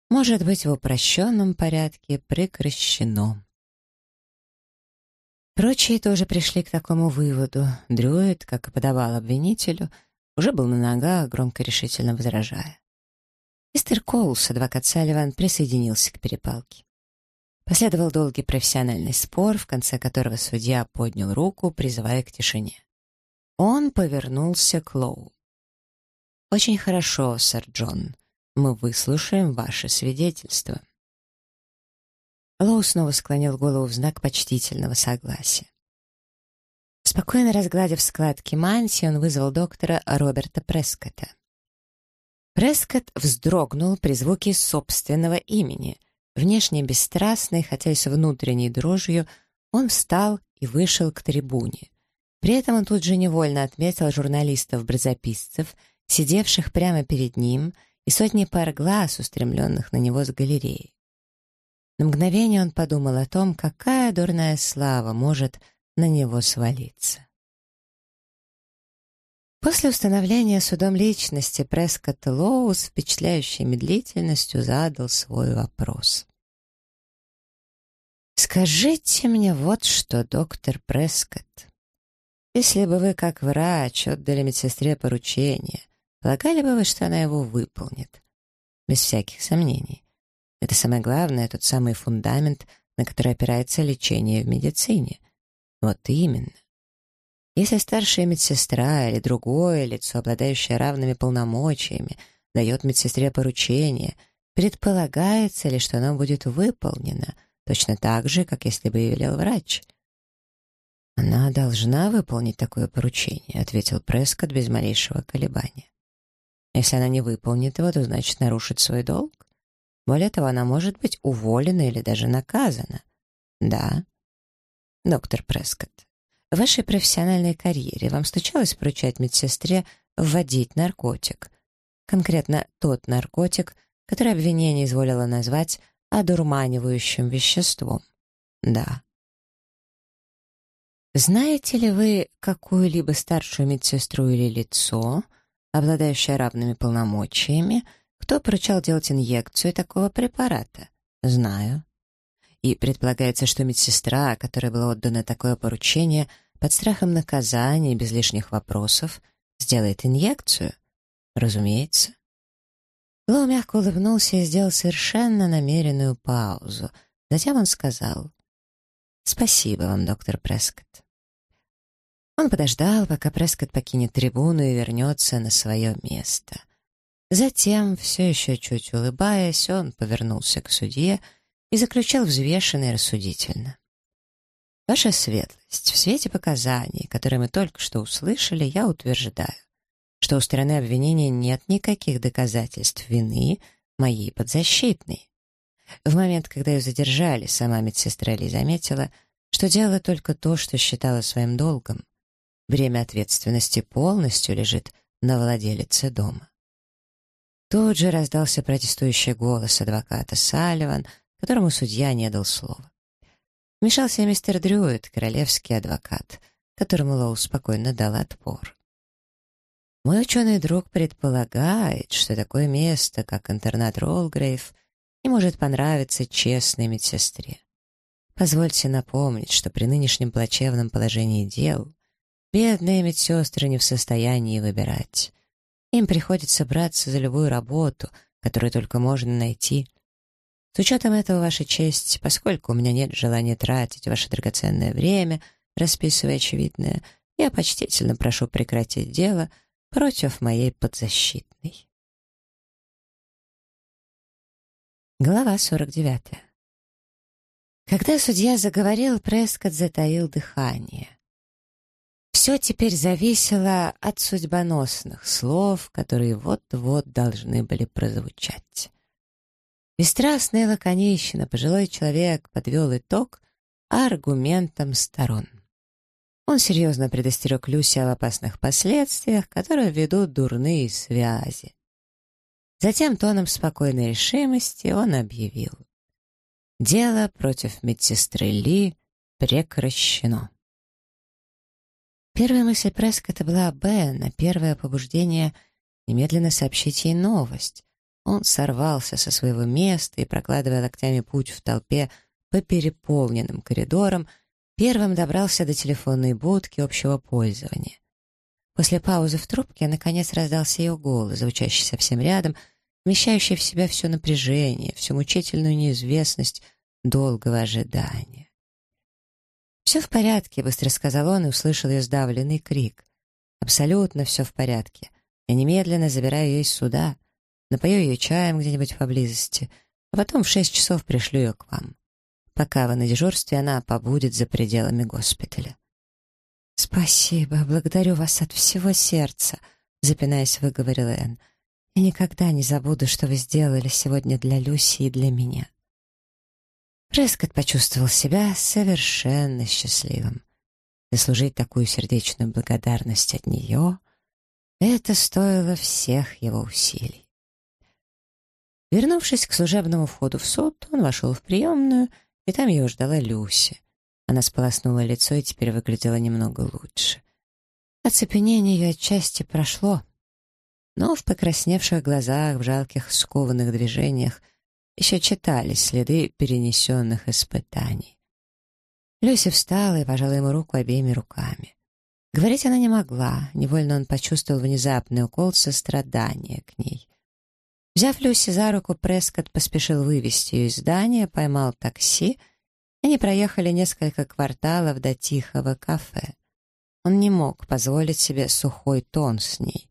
может быть в упрощенном порядке прекращено. Прочие тоже пришли к такому выводу. Дрюит, как и подавал обвинителю, уже был на ногах, громко решительно возражая. Мистер Коулс, адвокат Салливан, присоединился к перепалке. Последовал долгий профессиональный спор, в конце которого судья поднял руку, призывая к тишине. Он повернулся к Лоу. «Очень хорошо, сэр Джон. Мы выслушаем ваше свидетельство». Лоу снова склонил голову в знак почтительного согласия. Спокойно разгладив складки мантии, он вызвал доктора Роберта Прескотта. Прескотт вздрогнул при звуке собственного имени. Внешне бесстрастный, хотя и с внутренней дрожью, он встал и вышел к трибуне. При этом он тут же невольно отметил журналистов-бразописцев, сидевших прямо перед ним, и сотни пар глаз, устремленных на него с галереи. На мгновение он подумал о том, какая дурная слава может на него свалиться. После установления судом личности Прескотт Лоу с впечатляющей медлительностью задал свой вопрос. «Скажите мне вот что, доктор Прескотт. Если бы вы, как врач, отдали медсестре поручение, полагали бы вы, что она его выполнит? Без всяких сомнений. Это самое главное, тот самый фундамент, на который опирается лечение в медицине. Вот именно. Если старшая медсестра или другое лицо, обладающее равными полномочиями, дает медсестре поручение, предполагается ли, что оно будет выполнено, точно так же, как если бы и велел врач — «Она должна выполнить такое поручение», — ответил Прескотт без малейшего колебания. «Если она не выполнит его, то значит нарушит свой долг. Более того, она может быть уволена или даже наказана». «Да». «Доктор Прескотт, в вашей профессиональной карьере вам случалось поручать медсестре вводить наркотик? Конкретно тот наркотик, который обвинение изволило назвать одурманивающим веществом?» «Да». Знаете ли вы какую-либо старшую медсестру или лицо, обладающее равными полномочиями, кто поручал делать инъекцию такого препарата? Знаю. И предполагается, что медсестра, которой было отдано такое поручение, под страхом наказания и без лишних вопросов, сделает инъекцию? Разумеется. Лоу мягко улыбнулся и сделал совершенно намеренную паузу. Затем он сказал, «Спасибо вам, доктор Прескотт. Он подождал, пока Прескотт покинет трибуну и вернется на свое место. Затем, все еще чуть улыбаясь, он повернулся к судье и заключил взвешенно и рассудительно. «Ваша светлость, в свете показаний, которые мы только что услышали, я утверждаю, что у стороны обвинения нет никаких доказательств вины моей подзащитной. В момент, когда ее задержали, сама медсестра Ли заметила, что делала только то, что считала своим долгом. Бремя ответственности полностью лежит на владелице дома. Тут же раздался протестующий голос адвоката Салливан, которому судья не дал слова. Вмешался мистер Дрюит, королевский адвокат, которому Лоу спокойно дал отпор. Мой ученый друг предполагает, что такое место, как интернат Роллгрейв, не может понравиться честной медсестре. Позвольте напомнить, что при нынешнем плачевном положении дел Бедные медсестры не в состоянии выбирать. Им приходится браться за любую работу, которую только можно найти. С учетом этого, Ваша честь, поскольку у меня нет желания тратить ваше драгоценное время, расписывая очевидное, я почтительно прошу прекратить дело против моей подзащитной. Глава 49. Когда судья заговорил, Прескотт затаил дыхание. Все теперь зависело от судьбоносных слов, которые вот-вот должны были прозвучать. Бесстрастный и лаконично пожилой человек подвел итог аргументам сторон. Он серьезно предостерег Люси об опасных последствиях, которые ведут дурные связи. Затем тоном спокойной решимости он объявил. Дело против медсестры Ли прекращено. Первая мысль Прескотта была Бен, а первое побуждение — немедленно сообщить ей новость. Он сорвался со своего места и, прокладывая локтями путь в толпе по переполненным коридорам, первым добрался до телефонной будки общего пользования. После паузы в трубке наконец раздался ее голос, звучащий совсем рядом, вмещающий в себя все напряжение, всю мучительную неизвестность долгого ожидания. «Все в порядке», — быстро сказал он и услышал ее сдавленный крик. «Абсолютно все в порядке. Я немедленно забираю ее из суда, напою ее чаем где-нибудь поблизости, а потом в шесть часов пришлю ее к вам. Пока вы на дежурстве, она побудет за пределами госпиталя». «Спасибо, благодарю вас от всего сердца», — запинаясь, выговорила Энн. «Я никогда не забуду, что вы сделали сегодня для Люси и для меня». Прескотт почувствовал себя совершенно счастливым. Заслужить такую сердечную благодарность от нее — это стоило всех его усилий. Вернувшись к служебному входу в суд, он вошел в приемную, и там его ждала Люси. Она сполоснула лицо и теперь выглядела немного лучше. Оцепенение ее отчасти прошло, но в покрасневших глазах, в жалких скованных движениях — еще читались следы перенесенных испытаний. Люся встала и пожала ему руку обеими руками. Говорить она не могла, невольно он почувствовал внезапный укол сострадания к ней. Взяв Люси за руку, Прескотт поспешил вывести ее из здания, поймал такси, они проехали несколько кварталов до тихого кафе. Он не мог позволить себе сухой тон с ней.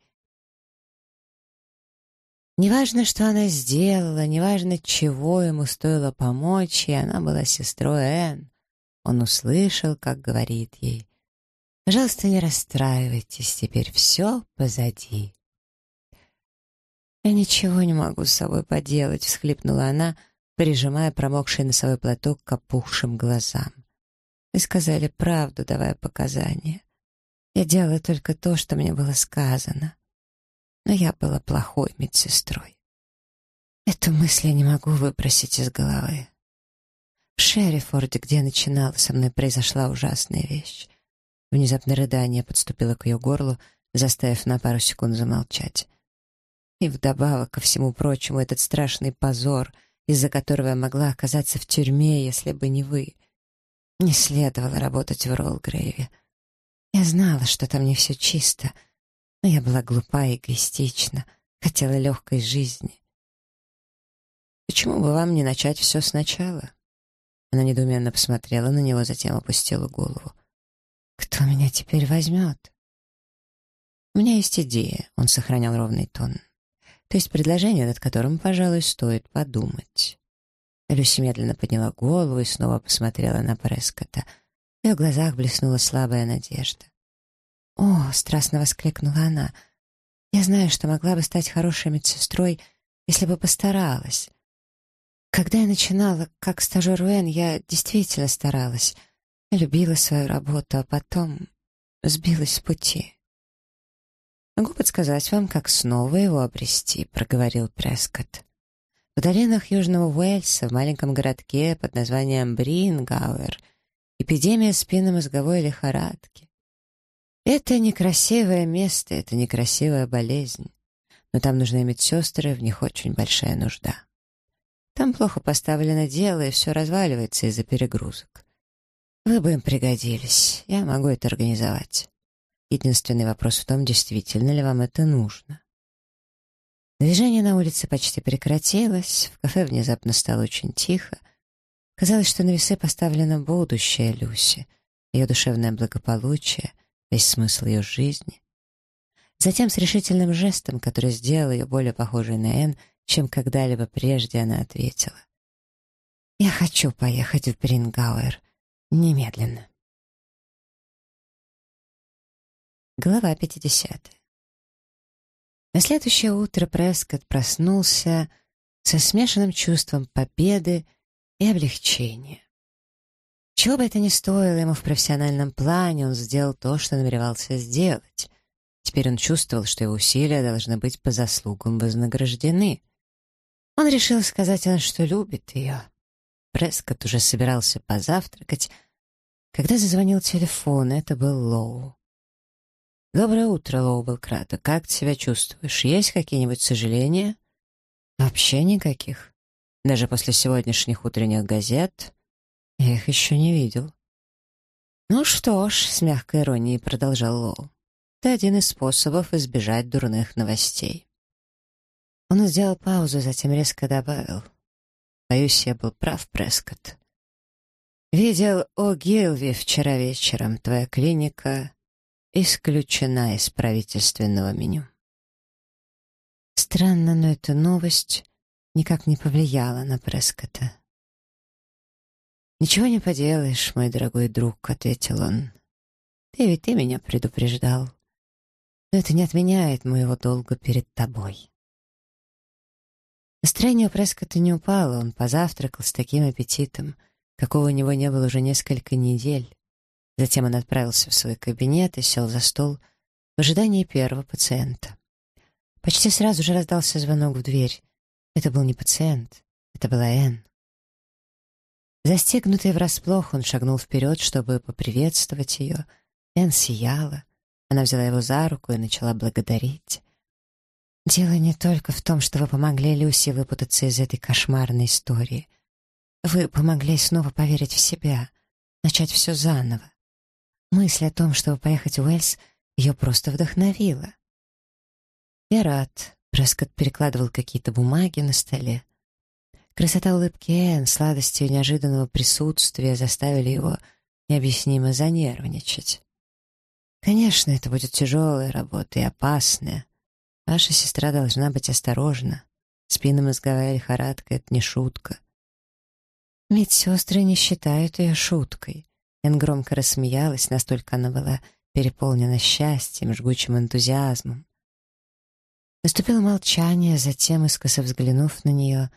Неважно, что она сделала, неважно, чего ему стоило помочь, и она была сестрой Энн. Он услышал, как говорит ей Пожалуйста, не расстраивайтесь, теперь все позади. «Я ничего не могу с собой поделать», — всхлипнула она, прижимая промокший носовой платок к опухшим глазам. «Вы сказали правду, давая показания. Я делала только то, что мне было сказано. Но я была плохой медсестрой. Эту мысль я не могу выбросить из головы. В Шерифорде, где я начинала, со мной произошла ужасная вещь. Внезапно рыдание подступило к ее горлу, заставив на пару секунд замолчать. И вдобавок ко всему прочему этот страшный позор, из-за которого я могла оказаться в тюрьме, если бы не вы. Не следовало работать в Роллгрейве. Я знала, что там не все чисто, но я была глупа и эгоистична, хотела легкой жизни. Почему бы вам не начать все сначала? Она недоуменно посмотрела на него, затем опустила голову. «Кто меня теперь возьмет?» «У меня есть идея», — он сохранял ровный тон. «То есть предложение, над которым, пожалуй, стоит подумать». Люси медленно подняла голову и снова посмотрела на Прескота. В ее глазах блеснула слабая надежда. «О!» — страстно воскликнула она. «Я знаю, что могла бы стать хорошей медсестрой, если бы постаралась. Когда я начинала как стажер УН, я действительно старалась. любила свою работу, а потом сбилась с пути. «Могу подсказать вам, как снова его обрести», — проговорил Прескотт. В долинах Южного Уэльса, в маленьком городке под названием Брингауэр, эпидемия спинномозговой лихорадки. Это некрасивое место, это некрасивая болезнь, но там нужны медсестры, в них очень большая нужда. Там плохо поставлено дело, и все разваливается из-за перегрузок. Вы бы им пригодились. Я могу это организовать. Единственный вопрос в том, действительно ли вам это нужно. Движение на улице почти прекратилось, в кафе внезапно стало очень тихо. Казалось, что на весы поставлено будущее Люси, ее душевное благополучие, весь смысл ее жизни. Затем с решительным жестом, который сделал ее более похожей на Энн, чем когда-либо прежде она ответила. «Я хочу поехать в Брингауэр. Немедленно». Глава 50. На следующее утро Прескотт проснулся со смешанным чувством победы и облегчения. Чего бы это ни стоило ему в профессиональном плане, он сделал то, что намеревался сделать. Теперь он чувствовал, что его усилия должны быть по заслугам вознаграждены — он решил сказать ей, что любит ее. Прескотт уже собирался позавтракать, когда зазвонил телефон, это был Лоу. «Доброе утро, Лоу был краток. Как ты себя чувствуешь? Есть какие-нибудь сожаления?» «Вообще никаких. Даже после сегодняшних утренних газет я их еще не видел». «Ну что ж», — с мягкой иронией продолжал Лоу, — «это один из способов избежать дурных новостей». Он сделал паузу, затем резко добавил. «Боюсь, я был прав, Прескотт. Видел о Гилви вчера вечером. Твоя клиника исключена из правительственного меню». Странно, но эта новость никак не повлияла на Прескотта. «Ничего не поделаешь, мой дорогой друг», — ответил он. «Ты ведь ты меня предупреждал. Но это не отменяет моего долга перед тобой». Настроение у Прескотта не упало, он позавтракал с таким аппетитом, какого у него не было уже несколько недель. Затем он отправился в свой кабинет и сел за стол в ожидании первого пациента. Почти сразу же раздался звонок в дверь. Это был не пациент, это была Энн. Застегнутый врасплох, он шагнул вперед, чтобы поприветствовать ее. Энн сияла. Она взяла его за руку и начала благодарить. Дело не только в том, что вы помогли Люси выпутаться из этой кошмарной истории. Вы помогли снова поверить в себя, начать все заново. Мысль о том, чтобы поехать в Уэльс, ее просто вдохновила. «Я рад», — Прескотт перекладывал какие-то бумаги на столе. Красота улыбки Энн, сладость ее неожиданного присутствия заставили его необъяснимо занервничать. Конечно, это будет тяжелая работа и опасная, Ваша сестра должна быть осторожна. Спинномозговая лихорадка — это не шутка. Медсестры не считают ее шуткой. Эн громко рассмеялась, настолько она была переполнена счастьем, жгучим энтузиазмом. Наступило молчание, затем, искоса взглянув на нее,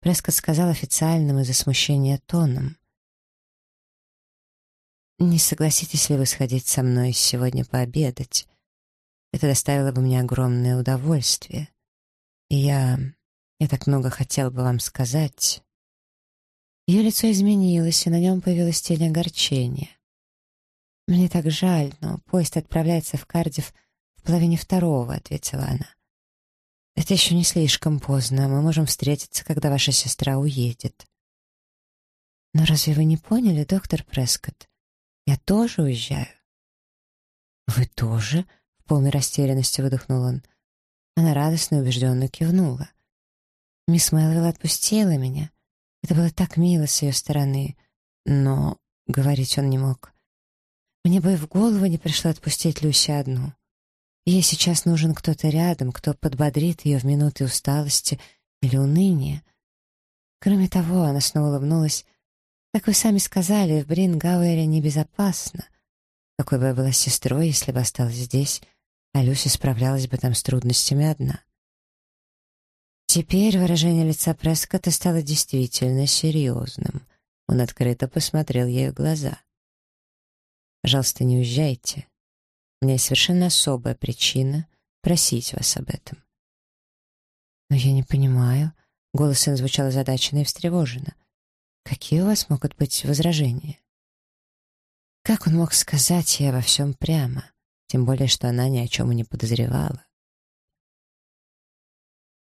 Прескотт сказал официальным из-за смущения тоном. «Не согласитесь ли вы сходить со мной сегодня пообедать? Это доставило бы мне огромное удовольствие. И я... я так много хотел бы вам сказать». Ее лицо изменилось, и на нем появилась тень огорчения. «Мне так жаль, но поезд отправляется в Кардив в половине второго», — ответила она. «Это еще не слишком поздно, мы можем встретиться, когда ваша сестра уедет». «Но разве вы не поняли, доктор Прескотт? Я тоже уезжаю». «Вы тоже?» — в полной растерянности выдохнул он. Она радостно и убежденно кивнула. «Мисс Мэлвилл отпустила меня. Это было так мило с ее стороны. Но говорить он не мог. Мне бы и в голову не пришло отпустить Люси одну. Ей сейчас нужен кто-то рядом, кто подбодрит ее в минуты усталости или уныния. Кроме того, она снова улыбнулась, как вы сами сказали, в Брингауэре небезопасно. Какой бы я была сестрой, если бы осталась здесь, а Люси справлялась бы там с трудностями одна. Теперь выражение лица Прескотта стало действительно серьезным. Он открыто посмотрел ей в глаза. «Пожалуйста, не уезжайте. У меня совершенно особая причина просить вас об этом». «Но я не понимаю». Голос сын звучал озадаченно и встревоженно. Какие у вас могут быть возражения? Как он мог сказать ей обо всем прямо, тем более, что она ни о чем и не подозревала?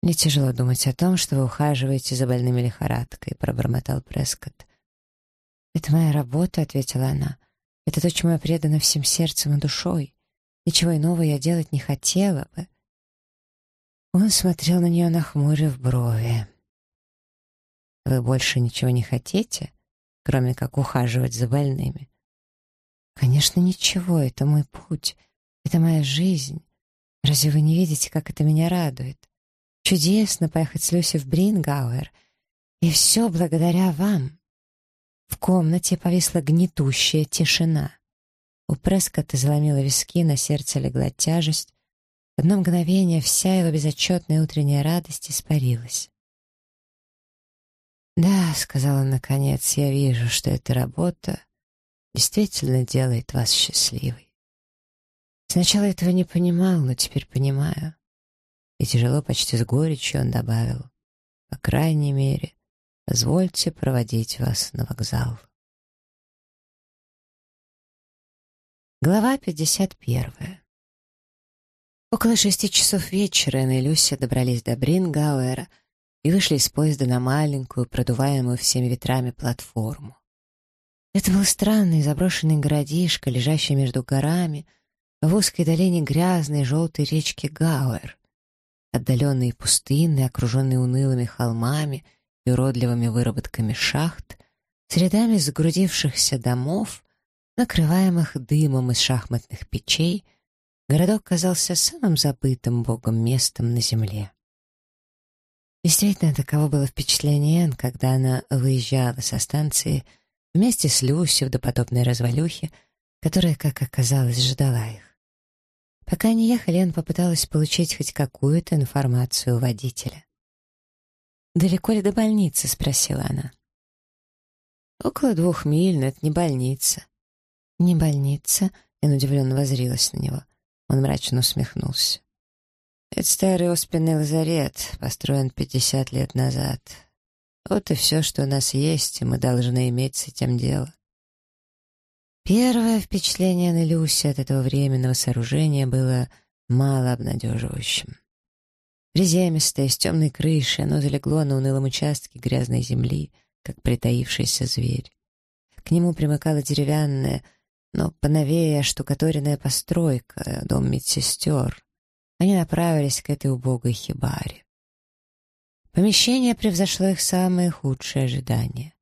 «Не тяжело думать о том, что вы ухаживаете за больными лихорадкой», — пробормотал Прескотт. «Это моя работа», — ответила она. «Это то, чему я предана всем сердцем и душой. Ничего иного я делать не хотела бы». Он смотрел на нее, нахмурив брови. Вы больше ничего не хотите, кроме как ухаживать за больными? Конечно, ничего, это мой путь, это моя жизнь. Разве вы не видите, как это меня радует? Чудесно поехать с Люси в Брингауэр. И все благодаря вам. В комнате повисла гнетущая тишина. У Прескотта заломила виски, на сердце легла тяжесть. В одно мгновение вся его безотчетная утренняя радость испарилась. «Да», — сказала он наконец, — «я вижу, что эта работа действительно делает вас счастливой. Сначала этого не понимал, но теперь понимаю». И тяжело, почти с горечью он добавил, «По крайней мере, позвольте проводить вас на вокзал». Глава 51. Около шести часов вечера Энн и Люся добрались до Брингауэра — и вышли из поезда на маленькую, продуваемую всеми ветрами платформу. Это был странный заброшенный городишко, лежащий между горами, в узкой долине грязной желтой речки Гауэр. Отдаленный и окруженный унылыми холмами и уродливыми выработками шахт, с рядами загрудившихся домов, накрываемых дымом из шахматных печей, городок казался самым забытым богом местом на земле. Действительно, таково было впечатление Энн, когда она выезжала со станции вместе с Люси в допотопной развалюхе, которая, как оказалось, ждала их. Пока они ехали, Энн попыталась получить хоть какую-то информацию у водителя. «Далеко ли до больницы?» — спросила она. «Около двух миль, но это не больница». «Не больница?» — Энн удивленно возрилась на него. Он мрачно усмехнулся. Это старый оспенный лазарет, построен 50 лет назад. Вот и все, что у нас есть, и мы должны иметь с этим дело. Первое впечатление на Люси от этого временного сооружения было мало обнадеживающим. Приземистое, с темной крышей, оно залегло на унылом участке грязной земли, как притаившийся зверь. К нему примыкала деревянная, но поновее штукатуренная постройка, дом медсестер они направились к этой убогой хибаре. Помещение превзошло их самые худшие ожидания.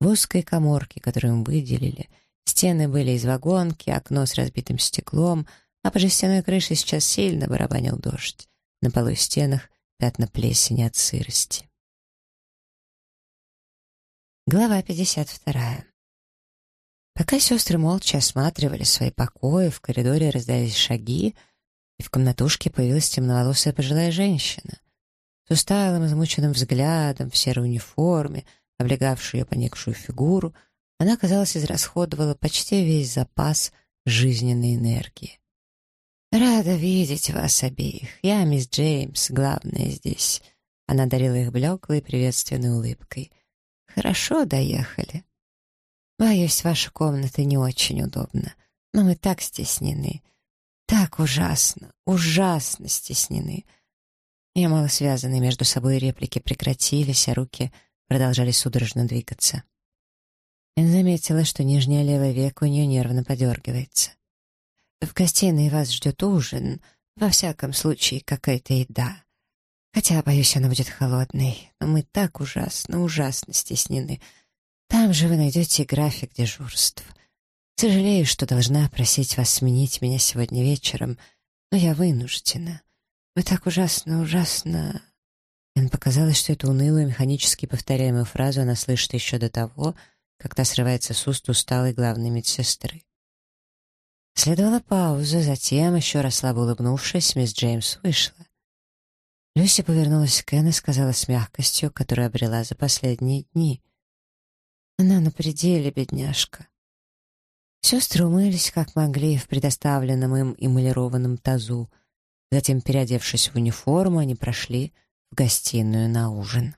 В узкой коморке, которую им выделили, стены были из вагонки, окно с разбитым стеклом, а по жестяной крыше сейчас сильно барабанил дождь. На полу и стенах пятна плесени от сырости. Глава 52. Пока сестры молча осматривали свои покои, в коридоре раздались шаги, и в комнатушке появилась темноволосая пожилая женщина. С усталым, измученным взглядом, в серой униформе, облегавшую ее поникшую фигуру, она, казалось, израсходовала почти весь запас жизненной энергии. «Рада видеть вас обеих. Я мисс Джеймс, главная здесь». Она дарила их блеклой приветственной улыбкой. «Хорошо доехали. Боюсь, ваша комната не очень удобна, но мы так стеснены. Так ужасно, ужасно стеснены». Ее малосвязанные между собой реплики прекратились, а руки продолжали судорожно двигаться. Энн заметила, что нижняя левая века у нее нервно подергивается. В гостиной вас ждет ужин, во всяком случае какая-то еда. Хотя, боюсь, она будет холодной, но мы так ужасно, ужасно стеснены. Там же вы найдете график дежурств. Сожалею, что должна просить вас сменить меня сегодня вечером, но я вынуждена. Вы так ужасно, ужасно...» Эн показалось, что эту унылую, механически повторяемую фразу она слышит еще до того, как та срывается с уст усталой главной медсестры. Следовала пауза, затем, еще раз слабо улыбнувшись, мисс Джеймс вышла. Люси повернулась к Энн и сказала с мягкостью, которую обрела за последние дни. «Она на пределе, бедняжка». Сестры умылись, как могли, в предоставленном им эмалированном тазу. Затем, переодевшись в униформу, они прошли в гостиную на ужин.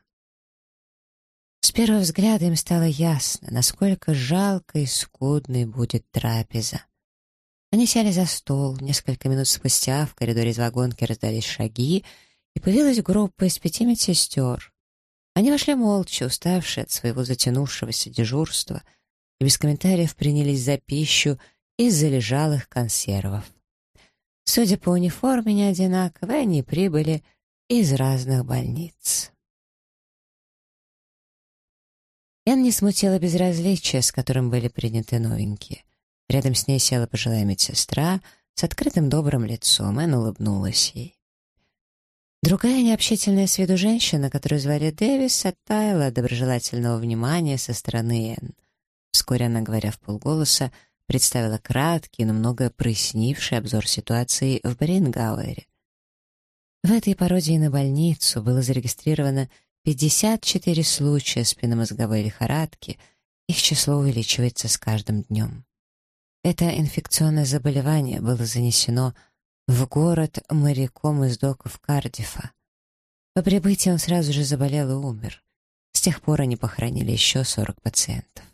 С первого взгляда им стало ясно, насколько жалкой и скудной будет трапеза. Они сели за стол. Несколько минут спустя в коридоре из вагонки раздались шаги, и появилась группа из пяти медсестер. Они вошли молча, уставшие от своего затянувшегося дежурства, и без комментариев принялись за пищу из залежалых консервов. Судя по униформе не одинаковой, они прибыли из разных больниц. Энн не смутила безразличие, с которым были приняты новенькие. Рядом с ней села пожилая медсестра с открытым добрым лицом. Энн улыбнулась ей. Другая необщительная с виду женщина, которую звали Дэвис, оттаяла от доброжелательного внимания со стороны Энн. Вскоре она, говоря в полголоса, представила краткий, но много прояснивший обзор ситуации в Брингауэре. В этой пародии на больницу было зарегистрировано 54 случая спинномозговой лихорадки, их число увеличивается с каждым днем. Это инфекционное заболевание было занесено в город моряком из доков Кардифа. По прибытии он сразу же заболел и умер. С тех пор они похоронили еще 40 пациентов.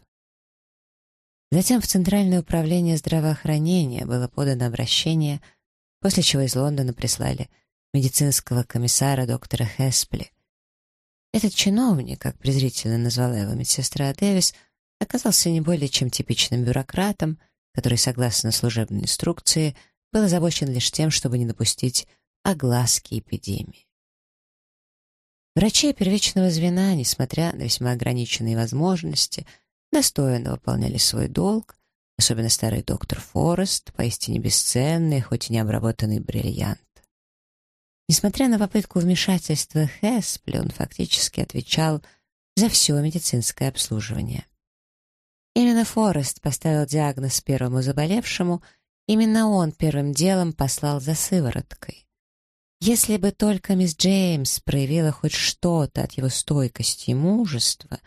Затем в Центральное управление здравоохранения было подано обращение, после чего из Лондона прислали медицинского комиссара доктора Хеспли. Этот чиновник, как презрительно назвала его медсестра Дэвис, оказался не более чем типичным бюрократом — который, согласно служебной инструкции, был озабочен лишь тем, чтобы не допустить огласки эпидемии. Врачи первичного звена, несмотря на весьма ограниченные возможности, достойно выполняли свой долг, особенно старый доктор Форест, поистине бесценный, хоть и не обработанный бриллиант. Несмотря на попытку вмешательства Хэспли, он фактически отвечал за все медицинское обслуживание. Именно Форест поставил диагноз первому заболевшему, именно он первым делом послал за сывороткой. Если бы только мисс Джеймс проявила хоть что-то от его стойкости и мужества,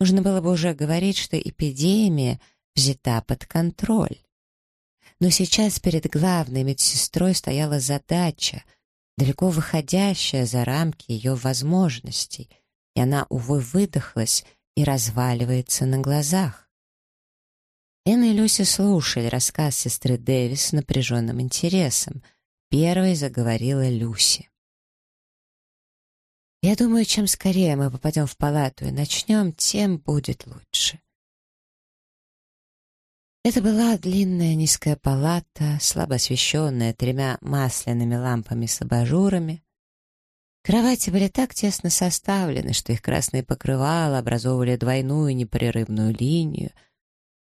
можно было бы уже говорить, что эпидемия взята под контроль. Но сейчас перед главной медсестрой стояла задача, далеко выходящая за рамки ее возможностей, и она, увы, выдохлась и разваливается на глазах. Энн и Люси слушали рассказ сестры Дэвис с напряженным интересом. Первой заговорила Люси. «Я думаю, чем скорее мы попадем в палату и начнем, тем будет лучше». Это была длинная низкая палата, слабо освещенная тремя масляными лампами с абажурами. Кровати были так тесно составлены, что их красные покрывала образовывали двойную непрерывную линию —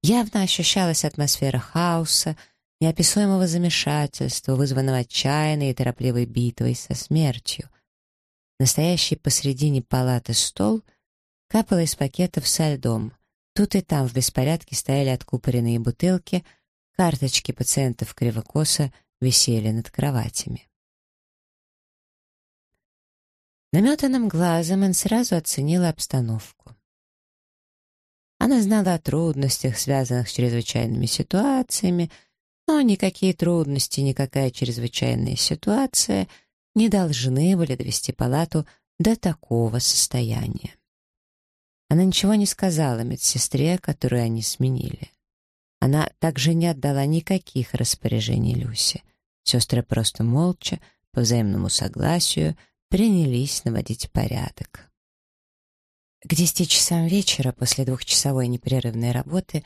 Явно ощущалась атмосфера хаоса, неописуемого замешательства, вызванного отчаянной и торопливой битвой со смертью. Настоящий посредине палаты стол капал из пакетов со льдом, Тут и там в беспорядке стояли откупоренные бутылки, карточки пациентов кривокоса висели над кроватями. Наметанным глазом он сразу оценила обстановку. Она знала о трудностях, связанных с чрезвычайными ситуациями, но никакие трудности, никакая чрезвычайная ситуация не должны были довести палату до такого состояния. Она ничего не сказала медсестре, которую они сменили. Она также не отдала никаких распоряжений Люсе. Сестры просто молча, по взаимному согласию, принялись наводить порядок. К десяти часам вечера, после двухчасовой непрерывной работы,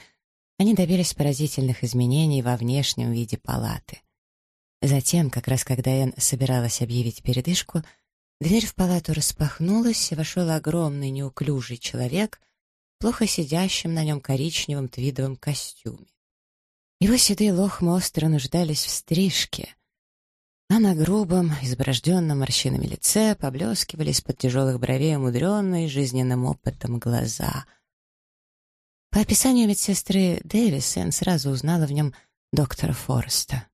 они добились поразительных изменений во внешнем виде палаты. Затем, как раз когда Энн собиралась объявить передышку, дверь в палату распахнулась, и вошел огромный неуклюжий человек, плохо сидящим на нем коричневом твидовом костюме. Его седые лохмы остро нуждались в стрижке, а на грубом, изброжденном морщинами лице поблескивали из-под тяжелых бровей умудренные жизненным опытом глаза. По описанию медсестры Дэвис Энн сразу узнала в нем доктора Фореста.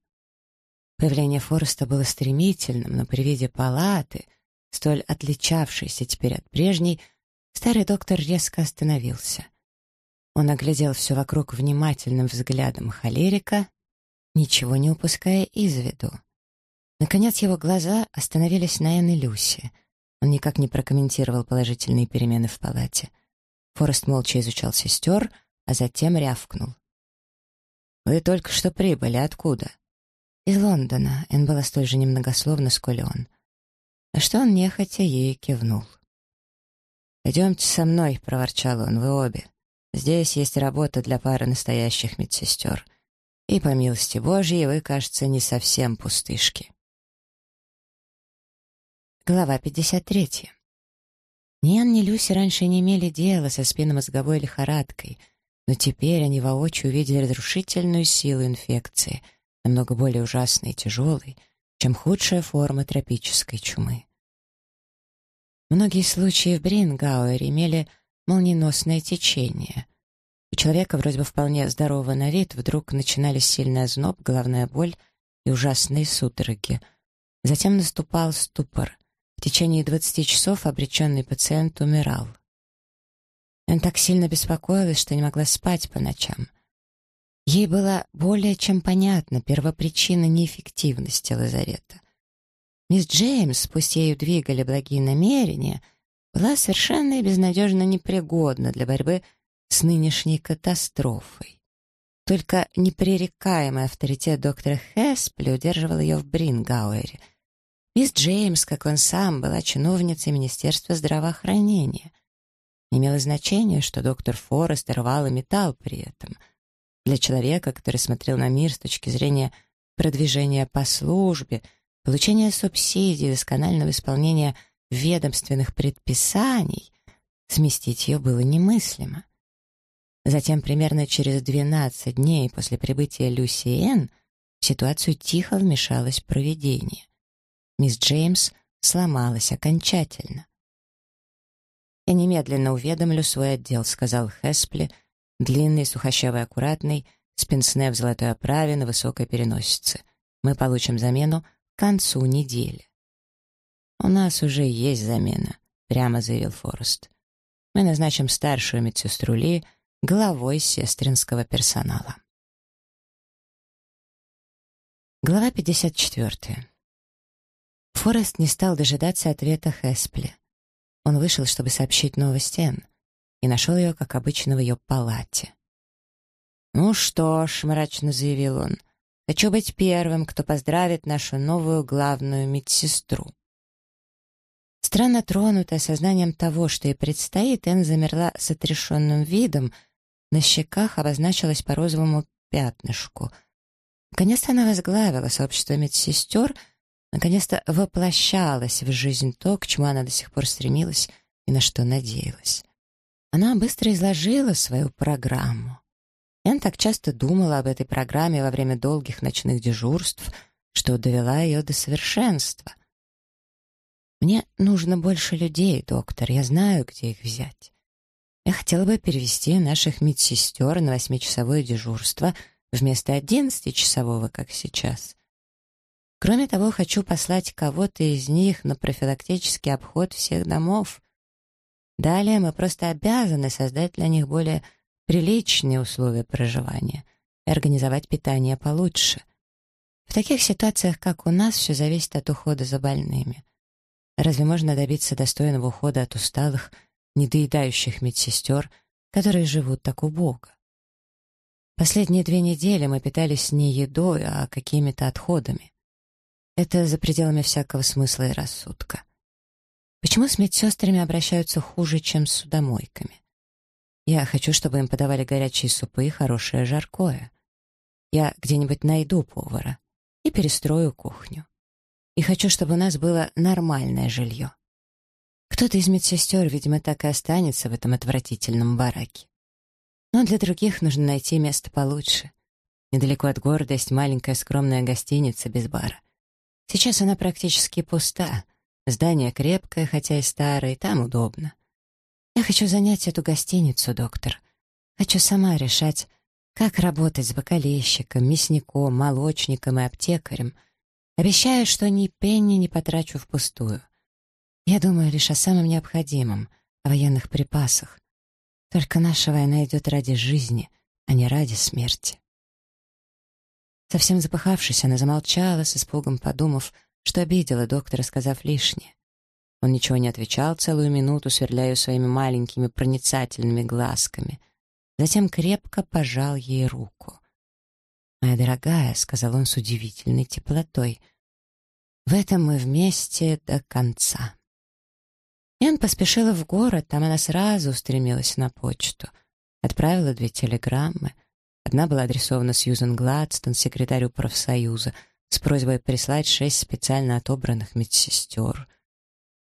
Появление Фореста было стремительным, но при виде палаты, столь отличавшейся теперь от прежней, старый доктор резко остановился. Он оглядел все вокруг внимательным взглядом холерика, ничего не упуская из виду. Наконец его глаза остановились на Энн и Люси. Он никак не прокомментировал положительные перемены в палате. Форест молча изучал сестер, а затем рявкнул. «Вы только что прибыли. Откуда?» «Из Лондона». Энн была столь же немногословна, сколь он. А что он нехотя ей кивнул. «Идемте со мной», — проворчал он, — «вы обе. Здесь есть работа для пары настоящих медсестер. И, по милости Божьей, вы, кажется, не совсем пустышки». Глава 53. Ни Ан, ни Люси раньше не имели дела со спинномозговой лихорадкой, но теперь они воочию увидели разрушительную силу инфекции, намного более ужасной и тяжелой, чем худшая форма тропической чумы. Многие случаи в Брингауэре имели молниеносное течение. У человека, вроде бы вполне здорового на вид, вдруг начинались сильный озноб, головная боль и ужасные судороги. Затем наступал ступор — в течение 20 часов обреченный пациент умирал. Он так сильно беспокоилась, что не могла спать по ночам. Ей была более чем понятна первопричина неэффективности лазарета. Мисс Джеймс, пусть ею двигали благие намерения, была совершенно и безнадежно непригодна для борьбы с нынешней катастрофой. Только непререкаемый авторитет доктора Хеспли удерживал ее в Брингауэре — Мисс Джеймс, как он сам, была чиновницей Министерства здравоохранения. Не имело значения, что доктор Форест рвал и металл при этом. Для человека, который смотрел на мир с точки зрения продвижения по службе, получения субсидий, досконального исполнения ведомственных предписаний, сместить ее было немыслимо. Затем, примерно через 12 дней после прибытия Люси Энн, в ситуацию тихо вмешалось провидение мисс Джеймс сломалась окончательно. «Я немедленно уведомлю свой отдел», — сказал Хеспли, длинный, сухощавый, аккуратный, с пенсне в золотой оправе на высокой переносице. «Мы получим замену к концу недели». «У нас уже есть замена», — прямо заявил Форест. «Мы назначим старшую медсестру Ли главой сестринского персонала». Глава 54. Форест не стал дожидаться ответа Хэспли. Он вышел, чтобы сообщить новость Энн, и нашел ее, как обычно, в ее палате. «Ну что ж», — мрачно заявил он, — «хочу быть первым, кто поздравит нашу новую главную медсестру». Странно тронутая сознанием того, что ей предстоит, Энн замерла с отрешенным видом, на щеках обозначилась по розовому пятнышку. Наконец-то она возглавила сообщество медсестер — наконец-то воплощалось в жизнь то, к чему она до сих пор стремилась и на что надеялась. Она быстро изложила свою программу. Энн так часто думала об этой программе во время долгих ночных дежурств, что довела ее до совершенства. «Мне нужно больше людей, доктор, я знаю, где их взять. Я хотела бы перевести наших медсестер на восьмичасовое дежурство вместо одиннадцатичасового, как сейчас. Кроме того, хочу послать кого-то из них на профилактический обход всех домов. Далее мы просто обязаны создать для них более приличные условия проживания и организовать питание получше. В таких ситуациях, как у нас, все зависит от ухода за больными. Разве можно добиться достойного ухода от усталых, недоедающих медсестер, которые живут так убого? Последние две недели мы питались не едой, а какими-то отходами. Это за пределами всякого смысла и рассудка. Почему с медсестрами обращаются хуже, чем с судомойками? Я хочу, чтобы им подавали горячие супы и хорошее жаркое. Я где-нибудь найду повара и перестрою кухню. И хочу, чтобы у нас было нормальное жилье. Кто-то из медсестер, видимо, так и останется в этом отвратительном бараке. Но для других нужно найти место получше. Недалеко от города есть маленькая скромная гостиница без бара. Сейчас она практически пуста. Здание крепкое, хотя и старое, там удобно. Я хочу занять эту гостиницу, доктор. Хочу сама решать, как работать с бокалейщиком, мясником, молочником и аптекарем. Обещаю, что ни пенни не потрачу впустую. Я думаю лишь о самом необходимом, о военных припасах. Только наша война идет ради жизни, а не ради смерти. Совсем запыхавшись, она замолчала, с испугом подумав, что обидела доктора, сказав лишнее. Он ничего не отвечал целую минуту, сверляя своими маленькими проницательными глазками. Затем крепко пожал ей руку. «Моя дорогая», — сказал он с удивительной теплотой, — «в этом мы вместе до конца». Он поспешила в город, там она сразу устремилась на почту. Отправила две телеграммы — Одна была адресована Сьюзен Гладстон, секретарю профсоюза, с просьбой прислать шесть специально отобранных медсестер.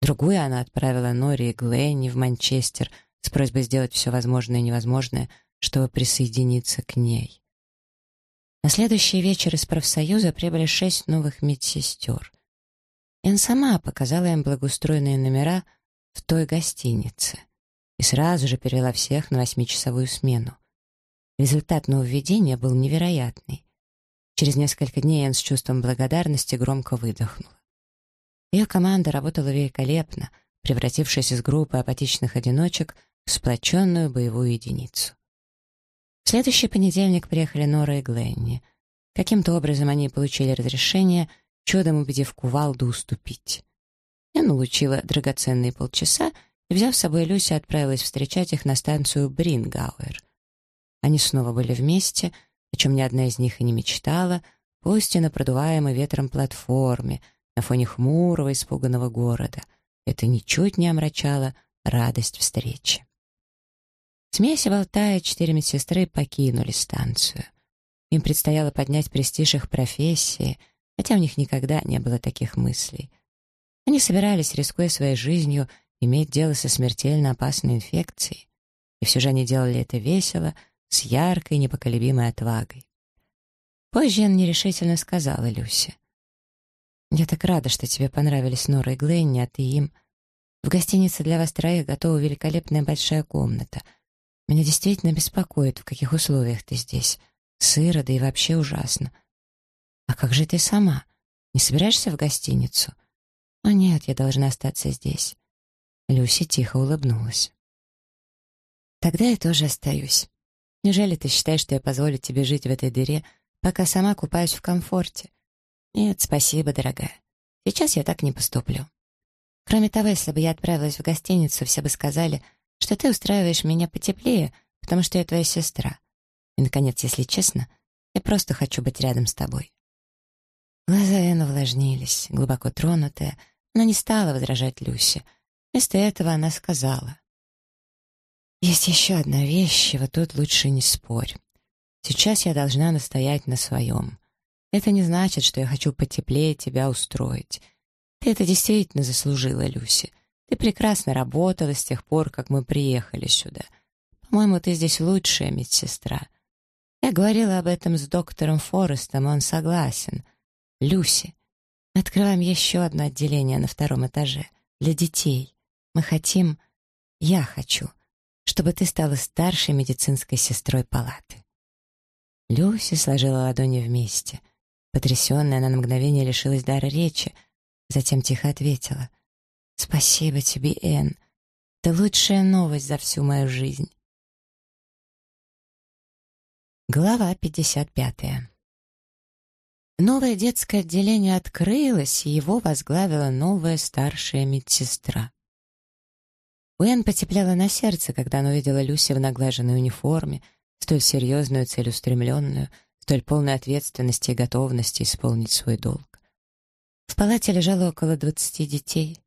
Другую она отправила Нори и Гленни в Манчестер с просьбой сделать все возможное и невозможное, чтобы присоединиться к ней. На следующий вечер из профсоюза прибыли шесть новых медсестер. Энн сама показала им благоустроенные номера в той гостинице и сразу же перевела всех на восьмичасовую смену. Результат нововведения был невероятный. Через несколько дней Энн с чувством благодарности громко выдохнула. Ее команда работала великолепно, превратившись из группы апатичных одиночек в сплоченную боевую единицу. В следующий понедельник приехали Нора и Гленни. Каким-то образом они получили разрешение, чудом убедив кувалду уступить. Энн улучила драгоценные полчаса и, взяв с собой Люси, отправилась встречать их на станцию Брингауэр. Они снова были вместе, о чем ни одна из них и не мечтала, пусть и на продуваемой ветром платформе, на фоне хмурого, испуганного города. Это ничуть не омрачало радость встречи. Смеясь и болтая, четыре медсестры покинули станцию. Им предстояло поднять престиж их профессии, хотя у них никогда не было таких мыслей. Они собирались, рискуя своей жизнью, иметь дело со смертельно опасной инфекцией. И все же они делали это весело — с яркой, непоколебимой отвагой. Позже он нерешительно сказала Люсе. «Я так рада, что тебе понравились Нора и Гленни, а ты им. В гостинице для вас троих готова великолепная большая комната. Меня действительно беспокоит, в каких условиях ты здесь. Сыро, да и вообще ужасно. А как же ты сама? Не собираешься в гостиницу? О нет, я должна остаться здесь». Люси тихо улыбнулась. «Тогда я тоже остаюсь. Неужели ты считаешь, что я позволю тебе жить в этой дыре, пока сама купаюсь в комфорте? Нет, спасибо, дорогая. Сейчас я так не поступлю. Кроме того, если бы я отправилась в гостиницу, все бы сказали, что ты устраиваешь меня потеплее, потому что я твоя сестра. И, наконец, если честно, я просто хочу быть рядом с тобой. Глаза Энн увлажнились, глубоко тронутая, но не стала возражать Люсе. Вместо этого она сказала. Есть еще одна вещь, и вот тут лучше не спорь. Сейчас я должна настоять на своем. Это не значит, что я хочу потеплее тебя устроить. Ты это действительно заслужила, Люси. Ты прекрасно работала с тех пор, как мы приехали сюда. По-моему, ты здесь лучшая медсестра. Я говорила об этом с доктором Форестом, он согласен. Люси, открываем еще одно отделение на втором этаже. Для детей. Мы хотим... Я хочу чтобы ты стала старшей медицинской сестрой палаты». Люси сложила ладони вместе. Потрясенная, она на мгновение лишилась дара речи, затем тихо ответила. «Спасибо тебе, Энн. Это лучшая новость за всю мою жизнь». Глава 55. Новое детское отделение открылось, и его возглавила новая старшая медсестра. Уэн потеплела на сердце, когда она увидела Люси в наглаженной униформе, столь серьезную, целеустремленную, столь полной ответственности и готовности исполнить свой долг. В палате лежало около двадцати детей.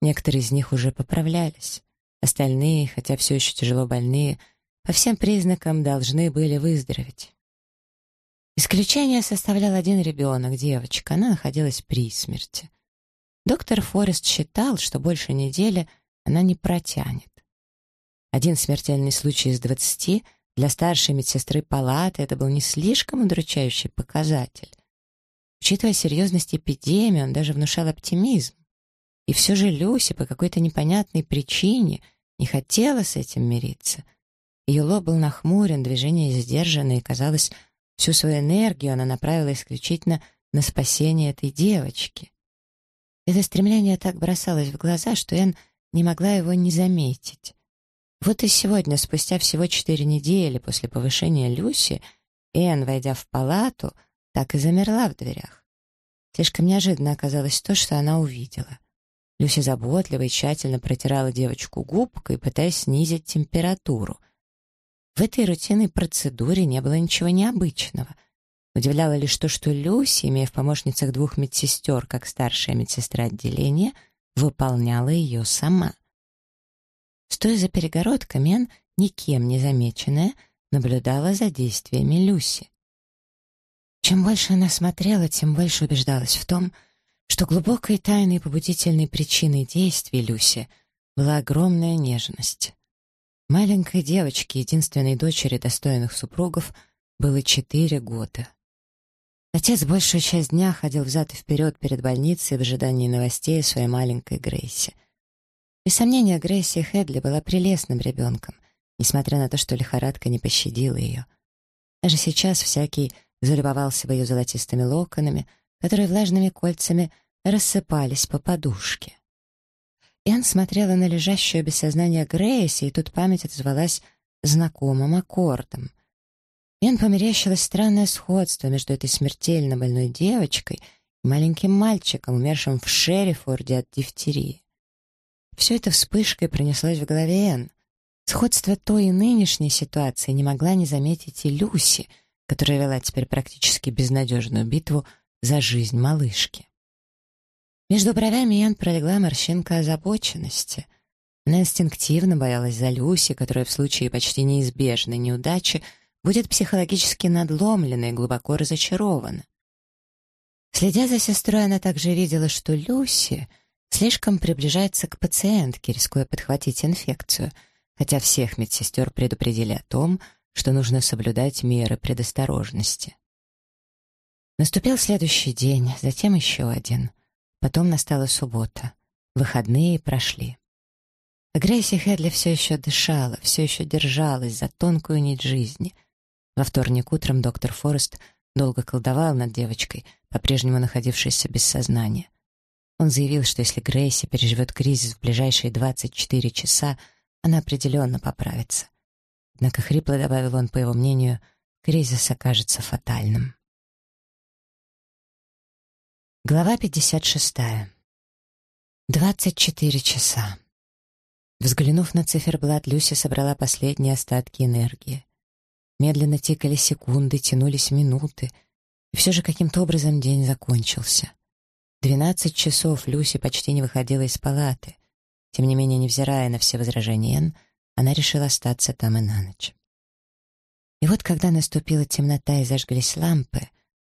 Некоторые из них уже поправлялись. Остальные, хотя все еще тяжело больные, по всем признакам должны были выздороветь. Исключение составлял один ребенок, девочка, она находилась при смерти. Доктор Форест считал, что больше недели она не протянет. Один смертельный случай из двадцати для старшей медсестры палаты это был не слишком удручающий показатель. Учитывая серьезность эпидемии, он даже внушал оптимизм. И все же Люси по какой-то непонятной причине не хотела с этим мириться — ее лоб был нахмурен, движения сдержаны, и, казалось, всю свою энергию она направила исключительно на спасение этой девочки. Это стремление так бросалось в глаза, что Энн не могла его не заметить. Вот и сегодня, спустя всего четыре недели после повышения Люси, Энн, войдя в палату, так и замерла в дверях. Слишком неожиданно оказалось то, что она увидела. Люси заботливо и тщательно протирала девочку губкой, пытаясь снизить температуру — в этой рутинной процедуре не было ничего необычного. Удивляло лишь то, что Люси, имея в помощницах двух медсестер, как старшая медсестра отделения, выполняла ее сама. Стоя за перегородкой, Мен, никем не замеченная, наблюдала за действиями Люси. Чем больше она смотрела, тем больше убеждалась в том, что глубокой тайной побудительной причиной действий Люси была огромная нежность. Маленькой девочке, единственной дочери достойных супругов, было четыре года. Отец большую часть дня ходил взад и вперед перед больницей в ожидании новостей о своей маленькой Грейсе. Без сомнения, Грейси Хедли была прелестным ребенком, несмотря на то, что лихорадка не пощадила ее. Даже сейчас всякий залюбовался бы ее золотистыми локонами, которые влажными кольцами рассыпались по подушке. Энн смотрела на лежащую без сознания Грейси, и тут память отозвалась знакомым аккордом. Энн померещилось странное сходство между этой смертельно больной девочкой и маленьким мальчиком, умершим в Шерифорде от дифтерии. Все это вспышкой пронеслось в голове Энн. Сходство той и нынешней ситуации не могла не заметить и Люси, которая вела теперь практически безнадежную битву за жизнь малышки. Между бровями Ян пролегла морщинка озабоченности. Она инстинктивно боялась за Люси, которая в случае почти неизбежной неудачи будет психологически надломлена и глубоко разочарована. Следя за сестрой, она также видела, что Люси слишком приближается к пациентке, рискуя подхватить инфекцию, хотя всех медсестер предупредили о том, что нужно соблюдать меры предосторожности. Наступил следующий день, затем еще один — Потом настала суббота. Выходные прошли. Грейси Хедли все еще дышала, все еще держалась за тонкую нить жизни. Во вторник утром доктор Форест долго колдовал над девочкой, по-прежнему находившейся без сознания. Он заявил, что если Грейси переживет кризис в ближайшие 24 часа, она определенно поправится. Однако хрипло добавил он, по его мнению, кризис окажется фатальным. Глава 56. 24 часа. Взглянув на циферблат, Люся собрала последние остатки энергии. Медленно тикали секунды, тянулись минуты, и все же каким-то образом день закончился. Двенадцать часов Люси почти не выходила из палаты. Тем не менее, невзирая на все возражения Энн, она решила остаться там и на ночь. И вот, когда наступила темнота и зажглись лампы,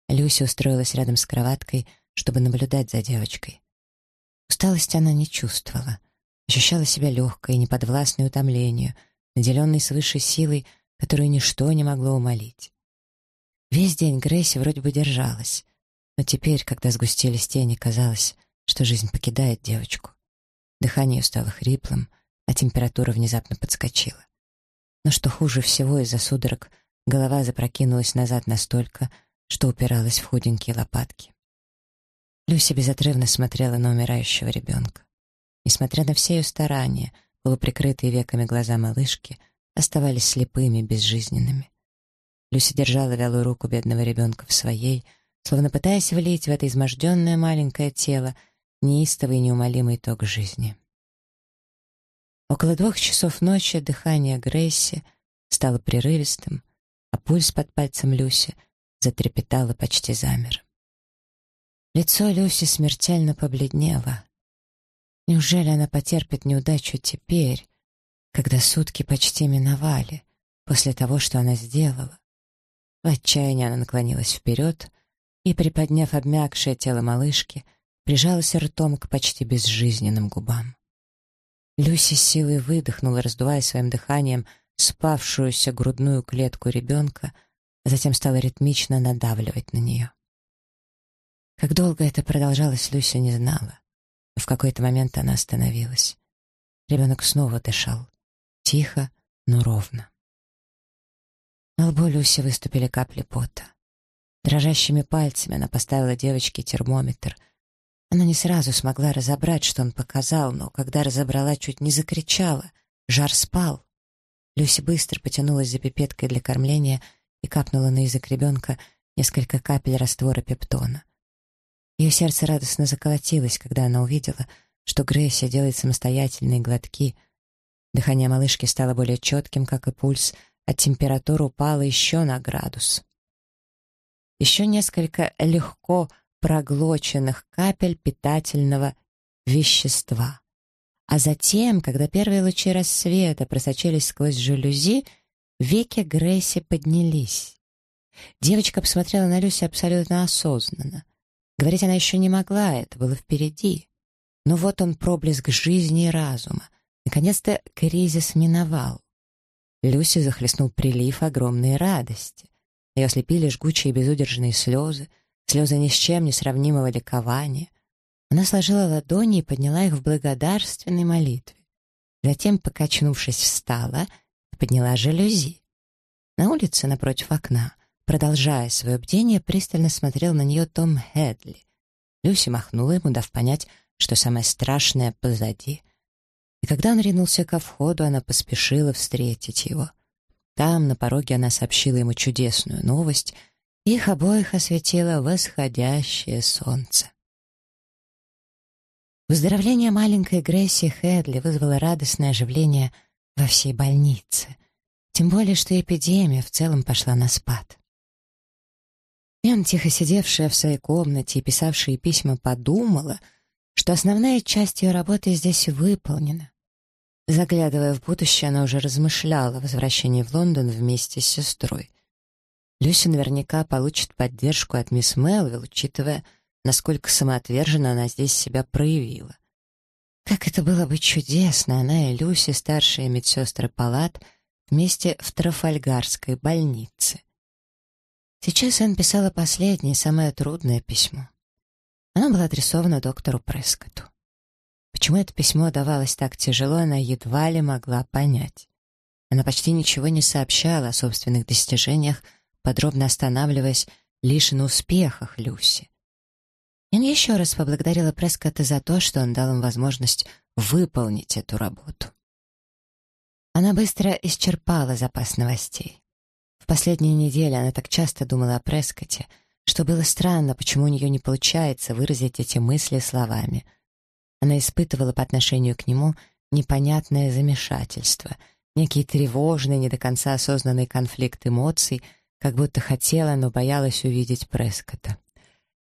Люся устроилась рядом с кроваткой, чтобы наблюдать за девочкой. Усталости она не чувствовала. Ощущала себя легкой неподвластной утомлению, наделенной свыше силой, которую ничто не могло умолить. Весь день Грейси вроде бы держалась, но теперь, когда сгустились тени, казалось, что жизнь покидает девочку. Дыхание стало хриплым, а температура внезапно подскочила. Но что хуже всего, из-за судорог голова запрокинулась назад настолько, что упиралась в худенькие лопатки. Люся безотрывно смотрела на умирающего ребенка. Несмотря на все ее старания, полуприкрытые веками глаза малышки оставались слепыми, безжизненными. Люся держала вялую руку бедного ребенка в своей, словно пытаясь влить в это изможденное маленькое тело неистовый и неумолимый ток жизни. Около двух часов ночи дыхание Грейси стало прерывистым, а пульс под пальцем Люси затрепетал и почти замер. Лицо Люси смертельно побледнело. Неужели она потерпит неудачу теперь, когда сутки почти миновали, после того, что она сделала? В отчаянии она наклонилась вперед и, приподняв обмякшее тело малышки, прижалась ртом к почти безжизненным губам. Люси силой выдохнула, раздувая своим дыханием спавшуюся грудную клетку ребенка, а затем стала ритмично надавливать на нее. Как долго это продолжалось, Люся не знала. Но в какой-то момент она остановилась. Ребенок снова дышал. Тихо, но ровно. На лбу Люси выступили капли пота. Дрожащими пальцами она поставила девочке термометр. Она не сразу смогла разобрать, что он показал, но когда разобрала, чуть не закричала. Жар спал. Люси быстро потянулась за пипеткой для кормления и капнула на язык ребенка несколько капель раствора пептона. Ее сердце радостно заколотилось, когда она увидела, что Грейси делает самостоятельные глотки. Дыхание малышки стало более четким, как и пульс, а температура упала еще на градус. Еще несколько легко проглоченных капель питательного вещества. А затем, когда первые лучи рассвета просочились сквозь жалюзи, веки Грейси поднялись. Девочка посмотрела на Люси абсолютно осознанно. Говорить она еще не могла, это было впереди. Но вот он проблеск жизни и разума. Наконец-то кризис миновал. Люси захлестнул прилив огромной радости. Ее слепили жгучие безудержные слезы, слезы ни с чем не сравнимого ликования. Она сложила ладони и подняла их в благодарственной молитве. Затем, покачнувшись, встала и подняла жалюзи. На улице напротив окна Продолжая свое бдение, пристально смотрел на нее Том Хедли. Люси махнула ему, дав понять, что самое страшное позади. И когда он ринулся ко входу, она поспешила встретить его. Там, на пороге, она сообщила ему чудесную новость. Их обоих осветило восходящее солнце. Выздоровление маленькой Грейси Хедли вызвало радостное оживление во всей больнице. Тем более, что эпидемия в целом пошла на спад. Эн, тихо сидевшая в своей комнате и писавшая письма, подумала, что основная часть ее работы здесь выполнена. Заглядывая в будущее, она уже размышляла о возвращении в Лондон вместе с сестрой. Люси наверняка получит поддержку от мисс Мелвилл, учитывая, насколько самоотверженно она здесь себя проявила. Как это было бы чудесно, она и Люси, старшие медсестры палат, вместе в Трафальгарской больнице. Сейчас Энн писала последнее, самое трудное письмо. Оно было адресовано доктору Прескоту. Почему это письмо давалось так тяжело, она едва ли могла понять. Она почти ничего не сообщала о собственных достижениях, подробно останавливаясь лишь на успехах Люси. Энн еще раз поблагодарила Прескота за то, что он дал им возможность выполнить эту работу. Она быстро исчерпала запас новостей последние недели она так часто думала о Прескоте, что было странно, почему у нее не получается выразить эти мысли словами. Она испытывала по отношению к нему непонятное замешательство, некий тревожный, не до конца осознанный конфликт эмоций, как будто хотела, но боялась увидеть Прескота.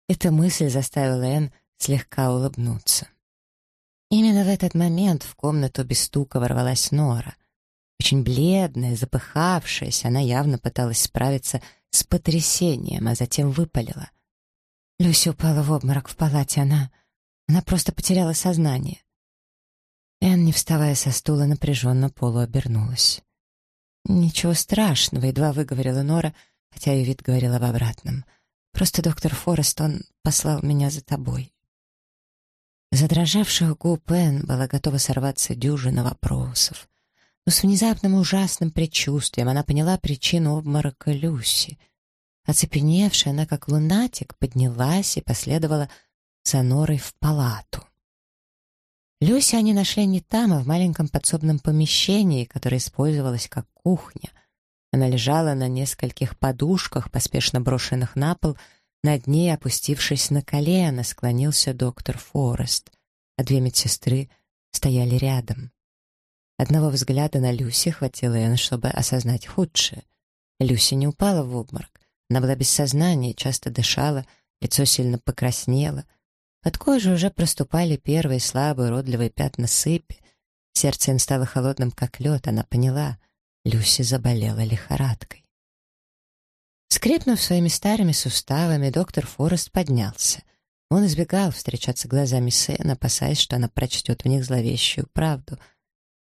Эта мысль заставила Энн слегка улыбнуться. Именно в этот момент в комнату без стука ворвалась Нора. Очень бледная, запыхавшаяся, она явно пыталась справиться с потрясением, а затем выпалила. Люся упала в обморок в палате, она... Она просто потеряла сознание. Энн, не вставая со стула, напряженно полуобернулась. «Ничего страшного», — едва выговорила Нора, хотя ее вид говорил об обратном. «Просто доктор Форест, он послал меня за тобой». Задрожавших губ Энн была готова сорваться дюжина вопросов. Но с внезапным ужасным предчувствием она поняла причину обморока Люси. Оцепеневшая, она как лунатик поднялась и последовала за Норой в палату. Люси они нашли не там, а в маленьком подсобном помещении, которое использовалось как кухня. Она лежала на нескольких подушках, поспешно брошенных на пол, над ней, опустившись на колено, склонился доктор Форест, а две медсестры стояли рядом. Одного взгляда на Люси хватило Энн, чтобы осознать худшее. Люси не упала в обморок. Она была без сознания, часто дышала, лицо сильно покраснело — под кожей уже проступали первые слабые уродливые пятна сыпи. Сердце им стало холодным, как лед, она поняла. Люси заболела лихорадкой. Скрипнув своими старыми суставами, доктор Форест поднялся. Он избегал встречаться глазами с Энн, опасаясь, что она прочтет в них зловещую правду.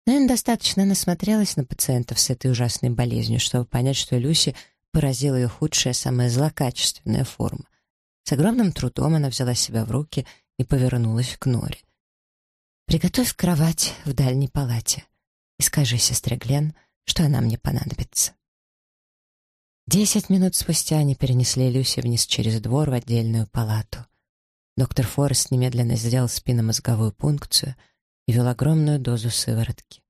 Но Энн достаточно насмотрелась на пациентов с этой ужасной болезнью, чтобы понять, что Люси поразила ее худшая, самая злокачественная форма. С огромным трудом она взяла себя в руки и повернулась к Норе. «Приготовь кровать в дальней палате и скажи сестре Глен, что она мне понадобится». Десять минут спустя они перенесли Люси вниз через двор в отдельную палату. Доктор Форест немедленно сделал спинномозговую пункцию и вел огромную дозу сыворотки.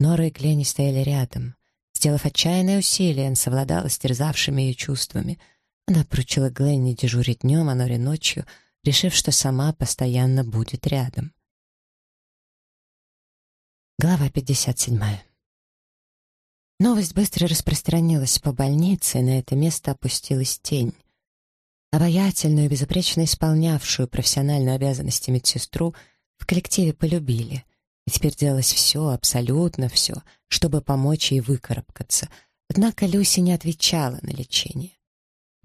Нора и Клени стояли рядом. Сделав отчаянное усилие, он совладал с терзавшими ее чувствами — она поручила Гленни дежурить днем, а Нори ночью, решив, что сама постоянно будет рядом. Глава 57. Новость быстро распространилась по больнице, и на это место опустилась тень. Обаятельную и безупречно исполнявшую профессиональную обязанности медсестру в коллективе полюбили, и теперь делалось все, абсолютно все, чтобы помочь ей выкарабкаться. Однако Люси не отвечала на лечение.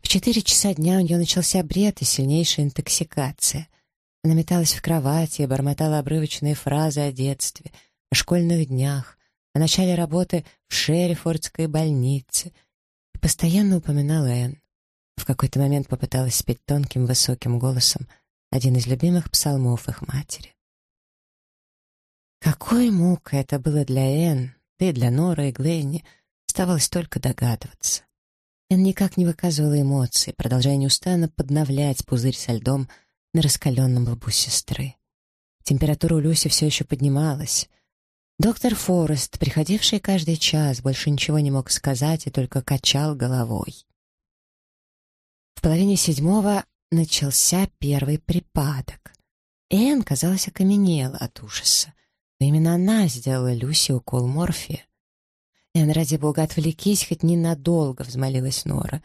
В четыре часа дня у нее начался бред и сильнейшая интоксикация. Она металась в кровати и бормотала обрывочные фразы о детстве, о школьных днях, о начале работы в Шерифордской больнице и постоянно упоминала Энн. В какой-то момент попыталась спеть тонким высоким голосом один из любимых псалмов их матери. Какой мукой это было для Энн, да и для Нора и Гленни, оставалось только догадываться. Эн никак не выказывала эмоций, продолжая неустанно подновлять пузырь со льдом на раскаленном лбу сестры. Температура у Люси все еще поднималась. Доктор Форест, приходивший каждый час, больше ничего не мог сказать и только качал головой. В половине седьмого начался первый припадок. Эн, казалось, окаменела от ужаса. Но именно она сделала Люси укол морфия. «Эн, ради бога, отвлекись хоть ненадолго», — взмолилась Нора.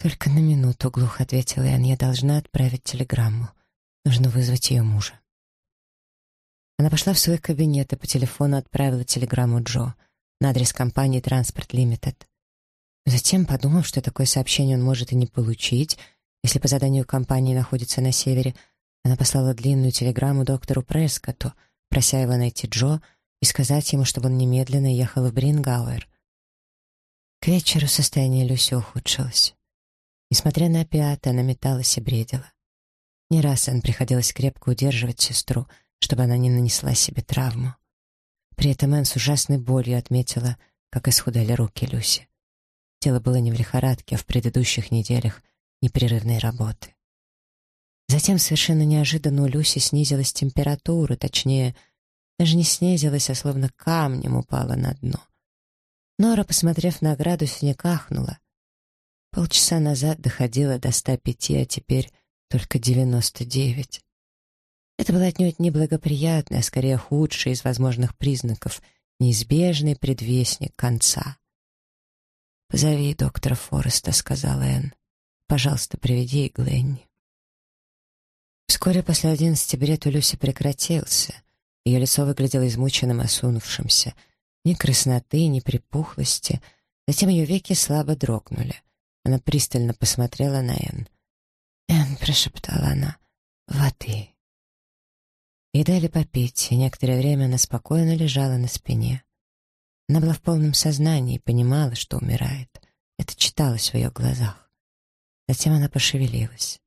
«Только на минуту», — глухо ответила Эн, — «я должна отправить телеграмму. Нужно вызвать ее мужа». Она пошла в свой кабинет и по телефону отправила телеграмму Джо на адрес компании «Транспорт Лимитед». Затем, подумав, что такое сообщение он может и не получить, если по заданию компании находится на севере, она послала длинную телеграмму доктору Прескоту, прося его найти Джо, и сказать ему, чтобы он немедленно ехал в Брингауэр. К вечеру состояние Люси ухудшилось. Несмотря на опиаты, она металась и бредила. Не раз Энн приходилось крепко удерживать сестру, чтобы она не нанесла себе травму. При этом Энн с ужасной болью отметила, как исхудали руки Люси. Тело было не в лихорадке, а в предыдущих неделях непрерывной работы. Затем совершенно неожиданно у Люси снизилась температура, точнее, даже не снизилась, а словно камнем упала на дно. Нора, посмотрев на градусник, ахнула. Полчаса назад доходила до 105, а теперь только 99. Это был отнюдь не благоприятный, а скорее худший из возможных признаков, неизбежный предвестник конца. «Позови доктора Фореста», — сказала Энн. «Пожалуйста, приведи Гленни». Вскоре после одиннадцати бред у Люси прекратился — ее лицо выглядело измученным, осунувшимся. Ни красноты, ни припухлости. Затем ее веки слабо дрогнули. Она пристально посмотрела на Энн. «Энн», — прошептала она, — «воды». Ей дали попить, и некоторое время она спокойно лежала на спине. Она была в полном сознании и понимала, что умирает. Это читалось в ее глазах. Затем она пошевелилась.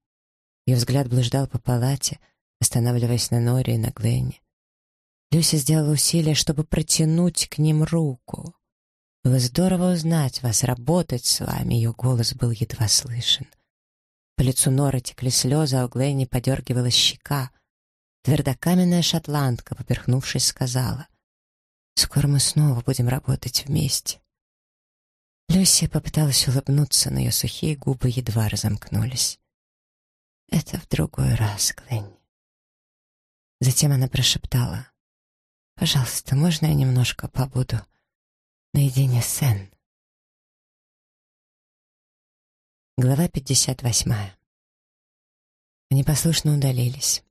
Ее взгляд блуждал по палате, останавливаясь на Норе и на Гленне. Люся сделала усилие, чтобы протянуть к ним руку. «Было здорово узнать вас, работать с вами», — ее голос был едва слышен. По лицу Норы текли слезы, а у Глэйни подергивалась щека. Твердокаменная шотландка, поперхнувшись, сказала, «Скоро мы снова будем работать вместе». Люся попыталась улыбнуться, но ее сухие губы едва разомкнулись. «Это в другой раз, Глэнни». Затем она прошептала, «Пожалуйста, можно я немножко побуду наедине с Энн?» Глава 58. Они послушно удалились.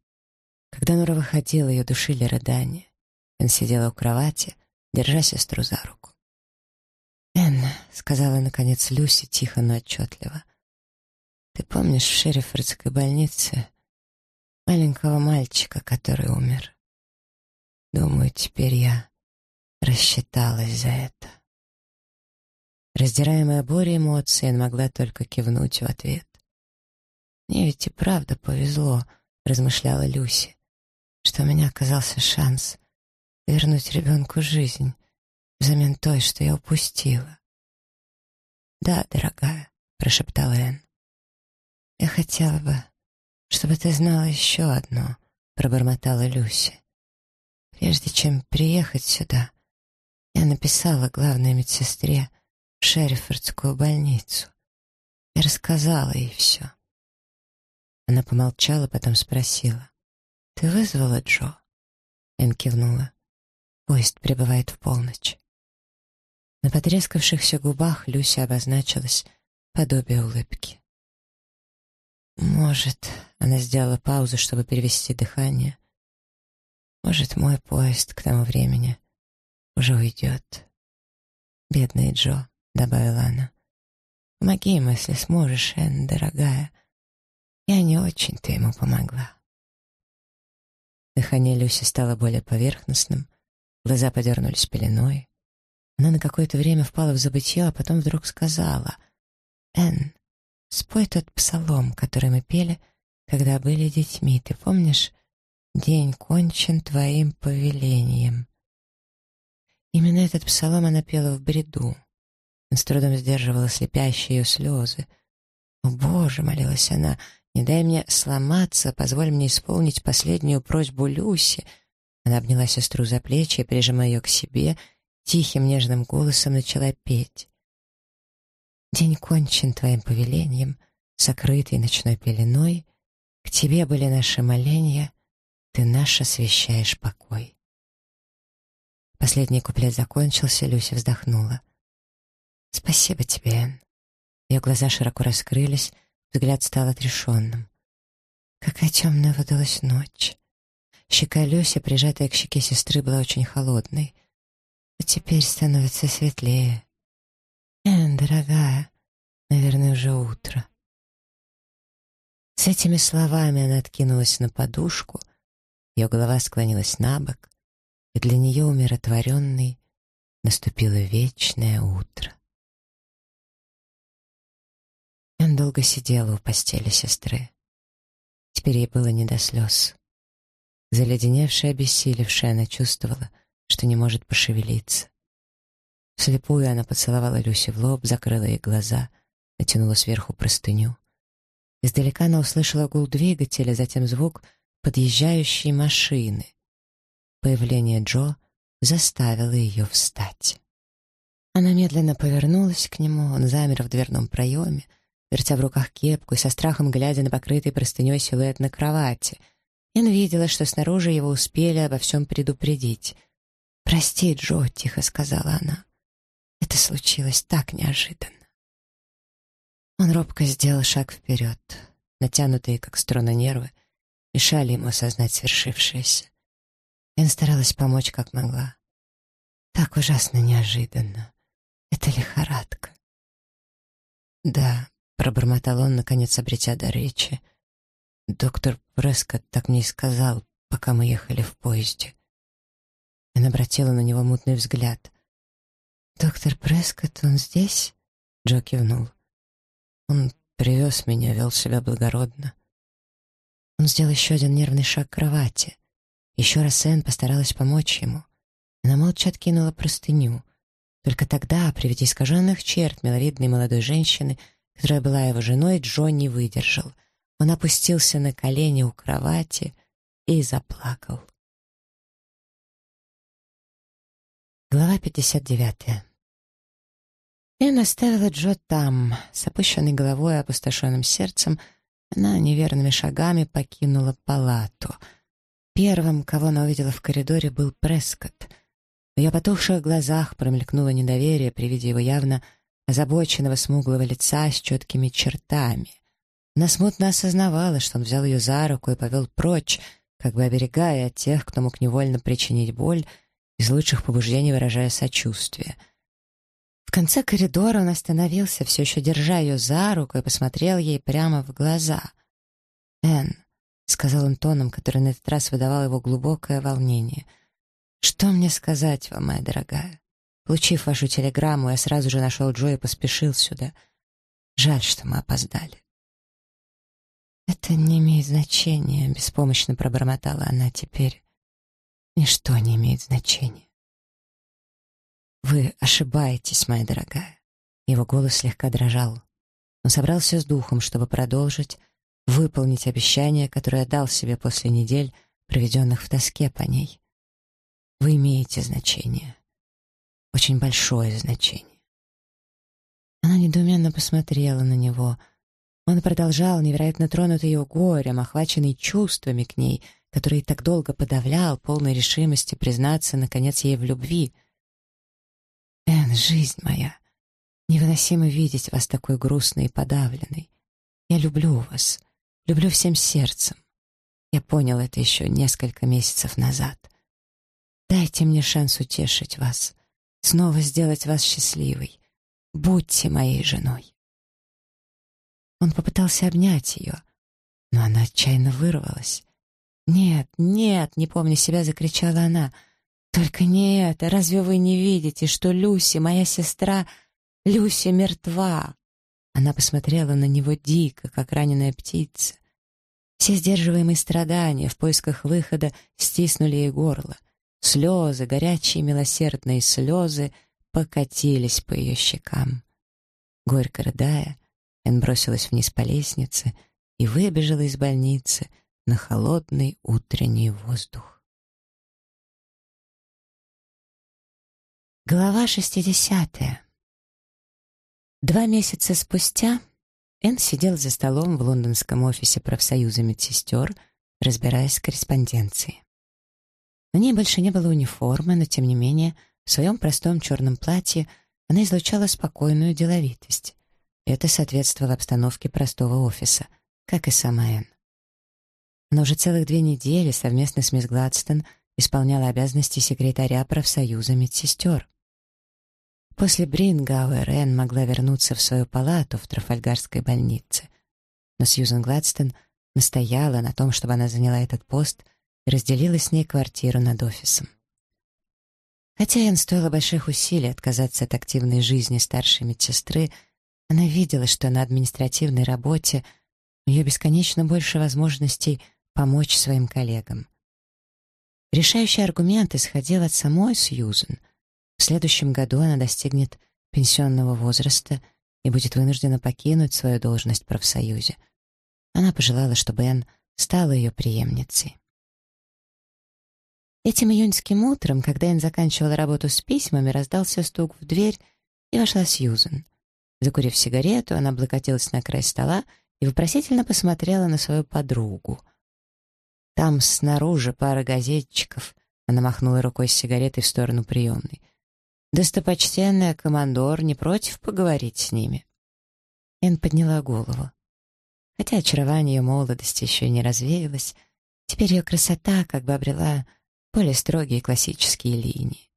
Когда Нора выходила, ее душили рыдания. Энн сидела у кровати, держа сестру за руку. «Энн», — сказала, наконец, Люси, тихо, но отчетливо, «ты помнишь в Шерифордской больнице маленького мальчика, который умер? Думаю, теперь я рассчиталась за это». Раздираемая бурей эмоций, Энн могла только кивнуть в ответ. «Мне ведь и правда повезло», — размышляла Люси, «что у меня оказался шанс вернуть ребенку жизнь» взамен той, что я упустила. «Да, дорогая», — прошептала Энн. «Я хотела бы, чтобы ты знала еще одно», — пробормотала Люси. «Прежде чем приехать сюда, я написала главной медсестре в Шерифордскую больницу и рассказала ей все». Она помолчала, потом спросила. «Ты вызвала Джо?» Энн кивнула. «Поезд прибывает в полночь». На потрескавшихся губах Люси обозначилась подобие улыбки. «Может...» — она сделала паузу, чтобы перевести дыхание. «Может, мой поезд к тому времени уже уйдет». «Бедный Джо», — добавила она. «Помоги ему, если сможешь, Энн, дорогая. Я не очень-то ему помогла». Дыхание Люси стало более поверхностным, глаза подернулись пеленой. Она на какое-то время впала в забытье, а потом вдруг сказала, «Энн, спой тот псалом, который мы пели, когда были детьми. Ты помнишь? День кончен твоим повелением». Именно этот псалом она пела в бреду. Он с трудом сдерживала слепящие ее слезы. «О, Боже!» — молилась она. «Не дай мне сломаться, позволь мне исполнить последнюю просьбу Люси». Она обняла сестру за плечи, прижимая ее к себе — тихим нежным голосом начала петь. День кончен твоим повелением, сокрытый ночной пеленой, к тебе были наши моления, ты наш освещаешь покой. Последний куплет закончился, Люся вздохнула. «Спасибо тебе, Энн». Ее глаза широко раскрылись, взгляд стал отрешенным. Какая темная выдалась ночь. Щека Люси, прижатая к щеке сестры, была очень холодной. А теперь становится светлее. Эн, дорогая, наверное, уже утро. С этими словами она откинулась на подушку, ее голова склонилась на бок, и для нее умиротворенной наступило вечное утро. Он долго сидела у постели сестры. Теперь ей было не до слез. Заледеневшая, обессилевшая, она чувствовала — что не может пошевелиться. Вслепую она поцеловала Люси в лоб, закрыла ей глаза, натянула сверху простыню. Издалека она услышала гул двигателя, затем звук подъезжающей машины. Появление Джо заставило ее встать. Она медленно повернулась к нему, он замер в дверном проеме, вертя в руках кепку и со страхом глядя на покрытый простыней силуэт на кровати. Ин видела, что снаружи его успели обо всем предупредить — «Прости, Джо», — тихо сказала она. «Это случилось так неожиданно». Он робко сделал шаг вперед. Натянутые, как струна нервы, мешали ему осознать свершившееся. Эн старалась помочь, как могла. Так ужасно неожиданно. Это лихорадка. «Да», — пробормотал он, наконец обретя до речи. «Доктор Прескотт так мне и сказал, пока мы ехали в поезде. Она обратила на него мутный взгляд. «Доктор Прескотт, он здесь?» Джо кивнул. «Он привез меня, вел себя благородно». Он сделал еще один нервный шаг к кровати. Еще раз Энн постаралась помочь ему. Она молча откинула простыню. Только тогда, при виде искаженных черт миловидной молодой женщины, которая была его женой, Джон не выдержал. Он опустился на колени у кровати и заплакал. Глава 59. Энн оставила Джо там, с опущенной головой и опустошенным сердцем, она неверными шагами покинула палату. Первым, кого она увидела в коридоре, был Прескотт. В ее потухших глазах промелькнуло недоверие при виде его явно озабоченного смуглого лица с четкими чертами. Она смутно осознавала, что он взял ее за руку и повел прочь, как бы оберегая от тех, кто мог невольно причинить боль, из лучших побуждений выражая сочувствие. Конце коридора он остановился, все еще держа ее за руку, и посмотрел ей прямо в глаза. «Энн», — сказал он тоном, который на этот раз выдавал его глубокое волнение, — «что мне сказать вам, моя дорогая? Получив вашу телеграмму, я сразу же нашел Джо и поспешил сюда. Жаль, что мы опоздали». «Это не имеет значения», — беспомощно пробормотала она теперь. Ничто не имеет значения. «Вы ошибаетесь, моя дорогая». Его голос слегка дрожал. Он собрался с духом, чтобы продолжить, выполнить обещание, которое дал себе после недель, проведенных в тоске по ней. Вы имеете значение. Очень большое значение. Она недоуменно посмотрела на него. Он продолжал, невероятно тронутый ее горем, охваченный чувствами к ней — который так долго подавлял, полной решимости признаться, наконец, ей в любви. «Энн, жизнь моя, невыносимо видеть вас такой грустной и подавленной. Я люблю вас, люблю всем сердцем. Я понял это еще несколько месяцев назад. Дайте мне шанс утешить вас, снова сделать вас счастливой. Будьте моей женой». Он попытался обнять ее, но она отчаянно вырвалась. «Нет, нет!» — не помня себя, закричала она. «Только не это! Разве вы не видите, что Люси, моя сестра, Люси мертва?» Она посмотрела на него дико, как раненая птица. Все сдерживаемые страдания в поисках выхода стиснули ей горло. Слезы, горячие милосердные слезы, покатились по ее щекам. Горько рыдая, Эн бросилась вниз по лестнице и выбежала из больницы — на холодный утренний воздух. Глава 60. Два месяца спустя Энн сидел за столом в лондонском офисе профсоюза медсестер, разбираясь с корреспонденцией. На ней больше не было униформы, но, тем не менее, в своем простом черном платье она излучала спокойную деловитость. Это соответствовало обстановке простого офиса, как и сама Энн. Она уже целых две недели совместно с мисс Гладстон исполняла обязанности секретаря профсоюза медсестер. После Брингауэр Энн могла вернуться в свою палату в Трафальгарской больнице. Но Сьюзен Гладстон настояла на том, чтобы она заняла этот пост и разделила с ней квартиру над офисом. Хотя Энн стоило больших усилий отказаться от активной жизни старшей медсестры, она видела, что на административной работе у нее бесконечно больше возможностей помочь своим коллегам. Решающий аргумент исходил от самой Сьюзен. В следующем году она достигнет пенсионного возраста и будет вынуждена покинуть свою должность в профсоюзе. Она пожелала, чтобы Энн стала ее преемницей. Этим июньским утром, когда Энн заканчивала работу с письмами, раздался стук в дверь, и вошла Сьюзен. Закурив сигарету, она облокотилась на край стола и вопросительно посмотрела на свою подругу — там снаружи пара газетчиков. Она махнула рукой с сигаретой в сторону приемной. Достопочтенная командор не против поговорить с ними? Эн подняла голову. Хотя очарование ее молодости еще не развеялось, теперь ее красота как бы обрела более строгие классические линии.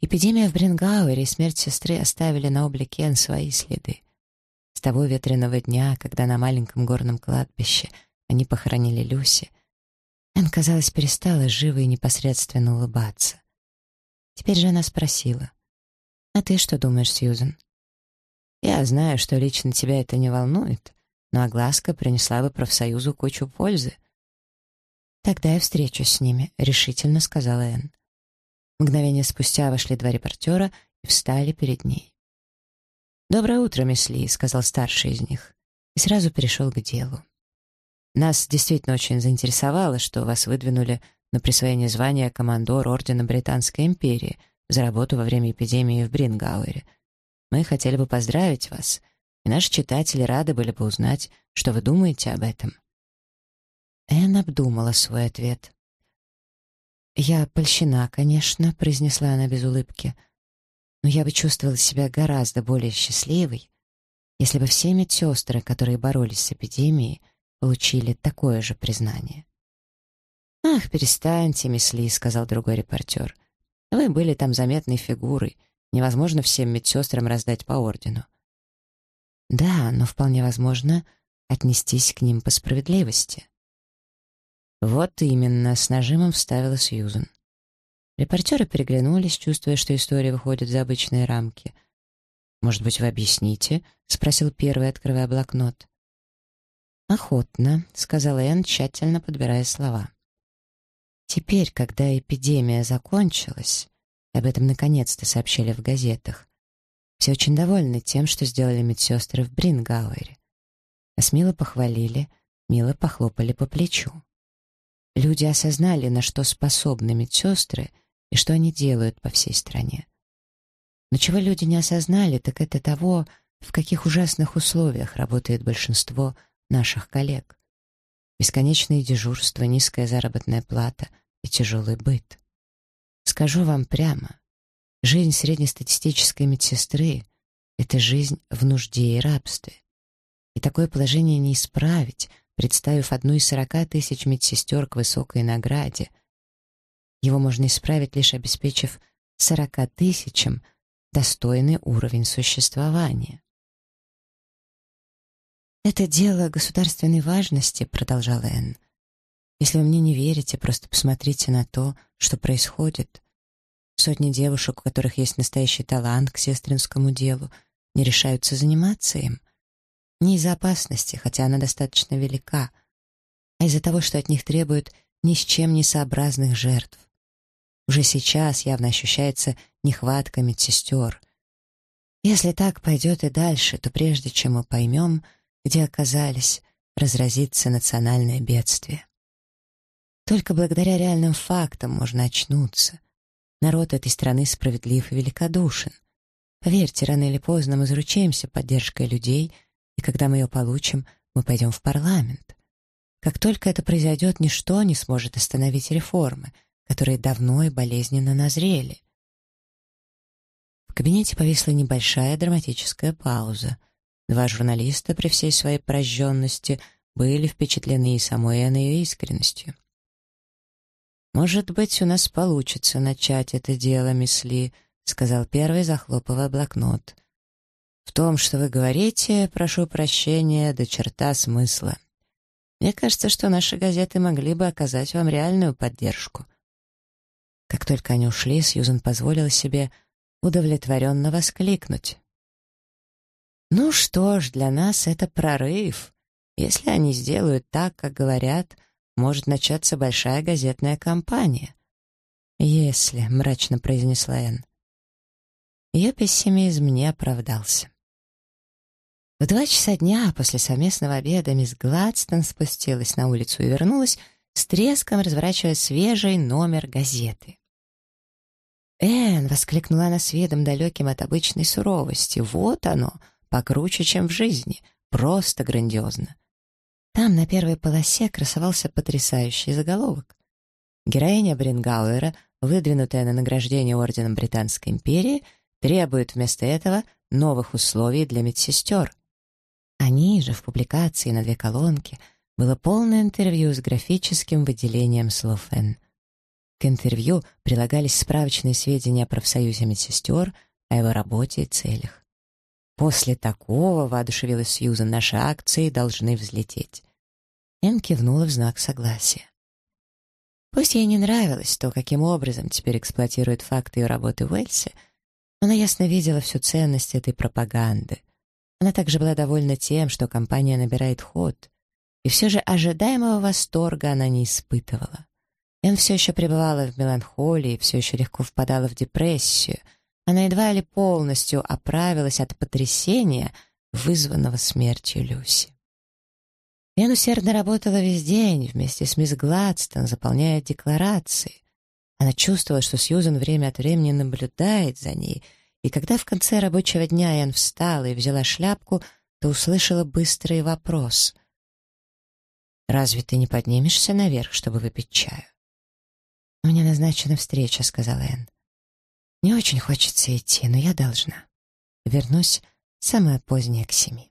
Эпидемия в Бренгауэре и смерть сестры оставили на облике Эн свои следы. С того ветреного дня, когда на маленьком горном кладбище они похоронили Люси, Энн, казалось, перестала живо и непосредственно улыбаться. Теперь же она спросила. «А ты что думаешь, Сьюзен?» «Я знаю, что лично тебя это не волнует, но огласка принесла бы профсоюзу кучу пользы». «Тогда я встречусь с ними», — решительно сказала Энн. Мгновение спустя вошли два репортера и встали перед ней. «Доброе утро, мисс Ли», — сказал старший из них, и сразу перешел к делу. «Нас действительно очень заинтересовало, что вас выдвинули на присвоение звания командор Ордена Британской империи за работу во время эпидемии в Брингауэре. Мы хотели бы поздравить вас, и наши читатели рады были бы узнать, что вы думаете об этом». Энн обдумала свой ответ. «Я польщена, конечно», — произнесла она без улыбки, «но я бы чувствовала себя гораздо более счастливой, если бы все медсестры, которые боролись с эпидемией, получили такое же признание». «Ах, перестаньте, мисс Ли», — сказал другой репортер. «Вы были там заметной фигурой. Невозможно всем медсестрам раздать по ордену». «Да, но вполне возможно отнестись к ним по справедливости». «Вот именно», — с нажимом вставила Сьюзен. Репортеры переглянулись, чувствуя, что история выходит за обычные рамки. «Может быть, вы объясните?» — спросил первый, открывая блокнот. «Охотно», — сказала Энн, тщательно подбирая слова. Теперь, когда эпидемия закончилась, об этом наконец-то сообщили в газетах, все очень довольны тем, что сделали медсестры в Брингауэре. Нас мило похвалили, мило похлопали по плечу. Люди осознали, на что способны медсестры и что они делают по всей стране. Но чего люди не осознали, так это того, в каких ужасных условиях работает большинство наших коллег. Бесконечные дежурства, низкая заработная плата и тяжелый быт. Скажу вам прямо, жизнь среднестатистической медсестры — это жизнь в нужде и рабстве. И такое положение не исправить, представив одну из сорока тысяч медсестер к высокой награде. Его можно исправить, лишь обеспечив сорока тысячам достойный уровень существования. «Это дело государственной важности», — продолжала Энн. «Если вы мне не верите, просто посмотрите на то, что происходит. Сотни девушек, у которых есть настоящий талант к сестринскому делу, не решаются заниматься им. Не из-за опасности, хотя она достаточно велика, а из-за того, что от них требуют ни с чем не сообразных жертв. Уже сейчас явно ощущается нехватка медсестер. Если так пойдет и дальше, то прежде чем мы поймем, где оказались, разразится национальное бедствие. Только благодаря реальным фактам можно очнуться. Народ этой страны справедлив и великодушен. Поверьте, рано или поздно мы заручаемся поддержкой людей — и когда мы ее получим, мы пойдем в парламент. Как только это произойдет, ничто не сможет остановить реформы, которые давно и болезненно назрели. В кабинете повисла небольшая драматическая пауза. Два журналиста при всей своей прожженности были впечатлены и самой Энной ее искренностью. «Может быть, у нас получится начать это дело, мисс Ли», — сказал первый, захлопывая блокнот. В том, что вы говорите, прошу прощения, до черта смысла. Мне кажется, что наши газеты могли бы оказать вам реальную поддержку. Как только они ушли, Сьюзен позволила себе удовлетворенно воскликнуть. «Ну что ж, для нас это прорыв. Если они сделают так, как говорят, может начаться большая газетная кампания». «Если», — мрачно произнесла Энн. Ее пессимизм не оправдался. В два часа дня после совместного обеда мисс Гладстон спустилась на улицу и вернулась, с треском разворачивая свежий номер газеты. «Энн!» — воскликнула она с видом далеким от обычной суровости. «Вот оно! Покруче, чем в жизни! Просто грандиозно!» Там на первой полосе красовался потрясающий заголовок. Героиня Брингауэра, выдвинутая на награждение Орденом Британской империи, требует вместо этого новых условий для медсестер. А ниже, в публикации на две колонки, было полное интервью с графическим выделением слов Н. К интервью прилагались справочные сведения о профсоюзе медсестер, о его работе и целях. После такого, воодушевилась Сьюзан, наши акции должны взлететь. Энн кивнула в знак согласия. Пусть ей не нравилось то, каким образом теперь эксплуатируют факты ее работы в Уэльсе, она ясно видела всю ценность этой пропаганды. Она также была довольна тем, что компания набирает ход. и все же ожидаемого восторга она не испытывала. Эн все еще пребывала в меланхолии, все еще легко впадала в депрессию. Она едва ли полностью оправилась от потрясения, вызванного смертью Люси. Эн усердно работала весь день вместе с мисс Гладстон, заполняя декларации. Она чувствовала, что Сьюзен время от времени наблюдает за ней, и когда в конце рабочего дня Эн встала и взяла шляпку, то услышала быстрый вопрос. «Разве ты не поднимешься наверх, чтобы выпить чаю?» «У меня назначена встреча», — сказала Энн. «Не очень хочется идти, но я должна. Вернусь самое позднее к семи».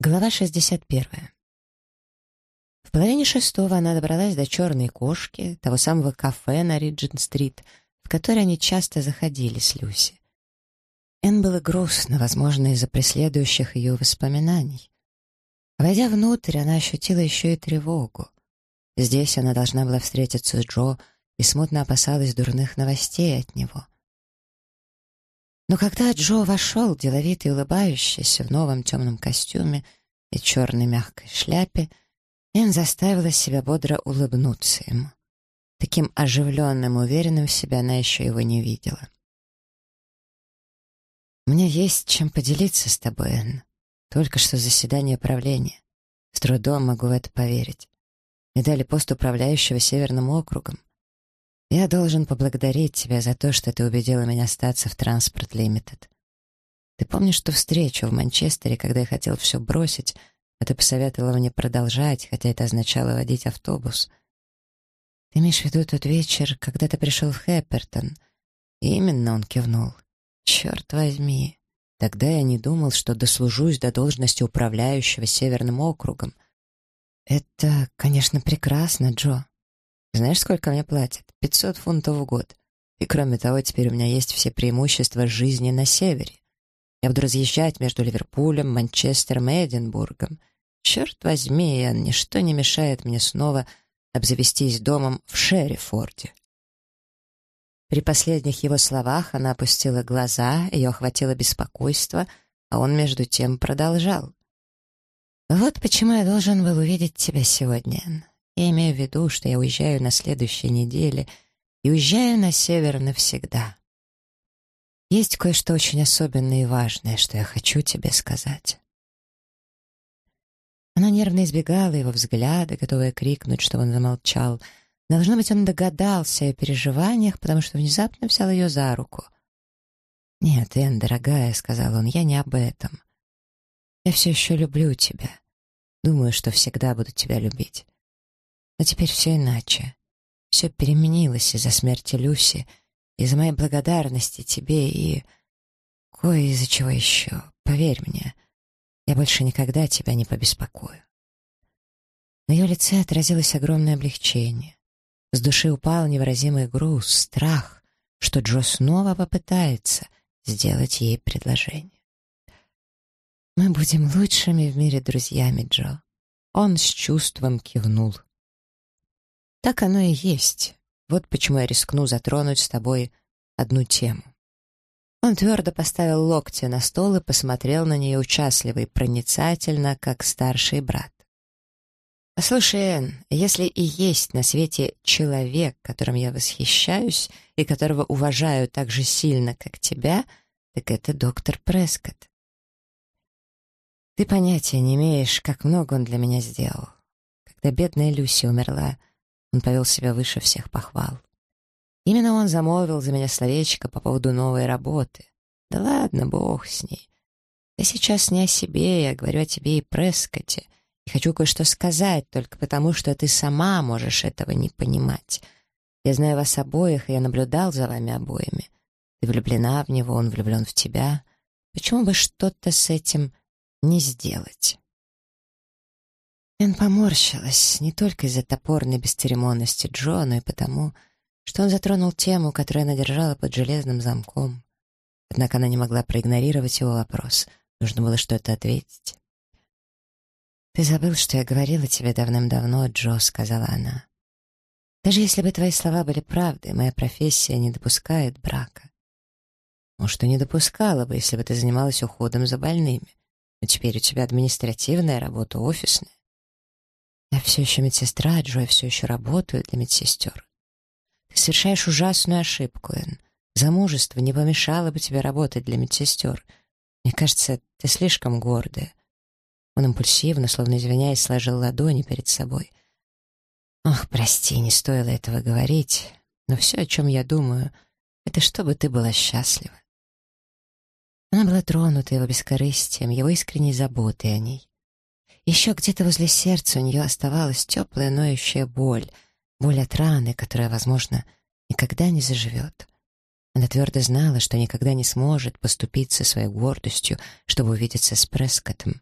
Глава 61. В половине шестого она добралась до «Черной кошки», того самого кафе на Риджин-стрит, в которое они часто заходили с Люси. Энн было грустно, возможно, из-за преследующих ее воспоминаний. Войдя внутрь, она ощутила еще и тревогу. Здесь она должна была встретиться с Джо и смутно опасалась дурных новостей от него. Но когда Джо вошел, деловитый и улыбающийся, в новом темном костюме и черной мягкой шляпе, Энн заставила себя бодро улыбнуться ему. Таким оживленным, уверенным в себе она еще его не видела. «Мне есть чем поделиться с тобой, Энн. Только что заседание правления. С трудом могу в это поверить. Мне дали пост управляющего Северным округом. Я должен поблагодарить тебя за то, что ты убедила меня остаться в Транспорт Лимитед. Ты помнишь ту встречу в Манчестере, когда я хотел все бросить, а ты посоветовала мне продолжать, хотя это означало водить автобус? Ты имеешь в виду тот вечер, когда ты пришел в Хэппертон? именно он кивнул. Черт возьми. Тогда я не думал, что дослужусь до должности управляющего Северным округом. Это, конечно, прекрасно, Джо. Знаешь, сколько мне платят? 500 фунтов в год. И кроме того, теперь у меня есть все преимущества жизни на севере. Я буду разъезжать между Ливерпулем, Манчестером и Эдинбургом. Черт возьми, ничто не мешает мне снова обзавестись домом в Шерифорде. При последних его словах она опустила глаза, ее охватило беспокойство, а он между тем продолжал. «Вот почему я должен был увидеть тебя сегодня. Я имею в виду, что я уезжаю на следующей неделе и уезжаю на север навсегда. Есть кое-что очень особенное и важное, что я хочу тебе сказать». Она нервно избегала его взгляда, готовая крикнуть, чтобы он замолчал — Должно быть, он догадался о переживаниях, потому что внезапно взял ее за руку. «Нет, Энн, дорогая», — сказал он, — «я не об этом. Я все еще люблю тебя. Думаю, что всегда буду тебя любить. Но теперь все иначе. Все переменилось из-за смерти Люси, из-за моей благодарности тебе и... Кое из-за чего еще. Поверь мне, я больше никогда тебя не побеспокою». На ее лице отразилось огромное облегчение. С души упал невыразимый груз, страх, что Джо снова попытается сделать ей предложение. «Мы будем лучшими в мире друзьями, Джо». Он с чувством кивнул. «Так оно и есть. Вот почему я рискну затронуть с тобой одну тему». Он твердо поставил локти на стол и посмотрел на нее участливо и проницательно, как старший брат. «Слушай, Энн, если и есть на свете человек, которым я восхищаюсь и которого уважаю так же сильно, как тебя, так это доктор Прескотт. Ты понятия не имеешь, как много он для меня сделал. Когда бедная Люси умерла, он повел себя выше всех похвал. Именно он замолвил за меня словечко по поводу новой работы. Да ладно, бог с ней. Я сейчас не о себе, я говорю о тебе и Прескотте, и хочу кое-что сказать, только потому, что ты сама можешь этого не понимать. Я знаю вас обоих, и я наблюдал за вами обоими. Ты влюблена в него, он влюблен в тебя. Почему бы что-то с этим не сделать?» Эн поморщилась не только из-за топорной бесцеремонности Джо, но и потому, что он затронул тему, которую она держала под железным замком. Однако она не могла проигнорировать его вопрос. Нужно было что-то ответить. «Ты забыл, что я говорила тебе давным-давно, Джо», — сказала она. «Даже если бы твои слова были правдой, моя профессия не допускает брака». «Может, и не допускала бы, если бы ты занималась уходом за больными. Но теперь у тебя административная работа, офисная. Я все еще медсестра, Джо, я все еще работаю для медсестер. Ты совершаешь ужасную ошибку, Энн. Замужество не помешало бы тебе работать для медсестер. Мне кажется, ты слишком гордая. Он импульсивно, словно извиняясь, сложил ладони перед собой. Ох, прости, не стоило этого говорить, но все, о чем я думаю, это чтобы ты была счастлива. Она была тронута его бескорыстием, его искренней заботой о ней. Еще где-то возле сердца у нее оставалась теплая ноющая боль, боль от раны, которая, возможно, никогда не заживет. Она твердо знала, что никогда не сможет поступиться своей гордостью, чтобы увидеться с Прескоттом.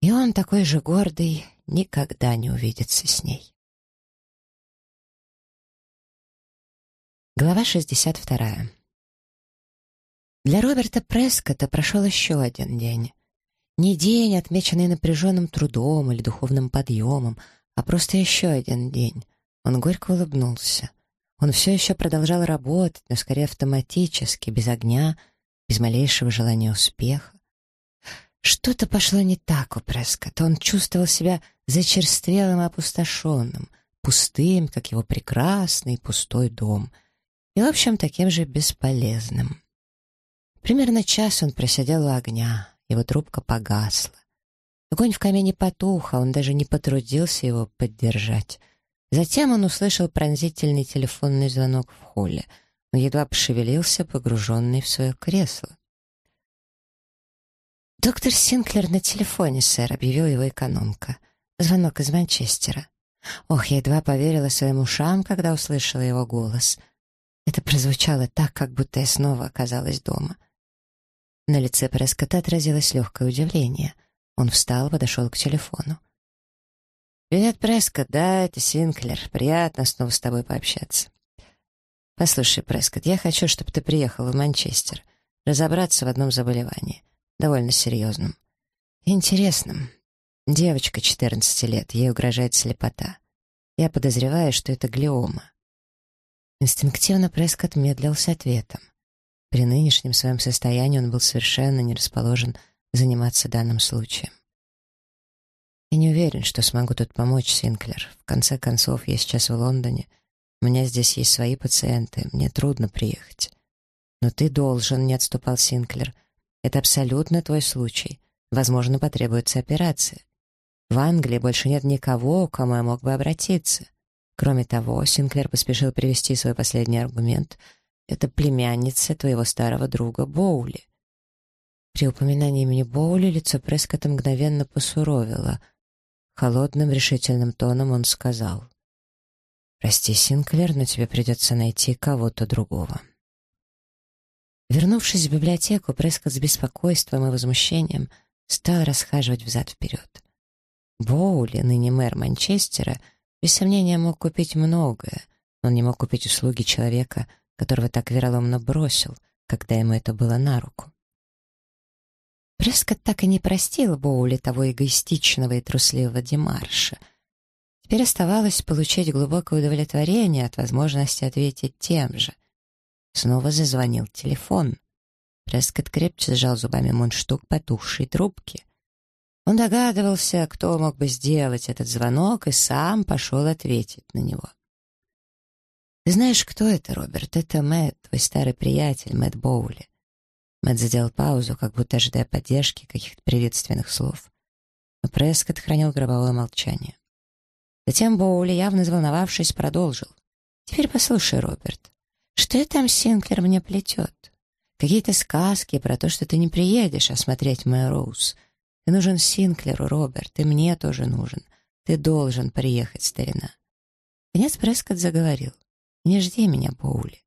И он, такой же гордый, никогда не увидится с ней. Глава 62. Для Роберта Прескотта прошел еще один день. Не день, отмеченный напряженным трудом или духовным подъемом, а просто еще один день. Он горько улыбнулся. Он все еще продолжал работать, но скорее автоматически, без огня, без малейшего желания успеха. Что-то пошло не так у Прескотта. Он чувствовал себя зачерствелым и опустошенным, пустым, как его прекрасный пустой дом, и, в общем, таким же бесполезным. Примерно час он просидел у огня, его трубка погасла. Огонь в камине потух, а он даже не потрудился его поддержать. Затем он услышал пронзительный телефонный звонок в холле, но едва пошевелился, погруженный в свое кресло. «Доктор Синклер на телефоне, сэр», — объявила его экономка. Звонок из Манчестера. Ох, я едва поверила своим ушам, когда услышала его голос. Это прозвучало так, как будто я снова оказалась дома. На лице Прескота отразилось легкое удивление. Он встал, подошел к телефону. «Привет, Прескот, да, это Синклер. Приятно снова с тобой пообщаться. Послушай, Прескот, я хочу, чтобы ты приехал в Манчестер, разобраться в одном заболевании, довольно серьезном. Интересном. Девочка 14 лет, ей угрожает слепота. Я подозреваю, что это глиома». Инстинктивно Прескот медлил с ответом. При нынешнем своем состоянии он был совершенно не расположен заниматься данным случаем. Я не уверен, что смогу тут помочь, Синклер. В конце концов, я сейчас в Лондоне. У меня здесь есть свои пациенты, мне трудно приехать. Но ты должен, не отступал Синклер. Это абсолютно твой случай. Возможно, потребуется операция. В Англии больше нет никого, к кому я мог бы обратиться. Кроме того, Синклер поспешил привести свой последний аргумент — это племянница твоего старого друга Боули. При упоминании имени Боули лицо Прескотта мгновенно посуровило. Холодным, решительным тоном он сказал. «Прости, Синклер, но тебе придется найти кого-то другого». Вернувшись в библиотеку, Прескотт с беспокойством и возмущением стал расхаживать взад-вперед. Боули, ныне мэр Манчестера, без сомнения мог купить многое, но он не мог купить услуги человека, которого так вероломно бросил, когда ему это было на руку. Прескотт так и не простил Боули того эгоистичного и трусливого Демарша. Теперь оставалось получить глубокое удовлетворение от возможности ответить тем же. Снова зазвонил телефон. Прескотт крепче сжал зубами мундштук потухшей трубки. Он догадывался, кто мог бы сделать этот звонок, и сам пошел ответить на него. «Ты знаешь, кто это, Роберт? Это Мэтт, твой старый приятель, Мэтт Боули». Мэтт сделал паузу, как будто ожидая поддержки, каких-то приветственных слов. Но Прескотт хранил гробовое молчание. Затем Боули, явно заволновавшись, продолжил. «Теперь послушай, Роберт, что там Синклер мне плетет? Какие-то сказки про то, что ты не приедешь осмотреть мою Роуз. Ты нужен Синклеру, Роберт, и мне тоже нужен. Ты должен приехать, старина». Конец Прескотт заговорил. Не жди меня, Боули.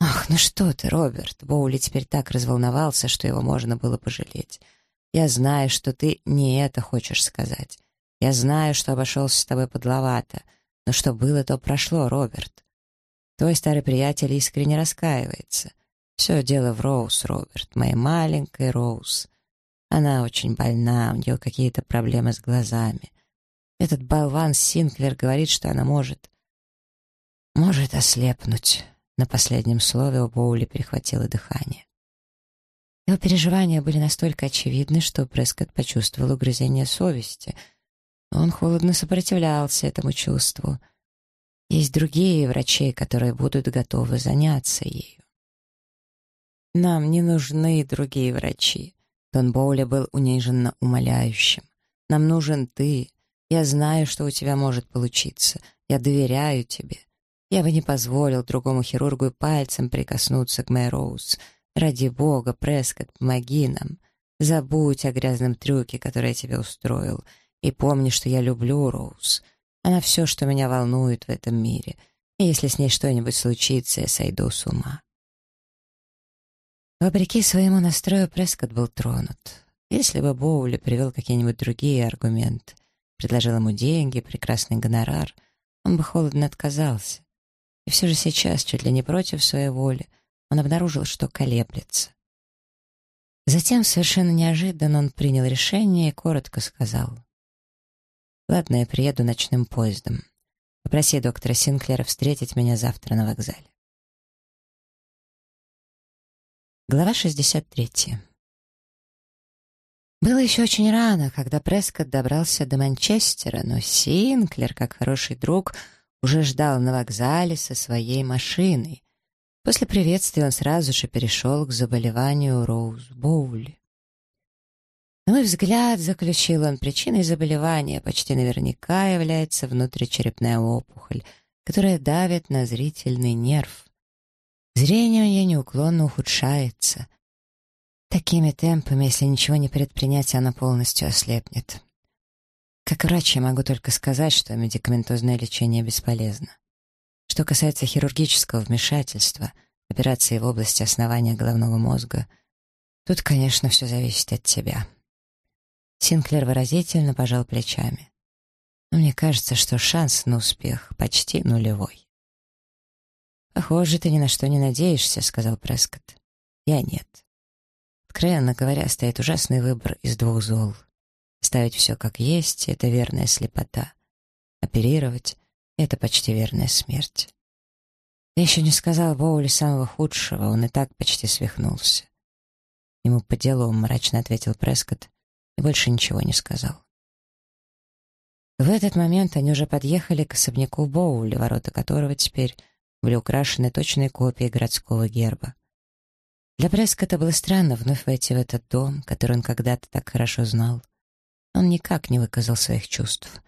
Ах, ну что ты, Роберт. Боули теперь так разволновался, что его можно было пожалеть. Я знаю, что ты не это хочешь сказать. Я знаю, что обошелся с тобой подловато. Но что было, то прошло, Роберт. Твой старый приятель искренне раскаивается. Все дело в Роуз, Роберт, моей маленькой Роуз. Она очень больна, у нее какие-то проблемы с глазами. Этот болван Синклер говорит, что она может может ослепнуть. На последнем слове у Боули перехватило дыхание. Его переживания были настолько очевидны, что Прескотт почувствовал угрызение совести. Он холодно сопротивлялся этому чувству. Есть другие врачи, которые будут готовы заняться ею. «Нам не нужны другие врачи», — Тон Боули был униженно умоляющим. «Нам нужен ты. Я знаю, что у тебя может получиться. Я доверяю тебе. Я бы не позволил другому хирургу и пальцем прикоснуться к Мэй Роуз. Ради бога, Прескотт, помоги нам. Забудь о грязном трюке, который я тебе устроил. И помни, что я люблю Роуз. Она все, что меня волнует в этом мире. И если с ней что-нибудь случится, я сойду с ума. Вопреки своему настрою Прескотт был тронут. Если бы Боули привел какие-нибудь другие аргументы, предложил ему деньги, прекрасный гонорар, он бы холодно отказался. И все же сейчас, чуть ли не против своей воли, он обнаружил, что колеблется. Затем, совершенно неожиданно, он принял решение и коротко сказал. «Ладно, я приеду ночным поездом. Попроси доктора Синклера встретить меня завтра на вокзале». Глава 63. Было еще очень рано, когда Прескотт добрался до Манчестера, но Синклер, как хороший друг, уже ждал на вокзале со своей машиной. После приветствия он сразу же перешел к заболеванию Роуз Боули. На мой взгляд, заключил он, причиной заболевания почти наверняка является внутричерепная опухоль, которая давит на зрительный нерв. Зрение у нее неуклонно ухудшается. Такими темпами, если ничего не предпринять, она полностью ослепнет. Как врач я могу только сказать, что медикаментозное лечение бесполезно. Что касается хирургического вмешательства, операции в области основания головного мозга, тут, конечно, все зависит от тебя. Синклер выразительно пожал плечами. Но мне кажется, что шанс на успех почти нулевой. «Похоже, ты ни на что не надеешься», — сказал Прескотт. «Я нет». Откровенно говоря, стоит ужасный выбор из двух зол — Ставить все как есть — это верная слепота. Оперировать — это почти верная смерть. Я еще не сказал Боули самого худшего, он и так почти свихнулся. Ему по делу мрачно ответил Прескотт и больше ничего не сказал. В этот момент они уже подъехали к особняку Боули, ворота которого теперь были украшены точной копией городского герба. Для Прескотта было странно вновь войти в этот дом, который он когда-то так хорошо знал. Он никак не выказал своих чувств.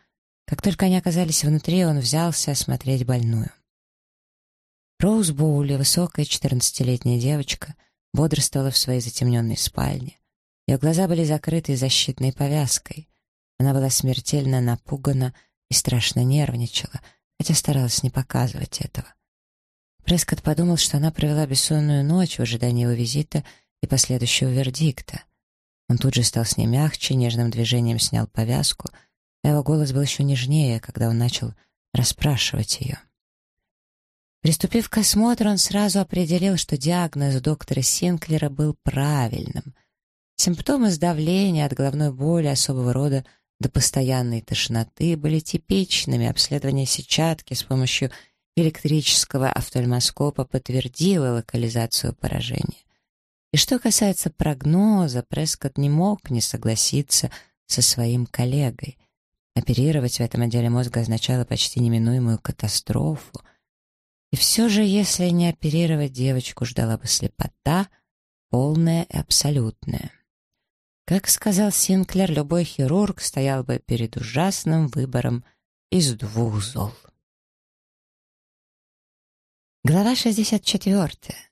Как только они оказались внутри, он взялся осмотреть больную. Роуз Боули, высокая четырнадцатилетняя девочка, бодрствовала в своей затемненной спальне. Ее глаза были закрыты защитной повязкой. Она была смертельно напугана и страшно нервничала, хотя старалась не показывать этого. Прескотт подумал, что она провела бессонную ночь в ожидании его визита и последующего вердикта. Он тут же стал с ней мягче, нежным движением снял повязку, а его голос был еще нежнее, когда он начал расспрашивать ее. Приступив к осмотру, он сразу определил, что диагноз доктора Синклера был правильным. Симптомы сдавления от головной боли особого рода до постоянной тошноты были типичными. Обследование сетчатки с помощью электрического офтальмоскопа подтвердило локализацию поражения. И что касается прогноза, Прескотт не мог не согласиться со своим коллегой. Оперировать в этом отделе мозга означало почти неминуемую катастрофу. И все же, если не оперировать, девочку ждала бы слепота, полная и абсолютная. Как сказал Синклер, любой хирург стоял бы перед ужасным выбором из двух зол. Глава 64.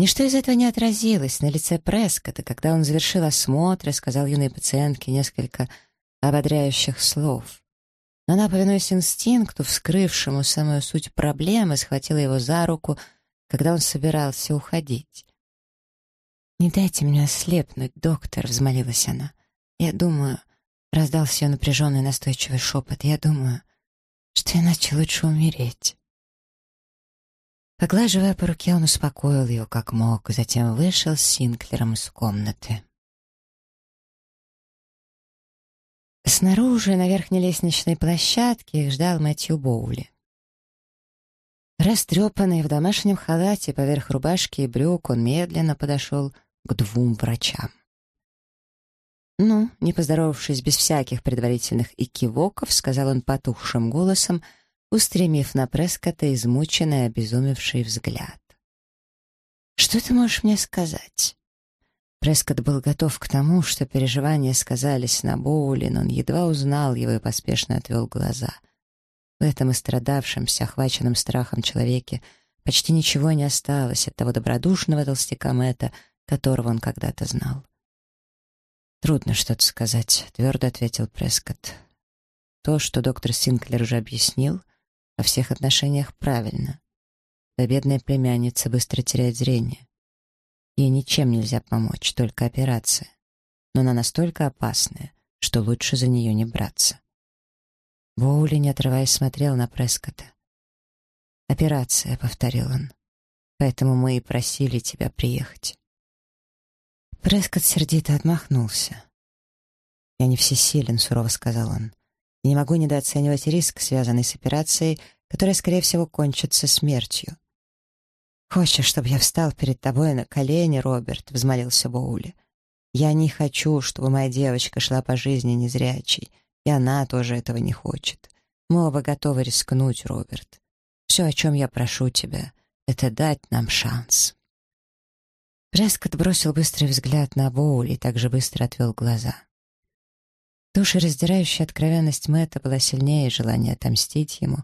Ничто из этого не отразилось на лице Прескота, когда он завершил осмотр и сказал юной пациентке несколько ободряющих слов. Но она, повинуясь инстинкту, вскрывшему самую суть проблемы, схватила его за руку, когда он собирался уходить. «Не дайте мне ослепнуть, доктор», — взмолилась она. «Я думаю...» — раздался ее напряженный настойчивый шепот. «Я думаю, что иначе лучше умереть». Поглаживая по руке, он успокоил ее как мог, затем вышел с Синклером из комнаты. Снаружи, на верхней лестничной площадке, их ждал Мэтью Боули. Растрепанный в домашнем халате поверх рубашки и брюк, он медленно подошел к двум врачам. «Ну», не поздоровавшись без всяких предварительных и кивоков, сказал он потухшим голосом, устремив на Прескота измученный, обезумевший взгляд. «Что ты можешь мне сказать?» Прескотт был готов к тому, что переживания сказались на Боули, но он едва узнал его и поспешно отвел глаза. В этом истрадавшемся, охваченном страхом человеке почти ничего не осталось от того добродушного толстяка Мэтта, которого он когда-то знал. «Трудно что-то сказать», — твердо ответил Прескотт. «То, что доктор Синклер уже объяснил, во всех отношениях правильно. Твоя бедная племянница быстро теряет зрение. Ей ничем нельзя помочь, только операция. Но она настолько опасная, что лучше за нее не браться». Боули, не отрываясь, смотрел на Прескотта. «Операция», — повторил он. «Поэтому мы и просили тебя приехать». Прескотт сердито отмахнулся. «Я не всесилен», — сурово сказал он. «И не могу недооценивать риск, связанный с операцией, которая, скорее всего, кончится смертью». «Хочешь, чтобы я встал перед тобой на колени, Роберт?» — взмолился Боули. «Я не хочу, чтобы моя девочка шла по жизни незрячей, и она тоже этого не хочет. Мы оба готовы рискнуть, Роберт. Все, о чем я прошу тебя, — это дать нам шанс». Прескотт бросил быстрый взгляд на Боули и также быстро отвел глаза. Душераздирающая откровенность Мэтта была сильнее желания отомстить ему,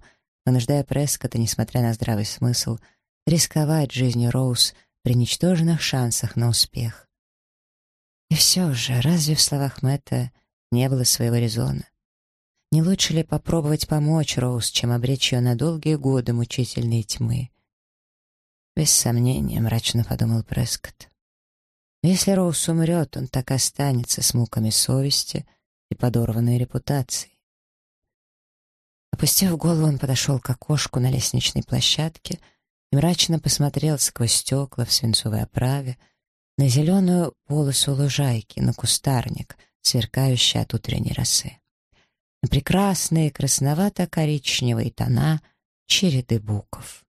вынуждая Прескотта, несмотря на здравый смысл, рисковать жизнью Роуз при ничтожных шансах на успех. И все же, разве в словах Мэтта не было своего резона? Не лучше ли попробовать помочь Роуз, чем обречь ее на долгие годы мучительной тьмы? Без сомнения, мрачно подумал Прескотт. Если Роуз умрет, он так останется с муками совести и подорванной репутацией. Опустив голову, он подошел к окошку на лестничной площадке и мрачно посмотрел сквозь стекла в свинцовой оправе на зеленую полосу лужайки, на кустарник, сверкающий от утренней росы, на прекрасные красновато-коричневые тона череды букв.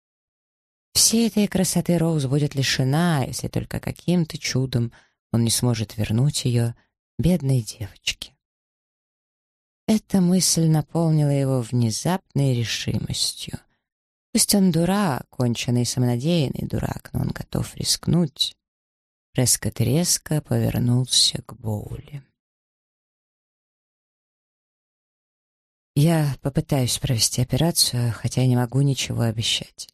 Всей этой красоты Роуз будет лишена, если только каким-то чудом он не сможет вернуть ее бедной девочке. Эта мысль наполнила его внезапной решимостью. Пусть он дурак, конченый самонадеянный дурак, но он готов рискнуть. Прескотт резко повернулся к Боули. «Я попытаюсь провести операцию, хотя не могу ничего обещать.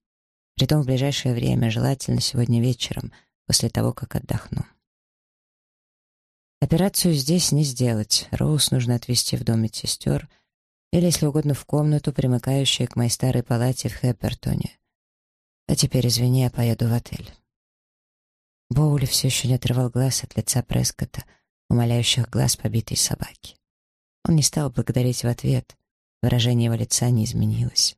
Притом в ближайшее время, желательно сегодня вечером, после того, как отдохну. Операцию здесь не сделать. Роуз нужно отвезти в дом медсестер или, если угодно, в комнату, примыкающую к моей старой палате в Хэппертоне. А теперь, извини, я поеду в отель. Боули все еще не отрывал глаз от лица Прескота, умоляющих глаз побитой собаки. Он не стал благодарить в ответ. Выражение его лица не изменилось.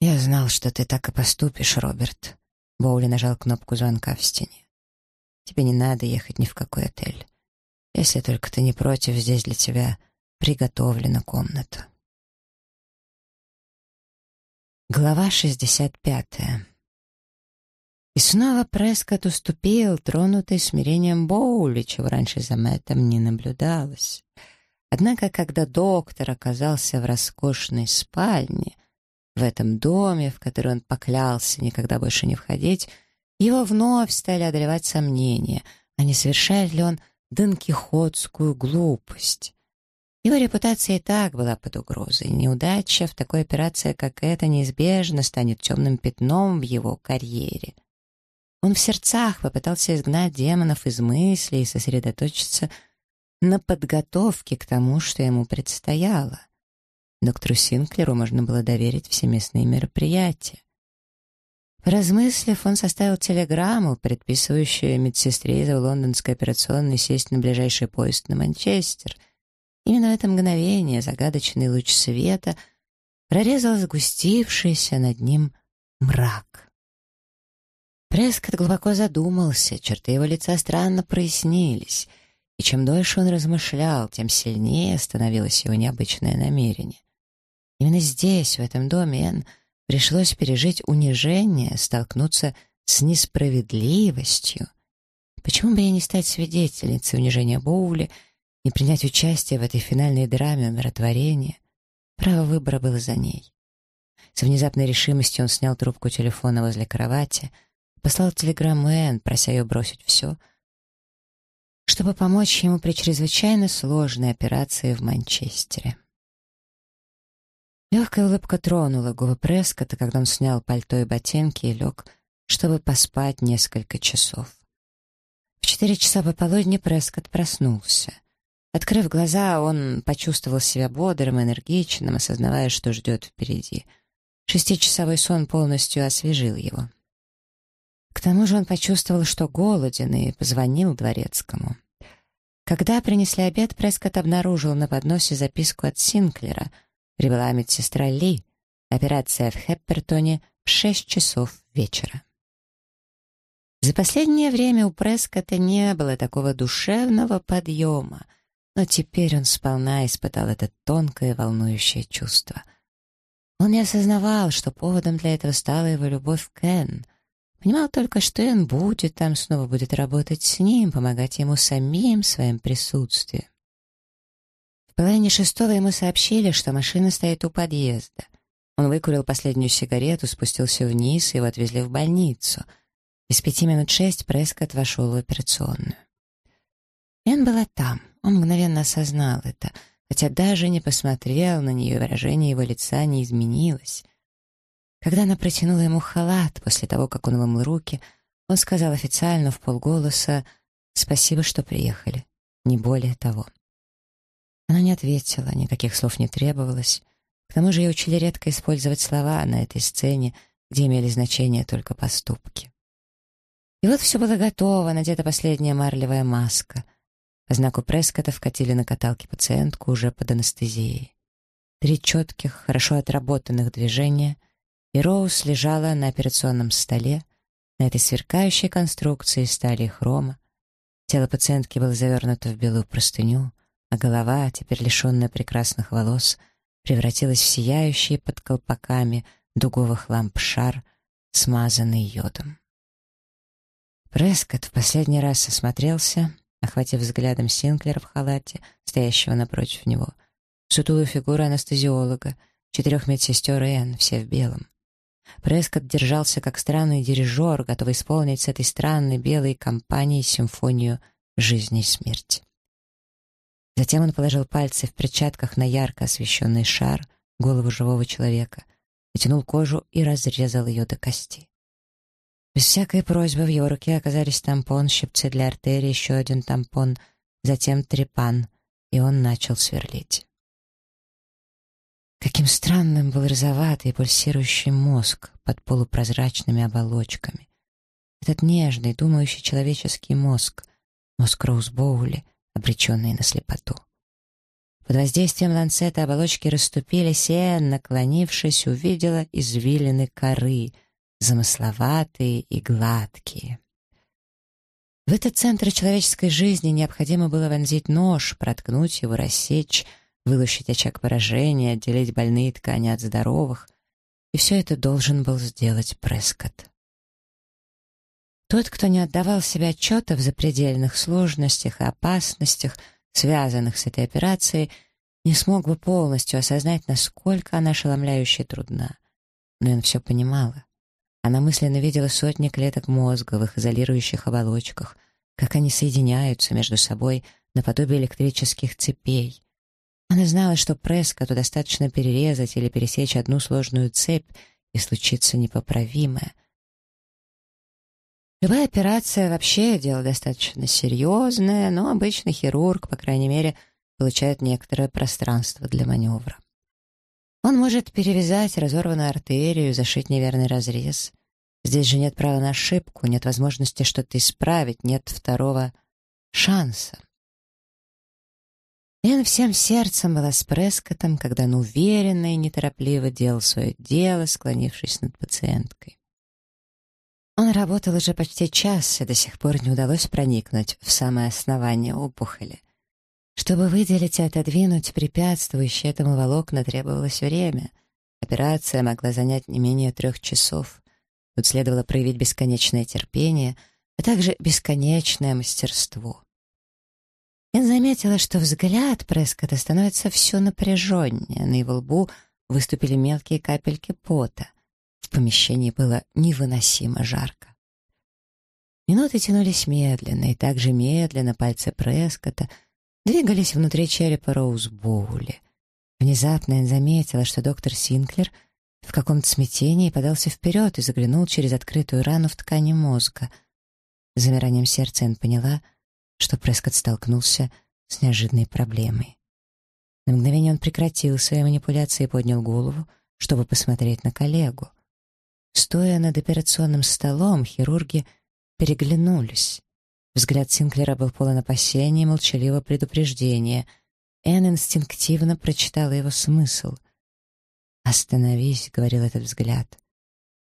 «Я знал, что ты так и поступишь, Роберт». Боули нажал кнопку звонка в стене. «Тебе не надо ехать ни в какой отель. Если только ты не против, здесь для тебя приготовлена комната». Глава 65 И снова Прескотт уступил, тронутый смирением Боули, чего раньше за Мэттом не наблюдалось. Однако, когда доктор оказался в роскошной спальне, в этом доме, в который он поклялся никогда больше не входить, его вновь стали одолевать сомнения, а не совершает ли он донкихотскую глупость. Его репутация и так была под угрозой. Неудача в такой операции, как эта, неизбежно станет темным пятном в его карьере. Он в сердцах попытался изгнать демонов из мыслей и сосредоточиться на подготовке к тому, что ему предстояло. Доктору Синклеру можно было доверить все местные мероприятия. Поразмыслив, он составил телеграмму, предписывающую медсестре из лондонской операционной сесть на ближайший поезд на Манчестер. Именно в это мгновение загадочный луч света прорезал сгустившийся над ним мрак. Прескотт глубоко задумался, черты его лица странно прояснились, и чем дольше он размышлял, тем сильнее становилось его необычное намерение. Именно здесь, в этом доме, Энн пришлось пережить унижение, столкнуться с несправедливостью. Почему бы ей не стать свидетельницей унижения Боули, не принять участие в этой финальной драме умиротворения? Право выбора было за ней. С внезапной решимостью он снял трубку телефона возле кровати, послал телеграмму Энн, прося ее бросить все, чтобы помочь ему при чрезвычайно сложной операции в Манчестере. Легкая улыбка тронула губы Прескота, когда он снял пальто и ботинки и лег, чтобы поспать несколько часов. В четыре часа пополудни Прескот проснулся. Открыв глаза, он почувствовал себя бодрым, энергичным, осознавая, что ждет впереди. Шестичасовой сон полностью освежил его. К тому же он почувствовал, что голоден, и позвонил дворецкому. Когда принесли обед, Прескотт обнаружил на подносе записку от Синклера — Прибыла медсестра Ли. Операция в Хеппертоне в 6 часов вечера. За последнее время у Прескота не было такого душевного подъема, но теперь он сполна испытал это тонкое волнующее чувство. Он не осознавал, что поводом для этого стала его любовь к Энн. Понимал только, что Энн будет там, снова будет работать с ним, помогать ему самим своим присутствием половине шестого ему сообщили, что машина стоит у подъезда. Он выкурил последнюю сигарету, спустился вниз, и его отвезли в больницу. Из пяти минут шесть Прескотт вошел в операционную. Энн была там, он мгновенно осознал это, хотя даже не посмотрел на нее, выражение его лица не изменилось. Когда она протянула ему халат после того, как он вымыл руки, он сказал официально в полголоса «Спасибо, что приехали», не более того. Она не ответила, никаких слов не требовалось. К тому же ей учили редко использовать слова на этой сцене, где имели значение только поступки. И вот все было готово, надета последняя марлевая маска. По знаку Прескота вкатили на каталке пациентку уже под анестезией. Три четких, хорошо отработанных движения, и Роуз лежала на операционном столе, на этой сверкающей конструкции стали и хрома. Тело пациентки было завернуто в белую простыню, а голова, теперь лишенная прекрасных волос, превратилась в сияющий под колпаками дуговых ламп шар, смазанный йодом. Прескотт в последний раз осмотрелся, охватив взглядом Синклера в халате, стоящего напротив него, сутулую фигуру анестезиолога, четырех медсестер Энн, все в белом. Прескотт держался как странный дирижер, готовый исполнить с этой странной белой компанией симфонию жизни и смерти. Затем он положил пальцы в перчатках на ярко освещенный шар, голову живого человека, потянул кожу и разрезал ее до кости. Без всякой просьбы в его руке оказались тампон, щипцы для артерии, еще один тампон, затем трепан, и он начал сверлить. Каким странным был розоватый пульсирующий мозг под полупрозрачными оболочками. Этот нежный, думающий человеческий мозг, мозг Роуз Боули, обреченные на слепоту. Под воздействием ланцета оболочки расступились, и, наклонившись, увидела извилины коры, замысловатые и гладкие. В этот центр человеческой жизни необходимо было вонзить нож, проткнуть его, рассечь, вылущить очаг поражения, отделить больные ткани от здоровых. И все это должен был сделать Прескотт. Тот, кто не отдавал себе отчета в запредельных сложностях и опасностях, связанных с этой операцией, не смог бы полностью осознать, насколько она ошеломляюще трудна. Но он все понимала. Она мысленно видела сотни клеток мозга в их изолирующих оболочках, как они соединяются между собой наподобие электрических цепей. Она знала, что Прескоту достаточно перерезать или пересечь одну сложную цепь, и случится непоправимое — Любая операция вообще дело достаточно серьезное, но обычный хирург, по крайней мере, получает некоторое пространство для маневра. Он может перевязать разорванную артерию, зашить неверный разрез. Здесь же нет права на ошибку, нет возможности что-то исправить, нет второго шанса. Лен всем сердцем была с Прескотом, когда он уверенно и неторопливо делал свое дело, склонившись над пациенткой. Он работал уже почти час, и до сих пор не удалось проникнуть в самое основание опухоли. Чтобы выделить и отодвинуть препятствующие этому волокна, требовалось время. Операция могла занять не менее трех часов. Тут следовало проявить бесконечное терпение, а также бесконечное мастерство. Я заметила, что взгляд Прескота становится все напряженнее, на его лбу выступили мелкие капельки пота. В помещении было невыносимо жарко. Минуты тянулись медленно, и также медленно пальцы Прескота двигались внутри черепа Роуз Боули. Внезапно я заметила, что доктор Синклер в каком-то смятении подался вперед и заглянул через открытую рану в ткани мозга. С замиранием сердца Энн поняла, что Прескотт столкнулся с неожиданной проблемой. На мгновение он прекратил свои манипуляции и поднял голову, чтобы посмотреть на коллегу. Стоя над операционным столом, хирурги переглянулись. Взгляд Синклера был полон опасения и молчаливого предупреждения. Энн инстинктивно прочитала его смысл. «Остановись», — говорил этот взгляд.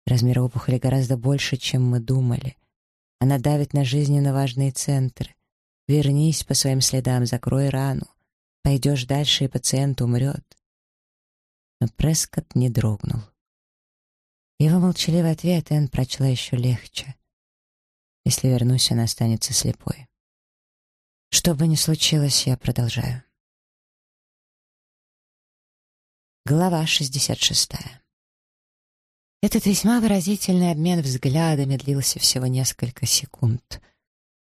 «Размер опухоли гораздо больше, чем мы думали. Она давит на жизненно важные центры. Вернись по своим следам, закрой рану. Пойдешь дальше, и пациент умрет». Но Прескотт не дрогнул. Его молчаливый ответ Энн прочла еще легче. Если вернусь, она останется слепой. Что бы ни случилось, я продолжаю. Глава 66. Этот весьма выразительный обмен взглядами длился всего несколько секунд.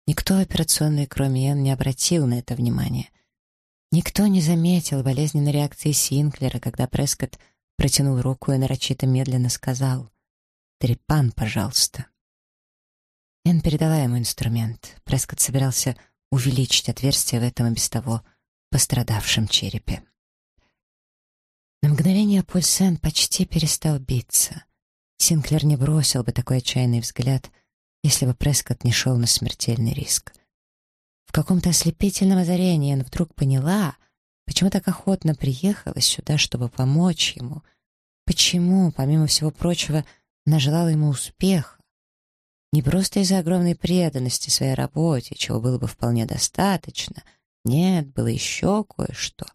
Никто операционный, кроме Энн, не обратил на это внимания. Никто не заметил болезненной реакции Синклера, когда Прескотт протянул руку и нарочито медленно сказал «Трепан, пожалуйста». Энн передала ему инструмент. Прескотт собирался увеличить отверстие в этом и без того пострадавшем черепе. На мгновение пульс Энн почти перестал биться. Синклер не бросил бы такой отчаянный взгляд, если бы Прескотт не шел на смертельный риск. В каком-то ослепительном озарении Энн вдруг поняла, почему так охотно приехала сюда, чтобы помочь ему, почему, помимо всего прочего, она желала ему успеха, не просто из-за огромной преданности своей работе, чего было бы вполне достаточно. Нет, было еще кое-что.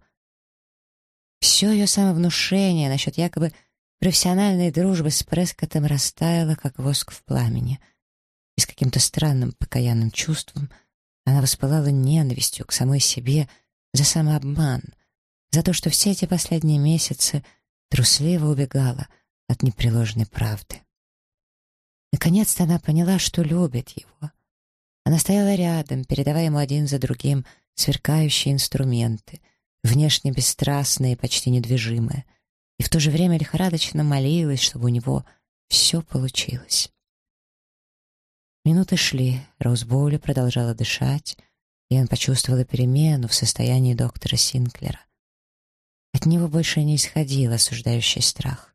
Все ее самовнушение насчет якобы профессиональной дружбы с Прескотом растаяло, как воск в пламени. И с каким-то странным покаянным чувством она воспылала ненавистью к самой себе за самообман, за то, что все эти последние месяцы трусливо убегала от непреложной правды. Наконец-то она поняла, что любит его. Она стояла рядом, передавая ему один за другим сверкающие инструменты, внешне бесстрастные и почти недвижимые, и в то же время лихорадочно молилась, чтобы у него все получилось. Минуты шли, Роузбоули продолжала дышать, и он почувствовал перемену в состоянии доктора Синклера. От него больше не исходил осуждающий страх.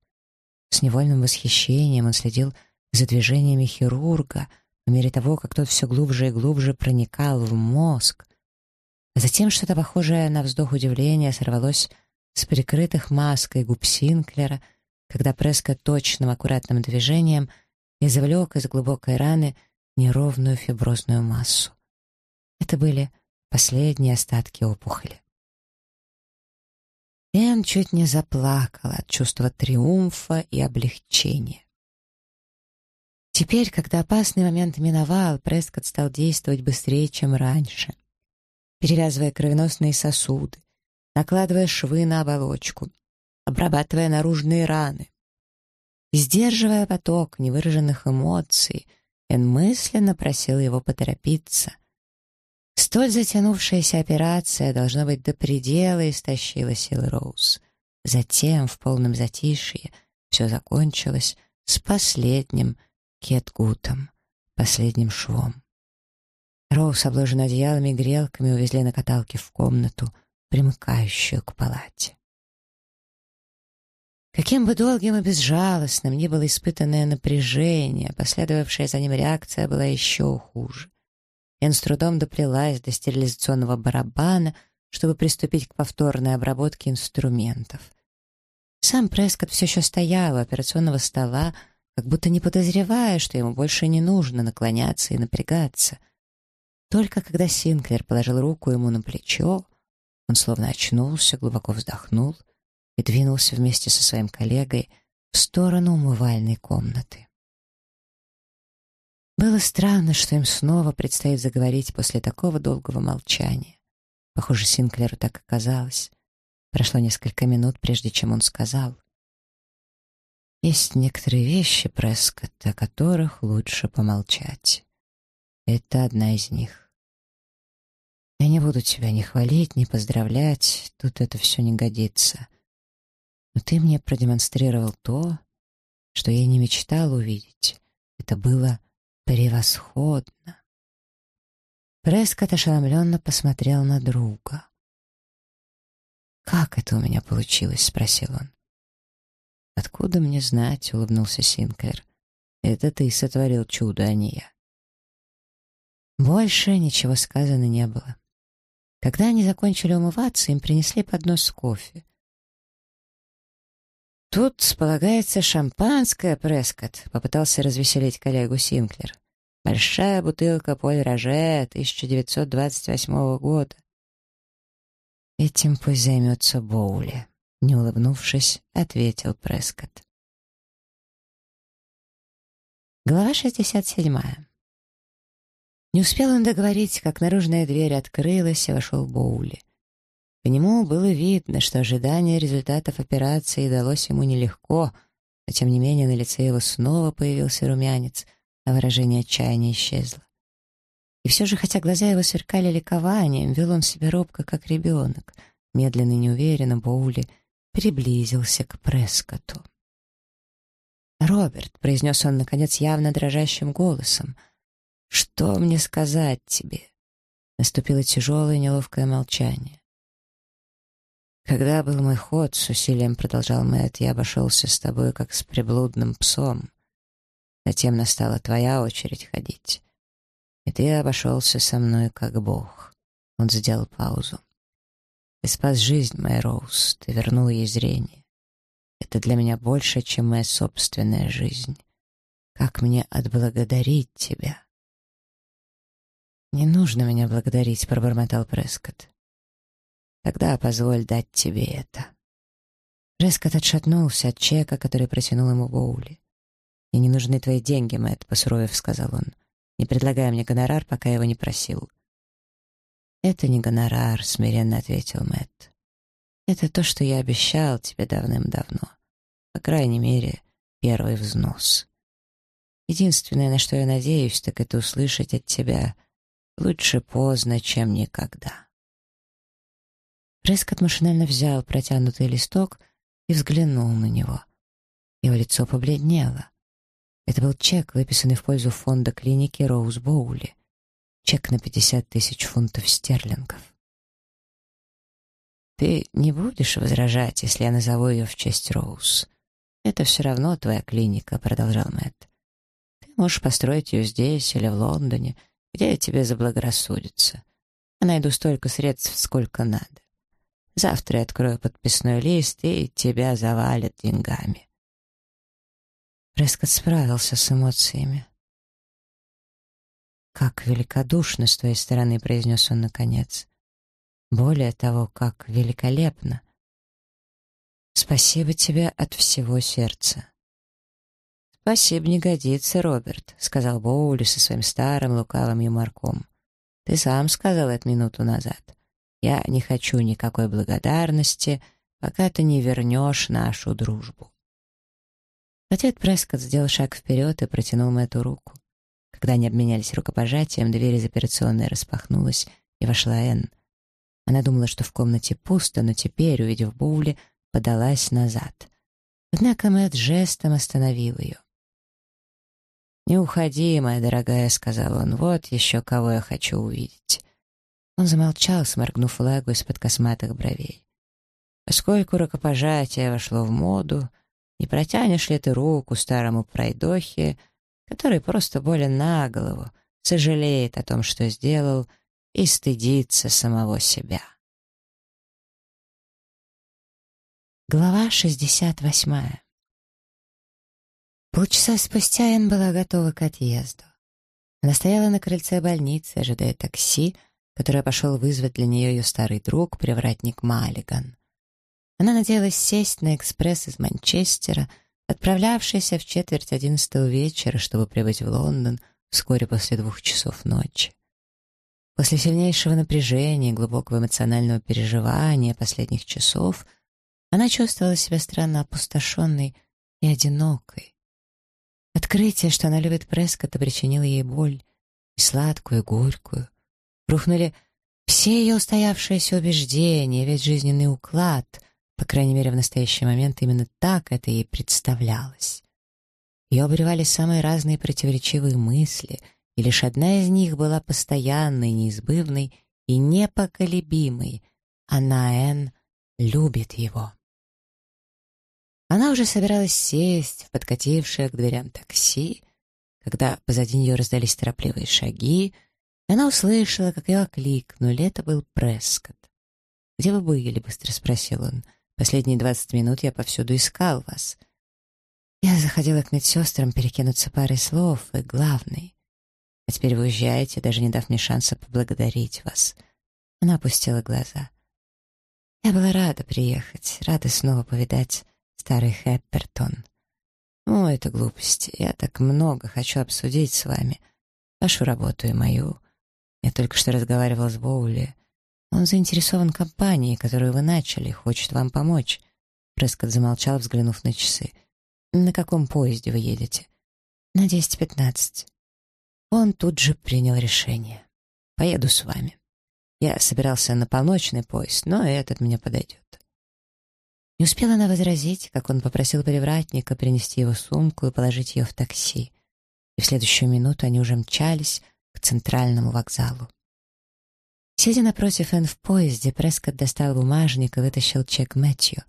С невольным восхищением он следил за движениями хирурга, по мере того, как тот все глубже и глубже проникал в мозг. А затем что-то похожее на вздох удивления сорвалось с прикрытых маской губ Синклера, когда Преска точным аккуратным движением извлек из глубокой раны неровную фиброзную массу. Это были последние остатки опухоли. Энн чуть не заплакала от чувства триумфа и облегчения. Теперь, когда опасный момент миновал, Прескотт стал действовать быстрее, чем раньше. Перевязывая кровеносные сосуды, накладывая швы на оболочку, обрабатывая наружные раны. Сдерживая поток невыраженных эмоций, Эн мысленно просил его поторопиться. Столь затянувшаяся операция, должно быть, до предела истощила силы Роуз. Затем, в полном затишье, все закончилось с последним кетгутом, последним швом. Роуз, обложенный одеялами и грелками, увезли на каталке в комнату, примыкающую к палате. Каким бы долгим и безжалостным ни было испытанное напряжение, последовавшая за ним реакция была еще хуже. Эн с трудом доплелась до стерилизационного барабана, чтобы приступить к повторной обработке инструментов. Сам Прескотт все еще стоял у операционного стола, как будто не подозревая, что ему больше не нужно наклоняться и напрягаться. Только когда Синклер положил руку ему на плечо, он словно очнулся, глубоко вздохнул и двинулся вместе со своим коллегой в сторону умывальной комнаты. Было странно, что им снова предстоит заговорить после такого долгого молчания. Похоже, Синклеру так и казалось. Прошло несколько минут, прежде чем он сказал. «Есть некоторые вещи, Прескотт, о которых лучше помолчать. Это одна из них. Я не буду тебя ни хвалить, ни поздравлять, тут это все не годится. Но ты мне продемонстрировал то, что я не мечтал увидеть. Это было Превосходно. Прескотт ошеломленно посмотрел на друга. «Как это у меня получилось?» — спросил он. «Откуда мне знать?» — улыбнулся Синклер. «Это ты сотворил чудо, а не я». Больше ничего сказано не было. Когда они закончили умываться, им принесли поднос с кофе. «Тут полагается шампанское, Прескотт», — попытался развеселить коллегу Синклер. «Большая бутылка Поль Роже 1928 года». «Этим пусть займется Боули», — не улыбнувшись, ответил Прескотт. Глава 67. Не успел он договорить, как наружная дверь открылась, и вошел Боули. По нему было видно, что ожидание результатов операции далось ему нелегко, но тем не менее на лице его снова появился румянец, а выражение отчаяния исчезло. И все же, хотя глаза его сверкали ликованием, вел он себя робко, как ребенок. Медленно и неуверенно Боули приблизился к Прескоту. «Роберт», — произнес он, наконец, явно дрожащим голосом, — «что мне сказать тебе?» Наступило тяжелое неловкое молчание. «Когда был мой ход, — с усилием продолжал Мэтт, — я обошелся с тобой, как с приблудным псом. Затем настала твоя очередь ходить. И ты обошелся со мной, как Бог». Он сделал паузу. «Ты спас жизнь, моя Роуз, ты вернул ей зрение. Это для меня больше, чем моя собственная жизнь. Как мне отблагодарить тебя?» «Не нужно меня благодарить», — пробормотал Прескотт. Тогда позволь дать тебе это». Прескотт отшатнулся от чека, который протянул ему Боули. «Мне не нужны твои деньги, Мэтт», — посуровев сказал он. «Не предлагай мне гонорар, пока я его не просил». «Это не гонорар», — смиренно ответил Мэтт. «Это то, что я обещал тебе давным-давно. По крайней мере, первый взнос. Единственное, на что я надеюсь, так это услышать от тебя лучше поздно, чем никогда». Прескотт машинально взял протянутый листок и взглянул на него. Его лицо побледнело. Это был чек, выписанный в пользу фонда клиники Роуз Боули. Чек на 50 тысяч фунтов стерлингов. «Ты не будешь возражать, если я назову ее в честь Роуз? Это все равно твоя клиника», — продолжал Мэтт. «Ты можешь построить ее здесь или в Лондоне, где тебе заблагорассудится. Я найду столько средств, сколько надо. Завтра я открою подписной лист, и тебя завалят деньгами. Прескотт справился с эмоциями. «Как великодушно с твоей стороны», — произнес он наконец. «Более того, как великолепно. Спасибо тебе от всего сердца». «Спасибо не годится, Роберт», — сказал Боули со своим старым лукавым юморком. «Ты сам сказал это минуту назад. Я не хочу никакой благодарности, пока ты не вернешь нашу дружбу. Отец Прескотт сделал шаг вперед и протянул Мэтту руку. Когда они обменялись рукопожатием, дверь из операционной распахнулась, и вошла Энн. Она думала, что в комнате пусто, но теперь, увидев Боули, подалась назад. Однако Мэтт жестом остановил ее. «Не уходи, моя дорогая», — сказал он, — «вот еще кого я хочу увидеть». Он замолчал, сморгнув влагу из-под косматых бровей. Поскольку рукопожатие вошло в моду, не протянешь ли ты руку старому пройдохе, который просто болен на голову, сожалеет о том, что сделал, и стыдится самого себя. Глава 68 Полчаса спустя Энн была готова к отъезду. Она стояла на крыльце больницы, ожидая такси, которое пошел вызвать для нее ее старый друг, привратник Маллиган. Она надеялась сесть на экспресс из Манчестера, отправлявшийся в четверть одиннадцатого вечера, чтобы прибыть в Лондон вскоре после двух часов ночи. После сильнейшего напряжения, глубокого эмоционального переживания последних часов она чувствовала себя странно опустошенной и одинокой. Открытие, что она любит Прескотта, причинило ей боль, и сладкую, и горькую. Рухнули все ее устоявшиеся убеждения, весь жизненный уклад, по крайней мере, в настоящий момент именно так это ей представлялось. Ее обревали самые разные противоречивые мысли, и лишь одна из них была постоянной, неизбывной и непоколебимой. Она, Энн, любит его. Она уже собиралась сесть в подкатившее к дверям такси, когда позади нее раздались торопливые шаги, она услышала, как ее окликнули. Это был Прескотт. «Где вы были?» — быстро спросил он. «Последние двадцать минут я повсюду искал вас». Я заходила к медсестрам перекинуться парой слов, и главный. А теперь вы уезжаете, даже не дав мне шанса поблагодарить вас. Она опустила глаза. Я была рада приехать, рада снова повидать старый Хэппертон. «О, это глупости. Я так много хочу обсудить с вами. Вашу работу и мою. Я только что разговаривал с Боули. Он заинтересован компанией, которую вы начали, хочет вам помочь». Прескотт замолчал, взглянув на часы. «На каком поезде вы едете?» «На 10.15». Он тут же принял решение. «Поеду с вами. Я собирался на полночный поезд, но этот мне подойдет». Не успела она возразить, как он попросил привратника принести его сумку и положить ее в такси. И в следующую минуту они уже мчались к центральному вокзалу. Сидя напротив Энн в поезде, Прескотт достал бумажник и вытащил чек Мэтью.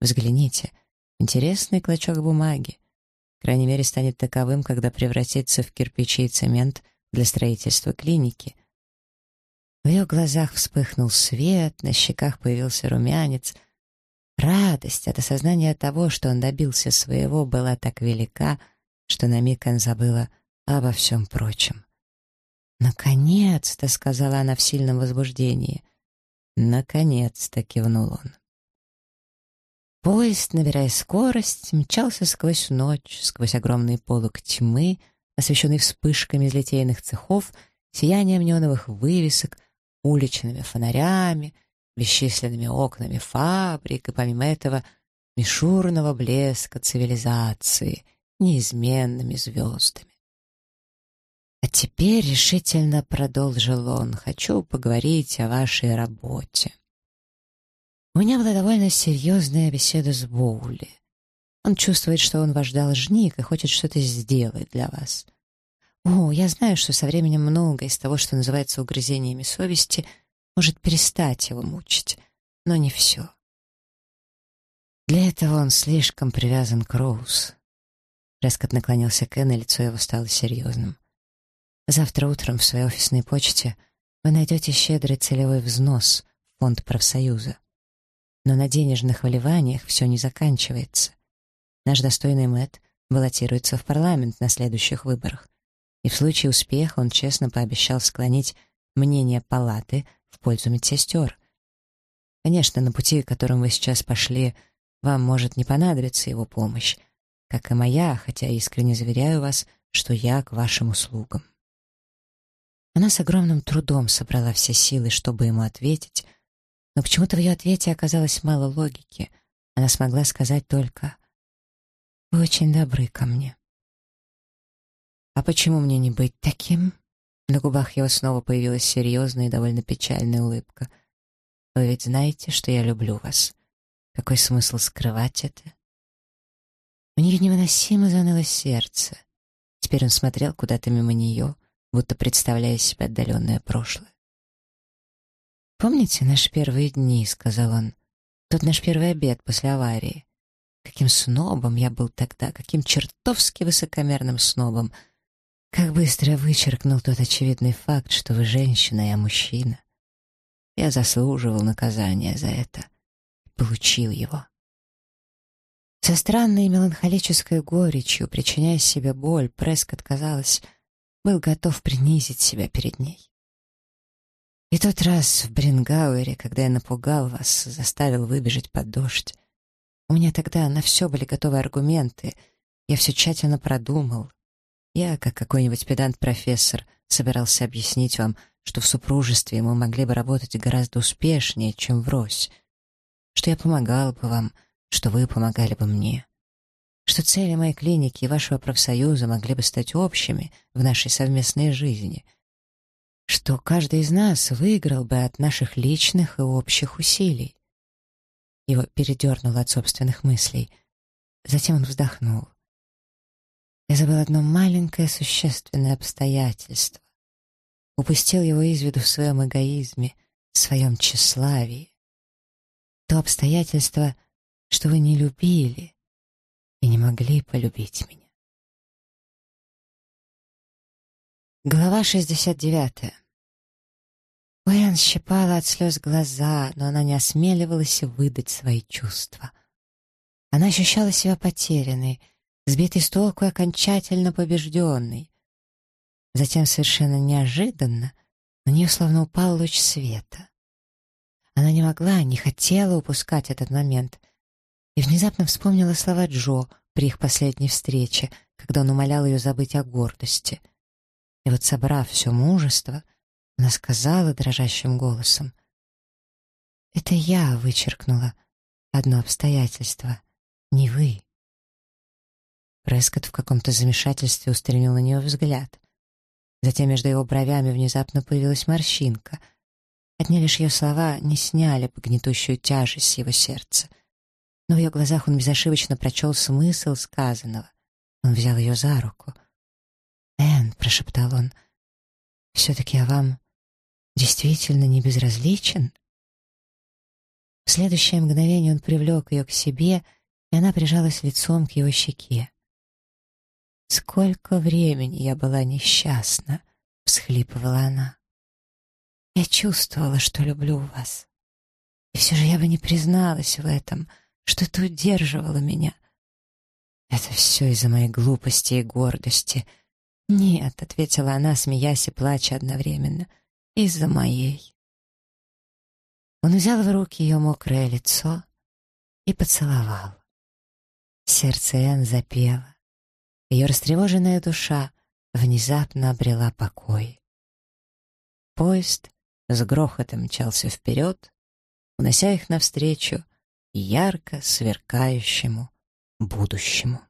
«Взгляните, интересный клочок бумаги. По крайней мере, станет таковым, когда превратится в кирпичи и цемент для строительства клиники». В ее глазах вспыхнул свет, на щеках появился румянец — Радость от осознания того, что он добился своего, была так велика, что на миг он забыла обо всем прочем. «Наконец-то!» — сказала она в сильном возбуждении. «Наконец-то!» — кивнул он. Поезд, набирая скорость, мчался сквозь ночь, сквозь огромный полог тьмы, освещенный вспышками из литейных цехов, сиянием неоновых вывесок, уличными фонарями — бесчисленными окнами фабрик и, помимо этого, мишурного блеска цивилизации, неизменными звездами. «А теперь решительно продолжил он, хочу поговорить о вашей работе. У меня была довольно серьезная беседа с Боули. Он чувствует, что он ваш должник и хочет что-то сделать для вас. О, я знаю, что со временем многое из того, что называется угрызениями совести — может перестать его мучить, но не все. Для этого он слишком привязан к Роуз. Прескотт наклонился к Энн, и лицо его стало серьезным. Завтра утром в своей офисной почте вы найдете щедрый целевой взнос в фонд профсоюза. Но на денежных вливаниях все не заканчивается. Наш достойный Мэтт баллотируется в парламент на следующих выборах, и в случае успеха он честно пообещал склонить мнение палаты в пользу медсестер. Конечно, на пути, которым вы сейчас пошли, вам может не понадобиться его помощь, как и моя, хотя искренне заверяю вас, что я к вашим услугам. Она с огромным трудом собрала все силы, чтобы ему ответить, но почему-то в ее ответе оказалось мало логики. Она смогла сказать только «Вы очень добры ко мне». «А почему мне не быть таким?» На губах его снова появилась серьезная и довольно печальная улыбка. «Вы ведь знаете, что я люблю вас. Какой смысл скрывать это?» У нее невыносимо заныло сердце. Теперь он смотрел куда-то мимо нее, будто представляя себе отдаленное прошлое. «Помните наши первые дни?» — сказал он. «Тот наш первый обед после аварии. Каким снобом я был тогда, каким чертовски высокомерным снобом!» Как быстро вычеркнул тот очевидный факт, что вы женщина, я мужчина. Я заслуживал наказания за это. Получил его. Со странной меланхолической горечью, причиняя себе боль, Прескотт, казалось, был готов принизить себя перед ней. И тот раз в Брингауэре, когда я напугал вас, заставил выбежать под дождь, у меня тогда на все были готовы аргументы, я все тщательно продумал, Я, как какой-нибудь педант-профессор, собирался объяснить вам, что в супружестве мы могли бы работать гораздо успешнее, чем врозь, что я помогал бы вам, что вы помогали бы мне, что цели моей клиники и вашего профсоюза могли бы стать общими в нашей совместной жизни, что каждый из нас выиграл бы от наших личных и общих усилий. Его передернуло от собственных мыслей. Затем он вздохнул. Я забыл одно маленькое существенное обстоятельство. Упустил его из виду в своем эгоизме, в своем тщеславии. То обстоятельство, что вы не любили и не могли полюбить меня. Глава 69. Уэн щипала от слез глаза, но она не осмеливалась выдать свои чувства. Она ощущала себя потерянной, сбитый с толку и окончательно побежденный. Затем совершенно неожиданно на нее словно упал луч света. Она не могла, не хотела упускать этот момент. И внезапно вспомнила слова Джо при их последней встрече, когда он умолял ее забыть о гордости. И вот, собрав все мужество, она сказала дрожащим голосом, «Это я вычеркнула одно обстоятельство, не вы». Прескотт в каком-то замешательстве устремил на нее взгляд. Затем между его бровями внезапно появилась морщинка. Одни лишь ее слова не сняли гнетущую тяжесть его сердца. Но в ее глазах он безошибочно прочел смысл сказанного. Он взял ее за руку. «Энн», — прошептал он, — «все-таки я вам действительно не безразличен?» В следующее мгновение он привлек ее к себе, и она прижалась лицом к его щеке. «Сколько времени я была несчастна!» — всхлипывала она. «Я чувствовала, что люблю вас. И все же я бы не призналась в этом, что это удерживало меня. Это все из-за моей глупости и гордости. Нет», — ответила она, смеясь и плача одновременно, — «из-за моей». Он взял в руки ее мокрое лицо и поцеловал. Сердце Энн запело. Ее растревоженная душа внезапно обрела покой. Поезд с грохотом мчался вперед, унося их навстречу ярко сверкающему будущему.